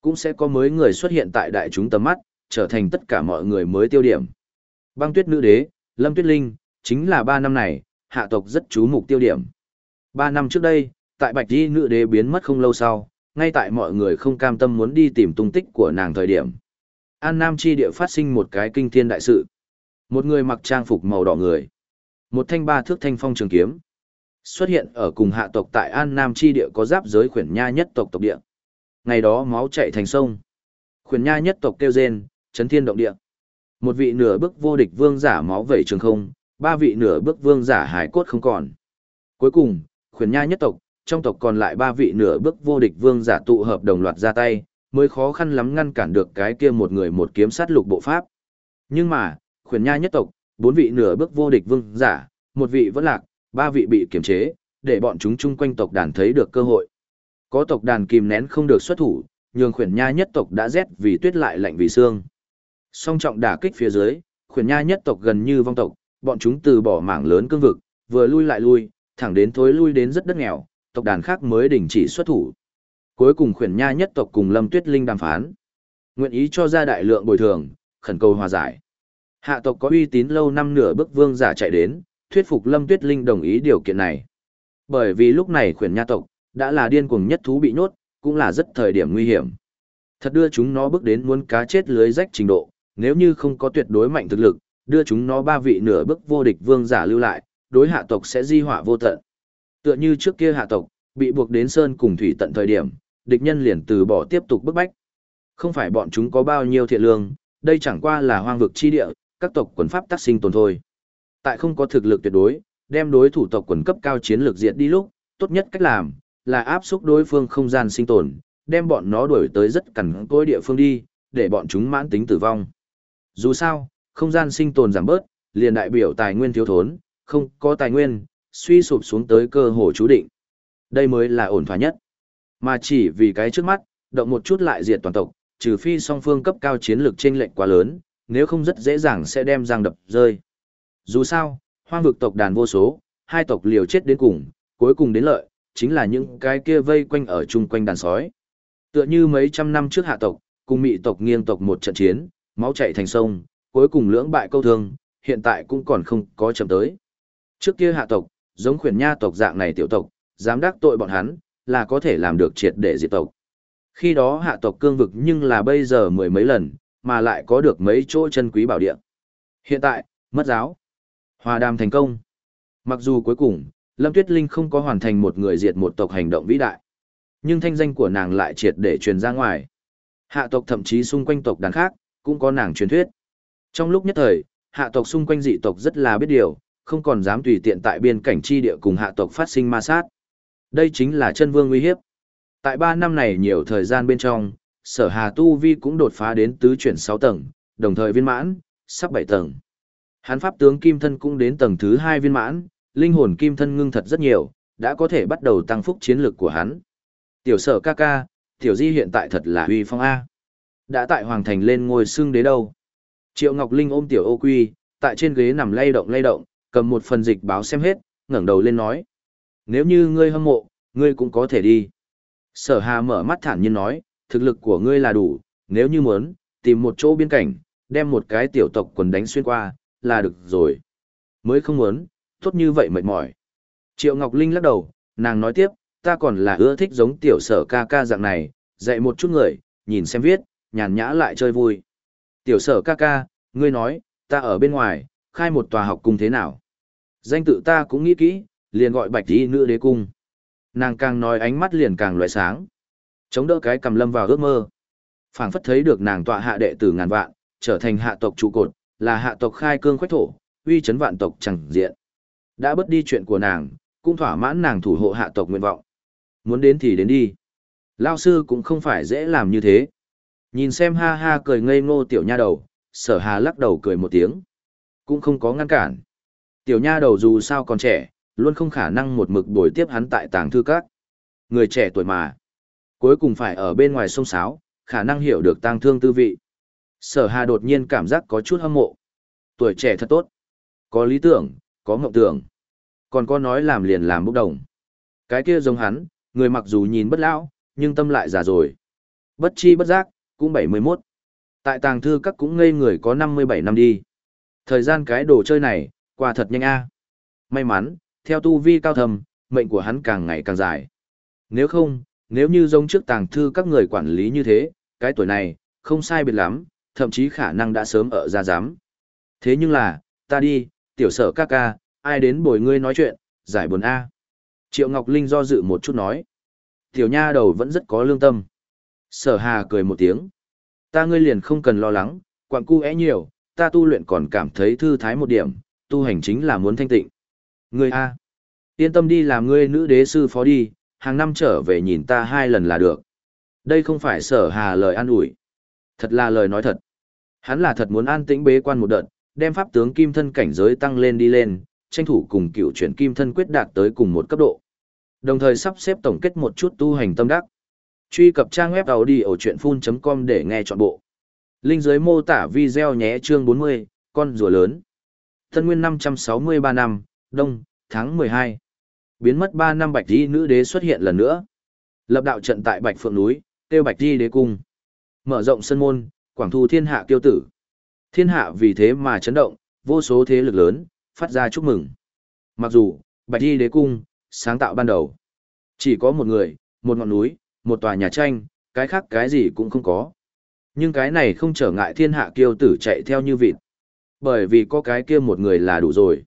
Cũng sẽ có mới người xuất hiện tại đại chúng tầm mắt, trở thành tất cả mọi người mới tiêu điểm. Băng tuyết nữ đế, Lâm Tuyết Linh, chính là ba năm này, hạ tộc rất chú mục tiêu điểm. Ba năm trước đây, tại Bạch Di nữ đế biến mất không lâu sau, ngay tại mọi người không cam tâm muốn đi tìm tung tích của nàng thời điểm. An Nam chi địa phát sinh một cái kinh thiên đại sự. Một người mặc trang phục màu đỏ người. Một thanh ba thước thanh phong trường kiếm. Xuất hiện ở cùng hạ tộc tại An Nam chi địa có giáp giới khuyển nha nhất tộc tộc địa. Ngày đó máu chạy thành sông. Khuyển nha nhất tộc kêu rên, chấn thiên động địa. Một vị nửa bước vô địch vương giả máu vẩy trường không, ba vị nửa bước vương giả hải cốt không còn. Cuối cùng, khuyển nha nhất tộc, trong tộc còn lại ba vị nửa bước vô địch vương giả tụ hợp đồng loạt ra tay, mới khó khăn lắm ngăn cản được cái kia một người một kiếm sát lục bộ pháp. Nhưng mà, khuyển nha nhất tộc, bốn vị nửa bước vô địch vương giả, một vị vẫn lạc, ba vị bị kiềm chế, để bọn chúng chung quanh tộc đàn thấy được cơ hội. Có tộc đàn kìm nén không được xuất thủ, nhường khuyển nha nhất tộc đã rét vì tuyết lại lạnh vì xương. Song trọng đả kích phía dưới, khuyển nha nhất tộc gần như vong tộc, bọn chúng từ bỏ mảng lớn cương vực, vừa lui lại lui, thẳng đến thối lui đến rất đất nghèo, tộc đàn khác mới đình chỉ xuất thủ. Cuối cùng khuyển nha nhất tộc cùng Lâm Tuyết Linh đàm phán. Nguyện ý cho ra đại lượng bồi thường, khẩn cầu hòa giải. Hạ tộc có uy tín lâu năm nửa bước vương giả chạy đến, thuyết phục Lâm Tuyết Linh đồng ý điều kiện này. Bởi vì lúc này khuyển nha tộc, đã là điên cuồng nhất thú bị nhốt, cũng là rất thời điểm nguy hiểm. Thật đưa chúng nó bước đến muốn cá chết lưới rách trình độ, nếu như không có tuyệt đối mạnh thực lực, đưa chúng nó ba vị nửa bước vô địch vương giả lưu lại, đối hạ tộc sẽ di họa vô tận. Tựa như trước kia hạ tộc, bị buộc đến sơn cùng thủy tận thời điểm, địch nhân liền từ bỏ tiếp tục bức bách. Không phải bọn chúng có bao nhiêu thiện lương, đây chẳng qua là hoang vực chi địa, các tộc quần pháp tác sinh tồn thôi. Tại không có thực lực tuyệt đối, đem đối thủ tộc quần cấp cao chiến lược diệt đi lúc, tốt nhất cách làm là áp xúc đối phương không gian sinh tồn, đem bọn nó đuổi tới rất cẩn tối địa phương đi, để bọn chúng mãn tính tử vong. Dù sao, không gian sinh tồn giảm bớt, liền đại biểu tài nguyên thiếu thốn, không có tài nguyên, suy sụp xuống tới cơ hồ chú định. Đây mới là ổn thỏa nhất. Mà chỉ vì cái trước mắt, động một chút lại diệt toàn tộc, trừ phi song phương cấp cao chiến lược chênh lệch quá lớn, nếu không rất dễ dàng sẽ đem giang đập rơi. Dù sao, hoang vực tộc đàn vô số, hai tộc liều chết đến cùng, cuối cùng đến lợi, chính là những cái kia vây quanh ở chung quanh đàn sói. Tựa như mấy trăm năm trước hạ tộc, cùng mị tộc nghiêng tộc một trận chiến, máu chảy thành sông, cuối cùng lưỡng bại câu thương, hiện tại cũng còn không có chậm tới. Trước kia hạ tộc, giống khuyển nha tộc dạng này tiểu tộc, dám đắc tội bọn hắn, là có thể làm được triệt để diệt tộc. Khi đó hạ tộc cương vực nhưng là bây giờ mười mấy lần, mà lại có được mấy chỗ chân quý bảo địa. Hiện tại, mất giáo. Hòa đàm thành công. Mặc dù cuối cùng, Lâm Tuyết Linh không có hoàn thành một người diệt một tộc hành động vĩ đại. Nhưng thanh danh của nàng lại triệt để truyền ra ngoài. Hạ tộc thậm chí xung quanh tộc đàn khác, cũng có nàng truyền thuyết. Trong lúc nhất thời, hạ tộc xung quanh dị tộc rất là biết điều, không còn dám tùy tiện tại biên cảnh chi địa cùng hạ tộc phát sinh ma sát. Đây chính là chân vương uy hiếp. Tại ba năm này nhiều thời gian bên trong, sở hà tu vi cũng đột phá đến tứ chuyển sáu tầng, đồng thời viên mãn, sắp bảy tầng. Hán pháp tướng kim thân cũng đến tầng thứ hai viên mãn, linh hồn kim thân ngưng thật rất nhiều, đã có thể bắt đầu tăng phúc chiến lược của hắn. Tiểu sở ca ca, tiểu di hiện tại thật là uy phong A. Đã tại hoàng thành lên ngôi xương đế đâu. Triệu Ngọc Linh ôm tiểu ô quy, tại trên ghế nằm lay động lay động, cầm một phần dịch báo xem hết, ngẩng đầu lên nói. Nếu như ngươi hâm mộ, ngươi cũng có thể đi. Sở hà mở mắt thản nhiên nói, thực lực của ngươi là đủ, nếu như muốn, tìm một chỗ biên cảnh, đem một cái tiểu tộc quần đánh xuyên qua, là được rồi. Mới không muốn, tốt như vậy mệt mỏi. Triệu Ngọc Linh lắc đầu, nàng nói tiếp, ta còn là ưa thích giống tiểu sở ca ca dạng này, dạy một chút người, nhìn xem viết, nhàn nhã lại chơi vui. Tiểu sở ca ca, ngươi nói, ta ở bên ngoài, khai một tòa học cung thế nào? Danh tự ta cũng nghĩ kỹ, liền gọi bạch y nữ đế cung. Nàng càng nói ánh mắt liền càng loại sáng. Chống đỡ cái cầm lâm vào ước mơ. phảng phất thấy được nàng tọa hạ đệ tử ngàn vạn, trở thành hạ tộc trụ cột, là hạ tộc khai cương khoách thổ, uy chấn vạn tộc chẳng diện. Đã bớt đi chuyện của nàng, cũng thỏa mãn nàng thủ hộ hạ tộc nguyện vọng. Muốn đến thì đến đi. Lao sư cũng không phải dễ làm như thế. Nhìn xem ha ha cười ngây ngô tiểu nha đầu, sở hà lắc đầu cười một tiếng. Cũng không có ngăn cản. Tiểu nha đầu dù sao còn trẻ, luôn không khả năng một mực bồi tiếp hắn tại tàng thư các. Người trẻ tuổi mà. Cuối cùng phải ở bên ngoài sông sáo, khả năng hiểu được tang thương tư vị. Sở hà đột nhiên cảm giác có chút hâm mộ. Tuổi trẻ thật tốt. Có lý tưởng, có mộng tưởng. Còn có nói làm liền làm bốc đồng. Cái kia giống hắn, người mặc dù nhìn bất lão, nhưng tâm lại già rồi. Bất chi bất giác, cũng 71. Tại tàng thư các cũng ngây người có 57 năm đi. Thời gian cái đồ chơi này, qua thật nhanh a. May mắn, theo tu vi cao thầm, mệnh của hắn càng ngày càng dài. Nếu không, nếu như giống trước tàng thư các người quản lý như thế, cái tuổi này, không sai biệt lắm, thậm chí khả năng đã sớm ở ra giám. Thế nhưng là, ta đi, tiểu sở ca ca, ai đến bồi ngươi nói chuyện, giải buồn A. Triệu Ngọc Linh do dự một chút nói. Tiểu nha đầu vẫn rất có lương tâm. Sở hà cười một tiếng. Ta ngươi liền không cần lo lắng, quặng cu é nhiều, ta tu luyện còn cảm thấy thư thái một điểm, tu hành chính là muốn thanh tịnh. Ngươi A. Yên tâm đi làm ngươi nữ đế sư phó đi, hàng năm trở về nhìn ta hai lần là được. Đây không phải sở hà lời an ủi. Thật là lời nói thật. Hắn là thật muốn an tĩnh bế quan một đợt, đem pháp tướng kim thân cảnh giới tăng lên đi lên, tranh thủ cùng cựu chuyển kim thân quyết đạt tới cùng một cấp độ. Đồng thời sắp xếp tổng kết một chút tu hành tâm đắc. Truy cập trang web đầu đi ở chuyệnfun.com để nghe trọn bộ. Linh dưới mô tả video nhé chương 40, con rùa lớn. Thân nguyên 563 năm, Đông, tháng 12. Biến mất 3 năm Bạch Di nữ đế xuất hiện lần nữa. Lập đạo trận tại Bạch Phượng núi, tiêu Bạch Di đế cung. Mở rộng sân môn, quảng thu thiên hạ kiêu tử. Thiên hạ vì thế mà chấn động, vô số thế lực lớn, phát ra chúc mừng. Mặc dù, Bạch Di đế cung, sáng tạo ban đầu. Chỉ có một người, một ngọn núi, một tòa nhà tranh, cái khác cái gì cũng không có. Nhưng cái này không trở ngại thiên hạ kiêu tử chạy theo như vịt. Bởi vì có cái kia một người là đủ rồi.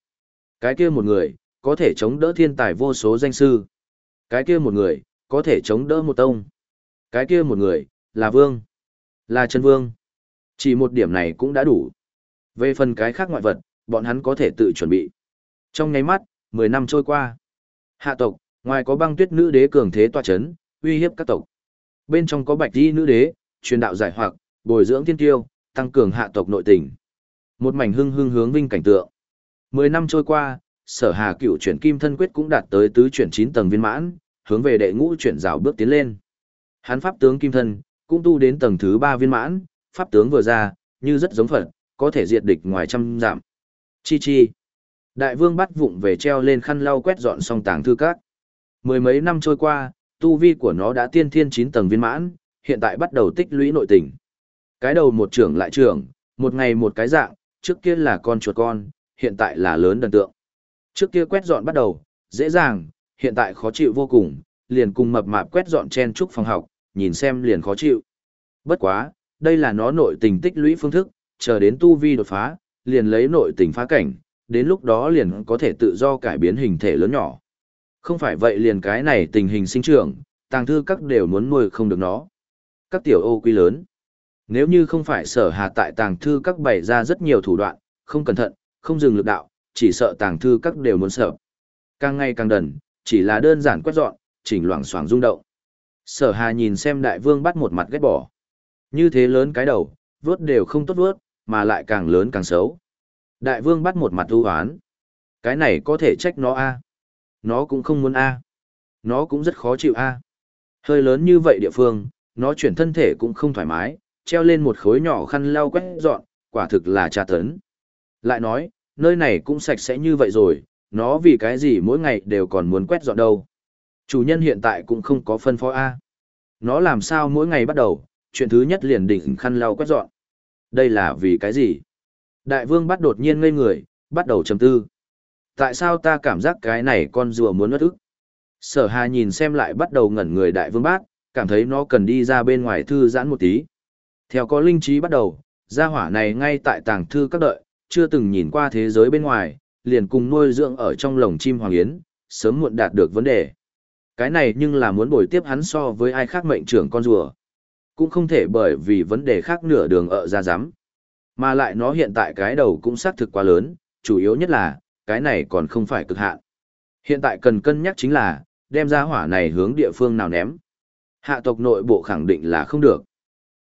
Cái kia một người, có thể chống đỡ thiên tài vô số danh sư. Cái kia một người, có thể chống đỡ một tông. Cái kia một người, là vương. Là chân vương. Chỉ một điểm này cũng đã đủ. Về phần cái khác ngoại vật, bọn hắn có thể tự chuẩn bị. Trong nháy mắt, 10 năm trôi qua. Hạ tộc, ngoài có băng tuyết nữ đế cường thế tọa chấn, uy hiếp các tộc. Bên trong có bạch di nữ đế, truyền đạo giải hoặc, bồi dưỡng thiên tiêu, tăng cường hạ tộc nội tình. Một mảnh hưng hưng hướng vinh cảnh tượng. 10 năm trôi qua, sở hà cựu chuyển kim thân quyết cũng đạt tới tứ chuyển 9 tầng viên mãn, hướng về đệ ngũ chuyển rào bước tiến lên. Hắn pháp tướng kim thân, cũng tu đến tầng thứ 3 viên mãn, pháp tướng vừa ra, như rất giống Phật, có thể diệt địch ngoài trăm giảm. Chi chi. Đại vương bắt vụng về treo lên khăn lau quét dọn xong tàng thư các. Mười mấy năm trôi qua, tu vi của nó đã tiên thiên 9 tầng viên mãn, hiện tại bắt đầu tích lũy nội tình. Cái đầu một trưởng lại trưởng, một ngày một cái dạng, trước kia là con chuột con, hiện tại là lớn đần tượng. Trước kia quét dọn bắt đầu, dễ dàng, hiện tại khó chịu vô cùng, liền cùng mập mạp quét dọn chen trúc phòng học, nhìn xem liền khó chịu. Bất quá, đây là nó nội tình tích lũy phương thức, chờ đến tu vi đột phá, liền lấy nội tình phá cảnh, đến lúc đó liền có thể tự do cải biến hình thể lớn nhỏ. Không phải vậy liền cái này tình hình sinh trưởng, tàng thư các đều muốn nuôi không được nó. Các tiểu ô quy lớn. Nếu như không phải sở hà tại tàng thư các bày ra rất nhiều thủ đoạn, không cẩn thận, không dừng lực đạo, chỉ sợ tàng thư các đều muốn sợ. Càng ngày càng đần, chỉ là đơn giản quét dọn, chỉnh loảng xoảng rung động. Sở hà nhìn xem đại vương bắt một mặt ghét bỏ. Như thế lớn cái đầu, vớt đều không tốt vớt, mà lại càng lớn càng xấu. Đại vương bắt một mặt ưu hoán. Cái này có thể trách nó a à? Nó cũng không muốn a à? Nó cũng rất khó chịu a à? Hơi lớn như vậy địa phương, nó chuyển thân thể cũng không thoải mái, treo lên một khối nhỏ khăn lau quét dọn, quả thực là tra tấn. Lại nói, nơi này cũng sạch sẽ như vậy rồi, nó vì cái gì mỗi ngày đều còn muốn quét dọn đâu. Chủ nhân hiện tại cũng không có phân phó A. Nó làm sao mỗi ngày bắt đầu, chuyện thứ nhất liền đỉnh khăn lau quét dọn. Đây là vì cái gì? Đại vương bắt đột nhiên ngây người, bắt đầu trầm tư. Tại sao ta cảm giác cái này con rùa muốn nuốt ức? Sở hà nhìn xem lại bắt đầu ngẩn người đại vương bát, cảm thấy nó cần đi ra bên ngoài thư giãn một tí. Theo có linh trí bắt đầu, gia hỏa này ngay tại tàng thư các đợi, chưa từng nhìn qua thế giới bên ngoài, liền cùng nuôi dưỡng ở trong lồng chim hoàng yến, sớm muộn đạt được vấn đề. Cái này nhưng là muốn bồi tiếp hắn so với ai khác mệnh trưởng con rùa. Cũng không thể bởi vì vấn đề khác nửa đường ở ra giám. Mà lại nó hiện tại cái đầu cũng xác thực quá lớn, chủ yếu nhất là, cái này còn không phải cực hạn. Hiện tại cần cân nhắc chính là, đem ra hỏa này hướng địa phương nào ném. Hạ tộc nội bộ khẳng định là không được.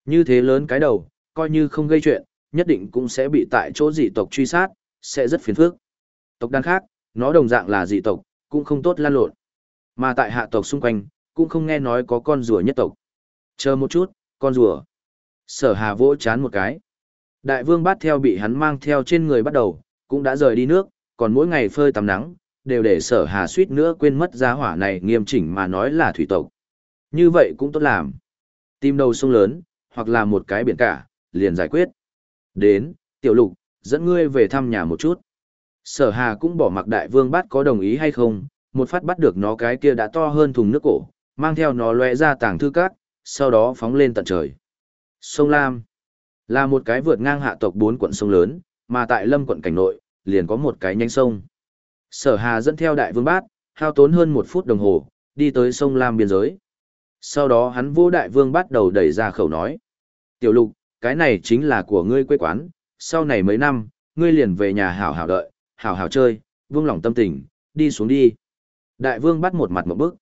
Như thế lớn cái đầu, coi như không gây chuyện, nhất định cũng sẽ bị tại chỗ dị tộc truy sát, sẽ rất phiền phức. Tộc đan khác, nó đồng dạng là dị tộc, cũng không tốt lan lộn. Mà tại hạ tộc xung quanh, cũng không nghe nói có con rùa nhất tộc. Chờ một chút, con rùa. Sở hà vỗ chán một cái. Đại vương bát theo bị hắn mang theo trên người bắt đầu, cũng đã rời đi nước, còn mỗi ngày phơi tắm nắng, đều để sở hà suýt nữa quên mất giá hỏa này nghiêm chỉnh mà nói là thủy tộc. Như vậy cũng tốt làm. Tìm đầu sông lớn, hoặc là một cái biển cả, liền giải quyết. Đến, tiểu lục, dẫn ngươi về thăm nhà một chút. Sở hà cũng bỏ mặc đại vương bát có đồng ý hay không, một phát bắt được nó cái kia đã to hơn thùng nước cổ, mang theo nó lóe ra tàng thư cát, sau đó phóng lên tận trời. Sông Lam là một cái vượt ngang hạ tộc bốn quận sông lớn, mà tại lâm quận cảnh nội, liền có một cái nhánh sông. Sở Hà dẫn theo đại vương bát, hao tốn hơn một phút đồng hồ, đi tới sông Lam biên giới. Sau đó hắn vô đại vương bắt đầu đẩy ra khẩu nói. Tiểu lục, cái này chính là của ngươi quê quán, sau này mấy năm, ngươi liền về nhà hảo hảo đợi, hảo hảo chơi, vương lòng tâm tình, đi xuống đi. Đại vương bắt một mặt một bước.